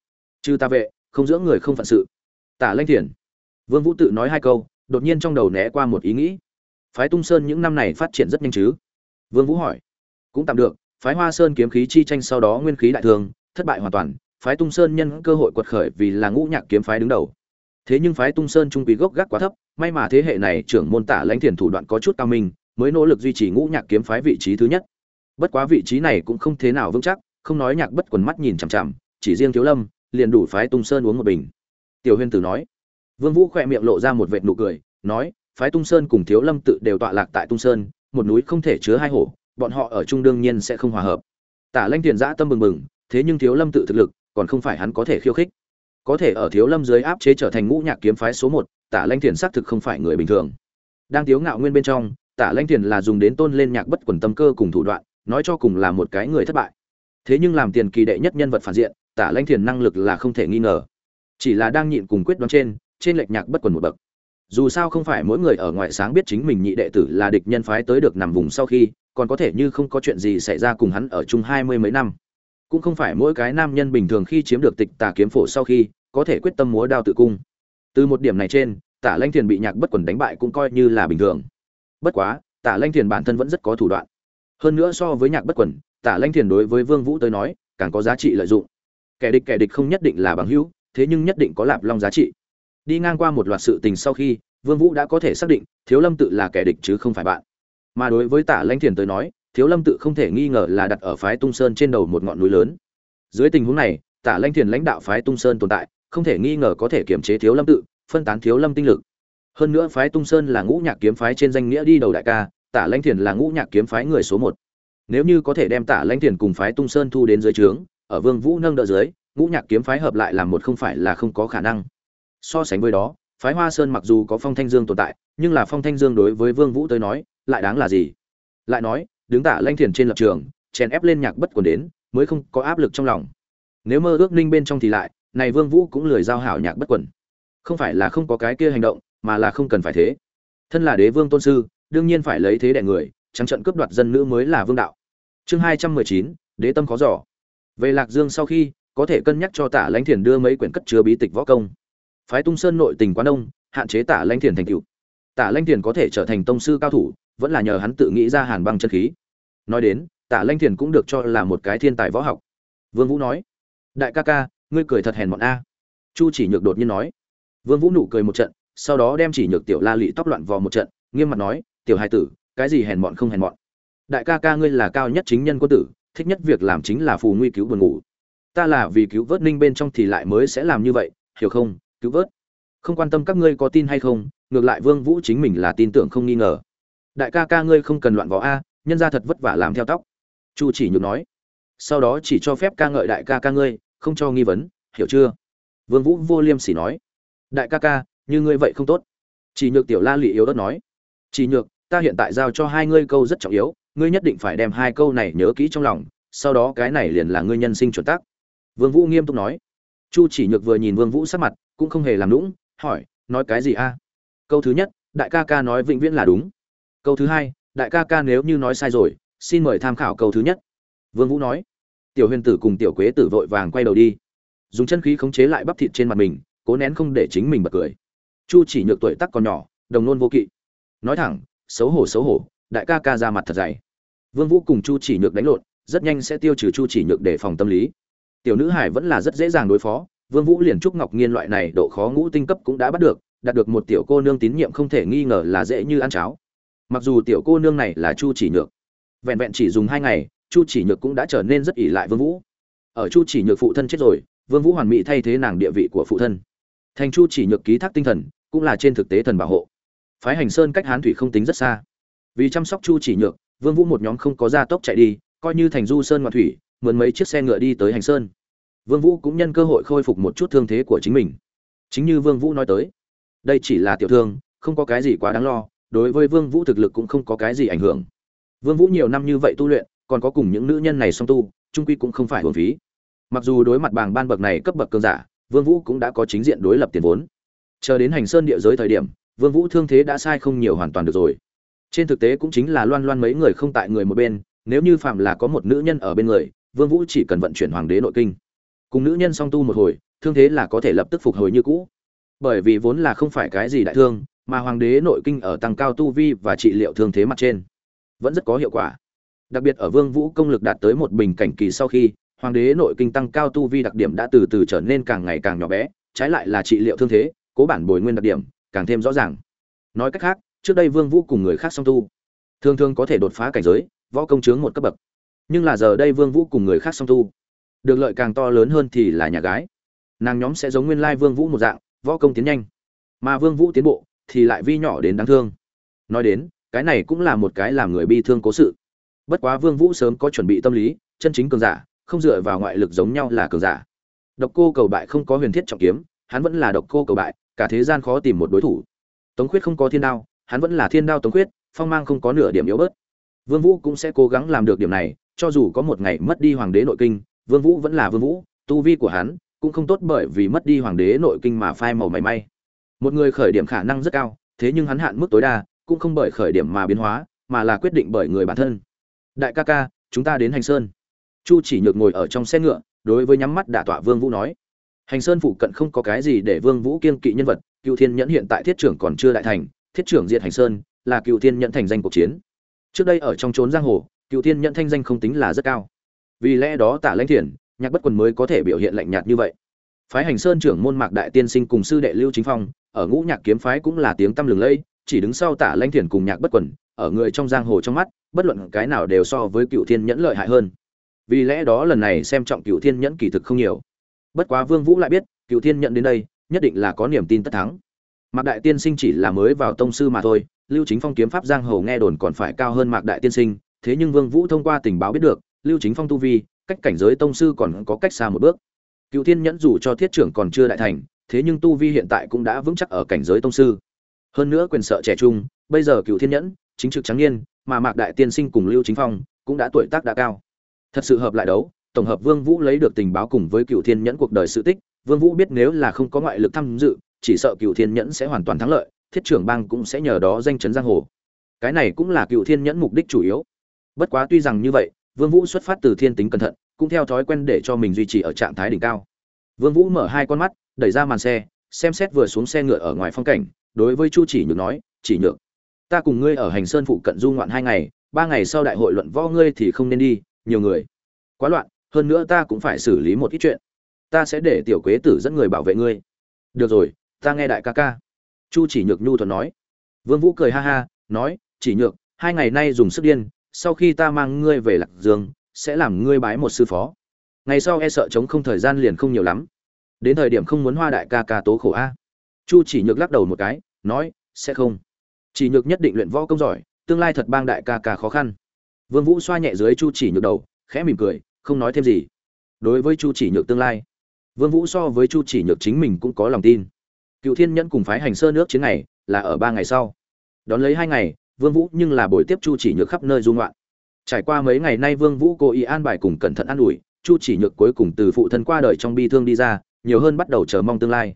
A: Trừ tà vệ, không dưỡng người không phận sự. Tả lãnh thiền. Vương vũ tự nói hai câu đột nhiên trong đầu né qua một ý nghĩ. Phái tung sơn những năm này phát triển rất nhanh chứ? Vương vũ hỏi. Cũng tạm được, phái hoa sơn kiếm khí chi tranh sau đó nguyên khí đại thường, thất bại hoàn toàn, phái tung sơn nhân cơ hội quật khởi vì là ngũ nhạc kiếm phái đứng đầu. Thế nhưng phái tung sơn trung quý gốc gác quá thấp, may mà thế hệ này trưởng môn tả lãnh thiền thủ đoạn có chút cao minh, mới nỗ lực duy trì ngũ nhạc kiếm phái vị trí thứ nhất. Bất quá vị trí này cũng không thế nào vững chắc, không nói nhạc bất quần mắt nhìn chằm chằm, chỉ riêng thiếu lâm, liền đủ phái tung sơn uống một bình. Tiểu huyên tử nói vương vũ khỏe miệng lộ ra một vệt nụ cười, nói, phái tung sơn cùng thiếu lâm tự đều tọa lạc tại tung sơn, một núi không thể chứa hai hổ, bọn họ ở chung đương nhiên sẽ không hòa hợp. Tả lanh tiền Dã tâm mừng mừng thế nhưng thiếu lâm tự thực lực, còn không phải hắn có thể khiêu khích. Có thể ở thiếu lâm dưới áp chế trở thành ngũ nhạc kiếm phái số một, tả lanh tiền xác thực không phải người bình thường. Đang thiếu ngạo nguyên bên trong, tả lanh tiền là dùng đến tôn lên nhạc bất quần tâm cơ cùng thủ đoạn, nói cho cùng là một cái người thất bại. Thế nhưng làm tiền kỳ đệ nhất nhân vật phản diện, tả lanh Tiền năng lực là không thể nghi ngờ. Chỉ là đang nhịn cùng quyết đoán trên trên lệch nhạc bất quần một bậc. Dù sao không phải mỗi người ở ngoại sáng biết chính mình nhị đệ tử là địch nhân phái tới được nằm vùng sau khi, còn có thể như không có chuyện gì xảy ra cùng hắn ở chung hai mươi mấy năm. Cũng không phải mỗi cái nam nhân bình thường khi chiếm được tịch tà kiếm phổ sau khi, có thể quyết tâm múa đao tự cung. Từ một điểm này trên, tả lanh thiền bị nhạc bất quần đánh bại cũng coi như là bình thường. Bất quá, tả lanh thiền bản thân vẫn rất có thủ đoạn. Hơn nữa so với nhạc bất quần, tả lanh thiền đối với vương vũ tới nói, càng có giá trị lợi dụng. Kẻ địch kẻ địch không nhất định là bằng hữu, thế nhưng nhất định có lạp long giá trị đi ngang qua một loạt sự tình sau khi, vương vũ đã có thể xác định, thiếu lâm tự là kẻ địch chứ không phải bạn. Mà đối với tả lãnh thiền tới nói, thiếu lâm tự không thể nghi ngờ là đặt ở phái tung sơn trên đầu một ngọn núi lớn. Dưới tình huống này, tả lãnh thiền lãnh đạo phái tung sơn tồn tại, không thể nghi ngờ có thể kiểm chế thiếu lâm tự, phân tán thiếu lâm tinh lực. Hơn nữa phái tung sơn là ngũ nhạc kiếm phái trên danh nghĩa đi đầu đại ca, tả lãnh thiền là ngũ nhạc kiếm phái người số một. Nếu như có thể đem tả lãnh thiền cùng phái tung sơn thu đến dưới trướng, ở vương vũ nâng đỡ dưới, ngũ nhạc kiếm phái hợp lại làm một không phải là không có khả năng so sánh với đó, phái hoa sơn mặc dù có phong thanh dương tồn tại, nhưng là phong thanh dương đối với vương vũ tới nói, lại đáng là gì? Lại nói, đứng tả Lanh thiền trên lập trường, chèn ép lên nhạc bất quần đến, mới không có áp lực trong lòng. Nếu mơ ước ninh bên trong thì lại, này vương vũ cũng lười giao hảo nhạc bất quần. Không phải là không có cái kia hành động, mà là không cần phải thế. Thân là đế vương tôn sư, đương nhiên phải lấy thế đẻ người trắng trận cướp đoạt dân nữ mới là vương đạo. Chương hai trăm mười chín, đế tâm khó giỏ về lạc dương sau khi, có thể cân nhắc cho tả lãnh thiền đưa mấy quyển cất chứa bí tịch võ công phái tung sơn nội tình quá đông hạn chế tả Lanh thiền thành cựu tả Lanh thiền có thể trở thành tông sư cao thủ, vẫn là nhờ hắn tự nghĩ ra hàn băng chân khí. Nói đến, tả Lanh thiền cũng được cho là một cái thiên tài võ học. Vương vũ nói, đại ca ca, ngươi cười thật hèn mọn a. Chu chỉ nhược đột nhiên nói. Vương vũ nụ cười một trận, sau đó đem chỉ nhược tiểu la lị tóc loạn vò một trận, nghiêm mặt nói, tiểu hai tử, cái gì hèn mọn không hèn mọn? Đại ca ca ngươi là cao nhất chính nhân quân tử, thích nhất việc làm chính là phù nguy cứu buồn ngủ. Ta là vì cứu vớt ninh bên trong thì lại mới sẽ làm như vậy, hiểu không? Cứu vớt. Không quan tâm các ngươi có tin hay không, ngược lại vương vũ chính mình là tin tưởng không nghi ngờ. Đại ca ca ngươi không cần loạn võ a, nhân ra thật vất vả làm theo tóc. Chu chỉ nhược nói. Sau đó chỉ cho phép ca ngợi đại ca ca ngươi, không cho nghi vấn, hiểu chưa? Vương vũ vô liêm sỉ nói. Đại ca ca, như ngươi vậy không tốt. Chỉ nhược tiểu la lị yếu đất nói. Chỉ nhược, ta hiện tại giao cho hai ngươi câu rất trọng yếu, ngươi nhất định phải đem hai câu này nhớ kỹ trong lòng, sau đó cái này liền là ngươi nhân sinh chuẩn tắc. Vương vũ nghiêm túc nói. Chu chỉ nhược vừa nhìn vương vũ sắc mặt cũng không hề làm đúng. hỏi, nói cái gì a? Câu thứ nhất, đại ca ca nói vĩnh viễn là đúng. Câu thứ hai, đại ca ca nếu như nói sai rồi, xin mời tham khảo câu thứ nhất. Vương vũ nói. Tiểu huyền tử cùng tiểu quế tử vội vàng quay đầu đi. Dùng chân khí khống chế lại bắp thịt trên mặt mình, cố nén không để chính mình bật cười. Chu chỉ nhược tuổi tác còn nhỏ, đồng nôn vô kỵ. Nói thẳng, xấu hổ xấu hổ, đại ca ca ra mặt thật dày. Vương vũ cùng chu chỉ nhược đánh lộn, rất nhanh sẽ tiêu trừ chu chỉ nhược để phòng tâm lý. Tiểu nữ hải vẫn là rất dễ dàng đối phó vương vũ liền trúc ngọc nghiên loại này độ khó ngũ tinh cấp cũng đã bắt được, đạt được một tiểu cô nương tín nhiệm không thể nghi ngờ là dễ như ăn cháo. Mặc dù tiểu cô nương này là chu chỉ nhược, vẹn vẹn chỉ dùng hai ngày, chu chỉ nhược cũng đã trở nên rất ỷ lại vương vũ. Ở chu chỉ nhược phụ thân chết rồi, vương vũ hoàn mỹ thay thế nàng địa vị của phụ thân. Thành chu chỉ nhược ký thác tinh thần, cũng là trên thực tế thần bảo hộ. Phái hành sơn cách hán thủy không tính rất xa. Vì chăm sóc chu chỉ nhược, vương vũ một nhóm không có ra tốc chạy đi, coi như thành du sơn ngoạn thủy, mượn mấy chiếc xe ngựa đi tới hành sơn vương vũ cũng nhân cơ hội khôi phục một chút thương thế của chính mình. Chính như vương vũ nói tới, đây chỉ là tiểu thương, không có cái gì quá đáng lo, đối với vương vũ thực lực cũng không có cái gì ảnh hưởng. Vương vũ nhiều năm như vậy tu luyện, còn có cùng những nữ nhân này song tu, trung quy cũng không phải uổng phí. Mặc dù đối mặt bảng ban bậc này cấp bậc cường giả, vương vũ cũng đã có chính diện đối lập tiền vốn. Chờ đến hành sơn địa giới thời điểm, vương vũ thương thế đã sai không nhiều hoàn toàn được rồi. Trên thực tế cũng chính là loan loan mấy người không tại người một bên, nếu như phạm là có một nữ nhân ở bên người, vương vũ chỉ cần vận chuyển hoàng đế nội kinh cùng nữ nhân song tu một hồi, thương thế là có thể lập tức phục hồi như cũ. Bởi vì vốn là không phải cái gì đại thương, mà hoàng đế nội kinh ở tăng cao tu vi và trị liệu thương thế mặt trên, vẫn rất có hiệu quả. Đặc biệt ở vương vũ công lực đạt tới một bình cảnh kỳ sau khi, hoàng đế nội kinh tăng cao tu vi đặc điểm đã từ từ trở nên càng ngày càng nhỏ bé, trái lại là trị liệu thương thế, cố bản bồi nguyên đặc điểm, càng thêm rõ ràng. Nói cách khác, trước đây vương vũ cùng người khác song tu, thường thường có thể đột phá cảnh giới, võ công chướng một cấp bậc. Nhưng là giờ đây vương vũ cùng người khác song tu được lợi càng to lớn hơn thì là nhà gái. Nàng nhóm sẽ giống nguyên lai vương vũ một dạng, võ công tiến nhanh. Mà vương vũ tiến bộ thì lại vi nhỏ đến đáng thương. Nói đến, cái này cũng là một cái làm người bi thương cố sự. Bất quá vương vũ sớm có chuẩn bị tâm lý, chân chính cường giả, không dựa vào ngoại lực giống nhau là cường giả. Độc cô cầu bại không có huyền thiết trọng kiếm, hắn vẫn là độc cô cầu bại, cả thế gian khó tìm một đối thủ. Tống khuyết không có thiên đao, hắn vẫn là thiên đao tống khuyết, phong mang không có nửa điểm yếu bớt. Vương vũ cũng sẽ cố gắng làm được điểm này, cho dù có một ngày mất đi hoàng đế nội kinh vương vũ vẫn là vương vũ, tu vi của hắn cũng không tốt bởi vì mất đi hoàng đế nội kinh mà phai màu mảy may. Một người khởi điểm khả năng rất cao, thế nhưng hắn hạn mức tối đa cũng không bởi khởi điểm mà biến hóa, mà là quyết định bởi người bản thân. Đại ca ca, chúng ta đến hành sơn. Chu chỉ nhược ngồi ở trong xe ngựa, đối với nhắm mắt đả tọa vương vũ nói. Hành sơn phụ cận không có cái gì để vương vũ kiên kỵ nhân vật, cựu thiên nhẫn hiện tại thiết trưởng còn chưa đại thành, thiết trưởng diệt hành sơn là cựu thiên nhẫn thành danh cuộc chiến. Trước đây ở trong trốn giang hồ, cựu thiên nhẫn thanh danh không tính là rất cao vì lẽ đó tả lãnh thiền, nhạc bất quần mới có thể biểu hiện lạnh nhạt như vậy. Phái hành sơn trưởng môn mạc đại tiên sinh cùng sư đệ lưu chính phong, ở ngũ nhạc kiếm phái cũng là tiếng tăm lừng lẫy chỉ đứng sau tả lãnh thiền cùng nhạc bất quần, ở người trong giang hồ trong mắt, bất luận cái nào đều so với cựu thiên nhẫn lợi hại hơn. Vì lẽ đó lần này xem trọng cựu thiên nhẫn kỳ thực không nhiều. Bất quá vương vũ lại biết, cựu thiên nhẫn đến đây, nhất định là có niềm tin tất thắng. Mạc đại tiên sinh chỉ là mới vào tông sư mà thôi, lưu chính phong kiếm pháp giang hồ nghe đồn còn phải cao hơn mạc đại tiên sinh, thế nhưng vương vũ thông qua tình báo biết được lưu chính phong tu vi, cách cảnh giới tông sư còn có cách xa một bước. Cựu thiên nhẫn dù cho thiết trưởng còn chưa đại thành, thế nhưng tu vi hiện tại cũng đã vững chắc ở cảnh giới tông sư. Hơn nữa quyền sợ trẻ trung, bây giờ cựu thiên nhẫn, chính trực trắng niên, mà mạc đại tiên sinh cùng lưu chính phong cũng đã tuổi tác đã cao. Thật sự hợp lại đấu, tổng hợp vương vũ lấy được tình báo cùng với cựu thiên nhẫn cuộc đời sự tích, vương vũ biết nếu là không có ngoại lực tham dự, chỉ sợ cựu thiên nhẫn sẽ hoàn toàn thắng lợi, thiết trưởng bang cũng sẽ nhờ đó danh chấn giang hồ. Cái này cũng là cựu thiên nhẫn mục đích chủ yếu. Bất quá tuy rằng như vậy vương vũ xuất phát từ thiên tính cẩn thận, cũng theo thói quen để cho mình duy trì ở trạng thái đỉnh cao. Vương vũ mở hai con mắt, đẩy ra màn xe, xem xét vừa xuống xe ngựa ở ngoài phong cảnh, đối với chu chỉ nhược nói, chỉ nhược, ta cùng ngươi ở hành sơn phụ cận du ngoạn hai ngày, ba ngày sau đại hội luận võ ngươi thì không nên đi, nhiều người. Quá loạn, hơn nữa ta cũng phải xử lý một ít chuyện. Ta sẽ để tiểu quế tử dẫn người bảo vệ ngươi. Được rồi, ta nghe đại ca ca. Chu chỉ nhược nhu thuận nói. Vương vũ cười ha ha, nói, chỉ nhược, hai ngày nay dùng sức điên sau khi ta mang ngươi về lạc dương, sẽ làm ngươi bái một sư phó. Ngày sau e sợ chống không thời gian liền không nhiều lắm. Đến thời điểm không muốn hoa đại ca ca tố khổ a. Chu chỉ nhược lắc đầu một cái, nói, sẽ không. Chỉ nhược nhất định luyện võ công giỏi, tương lai thật bang đại ca ca khó khăn. Vương vũ xoa nhẹ dưới chu chỉ nhược đầu, khẽ mỉm cười, không nói thêm gì. Đối với chu chỉ nhược tương lai, vương vũ so với chu chỉ nhược chính mình cũng có lòng tin. Cựu thiên nhẫn cùng phái hành sơ nước chiến này là ở ba ngày sau. Đón lấy hai ngày vương vũ nhưng là buổi tiếp chu chỉ nhược khắp nơi du ngoạn. Trải qua mấy ngày nay vương vũ cố ý an bài cùng cẩn thận an ủi, chu chỉ nhược cuối cùng từ phụ thân qua đời trong bi thương đi ra, nhiều hơn bắt đầu chờ mong tương lai.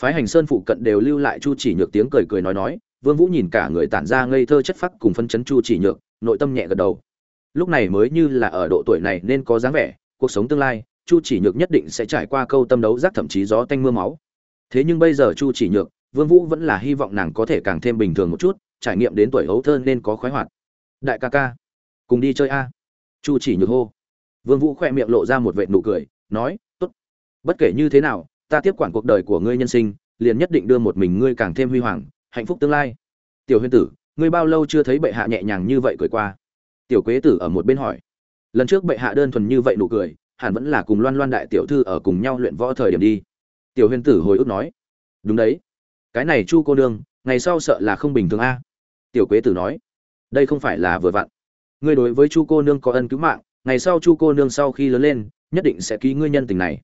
A: Phái hành sơn phụ cận đều lưu lại chu chỉ nhược tiếng cười cười nói nói, vương vũ nhìn cả người tản ra ngây thơ chất phác cùng phân chấn chu chỉ nhược, nội tâm nhẹ gật đầu. Lúc này mới như là ở độ tuổi này nên có dáng vẻ, cuộc sống tương lai, chu chỉ nhược nhất định sẽ trải qua câu tâm đấu giác thậm chí gió tanh mưa máu. Thế nhưng bây giờ chu chỉ nhược, vương vũ vẫn là hy vọng nàng có thể càng thêm bình thường một chút trải nghiệm đến tuổi hấu thơ nên có khoái hoạt. Đại ca ca, cùng đi chơi a. Chu chỉ nhược hô. Vương vũ khoe miệng lộ ra một vệt nụ cười, nói, tốt. Bất kể như thế nào, ta tiếp quản cuộc đời của ngươi nhân sinh, liền nhất định đưa một mình ngươi càng thêm huy hoàng, hạnh phúc tương lai. Tiểu huyên tử, ngươi bao lâu chưa thấy bệ hạ nhẹ nhàng như vậy cười qua? Tiểu quế tử ở một bên hỏi. Lần trước bệ hạ đơn thuần như vậy nụ cười, hẳn vẫn là cùng loan loan đại tiểu thư ở cùng nhau luyện võ thời điểm đi. Tiểu huyên tử hồi ức nói. Đúng đấy. Cái này chu cô nương, ngày sau sợ là không bình thường a tiểu quế tử nói, đây không phải là vừa vặn. Ngươi đối với chu cô nương có ân cứu mạng, ngày sau chu cô nương sau khi lớn lên, nhất định sẽ ký ngươi nhân tình này.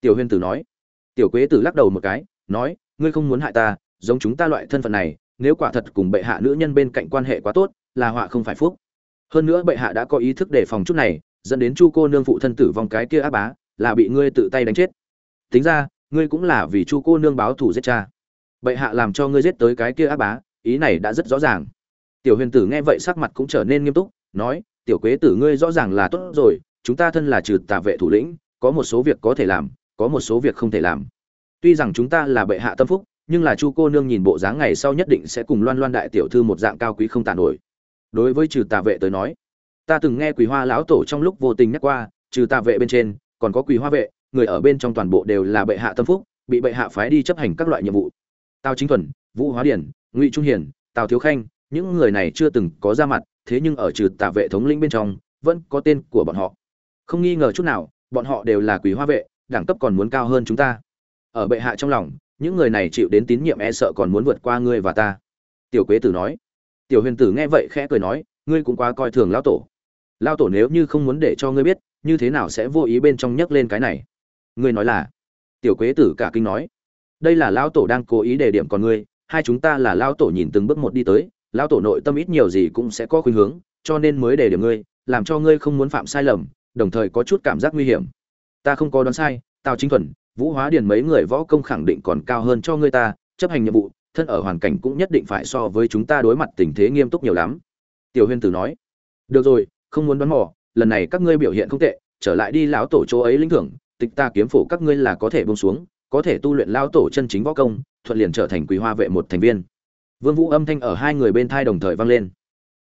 A: Tiểu Huyên tử nói. Tiểu quế tử lắc đầu một cái, nói, ngươi không muốn hại ta, giống chúng ta loại thân phận này, nếu quả thật cùng bệ hạ nữ nhân bên cạnh quan hệ quá tốt, là họa không phải phúc. Hơn nữa bệ hạ đã có ý thức đề phòng chút này, dẫn đến chu cô nương phụ thân tử vong cái kia áp bá, là bị ngươi tự tay đánh chết. Tính ra, ngươi cũng là vì chu cô nương báo thù giết cha. Bệ hạ làm cho ngươi giết tới cái kia áp bá ý này đã rất rõ ràng. Tiểu huyền tử nghe vậy sắc mặt cũng trở nên nghiêm túc, nói, tiểu quế tử ngươi rõ ràng là tốt rồi, chúng ta thân là trừ tà vệ thủ lĩnh, có một số việc có thể làm, có một số việc không thể làm. Tuy rằng chúng ta là bệ hạ tâm phúc, nhưng là chu cô nương nhìn bộ dáng ngày sau nhất định sẽ cùng loan loan đại tiểu thư một dạng cao quý không tàn nổi. Đối với trừ tà vệ tới nói, ta từng nghe quỳ hoa lão tổ trong lúc vô tình nhắc qua, trừ tà vệ bên trên, còn có quỳ hoa vệ, người ở bên trong toàn bộ đều là bệ hạ tâm phúc, bị bệ hạ phái đi chấp hành các loại nhiệm vụ. Tào chính thuần, vũ hóa điển ngụy trung hiển tào thiếu khanh, những người này chưa từng có ra mặt, thế nhưng ở trừ tả vệ thống lĩnh bên trong, vẫn có tên của bọn họ. Không nghi ngờ chút nào, bọn họ đều là quý hoa vệ, đẳng cấp còn muốn cao hơn chúng ta. Ở bệ hạ trong lòng, những người này chịu đến tín nhiệm e sợ còn muốn vượt qua ngươi và ta. Tiểu quế tử nói. Tiểu huyền tử nghe vậy khẽ cười nói, ngươi cũng quá coi thường lão tổ. Lão tổ nếu như không muốn để cho ngươi biết, như thế nào sẽ vô ý bên trong nhắc lên cái này? Ngươi nói là. Tiểu quế tử cả kinh nói. Đây là lão tổ đang cố ý đề điểm còn ngươi hai chúng ta là lão tổ nhìn từng bước một đi tới, lão tổ nội tâm ít nhiều gì cũng sẽ có khuynh hướng, cho nên mới để điểm ngươi, làm cho ngươi không muốn phạm sai lầm, đồng thời có chút cảm giác nguy hiểm. Ta không có đoán sai, tào chính thuần, vũ hóa điền mấy người võ công khẳng định còn cao hơn cho ngươi ta, chấp hành nhiệm vụ, thân ở hoàn cảnh cũng nhất định phải so với chúng ta đối mặt tình thế nghiêm túc nhiều lắm. Tiểu huyên tử nói. Được rồi, không muốn đoán mò, lần này các ngươi biểu hiện không tệ, trở lại đi lão tổ chỗ ấy lĩnh thưởng, tịch ta kiếm phổ các ngươi là có thể bông xuống, có thể tu luyện lão tổ chân chính võ công thuận liền trở thành quý hoa vệ một thành viên. Vương vũ âm thanh ở hai người bên thai đồng thời vang lên.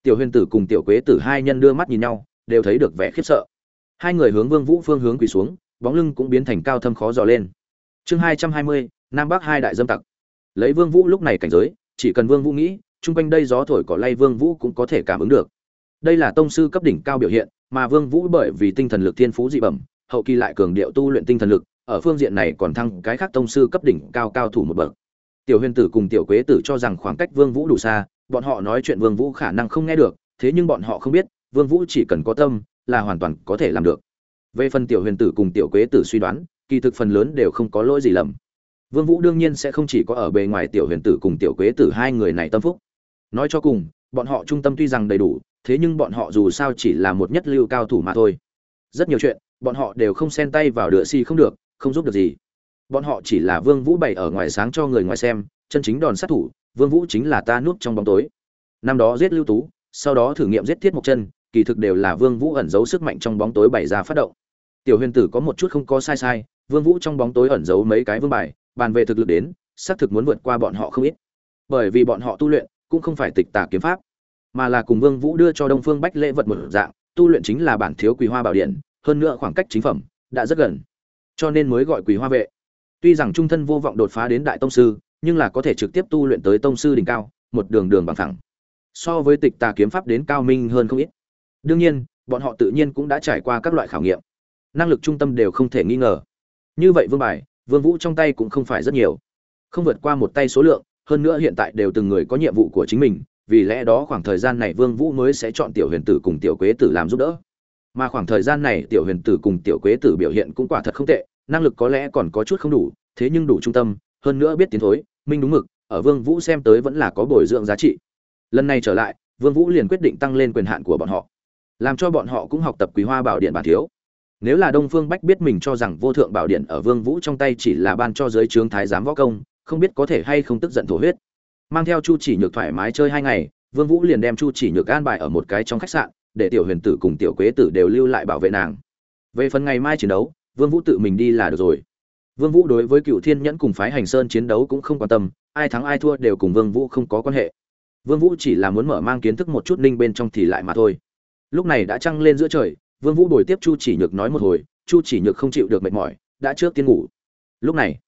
A: Tiểu huyền tử cùng tiểu quế tử hai nhân đưa mắt nhìn nhau, đều thấy được vẻ khiếp sợ. Hai người hướng vương vũ phương hướng quỳ xuống, bóng lưng cũng biến thành cao thâm khó dò lên. Chương hai trăm hai mươi, nam bắc hai đại dâm tặc. Lấy vương vũ lúc này cảnh giới, chỉ cần vương vũ nghĩ, chung quanh đây gió thổi cỏ lay vương vũ cũng có thể cảm ứng được. Đây là tông sư cấp đỉnh cao biểu hiện, mà vương vũ bởi vì tinh thần lực thiên phú dị bẩm, hậu kỳ lại cường điệu tu luyện tinh thần lực, ở phương diện này còn thăng cái khác tông sư cấp đỉnh cao cao thủ một bậc tiểu huyền tử cùng tiểu quế tử cho rằng khoảng cách vương vũ đủ xa, bọn họ nói chuyện vương vũ khả năng không nghe được, thế nhưng bọn họ không biết, vương vũ chỉ cần có tâm, là hoàn toàn có thể làm được. Về phần tiểu huyền tử cùng tiểu quế tử suy đoán, kỳ thực phần lớn đều không có lỗi gì lầm. Vương vũ đương nhiên sẽ không chỉ có ở bề ngoài tiểu huyền tử cùng tiểu quế tử hai người này tâm phúc. Nói cho cùng, bọn họ trung tâm tuy rằng đầy đủ, thế nhưng bọn họ dù sao chỉ là một nhất lưu cao thủ mà thôi. Rất nhiều chuyện, bọn họ đều không xen tay vào đựa si không được, không giúp được gì bọn họ chỉ là vương vũ bày ở ngoài sáng cho người ngoài xem, chân chính đòn sát thủ, vương vũ chính là ta núp trong bóng tối. Năm đó giết lưu tú, sau đó thử nghiệm giết thiết mộc chân, kỳ thực đều là vương vũ ẩn giấu sức mạnh trong bóng tối bày ra phát động. Tiểu huyền tử có một chút không có sai sai, vương vũ trong bóng tối ẩn giấu mấy cái vương bài, bàn về thực lực đến, xác thực muốn vượt qua bọn họ không ít. Bởi vì bọn họ tu luyện, cũng không phải tịch tà kiếm pháp, mà là cùng vương vũ đưa cho đông phương bách lễ vật một dạng, tu luyện chính là bản thiếu quỳ hoa bảo điện, hơn nữa khoảng cách chính phẩm, đã rất gần. Cho nên mới gọi quỳ hoa vệ tuy rằng trung thân vô vọng đột phá đến đại tông sư, nhưng là có thể trực tiếp tu luyện tới tông sư đỉnh cao, một đường đường bằng phẳng. so với tịch tà kiếm pháp đến cao minh hơn không ít. Đương nhiên, bọn họ tự nhiên cũng đã trải qua các loại khảo nghiệm. Năng lực trung tâm đều không thể nghi ngờ. Như vậy vương bài, vương vũ trong tay cũng không phải rất nhiều. Không vượt qua một tay số lượng, hơn nữa hiện tại đều từng người có nhiệm vụ của chính mình, vì lẽ đó khoảng thời gian này vương vũ mới sẽ chọn tiểu huyền tử cùng tiểu quế tử làm giúp đỡ. Mà khoảng thời gian này tiểu huyền tử cùng tiểu quế tử biểu hiện cũng quả thật không tệ năng lực có lẽ còn có chút không đủ, thế nhưng đủ trung tâm, hơn nữa biết tiến thối, minh đúng mực, ở vương vũ xem tới vẫn là có bồi dưỡng giá trị. Lần này trở lại, vương vũ liền quyết định tăng lên quyền hạn của bọn họ, làm cho bọn họ cũng học tập quý hoa bảo điện bản thiếu. Nếu là đông phương bách biết mình cho rằng vô thượng bảo điện ở vương vũ trong tay chỉ là ban cho giới trướng thái giám võ công, không biết có thể hay không tức giận thổ huyết. Mang theo chu chỉ nhược thoải mái chơi hai ngày, vương vũ liền đem chu chỉ nhược an bài ở một cái trong khách sạn, để tiểu huyền tử cùng tiểu quế tử đều lưu lại bảo vệ nàng. Về phần ngày mai chiến đấu vương vũ tự mình đi là được rồi. Vương vũ đối với cựu thiên nhẫn cùng phái hành sơn chiến đấu cũng không quan tâm, ai thắng ai thua đều cùng vương vũ không có quan hệ. Vương vũ chỉ là muốn mở mang kiến thức một chút ninh bên trong thì lại mà thôi. Lúc này đã trăng lên giữa trời, vương vũ đổi tiếp chu chỉ nhược nói một hồi, chu chỉ nhược không chịu được mệt mỏi, đã trước tiên ngủ. Lúc này,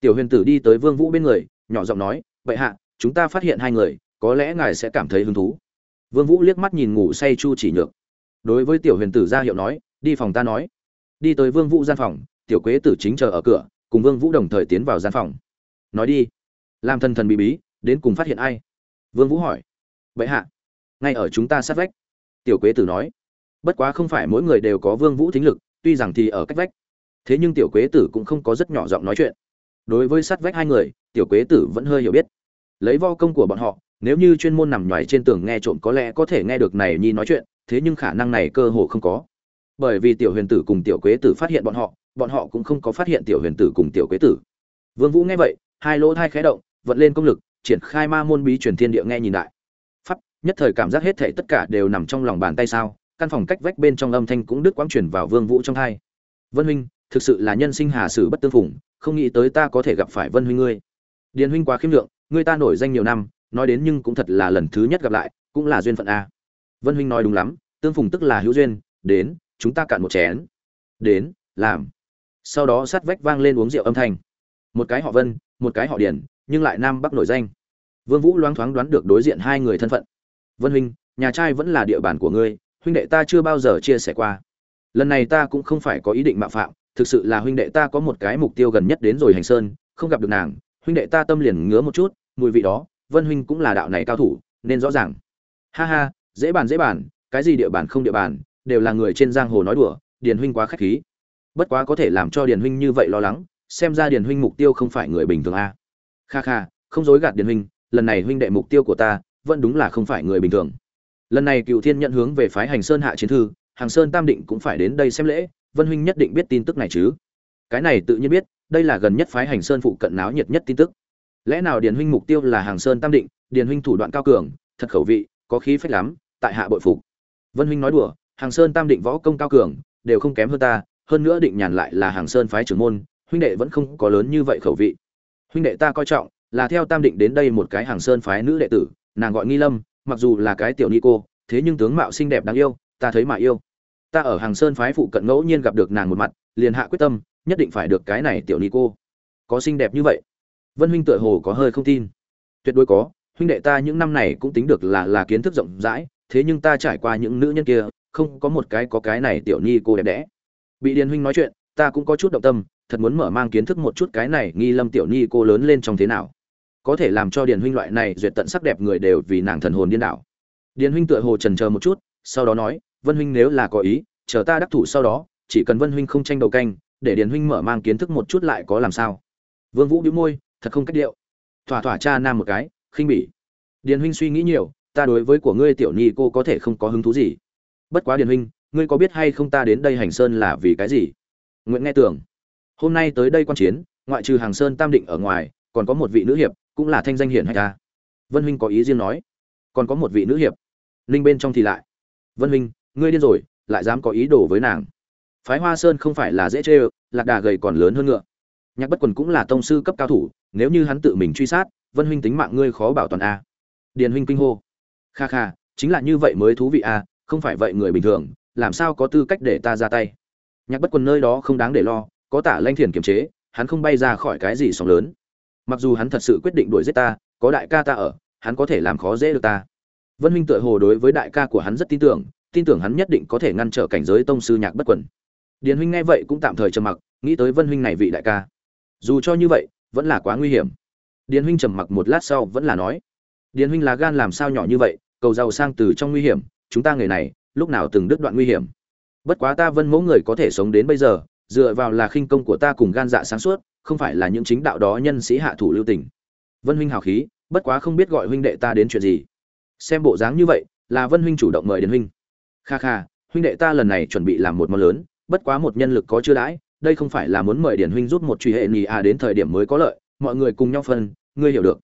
A: tiểu huyền tử đi tới vương vũ bên người, nhỏ giọng nói, vậy hạ, chúng ta phát hiện hai người, có lẽ ngài sẽ cảm thấy hứng thú. Vương vũ liếc mắt nhìn ngủ say chu chỉ nhược. Đối với tiểu huyền tử ra hiệu nói, đi phòng ta nói đi tới vương vũ gian phòng, tiểu quế tử chính chờ ở cửa, cùng vương vũ đồng thời tiến vào gian phòng. Nói đi. Làm thần thần bí bí, đến cùng phát hiện ai? Vương vũ hỏi. Vậy hạ, ngay ở chúng ta sát vách. Tiểu quế tử nói. Bất quá không phải mỗi người đều có vương vũ thính lực, tuy rằng thì ở cách vách. Thế nhưng tiểu quế tử cũng không có rất nhỏ giọng nói chuyện. Đối với sát vách hai người, tiểu quế tử vẫn hơi hiểu biết. Lấy vo công của bọn họ, nếu như chuyên môn nằm nhoài trên tường nghe trộm có lẽ có thể nghe được này nhi nói chuyện, thế nhưng khả năng này cơ hồ không có bởi vì tiểu huyền tử cùng tiểu quế tử phát hiện bọn họ bọn họ cũng không có phát hiện tiểu huyền tử cùng tiểu quế tử. Vương vũ nghe vậy, hai lỗ hai khẽ động, vận lên công lực, triển khai ma môn bí truyền thiên địa nghe nhìn lại. Pháp, nhất thời cảm giác hết thảy tất cả đều nằm trong lòng bàn tay sao, căn phòng cách vách bên trong âm thanh cũng đứt quãng truyền vào vương vũ trong tai vân huynh, thực sự là nhân sinh hà sử bất tương phùng, không nghĩ tới ta có thể gặp phải vân huynh ngươi. Điền huynh quá khiêm lượng, ngươi ta nổi danh nhiều năm, nói đến nhưng cũng thật là lần thứ nhất gặp lại, cũng là duyên phận a. Vân huynh nói đúng lắm, tương phùng tức là hữu duyên, đến chúng ta cạn một chén. Đến, làm. Sau đó sát vách vang lên uống rượu âm thanh. Một cái họ vân, một cái họ điền, nhưng lại nam bắc nổi danh. Vương vũ loáng thoáng đoán được đối diện hai người thân phận. Vân huynh, nhà trai vẫn là địa bàn của ngươi, huynh đệ ta chưa bao giờ chia sẻ qua. Lần này ta cũng không phải có ý định mạo phạm, thực sự là huynh đệ ta có một cái mục tiêu gần nhất đến rồi hành sơn, không gặp được nàng, huynh đệ ta tâm liền ngứa một chút, mùi vị đó, vân huynh cũng là đạo này cao thủ, nên rõ ràng. Ha ha, dễ bàn dễ bàn, cái gì địa bàn không địa bàn đều là người trên giang hồ nói đùa, điền huynh quá khách khí. Bất quá có thể làm cho điền huynh như vậy lo lắng, xem ra điền huynh mục tiêu không phải người bình thường a. Kha kha, không dối gạt điền huynh, lần này huynh đệ mục tiêu của ta, vẫn đúng là không phải người bình thường. Lần này cựu thiên nhận hướng về phái hành sơn hạ chiến thư, hàng sơn tam định cũng phải đến đây xem lễ, vân huynh nhất định biết tin tức này chứ. Cái này tự nhiên biết, đây là gần nhất phái hành sơn phụ cận náo nhiệt nhất tin tức. Lẽ nào điền huynh mục tiêu là hàng sơn tam định, điền huynh thủ đoạn cao cường, thật khẩu vị, có khí phách lắm, tại hạ bội phục. Vân huynh nói đùa hàng sơn tam định võ công cao cường, đều không kém hơn ta, hơn nữa định nhàn lại là hàng sơn phái trưởng môn, huynh đệ vẫn không có lớn như vậy khẩu vị. Huynh đệ ta coi trọng, là theo tam định đến đây một cái hàng sơn phái nữ đệ tử, nàng gọi nghi lâm, mặc dù là cái tiểu ni cô, thế nhưng tướng mạo xinh đẹp đáng yêu, ta thấy mà yêu. Ta ở hàng sơn phái phụ cận ngẫu nhiên gặp được nàng một mặt, liền hạ quyết tâm, nhất định phải được cái này tiểu ni cô. Có xinh đẹp như vậy? Vân huynh tựa hồ có hơi không tin. Tuyệt đối có, huynh đệ ta những năm này cũng tính được là là kiến thức rộng rãi, thế nhưng ta trải qua những nữ nhân kia không có một cái có cái này tiểu nhi cô đẹp đẽ. Bị điền huynh nói chuyện, ta cũng có chút động tâm, thật muốn mở mang kiến thức một chút cái này nghi lâm tiểu nhi cô lớn lên trong thế nào. Có thể làm cho điền huynh loại này duyệt tận sắc đẹp người đều vì nàng thần hồn điên đảo. Điền huynh tựa hồ trần chờ một chút, sau đó nói, vân huynh nếu là có ý, chờ ta đắc thủ sau đó, chỉ cần vân huynh không tranh đầu canh, để điền huynh mở mang kiến thức một chút lại có làm sao? Vương vũ đĩu môi, thật không cách điệu. Thỏa thỏa cha nam một cái, khinh bỉ. Điền huynh suy nghĩ nhiều, ta đối với của ngươi tiểu nhi cô có thể không có hứng thú gì bất quá điền huynh, ngươi có biết hay không ta đến đây hành sơn là vì cái gì? Nguyện nghe tưởng. Hôm nay tới đây quan chiến, ngoại trừ hàng sơn tam định ở ngoài, còn có một vị nữ hiệp, cũng là thanh danh hiển hay ta. Vân huynh có ý riêng nói. Còn có một vị nữ hiệp. Ninh bên trong thì lại. Vân huynh, ngươi điên rồi, lại dám có ý đồ với nàng. Phái hoa sơn không phải là dễ chê lạc đà gầy còn lớn hơn ngựa. Nhạc bất quần cũng là tông sư cấp cao thủ, nếu như hắn tự mình truy sát, vân huynh tính mạng ngươi khó bảo toàn a. Điền huynh kinh hô. Kha kha, chính là như vậy mới thú vị a không phải vậy người bình thường, làm sao có tư cách để ta ra tay? Nhạc bất quần nơi đó không đáng để lo, có tả lanh thiền kiềm chế, hắn không bay ra khỏi cái gì sóng lớn. Mặc dù hắn thật sự quyết định đuổi giết ta, có đại ca ta ở, hắn có thể làm khó dễ được ta. Vân huynh tựa hồ đối với đại ca của hắn rất tin tưởng tin tưởng hắn nhất định có thể ngăn trở cảnh giới tông sư nhạc bất quần điền huynh nghe vậy cũng tạm thời trầm mặc, nghĩ tới vân huynh này vị đại ca. Dù cho như vậy, vẫn là quá nguy hiểm. Điền huynh trầm mặc một lát sau vẫn là nói, điền huynh là gan làm sao nhỏ như vậy, cầu giàu sang từ trong nguy hiểm chúng ta người này, lúc nào từng đứt đoạn nguy hiểm. Bất quá ta vân mẫu người có thể sống đến bây giờ, dựa vào là khinh công của ta cùng gan dạ sáng suốt, không phải là những chính đạo đó nhân sĩ hạ thủ lưu tình. Vân huynh hào khí, bất quá không biết gọi huynh đệ ta đến chuyện gì. Xem bộ dáng như vậy, là vân huynh chủ động mời đến huynh. Kha kha, huynh đệ ta lần này chuẩn bị làm một món lớn, bất quá một nhân lực có chưa đãi, đây không phải là muốn mời điển huynh rút một truy hệ nhì à đến thời điểm mới có lợi, mọi người cùng nhau phân, ngươi hiểu được.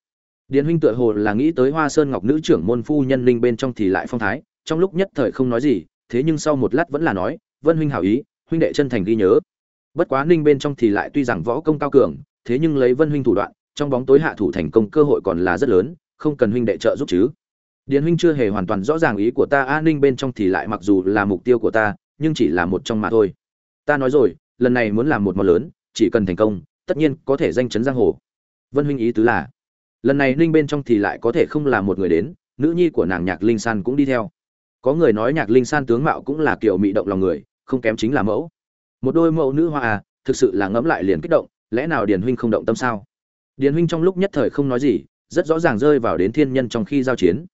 A: Điển huynh tựa hồ là nghĩ tới hoa sơn ngọc nữ trưởng môn phu nhân linh bên trong thì lại phong thái trong lúc nhất thời không nói gì, thế nhưng sau một lát vẫn là nói, vân huynh hảo ý, huynh đệ chân thành ghi nhớ. Bất quá ninh bên trong thì lại tuy rằng võ công cao cường, thế nhưng lấy vân huynh thủ đoạn, trong bóng tối hạ thủ thành công cơ hội còn là rất lớn, không cần huynh đệ trợ giúp chứ. Điền huynh chưa hề hoàn toàn rõ ràng ý của ta an ninh bên trong thì lại mặc dù là mục tiêu của ta, nhưng chỉ là một trong mà thôi. Ta nói rồi, lần này muốn làm một món lớn, chỉ cần thành công, tất nhiên có thể danh chấn giang hồ. Vân huynh ý tứ là, lần này ninh bên trong thì lại có thể không là một người đến, nữ nhi của nàng nhạc linh san cũng đi theo có người nói nhạc linh san tướng mạo cũng là kiểu mị động lòng người, không kém chính là mẫu. Một đôi mẫu nữ hoa à thực sự là ngẫm lại liền kích động, lẽ nào điền huynh không động tâm sao? Điền huynh trong lúc nhất thời không nói gì, rất rõ ràng rơi vào đến thiên nhân trong khi giao chiến.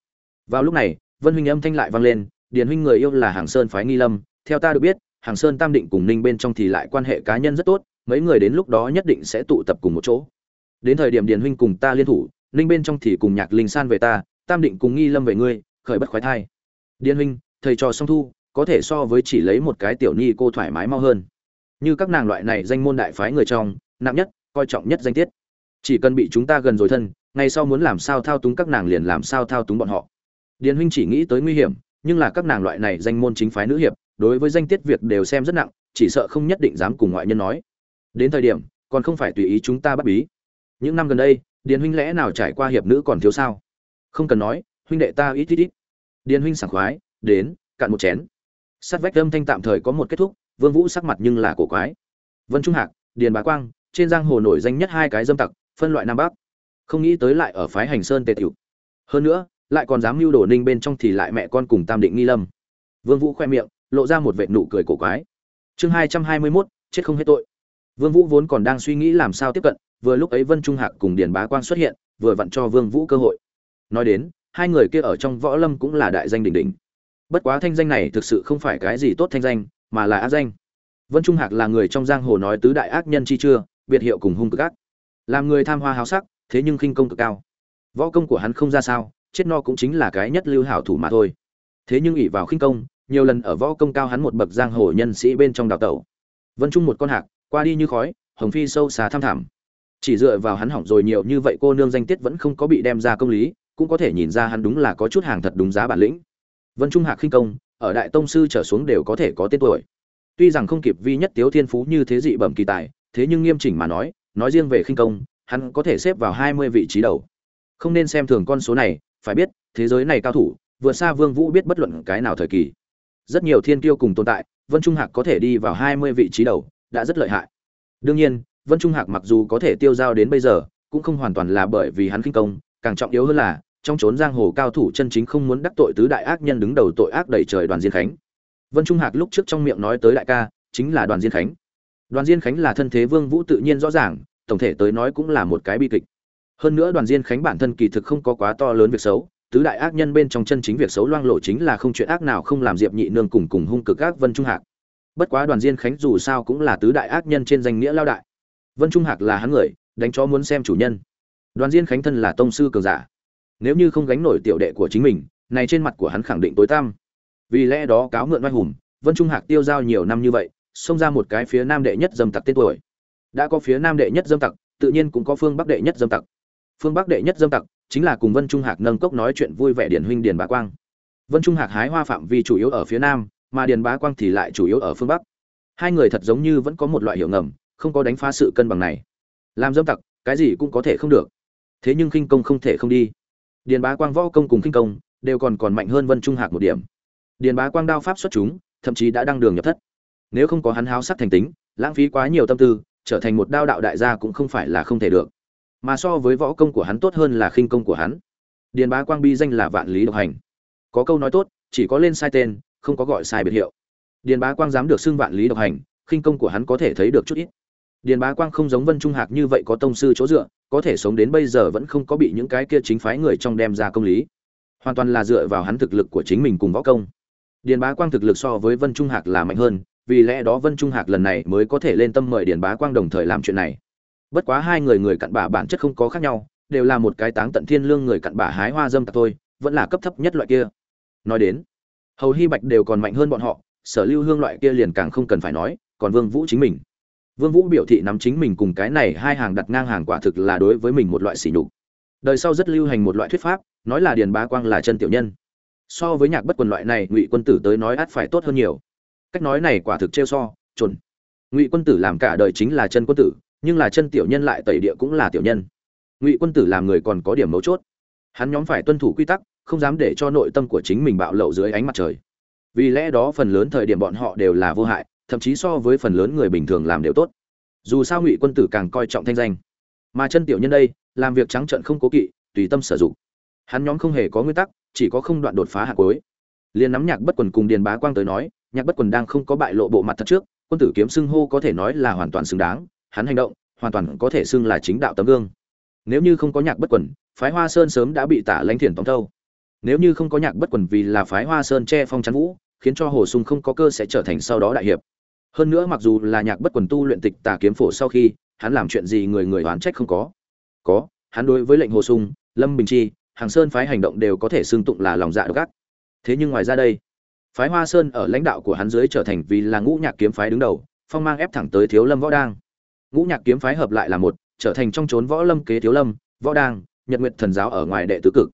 A: Vào lúc này, vân huynh âm thanh lại vang lên, điền huynh người yêu là hàng sơn phái nghi lâm, theo ta được biết, hàng sơn tam định cùng ninh bên trong thì lại quan hệ cá nhân rất tốt, mấy người đến lúc đó nhất định sẽ tụ tập cùng một chỗ. Đến thời điểm điền huynh cùng ta liên thủ, ninh bên trong thì cùng nhạc linh san về ta, tam định cùng nghi lâm về ngươi, khởi bất khoái thai điền huynh, thầy trò song thu, có thể so với chỉ lấy một cái tiểu ni cô thoải mái mau hơn. Như các nàng loại này danh môn đại phái người trong, nặng nhất, coi trọng nhất danh tiết. Chỉ cần bị chúng ta gần rồi thân, ngày sau muốn làm sao thao túng các nàng liền làm sao thao túng bọn họ. Điền huynh chỉ nghĩ tới nguy hiểm, nhưng là các nàng loại này danh môn chính phái nữ hiệp, đối với danh tiết việc đều xem rất nặng, chỉ sợ không nhất định dám cùng ngoại nhân nói. Đến thời điểm, còn không phải tùy ý chúng ta bắt bí. Những năm gần đây, điền huynh lẽ nào trải qua hiệp nữ còn thiếu sao? Không cần nói, huynh đệ ta ít ít ít điền huynh sảng khoái đến cạn một chén. Sát vách âm thanh tạm thời có một kết thúc vương vũ sắc mặt nhưng là cổ quái. Vân trung hạc điền bá quang trên giang hồ nổi danh nhất hai cái dâm tặc phân loại nam bắc. Không nghĩ tới lại ở phái hành sơn tề tiểu. Hơn nữa lại còn dám mưu đồ ninh bên trong thì lại mẹ con cùng tam định nghi lâm. Vương vũ khoe miệng lộ ra một vệt nụ cười cổ quái. Chương hai trăm hai mươi 221, chết không hết tội. Vương vũ vốn còn đang suy nghĩ làm sao tiếp cận vừa lúc ấy vân trung hạc cùng điền bá quang xuất hiện vừa vặn cho vương vũ cơ hội. Nói đến hai người kia ở trong võ lâm cũng là đại danh đỉnh đỉnh. Bất quá thanh danh này thực sự không phải cái gì tốt thanh danh, mà là ác danh. Vân trung hạc là người trong giang hồ nói tứ đại ác nhân chi chưa, biệt hiệu cùng hung cực ác. Làm người tham hoa háo sắc, thế nhưng khinh công cực cao. Võ công của hắn không ra sao, chết no cũng chính là cái nhất lưu hảo thủ mà thôi. Thế nhưng ỷ vào khinh công, nhiều lần ở võ công cao hắn một bậc giang hồ nhân sĩ bên trong đào tẩu. Vân trung một con hạc, qua đi như khói, hồng phi sâu xa tham thảm chỉ dựa vào hắn hỏng rồi nhiều như vậy cô nương danh tiết vẫn không có bị đem ra công lý cũng có thể nhìn ra hắn đúng là có chút hàng thật đúng giá bản lĩnh. Vân trung hạc khinh công, ở đại tông sư trở xuống đều có thể có tên tuổi. Tuy rằng không kịp vi nhất tiếu thiên phú như thế dị bẩm kỳ tài, thế nhưng nghiêm chỉnh mà nói nói riêng về khinh công, hắn có thể xếp vào hai mươi vị trí đầu. Không nên xem thường con số này, phải biết, thế giới này cao thủ, vượt xa vương vũ biết bất luận cái nào thời kỳ. Rất nhiều thiên kiêu cùng tồn tại, vân trung hạc có thể đi vào hai mươi vị trí đầu, đã rất lợi hại. Đương nhiên, vân trung hạc mặc dù có thể tiêu giao đến bây giờ, cũng không hoàn toàn là bởi vì hắn khinh công, càng trọng yếu hơn là trong chốn giang hồ cao thủ chân chính không muốn đắc tội tứ đại ác nhân đứng đầu tội ác đầy trời đoàn diên khánh. Vân trung hạc lúc trước trong miệng nói tới đại ca, chính là đoàn diên khánh. Đoàn diên khánh là thân thế vương vũ tự nhiên rõ ràng, tổng thể tới nói cũng là một cái bi kịch. Hơn nữa đoàn diên khánh bản thân kỳ thực không có quá to lớn việc xấu, tứ đại ác nhân bên trong chân chính việc xấu loang lộ chính là không chuyện ác nào không làm diệp nhị nương cùng cùng hung cực ác vân trung hạc. Bất quá đoàn diên khánh dù sao cũng là tứ đại ác nhân trên danh nghĩa lao đại. Vân trung hạc là hắn người, đánh cho muốn xem chủ nhân. Đoàn diên khánh thân là tông sư cường giả nếu như không gánh nổi tiểu đệ của chính mình, này trên mặt của hắn khẳng định tối tăm. Vì lẽ đó cáo mượn oai hùng, vân trung hạc tiêu giao nhiều năm như vậy, xông ra một cái phía nam đệ nhất dâm tặc tên tuổi. Đã có phía nam đệ nhất dâm tặc, tự nhiên cũng có phương bắc đệ nhất dâm tặc. Phương bắc đệ nhất dâm tặc chính là cùng vân trung hạc nâng cốc nói chuyện vui vẻ điển huynh điền bá quang. Vân trung hạc hái hoa phạm vi chủ yếu ở phía nam, mà điền bá quang thì lại chủ yếu ở phương bắc. Hai người thật giống như vẫn có một loại hiệu ngầm, không có đánh phá sự cân bằng này. Làm dâm tặc, cái gì cũng có thể không được. Thế nhưng khinh công không thể không đi điền bá quang võ công cùng kinh công đều còn còn mạnh hơn vân trung hạc một điểm. Điền bá quang đao pháp xuất chúng, thậm chí đã đăng đường nhập thất. Nếu không có hắn háo sắc thành tính, lãng phí quá nhiều tâm tư, trở thành một đao đạo đại gia cũng không phải là không thể được. Mà so với võ công của hắn tốt hơn là khinh công của hắn. Điền bá quang bi danh là vạn lý độc hành. Có câu nói tốt, chỉ có lên sai tên, không có gọi sai biệt hiệu. Điền bá quang dám được xưng vạn lý độc hành, khinh công của hắn có thể thấy được chút ít điền bá quang không giống vân trung hạc như vậy có tông sư chỗ dựa, có thể sống đến bây giờ vẫn không có bị những cái kia chính phái người trong đem ra công lý. Hoàn toàn là dựa vào hắn thực lực của chính mình cùng võ công. Điền bá quang thực lực so với vân trung hạc là mạnh hơn, vì lẽ đó vân trung hạc lần này mới có thể lên tâm mời điền bá quang đồng thời làm chuyện này. Bất quá hai người người cặn bả bản chất không có khác nhau, đều là một cái táng tận thiên lương người cặn bả hái hoa dâm tặc thôi, vẫn là cấp thấp nhất loại kia. Nói đến, hầu hy bạch đều còn mạnh hơn bọn họ, sở lưu hương loại kia liền càng không cần phải nói, còn vương vũ chính mình vương vũ biểu thị nắm chính mình cùng cái này hai hàng đặt ngang hàng quả thực là đối với mình một loại sỉ nhục. Đời sau rất lưu hành một loại thuyết pháp, nói là điền bá quang là chân tiểu nhân. So với nhạc bất quần loại này, ngụy quân tử tới nói át phải tốt hơn nhiều. Cách nói này quả thực trêu so, chuẩn. Ngụy quân tử làm cả đời chính là chân quân tử, nhưng là chân tiểu nhân lại tẩy địa cũng là tiểu nhân. Ngụy quân tử làm người còn có điểm mấu chốt. Hắn nhóm phải tuân thủ quy tắc, không dám để cho nội tâm của chính mình bạo lậu dưới ánh mặt trời. Vì lẽ đó phần lớn thời điểm bọn họ đều là vô hại thậm chí so với phần lớn người bình thường làm đều tốt. Dù sao ngụy quân tử càng coi trọng thanh danh. Mà chân tiểu nhân đây, làm việc trắng trợn không cố kỵ, tùy tâm sử dụng. Hắn nhóm không hề có nguyên tắc, chỉ có không đoạn đột phá hạ cuối. Liền nắm nhạc bất quần cùng điền bá quang tới nói, nhạc bất quần đang không có bại lộ bộ mặt thật trước, quân tử kiếm xưng hô có thể nói là hoàn toàn xứng đáng, hắn hành động, hoàn toàn có thể xưng là chính đạo tấm gương. Nếu như không có nhạc bất quần, phái hoa sơn sớm đã bị tả lãnh thiền tống thâu nếu như không có nhạc bất quần vì là phái hoa sơn che phong chắn vũ, khiến cho hồ sung không có cơ sẽ trở thành sau đó đại hiệp hơn nữa mặc dù là nhạc bất quần tu luyện tịch tà kiếm phổ sau khi, hắn làm chuyện gì người người oán trách không có. Có, hắn đối với lệnh hồ sung, lâm bình chi, hàng sơn phái hành động đều có thể xưng tụng là lòng dạ độc ác. Thế nhưng ngoài ra đây, phái hoa sơn ở lãnh đạo của hắn dưới trở thành vì là ngũ nhạc kiếm phái đứng đầu, phong mang ép thẳng tới thiếu lâm võ đang. Ngũ nhạc kiếm phái hợp lại là một, trở thành trong trốn võ lâm kế thiếu lâm, võ đang, nhật nguyện thần giáo ở ngoài đệ tứ cực.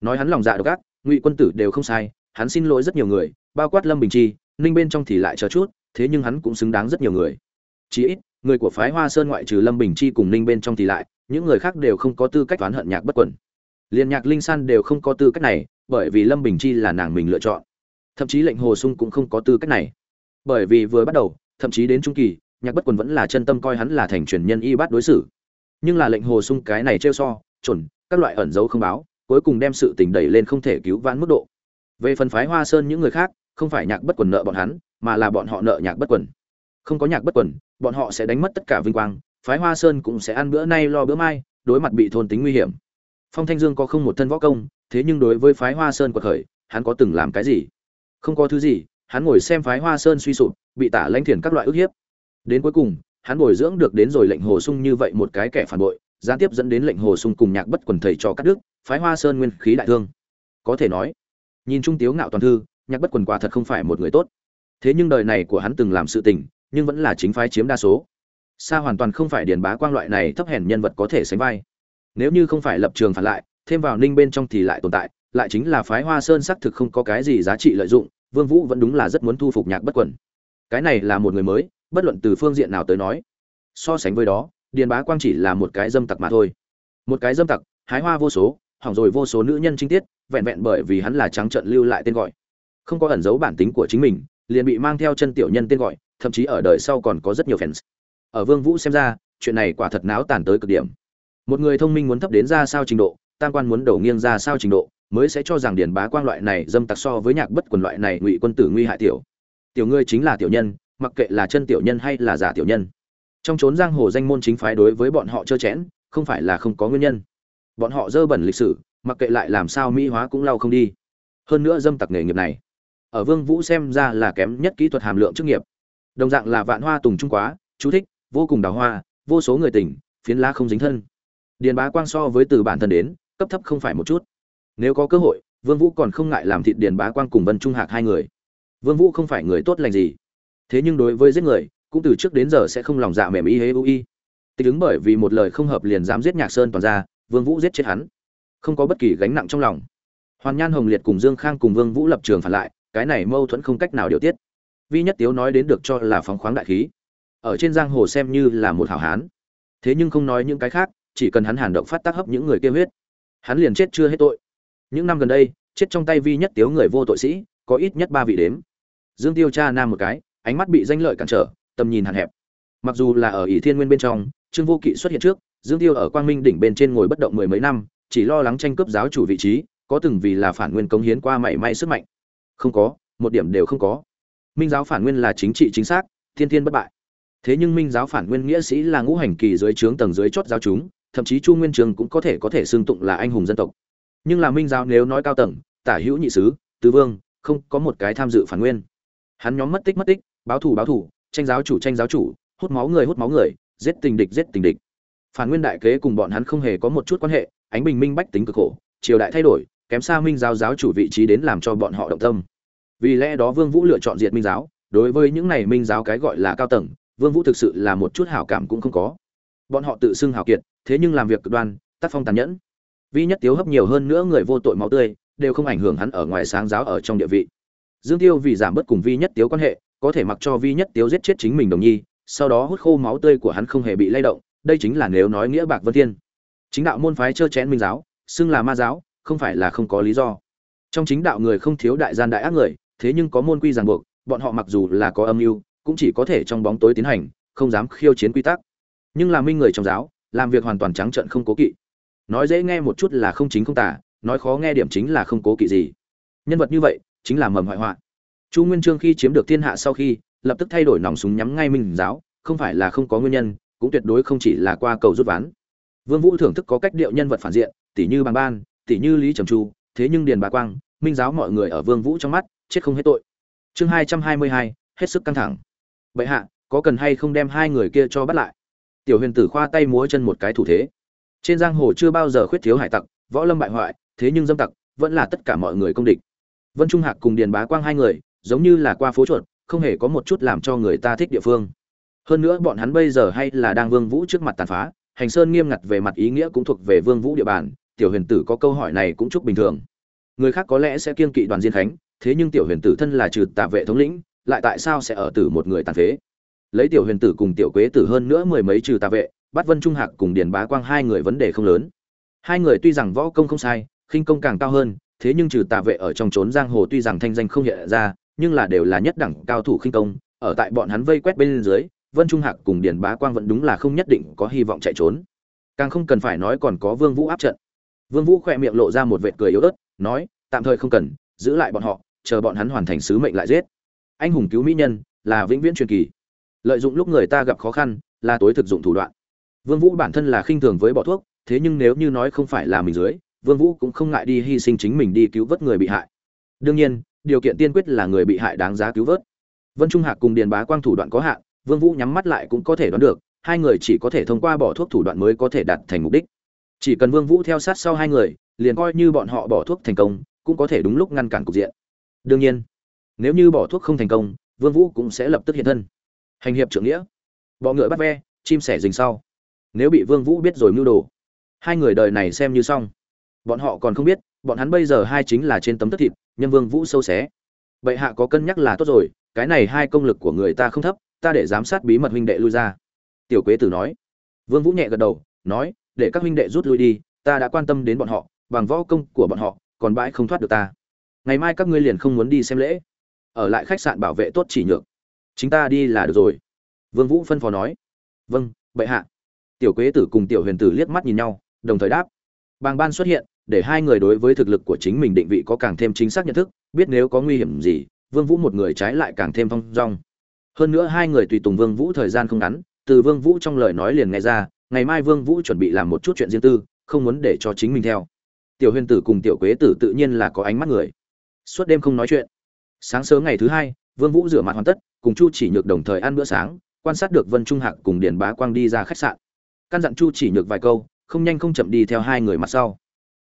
A: Nói hắn lòng dạ độc ác, ngụy quân tử đều không sai, hắn xin lỗi rất nhiều người, bao quát lâm bình chi, ninh bên trong thì lại chờ chút thế nhưng hắn cũng xứng đáng rất nhiều người. Chí ít, người của phái hoa sơn ngoại trừ lâm bình chi cùng ninh bên trong thì lại, những người khác đều không có tư cách toán hận nhạc bất quẩn liền nhạc linh san đều không có tư cách này, bởi vì lâm bình chi là nàng mình lựa chọn. Thậm chí lệnh hồ sung cũng không có tư cách này. Bởi vì vừa bắt đầu, thậm chí đến trung kỳ, nhạc bất quần vẫn là chân tâm coi hắn là thành truyền nhân y bát đối xử. Nhưng là lệnh hồ sung cái này trêu so, chuẩn, các loại ẩn dấu không báo, cuối cùng đem sự tình đẩy lên không thể cứu vãn mức độ. Về phần phái hoa sơn những người khác, không phải nhạc bất quần nợ bọn hắn mà là bọn họ nợ nhạc bất quần. Không có nhạc bất quần, bọn họ sẽ đánh mất tất cả vinh quang, phái hoa sơn cũng sẽ ăn bữa nay lo bữa mai, đối mặt bị thôn tính nguy hiểm. Phong thanh dương có không một thân võ công, thế nhưng đối với phái hoa sơn quật khởi, hắn có từng làm cái gì? Không có thứ gì, hắn ngồi xem phái hoa sơn suy sụp, bị tả lãnh thiền các loại ức hiếp. Đến cuối cùng, hắn bồi dưỡng được đến rồi lệnh hồ sung như vậy một cái kẻ phản bội, gián tiếp dẫn đến lệnh hồ sung cùng nhạc bất quần thầy cho cắt đức phái hoa sơn nguyên khí đại thương. Có thể nói, nhìn trung tiếu ngạo toàn thư, nhạc bất quần quả thật không phải một người tốt thế nhưng đời này của hắn từng làm sự tình, nhưng vẫn là chính phái chiếm đa số. Xa hoàn toàn không phải điền bá quang loại này thấp hèn nhân vật có thể sánh vai. Nếu như không phải lập trường phản lại, thêm vào ninh bên trong thì lại tồn tại, lại chính là phái hoa sơn xác thực không có cái gì giá trị lợi dụng, vương vũ vẫn đúng là rất muốn thu phục nhạc bất quần. Cái này là một người mới, bất luận từ phương diện nào tới nói, so sánh với đó, điền bá quang chỉ là một cái dâm tặc mà thôi. Một cái dâm tặc, hái hoa vô số, hỏng rồi vô số nữ nhân trinh tiết, vẹn vẹn bởi vì hắn là trắng trợn lưu lại tên gọi. Không có ẩn giấu bản tính của chính mình liền bị mang theo chân tiểu nhân tên gọi, thậm chí ở đời sau còn có rất nhiều fans. Ở vương vũ xem ra, chuyện này quả thật náo tàn tới cực điểm. Một người thông minh muốn thấp đến ra sao trình độ, tam quan muốn đầu nghiêng ra sao trình độ, mới sẽ cho rằng điền bá quang loại này dâm tặc so với nhạc bất quần loại này ngụy quân tử nguy hại tiểu. Tiểu ngươi chính là tiểu nhân, mặc kệ là chân tiểu nhân hay là giả tiểu nhân. Trong chốn giang hồ danh môn chính phái đối với bọn họ trơ chẽn, không phải là không có nguyên nhân. Bọn họ dơ bẩn lịch sử, mặc kệ lại làm sao mỹ hóa cũng lau không đi. Hơn nữa dâm tặc nghề nghiệp này ở vương vũ xem ra là kém nhất kỹ thuật hàm lượng chức nghiệp. Đồng dạng là vạn hoa tùng trung quá, chú thích, vô cùng đào hoa, vô số người tỉnh, phiến lá không dính thân. Điền bá quang so với từ bản thân đến, cấp thấp không phải một chút. Nếu có cơ hội, vương vũ còn không ngại làm thịt điền bá quang cùng vân trung hạc hai người. Vương vũ không phải người tốt lành gì. Thế nhưng đối với giết người, cũng từ trước đến giờ sẽ không lòng dạ mềm ý hế y. Tịch ứng bởi vì một lời không hợp liền dám giết nhạc sơn toàn ra, vương vũ giết chết hắn. Không có bất kỳ gánh nặng trong lòng. Hoàn nhan hồng liệt cùng dương khang cùng vương vũ lập trường phản lại cái này mâu thuẫn không cách nào điều tiết. Vi nhất tiếu nói đến được cho là phóng khoáng đại khí. Ở trên giang hồ xem như là một hảo hán. Thế nhưng không nói những cái khác, chỉ cần hắn hàn động phát tác hấp những người kia huyết, hắn liền chết chưa hết tội. Những năm gần đây, chết trong tay vi nhất tiếu người vô tội sĩ, có ít nhất ba vị đếm. Dương tiêu cha nam một cái, ánh mắt bị danh lợi cản trở, tầm nhìn hạn hẹp. Mặc dù là ở ỷ thiên nguyên bên trong, trương vô kỵ xuất hiện trước, dương tiêu ở quang minh đỉnh bên trên ngồi bất động mười mấy năm, chỉ lo lắng tranh cướp giáo chủ vị trí, có từng vì là phản nguyên cống hiến qua mảy may sức mạnh không có, một điểm đều không có. Minh giáo phản nguyên là chính trị chính xác, thiên thiên bất bại. Thế nhưng minh giáo phản nguyên nghĩa sĩ là ngũ hành kỳ dưới trướng tầng dưới chót giáo chúng, thậm chí chu nguyên trường cũng có thể có thể xưng tụng là anh hùng dân tộc. Nhưng là minh giáo nếu nói cao tầng, tả hữu nhị sứ, tứ vương, không có một cái tham dự phản nguyên. Hắn nhóm mất tích mất tích, báo thù báo thù, tranh giáo chủ tranh giáo chủ, hút máu người hút máu người, giết tình địch giết tình địch. Phản nguyên đại kế cùng bọn hắn không hề có một chút quan hệ, ánh bình minh bách tính cực khổ, triều đại thay đổi kém xa minh giáo giáo chủ vị trí đến làm cho bọn họ động tâm. Vì lẽ đó vương vũ lựa chọn diệt minh giáo, đối với những này minh giáo cái gọi là cao tầng, vương vũ thực sự là một chút hảo cảm cũng không có. Bọn họ tự xưng hảo kiệt, thế nhưng làm việc cực đoan, tác phong tàn nhẫn. Vi nhất tiếu hấp nhiều hơn nữa người vô tội máu tươi, đều không ảnh hưởng hắn ở ngoài sáng giáo ở trong địa vị. Dương tiêu vì giảm bớt cùng vi nhất tiếu quan hệ, có thể mặc cho vi nhất tiếu giết chết chính mình đồng nhi, sau đó hút khô máu tươi của hắn không hề bị lay động, đây chính là nếu nói nghĩa bạc vân thiên. Chính đạo môn phái chơ chén minh giáo, xưng là ma giáo không phải là không có lý do. Trong chính đạo người không thiếu đại gian đại ác người, thế nhưng có môn quy ràng buộc, bọn họ mặc dù là có âm mưu, cũng chỉ có thể trong bóng tối tiến hành, không dám khiêu chiến quy tắc. Nhưng là minh người trong giáo, làm việc hoàn toàn trắng trợn không cố kỵ. Nói dễ nghe một chút là không chính không tả nói khó nghe điểm chính là không cố kỵ gì. Nhân vật như vậy, chính là mầm hoại họa. Chu nguyên trương khi chiếm được thiên hạ sau khi, lập tức thay đổi nòng súng nhắm ngay minh giáo, không phải là không có nguyên nhân, cũng tuyệt đối không chỉ là qua cầu rút ván. Vương vũ thưởng thức có cách điệu nhân vật phản diện tỷ như bằng ban tỉ như lý trầm chu, thế nhưng điền bá quang, minh giáo mọi người ở vương vũ trong mắt, chết không hết tội. Chương hai trăm hai mươi hai, hết sức căng thẳng. Bệ hạ, có cần hay không đem hai người kia cho bắt lại? Tiểu huyền tử khoa tay múa chân một cái thủ thế. Trên giang hồ chưa bao giờ khuyết thiếu hải tặc, võ lâm bại hoại, thế nhưng dâm tặc, vẫn là tất cả mọi người công địch. Vân trung hạc cùng điền bá quang hai người, giống như là qua phố chuột, không hề có một chút làm cho người ta thích địa phương. Hơn nữa bọn hắn bây giờ hay là đang vương vũ trước mặt tàn phá, hành sơn nghiêm ngặt về mặt ý nghĩa cũng thuộc về vương vũ địa bàn tiểu huyền tử có câu hỏi này cũng chúc bình thường. Người khác có lẽ sẽ kiên kỵ đoàn diên khánh, thế nhưng tiểu huyền tử thân là trừ tạ vệ thống lĩnh, lại tại sao sẽ ở tử một người tàn phế? Lấy tiểu huyền tử cùng tiểu quế tử hơn nữa mười mấy trừ tạ vệ bắt vân trung hạc cùng điền bá quang hai người vấn đề không lớn. Hai người tuy rằng võ công không sai, khinh công càng cao hơn, thế nhưng trừ tạ vệ ở trong trốn giang hồ tuy rằng thanh danh không hiện ra, nhưng là đều là nhất đẳng cao thủ khinh công, ở tại bọn hắn vây quét bên dưới, vân trung hạc cùng điền bá quang vẫn đúng là không nhất định có hy vọng chạy trốn. Càng không cần phải nói còn có vương vũ áp trận vương vũ khỏe miệng lộ ra một vệt cười yếu ớt, nói, tạm thời không cần, giữ lại bọn họ, chờ bọn hắn hoàn thành sứ mệnh lại giết. Anh hùng cứu mỹ nhân, là vĩnh viễn truyền kỳ. Lợi dụng lúc người ta gặp khó khăn, là tối thực dụng thủ đoạn. Vương vũ bản thân là khinh thường với bỏ thuốc, thế nhưng nếu như nói không phải là mình dưới, vương vũ cũng không ngại đi hy sinh chính mình đi cứu vớt người bị hại. Đương nhiên, điều kiện tiên quyết là người bị hại đáng giá cứu vớt. Vân trung hạc cùng điền bá quang thủ đoạn có hạn, vương vũ nhắm mắt lại cũng có thể đoán được, hai người chỉ có thể thông qua bỏ thuốc thủ đoạn mới có thể đạt thành mục đích chỉ cần vương vũ theo sát sau hai người, liền coi như bọn họ bỏ thuốc thành công, cũng có thể đúng lúc ngăn cản cục diện. Đương nhiên, nếu như bỏ thuốc không thành công, vương vũ cũng sẽ lập tức hiện thân. Hành hiệp trưởng nghĩa. Bọ ngựa bắt ve, chim sẻ rình sau. Nếu bị vương vũ biết rồi mưu đồ, hai người đời này xem như xong. Bọn họ còn không biết, bọn hắn bây giờ hai chính là trên tấm tất thịt, nhân vương vũ sâu xé. Bệ hạ có cân nhắc là tốt rồi, cái này hai công lực của người ta không thấp, ta để giám sát bí mật huynh đệ lui ra. Tiểu quế tử nói. Vương vũ nhẹ gật đầu, nói để các huynh đệ rút lui đi, ta đã quan tâm đến bọn họ, bằng võ công của bọn họ, còn bãi không thoát được ta. Ngày mai các ngươi liền không muốn đi xem lễ. Ở lại khách sạn bảo vệ tốt chỉ nhược. Chính ta đi là được rồi. Vương vũ phân phó nói. Vâng bệ hạ. Tiểu quế tử cùng tiểu huyền tử liếc mắt nhìn nhau, đồng thời đáp. Bàng ban xuất hiện, để hai người đối với thực lực của chính mình định vị có càng thêm chính xác nhận thức, biết nếu có nguy hiểm gì, vương vũ một người trái lại càng thêm phong dong. Hơn nữa hai người tùy tùng vương vũ thời gian không ngắn, từ vương vũ trong lời nói liền nghe ra ngày mai vương vũ chuẩn bị làm một chút chuyện riêng tư, không muốn để cho chính mình theo. Tiểu huyền tử cùng tiểu quế tử tự nhiên là có ánh mắt người. Suốt đêm không nói chuyện. Sáng sớm ngày thứ hai, vương vũ rửa mặt hoàn tất, cùng chu chỉ nhược đồng thời ăn bữa sáng, quan sát được vân trung hạc cùng điền bá quang đi ra khách sạn. Căn dặn chu chỉ nhược vài câu, không nhanh không chậm đi theo hai người mặt sau.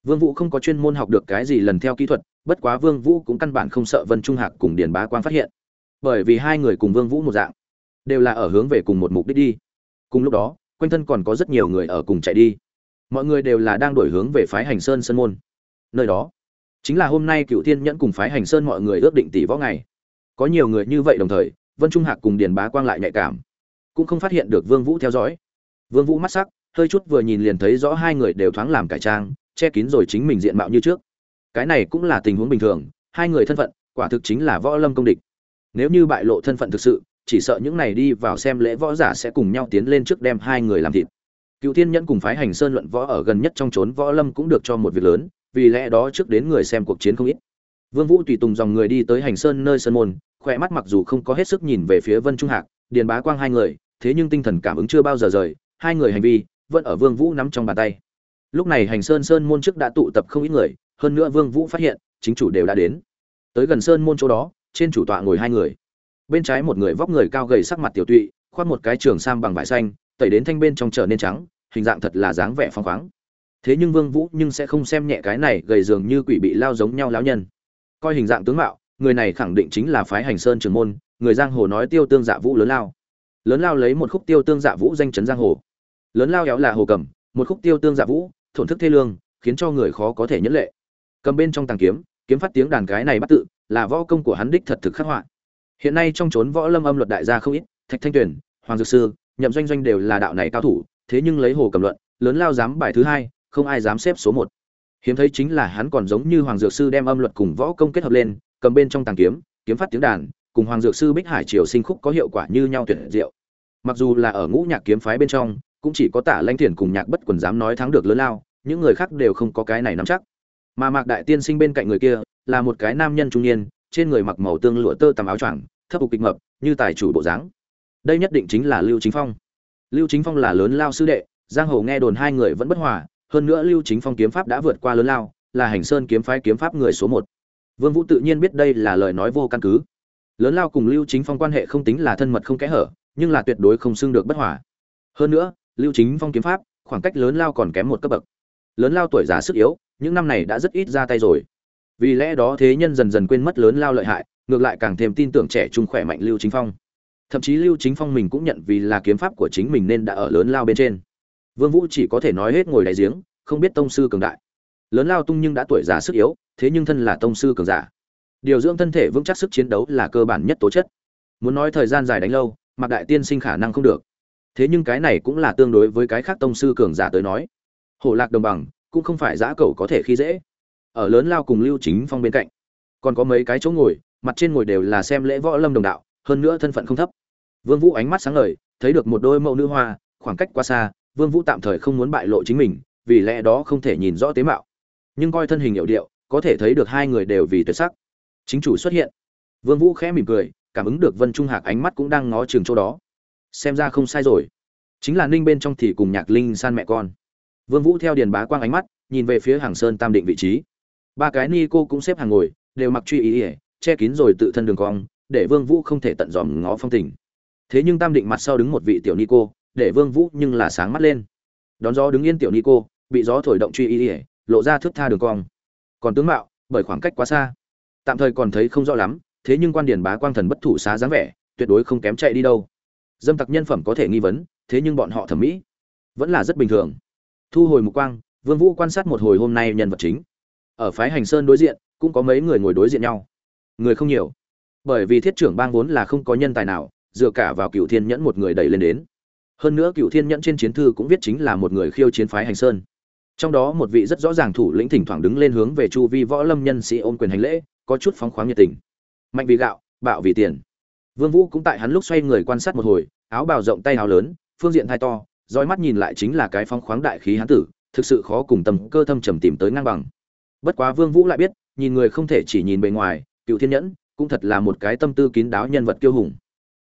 A: Vương vũ không có chuyên môn học được cái gì lần theo kỹ thuật, bất quá vương vũ cũng căn bản không sợ vân trung hạc cùng điền bá quang phát hiện. Bởi vì hai người cùng vương vũ một dạng, đều là ở hướng về cùng một mục đích đi. Cùng lúc đó quanh thân còn có rất nhiều người ở cùng chạy đi. Mọi người đều là đang đổi hướng về phái hành sơn sơn môn. Nơi đó, chính là hôm nay cựu thiên nhẫn cùng phái hành sơn mọi người ước định tỷ võ ngày. Có nhiều người như vậy đồng thời, vân trung hạc cùng điền bá quang lại nhạy cảm. Cũng không phát hiện được vương vũ theo dõi. Vương vũ mắt sắc, hơi chút vừa nhìn liền thấy rõ hai người đều thoáng làm cải trang, che kín rồi chính mình diện mạo như trước. Cái này cũng là tình huống bình thường, hai người thân phận, quả thực chính là võ lâm công địch. Nếu như bại lộ thân phận thực sự chỉ sợ những này đi vào xem lễ võ giả sẽ cùng nhau tiến lên trước đem hai người làm thịt. Cựu thiên nhẫn cùng phái hành sơn luận võ ở gần nhất trong trốn võ lâm cũng được cho một việc lớn, vì lẽ đó trước đến người xem cuộc chiến không ít. Vương vũ tùy tùng dòng người đi tới hành sơn nơi sơn môn, khỏe mắt mặc dù không có hết sức nhìn về phía vân trung hạc, điền bá quang hai người, thế nhưng tinh thần cảm ứng chưa bao giờ rời, hai người hành vi vẫn ở vương vũ nắm trong bàn tay. Lúc này hành sơn sơn môn trước đã tụ tập không ít người, hơn nữa vương vũ phát hiện, chính chủ đều đã đến. Tới gần sơn môn chỗ đó, trên chủ tọa ngồi hai người bên trái một người vóc người cao gầy sắc mặt tiểu tụy, khoác một cái trường sam bằng vải xanh, tẩy đến thanh bên trong trở nên trắng, hình dạng thật là dáng vẻ phong khoáng. Thế nhưng vương vũ nhưng sẽ không xem nhẹ cái này gầy dường như quỷ bị lao giống nhau lão nhân. Coi hình dạng tướng mạo, người này khẳng định chính là phái hành sơn trường môn, người giang hồ nói tiêu tương dạ vũ lớn lao. Lớn lao lấy một khúc tiêu tương dạ vũ danh chấn giang hồ. Lớn lao éo là hồ cầm, một khúc tiêu tương dạ vũ, thổn thức thê lương, khiến cho người khó có thể nhẫn lệ. Cầm bên trong tàng kiếm kiếm phát tiếng đàn cái này bắt tự, là võ công của hắn đích thật thực khắc họa hiện nay trong chốn võ lâm âm luật đại gia không ít, thạch thanh tuyển hoàng dược sư, nhậm doanh doanh đều là đạo này cao thủ, thế nhưng lấy hồ cầm luận, lớn lao dám bài thứ hai, không ai dám xếp số một. Hiếm thấy chính là hắn còn giống như hoàng dược sư đem âm luật cùng võ công kết hợp lên, cầm bên trong tàng kiếm kiếm phát tiếng đàn, cùng hoàng dược sư bích hải triều sinh khúc có hiệu quả như nhau tuyệt diệu. Mặc dù là ở ngũ nhạc kiếm phái bên trong, cũng chỉ có tả lanh thiền cùng nhạc bất quần dám nói thắng được lớn lao, những người khác đều không có cái này nắm chắc. Mà mạc đại tiên sinh bên cạnh người kia, là một cái nam nhân trung niên trên người mặc màu tương lụa tơ tằm áo choàng, thấp phục kịch mập, như tài chủ bộ dáng. Đây nhất định chính là lưu chính phong. Lưu chính phong là lớn lao sư đệ, giang hồ nghe đồn hai người vẫn bất hòa, hơn nữa lưu chính phong kiếm pháp đã vượt qua lớn lao, là hành sơn kiếm phái kiếm pháp người số một. Vương vũ tự nhiên biết đây là lời nói vô căn cứ. Lớn lao cùng lưu chính phong quan hệ không tính là thân mật không kẽ hở, nhưng là tuyệt đối không xưng được bất hòa. Hơn nữa, lưu chính phong kiếm pháp, khoảng cách lớn lao còn kém một cấp bậc. Lớn lao tuổi già sức yếu, những năm này đã rất ít ra tay rồi vì lẽ đó thế nhân dần dần quên mất lớn lao lợi hại, ngược lại càng thêm tin tưởng trẻ trung khỏe mạnh lưu chính phong. Thậm chí lưu chính phong mình cũng nhận vì là kiếm pháp của chính mình nên đã ở lớn lao bên trên. Vương vũ chỉ có thể nói hết ngồi đại giếng, không biết tông sư cường đại. Lớn lao tung nhưng đã tuổi già sức yếu, thế nhưng thân là tông sư cường giả. Điều dưỡng thân thể vững chắc sức chiến đấu là cơ bản nhất tố chất. Muốn nói thời gian dài đánh lâu mặc đại tiên sinh khả năng không được. Thế nhưng cái này cũng là tương đối với cái khác tông sư cường giả tới nói. Hổ lạc đồng bằng cũng không phải giã cầu có thể khi dễ ở lớn lao cùng lưu chính phong bên cạnh. Còn có mấy cái chỗ ngồi, mặt trên ngồi đều là xem lễ võ lâm đồng đạo, hơn nữa thân phận không thấp. Vương vũ ánh mắt sáng ngời, thấy được một đôi mẫu nữ hoa, khoảng cách quá xa, vương vũ tạm thời không muốn bại lộ chính mình, vì lẽ đó không thể nhìn rõ tế mạo. Nhưng coi thân hình hiệu điệu, có thể thấy được hai người đều vì tuyệt sắc. Chính chủ xuất hiện. Vương vũ khẽ mỉm cười, cảm ứng được vân trung hạc ánh mắt cũng đang ngó trường chỗ đó. Xem ra không sai rồi. Chính là ninh bên trong thì cùng nhạc linh san mẹ con. Vương vũ theo điền bá quang ánh mắt, nhìn về phía hàng sơn tam định vị trí ba cái ni cô cũng xếp hàng ngồi, đều mặc truy ý ỉa che kín rồi tự thân đường cong, để vương vũ không thể tận dòm ngó phong tình. Thế nhưng tam định mặt sau đứng một vị tiểu ni cô để vương vũ nhưng là sáng mắt lên. Đón gió đứng yên tiểu ni cô bị gió thổi động truy ý ỉa lộ ra thước tha đường cong. Còn tướng mạo, bởi khoảng cách quá xa. Tạm thời còn thấy không rõ lắm, thế nhưng quan điển bá quang thần bất thủ xá dáng vẻ, tuyệt đối không kém chạy đi đâu. Dâm tặc nhân phẩm có thể nghi vấn, thế nhưng bọn họ thẩm mỹ vẫn là rất bình thường. Thu hồi mục quang, vương vũ quan sát một hồi hôm nay nhân vật chính ở phái hành sơn đối diện, cũng có mấy người ngồi đối diện nhau. Người không nhiều, bởi vì thiết trưởng bang vốn là không có nhân tài nào, dựa cả vào cựu thiên nhẫn một người đẩy lên đến. Hơn nữa cựu thiên nhẫn trên chiến thư cũng viết chính là một người khiêu chiến phái hành sơn. Trong đó một vị rất rõ ràng thủ lĩnh thỉnh thoảng đứng lên hướng về chu vi võ lâm nhân sĩ ôm quyền hành lễ, có chút phóng khoáng nhiệt tình. Mạnh vì gạo, bạo vì tiền. Vương vũ cũng tại hắn lúc xoay người quan sát một hồi, áo bào rộng tay áo lớn, phương diện thai to, dõi mắt nhìn lại chính là cái phóng khoáng đại khí hán tử, thực sự khó cùng tầm cơ thâm trầm tìm tới ngang bằng bất quá vương vũ lại biết, nhìn người không thể chỉ nhìn bề ngoài, cựu thiên nhẫn cũng thật là một cái tâm tư kín đáo nhân vật kiêu hùng.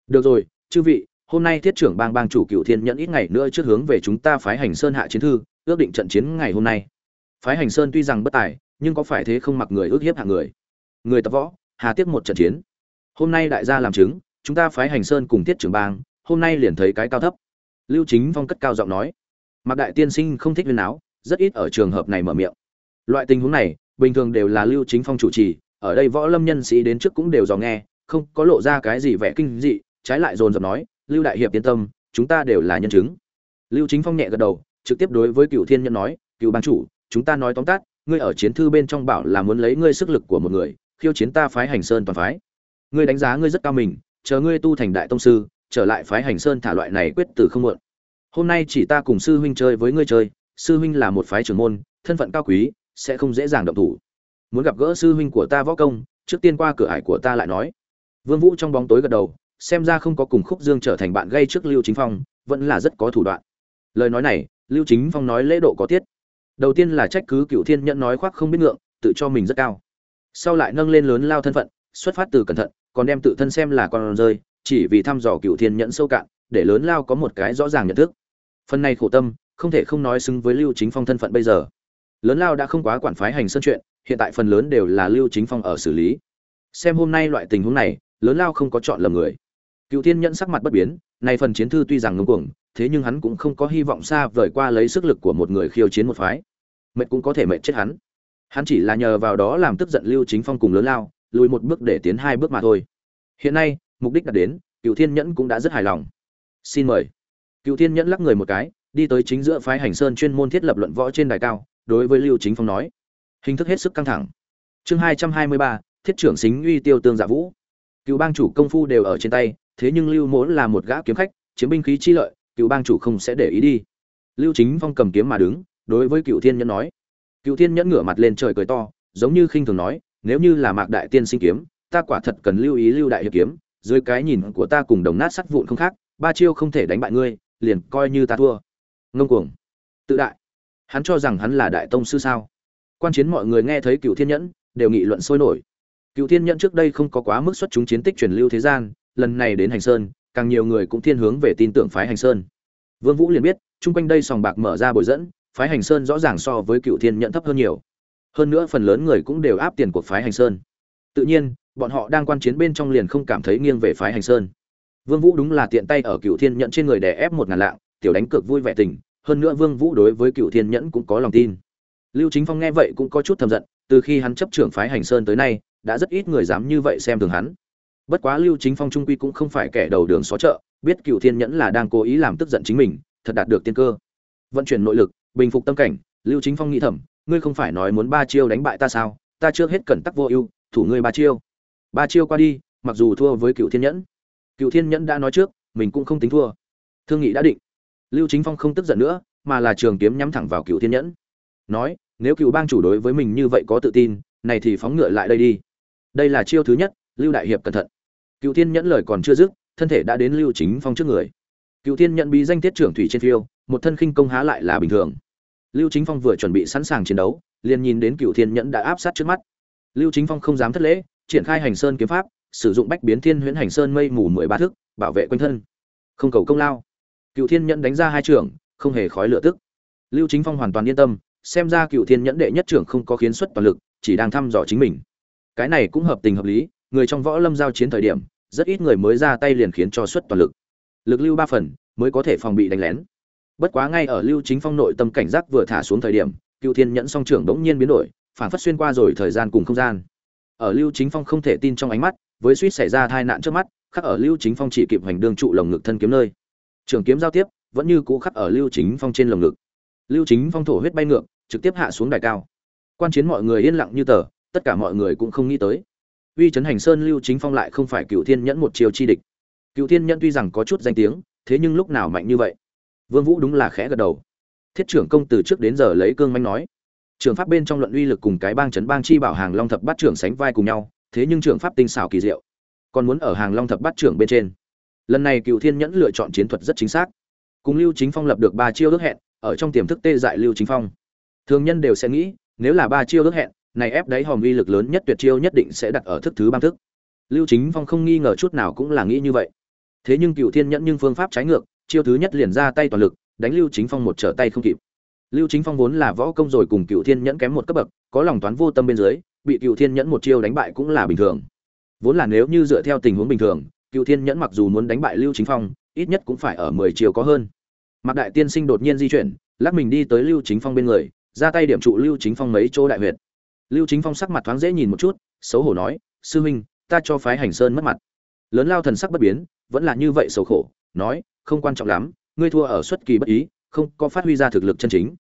A: Được rồi, chư vị, hôm nay thiết trưởng bang bang chủ cựu thiên nhẫn ít ngày nữa trước hướng về chúng ta phái hành sơn hạ chiến thư, ước định trận chiến ngày hôm nay. Phái hành sơn tuy rằng bất tài, nhưng có phải thế không mặc người ước hiếp hạng người. Người tập võ, hà tiếp một trận chiến. Hôm nay đại gia làm chứng, chúng ta phái hành sơn cùng Thiết trưởng bang, hôm nay liền thấy cái cao thấp. Lưu chính phong cất cao giọng nói. Mặc đại tiên sinh không thích viên áo rất ít ở trường hợp này mở miệng loại tình huống này, bình thường đều là lưu chính phong chủ trì, ở đây võ lâm nhân sĩ đến trước cũng đều dò nghe, không có lộ ra cái gì vẻ kinh dị, trái lại dồn dập nói, lưu đại hiệp yên tâm, chúng ta đều là nhân chứng. Lưu chính phong nhẹ gật đầu, trực tiếp đối với cựu thiên nhân nói cựu ban chủ, chúng ta nói tóm tắt, ngươi ở chiến thư bên trong bảo là muốn lấy ngươi sức lực của một người, khiêu chiến ta phái hành sơn toàn phái. Ngươi đánh giá ngươi rất cao mình, chờ ngươi tu thành đại tông sư, trở lại phái hành sơn thả loại này quyết từ không muộn. Hôm nay chỉ ta cùng sư huynh chơi với ngươi chơi, sư huynh là một phái trưởng môn, thân phận cao quý sẽ không dễ dàng động thủ. Muốn gặp gỡ sư huynh của ta võ công, trước tiên qua cửa ải của ta lại nói. Vương vũ trong bóng tối gật đầu, xem ra không có cùng khúc dương trở thành bạn gây trước lưu chính phong, vẫn là rất có thủ đoạn. Lời nói này, lưu chính phong nói lễ độ có tiết. Đầu tiên là trách cứ cựu thiên nhẫn nói khoác không biết ngượng, tự cho mình rất cao. Sau lại nâng lên lớn lao thân phận, xuất phát từ cẩn thận, còn đem tự thân xem là con rơi, chỉ vì thăm dò cựu thiên nhẫn sâu cạn, để lớn lao có một cái rõ ràng nhận thức. Phần này khổ tâm, không thể không nói xứng với lưu chính phong thân phận bây giờ lớn lao đã không quá quản phái hành sơn chuyện, hiện tại phần lớn đều là lưu chính phong ở xử lý. Xem hôm nay loại tình huống này, lớn lao không có chọn lầm người. Cựu thiên nhẫn sắc mặt bất biến, nay phần chiến thư tuy rằng ngưng cuồng, thế nhưng hắn cũng không có hy vọng xa vời qua lấy sức lực của một người khiêu chiến một phái. Mệt cũng có thể mệt chết hắn. Hắn chỉ là nhờ vào đó làm tức giận lưu chính phong cùng lớn lao, lùi một bước để tiến hai bước mà thôi. Hiện nay, mục đích đạt đến, cựu thiên nhẫn cũng đã rất hài lòng. Xin mời. Cựu thiên nhẫn lắc người một cái, đi tới chính giữa phái hành sơn chuyên môn thiết lập luận võ trên đài cao đối với lưu chính phong nói. Hình thức hết sức căng thẳng. Chương hai trăm hai mươi ba, thiết trưởng xính uy tiêu tương giả vũ. Cựu bang chủ công phu đều ở trên tay, thế nhưng lưu mỗ là một gã kiếm khách, chiếm binh khí chi lợi, cựu bang chủ không sẽ để ý đi. Lưu chính phong cầm kiếm mà đứng, đối với cựu thiên nhẫn nói. Cựu thiên nhẫn ngửa mặt lên trời cười to, giống như khinh thường nói, nếu như là mạc đại tiên sinh kiếm, ta quả thật cần lưu ý lưu đại hiệp kiếm, dưới cái nhìn của ta cùng đồng nát sắt vụn không khác, ba chiêu không thể đánh bại ngươi, liền coi như ta thua. Ngông cuồng. Tự đại hắn cho rằng hắn là đại tông sư sao? Quan chiến mọi người nghe thấy cựu thiên nhẫn, đều nghị luận sôi nổi. Cựu thiên nhẫn trước đây không có quá mức xuất chúng chiến tích truyền lưu thế gian, lần này đến hành sơn, càng nhiều người cũng thiên hướng về tin tưởng phái hành sơn. Vương vũ liền biết, chung quanh đây sòng bạc mở ra bồi dẫn, phái hành sơn rõ ràng so với cựu thiên nhẫn thấp hơn nhiều. Hơn nữa phần lớn người cũng đều áp tiền của phái hành sơn. Tự nhiên, bọn họ đang quan chiến bên trong liền không cảm thấy nghiêng về phái hành sơn. Vương vũ đúng là tiện tay ở cựu thiên nhẫn trên người đè ép một ngàn lạng, tiểu đánh cược vui vẻ tình hơn nữa vương vũ đối với cựu thiên nhẫn cũng có lòng tin. Lưu chính phong nghe vậy cũng có chút thầm giận, từ khi hắn chấp trưởng phái hành sơn tới nay, đã rất ít người dám như vậy xem thường hắn. Bất quá lưu chính phong trung quy cũng không phải kẻ đầu đường xó chợ, biết cựu thiên nhẫn là đang cố ý làm tức giận chính mình, thật đạt được tiên cơ. Vận chuyển nội lực, bình phục tâm cảnh, lưu chính phong nghĩ thầm, ngươi không phải nói muốn ba chiêu đánh bại ta sao? Ta chưa hết cẩn tắc vô ưu, thủ ngươi ba chiêu. Ba chiêu qua đi, mặc dù thua với cựu thiên nhẫn. Cựu thiên nhẫn đã nói trước, mình cũng không tính thua. Thương nghị đã định lưu chính phong không tức giận nữa, mà là trường kiếm nhắm thẳng vào cựu thiên nhẫn. Nói, nếu cựu bang chủ đối với mình như vậy có tự tin, này thì phóng ngựa lại đây đi. Đây là chiêu thứ nhất, lưu đại hiệp cẩn thận. Cựu thiên nhẫn lời còn chưa dứt, thân thể đã đến lưu chính phong trước người. Cựu thiên Nhẫn bí danh tiết trưởng thủy trên phiêu, một thân khinh công há lại là bình thường. Lưu chính phong vừa chuẩn bị sẵn sàng chiến đấu, liền nhìn đến cựu thiên nhẫn đã áp sát trước mắt. Lưu chính phong không dám thất lễ, triển khai hành sơn kiếm pháp, sử dụng bách biến thiên huyễn hành sơn mây mù mười ba thước bảo vệ quanh thân. Không cầu công lao cựu thiên nhẫn đánh ra hai trưởng, không hề khói lửa tức. Lưu chính phong hoàn toàn yên tâm, xem ra cựu thiên nhẫn đệ nhất trưởng không có khiến xuất toàn lực, chỉ đang thăm dò chính mình. Cái này cũng hợp tình hợp lý, người trong võ lâm giao chiến thời điểm, rất ít người mới ra tay liền khiến cho xuất toàn lực. Lực lưu ba phần, mới có thể phòng bị đánh lén. Bất quá ngay ở lưu chính phong nội tâm cảnh giác vừa thả xuống thời điểm, cựu thiên nhẫn song trưởng bỗng nhiên biến đổi, phản phất xuyên qua rồi thời gian cùng không gian. Ở lưu chính phong không thể tin trong ánh mắt, với suýt xảy ra tai nạn trước mắt, khắc ở lưu chính phong chỉ kịp hành đương trụ lồng ngực thân kiếm nơi trường kiếm giao tiếp, vẫn như cũ khắc ở lưu chính phong trên lồng ngực. Lưu chính phong thổ huyết bay ngược, trực tiếp hạ xuống đài cao. Quan chiến mọi người yên lặng như tờ, tất cả mọi người cũng không nghĩ tới. Uy trấn hành sơn lưu chính phong lại không phải cựu thiên nhẫn một chiều chi địch. Cựu thiên nhẫn tuy rằng có chút danh tiếng, thế nhưng lúc nào mạnh như vậy? Vương vũ đúng là khẽ gật đầu. Thiết trưởng công từ trước đến giờ lấy cương manh nói. Trường pháp bên trong luận uy lực cùng cái bang chấn bang chi bảo hàng long thập bát trưởng sánh vai cùng nhau, thế nhưng trường pháp tinh xảo kỳ diệu. Còn muốn ở hàng long thập bát trưởng bên trên lần này cựu thiên nhẫn lựa chọn chiến thuật rất chính xác. Cùng lưu chính phong lập được ba chiêu ước hẹn, ở trong tiềm thức tê dại lưu chính phong. Thường nhân đều sẽ nghĩ, nếu là ba chiêu ước hẹn, này ép đáy hòm uy lực lớn nhất tuyệt chiêu nhất định sẽ đặt ở thức thứ ba thức. Lưu chính phong không nghi ngờ chút nào cũng là nghĩ như vậy. Thế nhưng cựu thiên nhẫn nhưng phương pháp trái ngược, chiêu thứ nhất liền ra tay toàn lực, đánh lưu chính phong một trở tay không kịp. Lưu chính phong vốn là võ công rồi cùng cựu thiên nhẫn kém một cấp bậc, có lòng toán vô tâm bên dưới, bị cựu thiên nhẫn một chiêu đánh bại cũng là bình thường. Vốn là nếu như dựa theo tình huống bình thường cựu thiên nhẫn mặc dù muốn đánh bại lưu chính phong, ít nhất cũng phải ở mười chiều có hơn. Mạc đại tiên sinh đột nhiên di chuyển, lắc mình đi tới lưu chính phong bên người, ra tay điểm trụ lưu chính phong mấy chỗ đại huyệt. Lưu chính phong sắc mặt thoáng dễ nhìn một chút, xấu hổ nói, sư huynh, ta cho phái hành sơn mất mặt. Lớn lao thần sắc bất biến, vẫn là như vậy xấu khổ, nói, không quan trọng lắm, ngươi thua ở xuất kỳ bất ý, không có phát huy ra thực lực chân chính.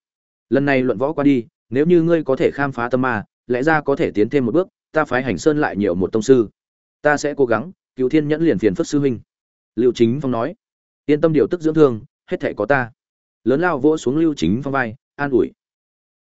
A: Lần này luận võ qua đi, nếu như ngươi có thể khám phá tâm ma, lẽ ra có thể tiến thêm một bước, ta phái hành sơn lại nhiều một tông sư. Ta sẽ cố gắng cựu thiên nhẫn liền phiền phất sư huynh. Lưu chính phong nói, yên tâm điều tức dưỡng thương, hết thể có ta. Lớn lao vỗ xuống lưu chính phong vai, an ủi.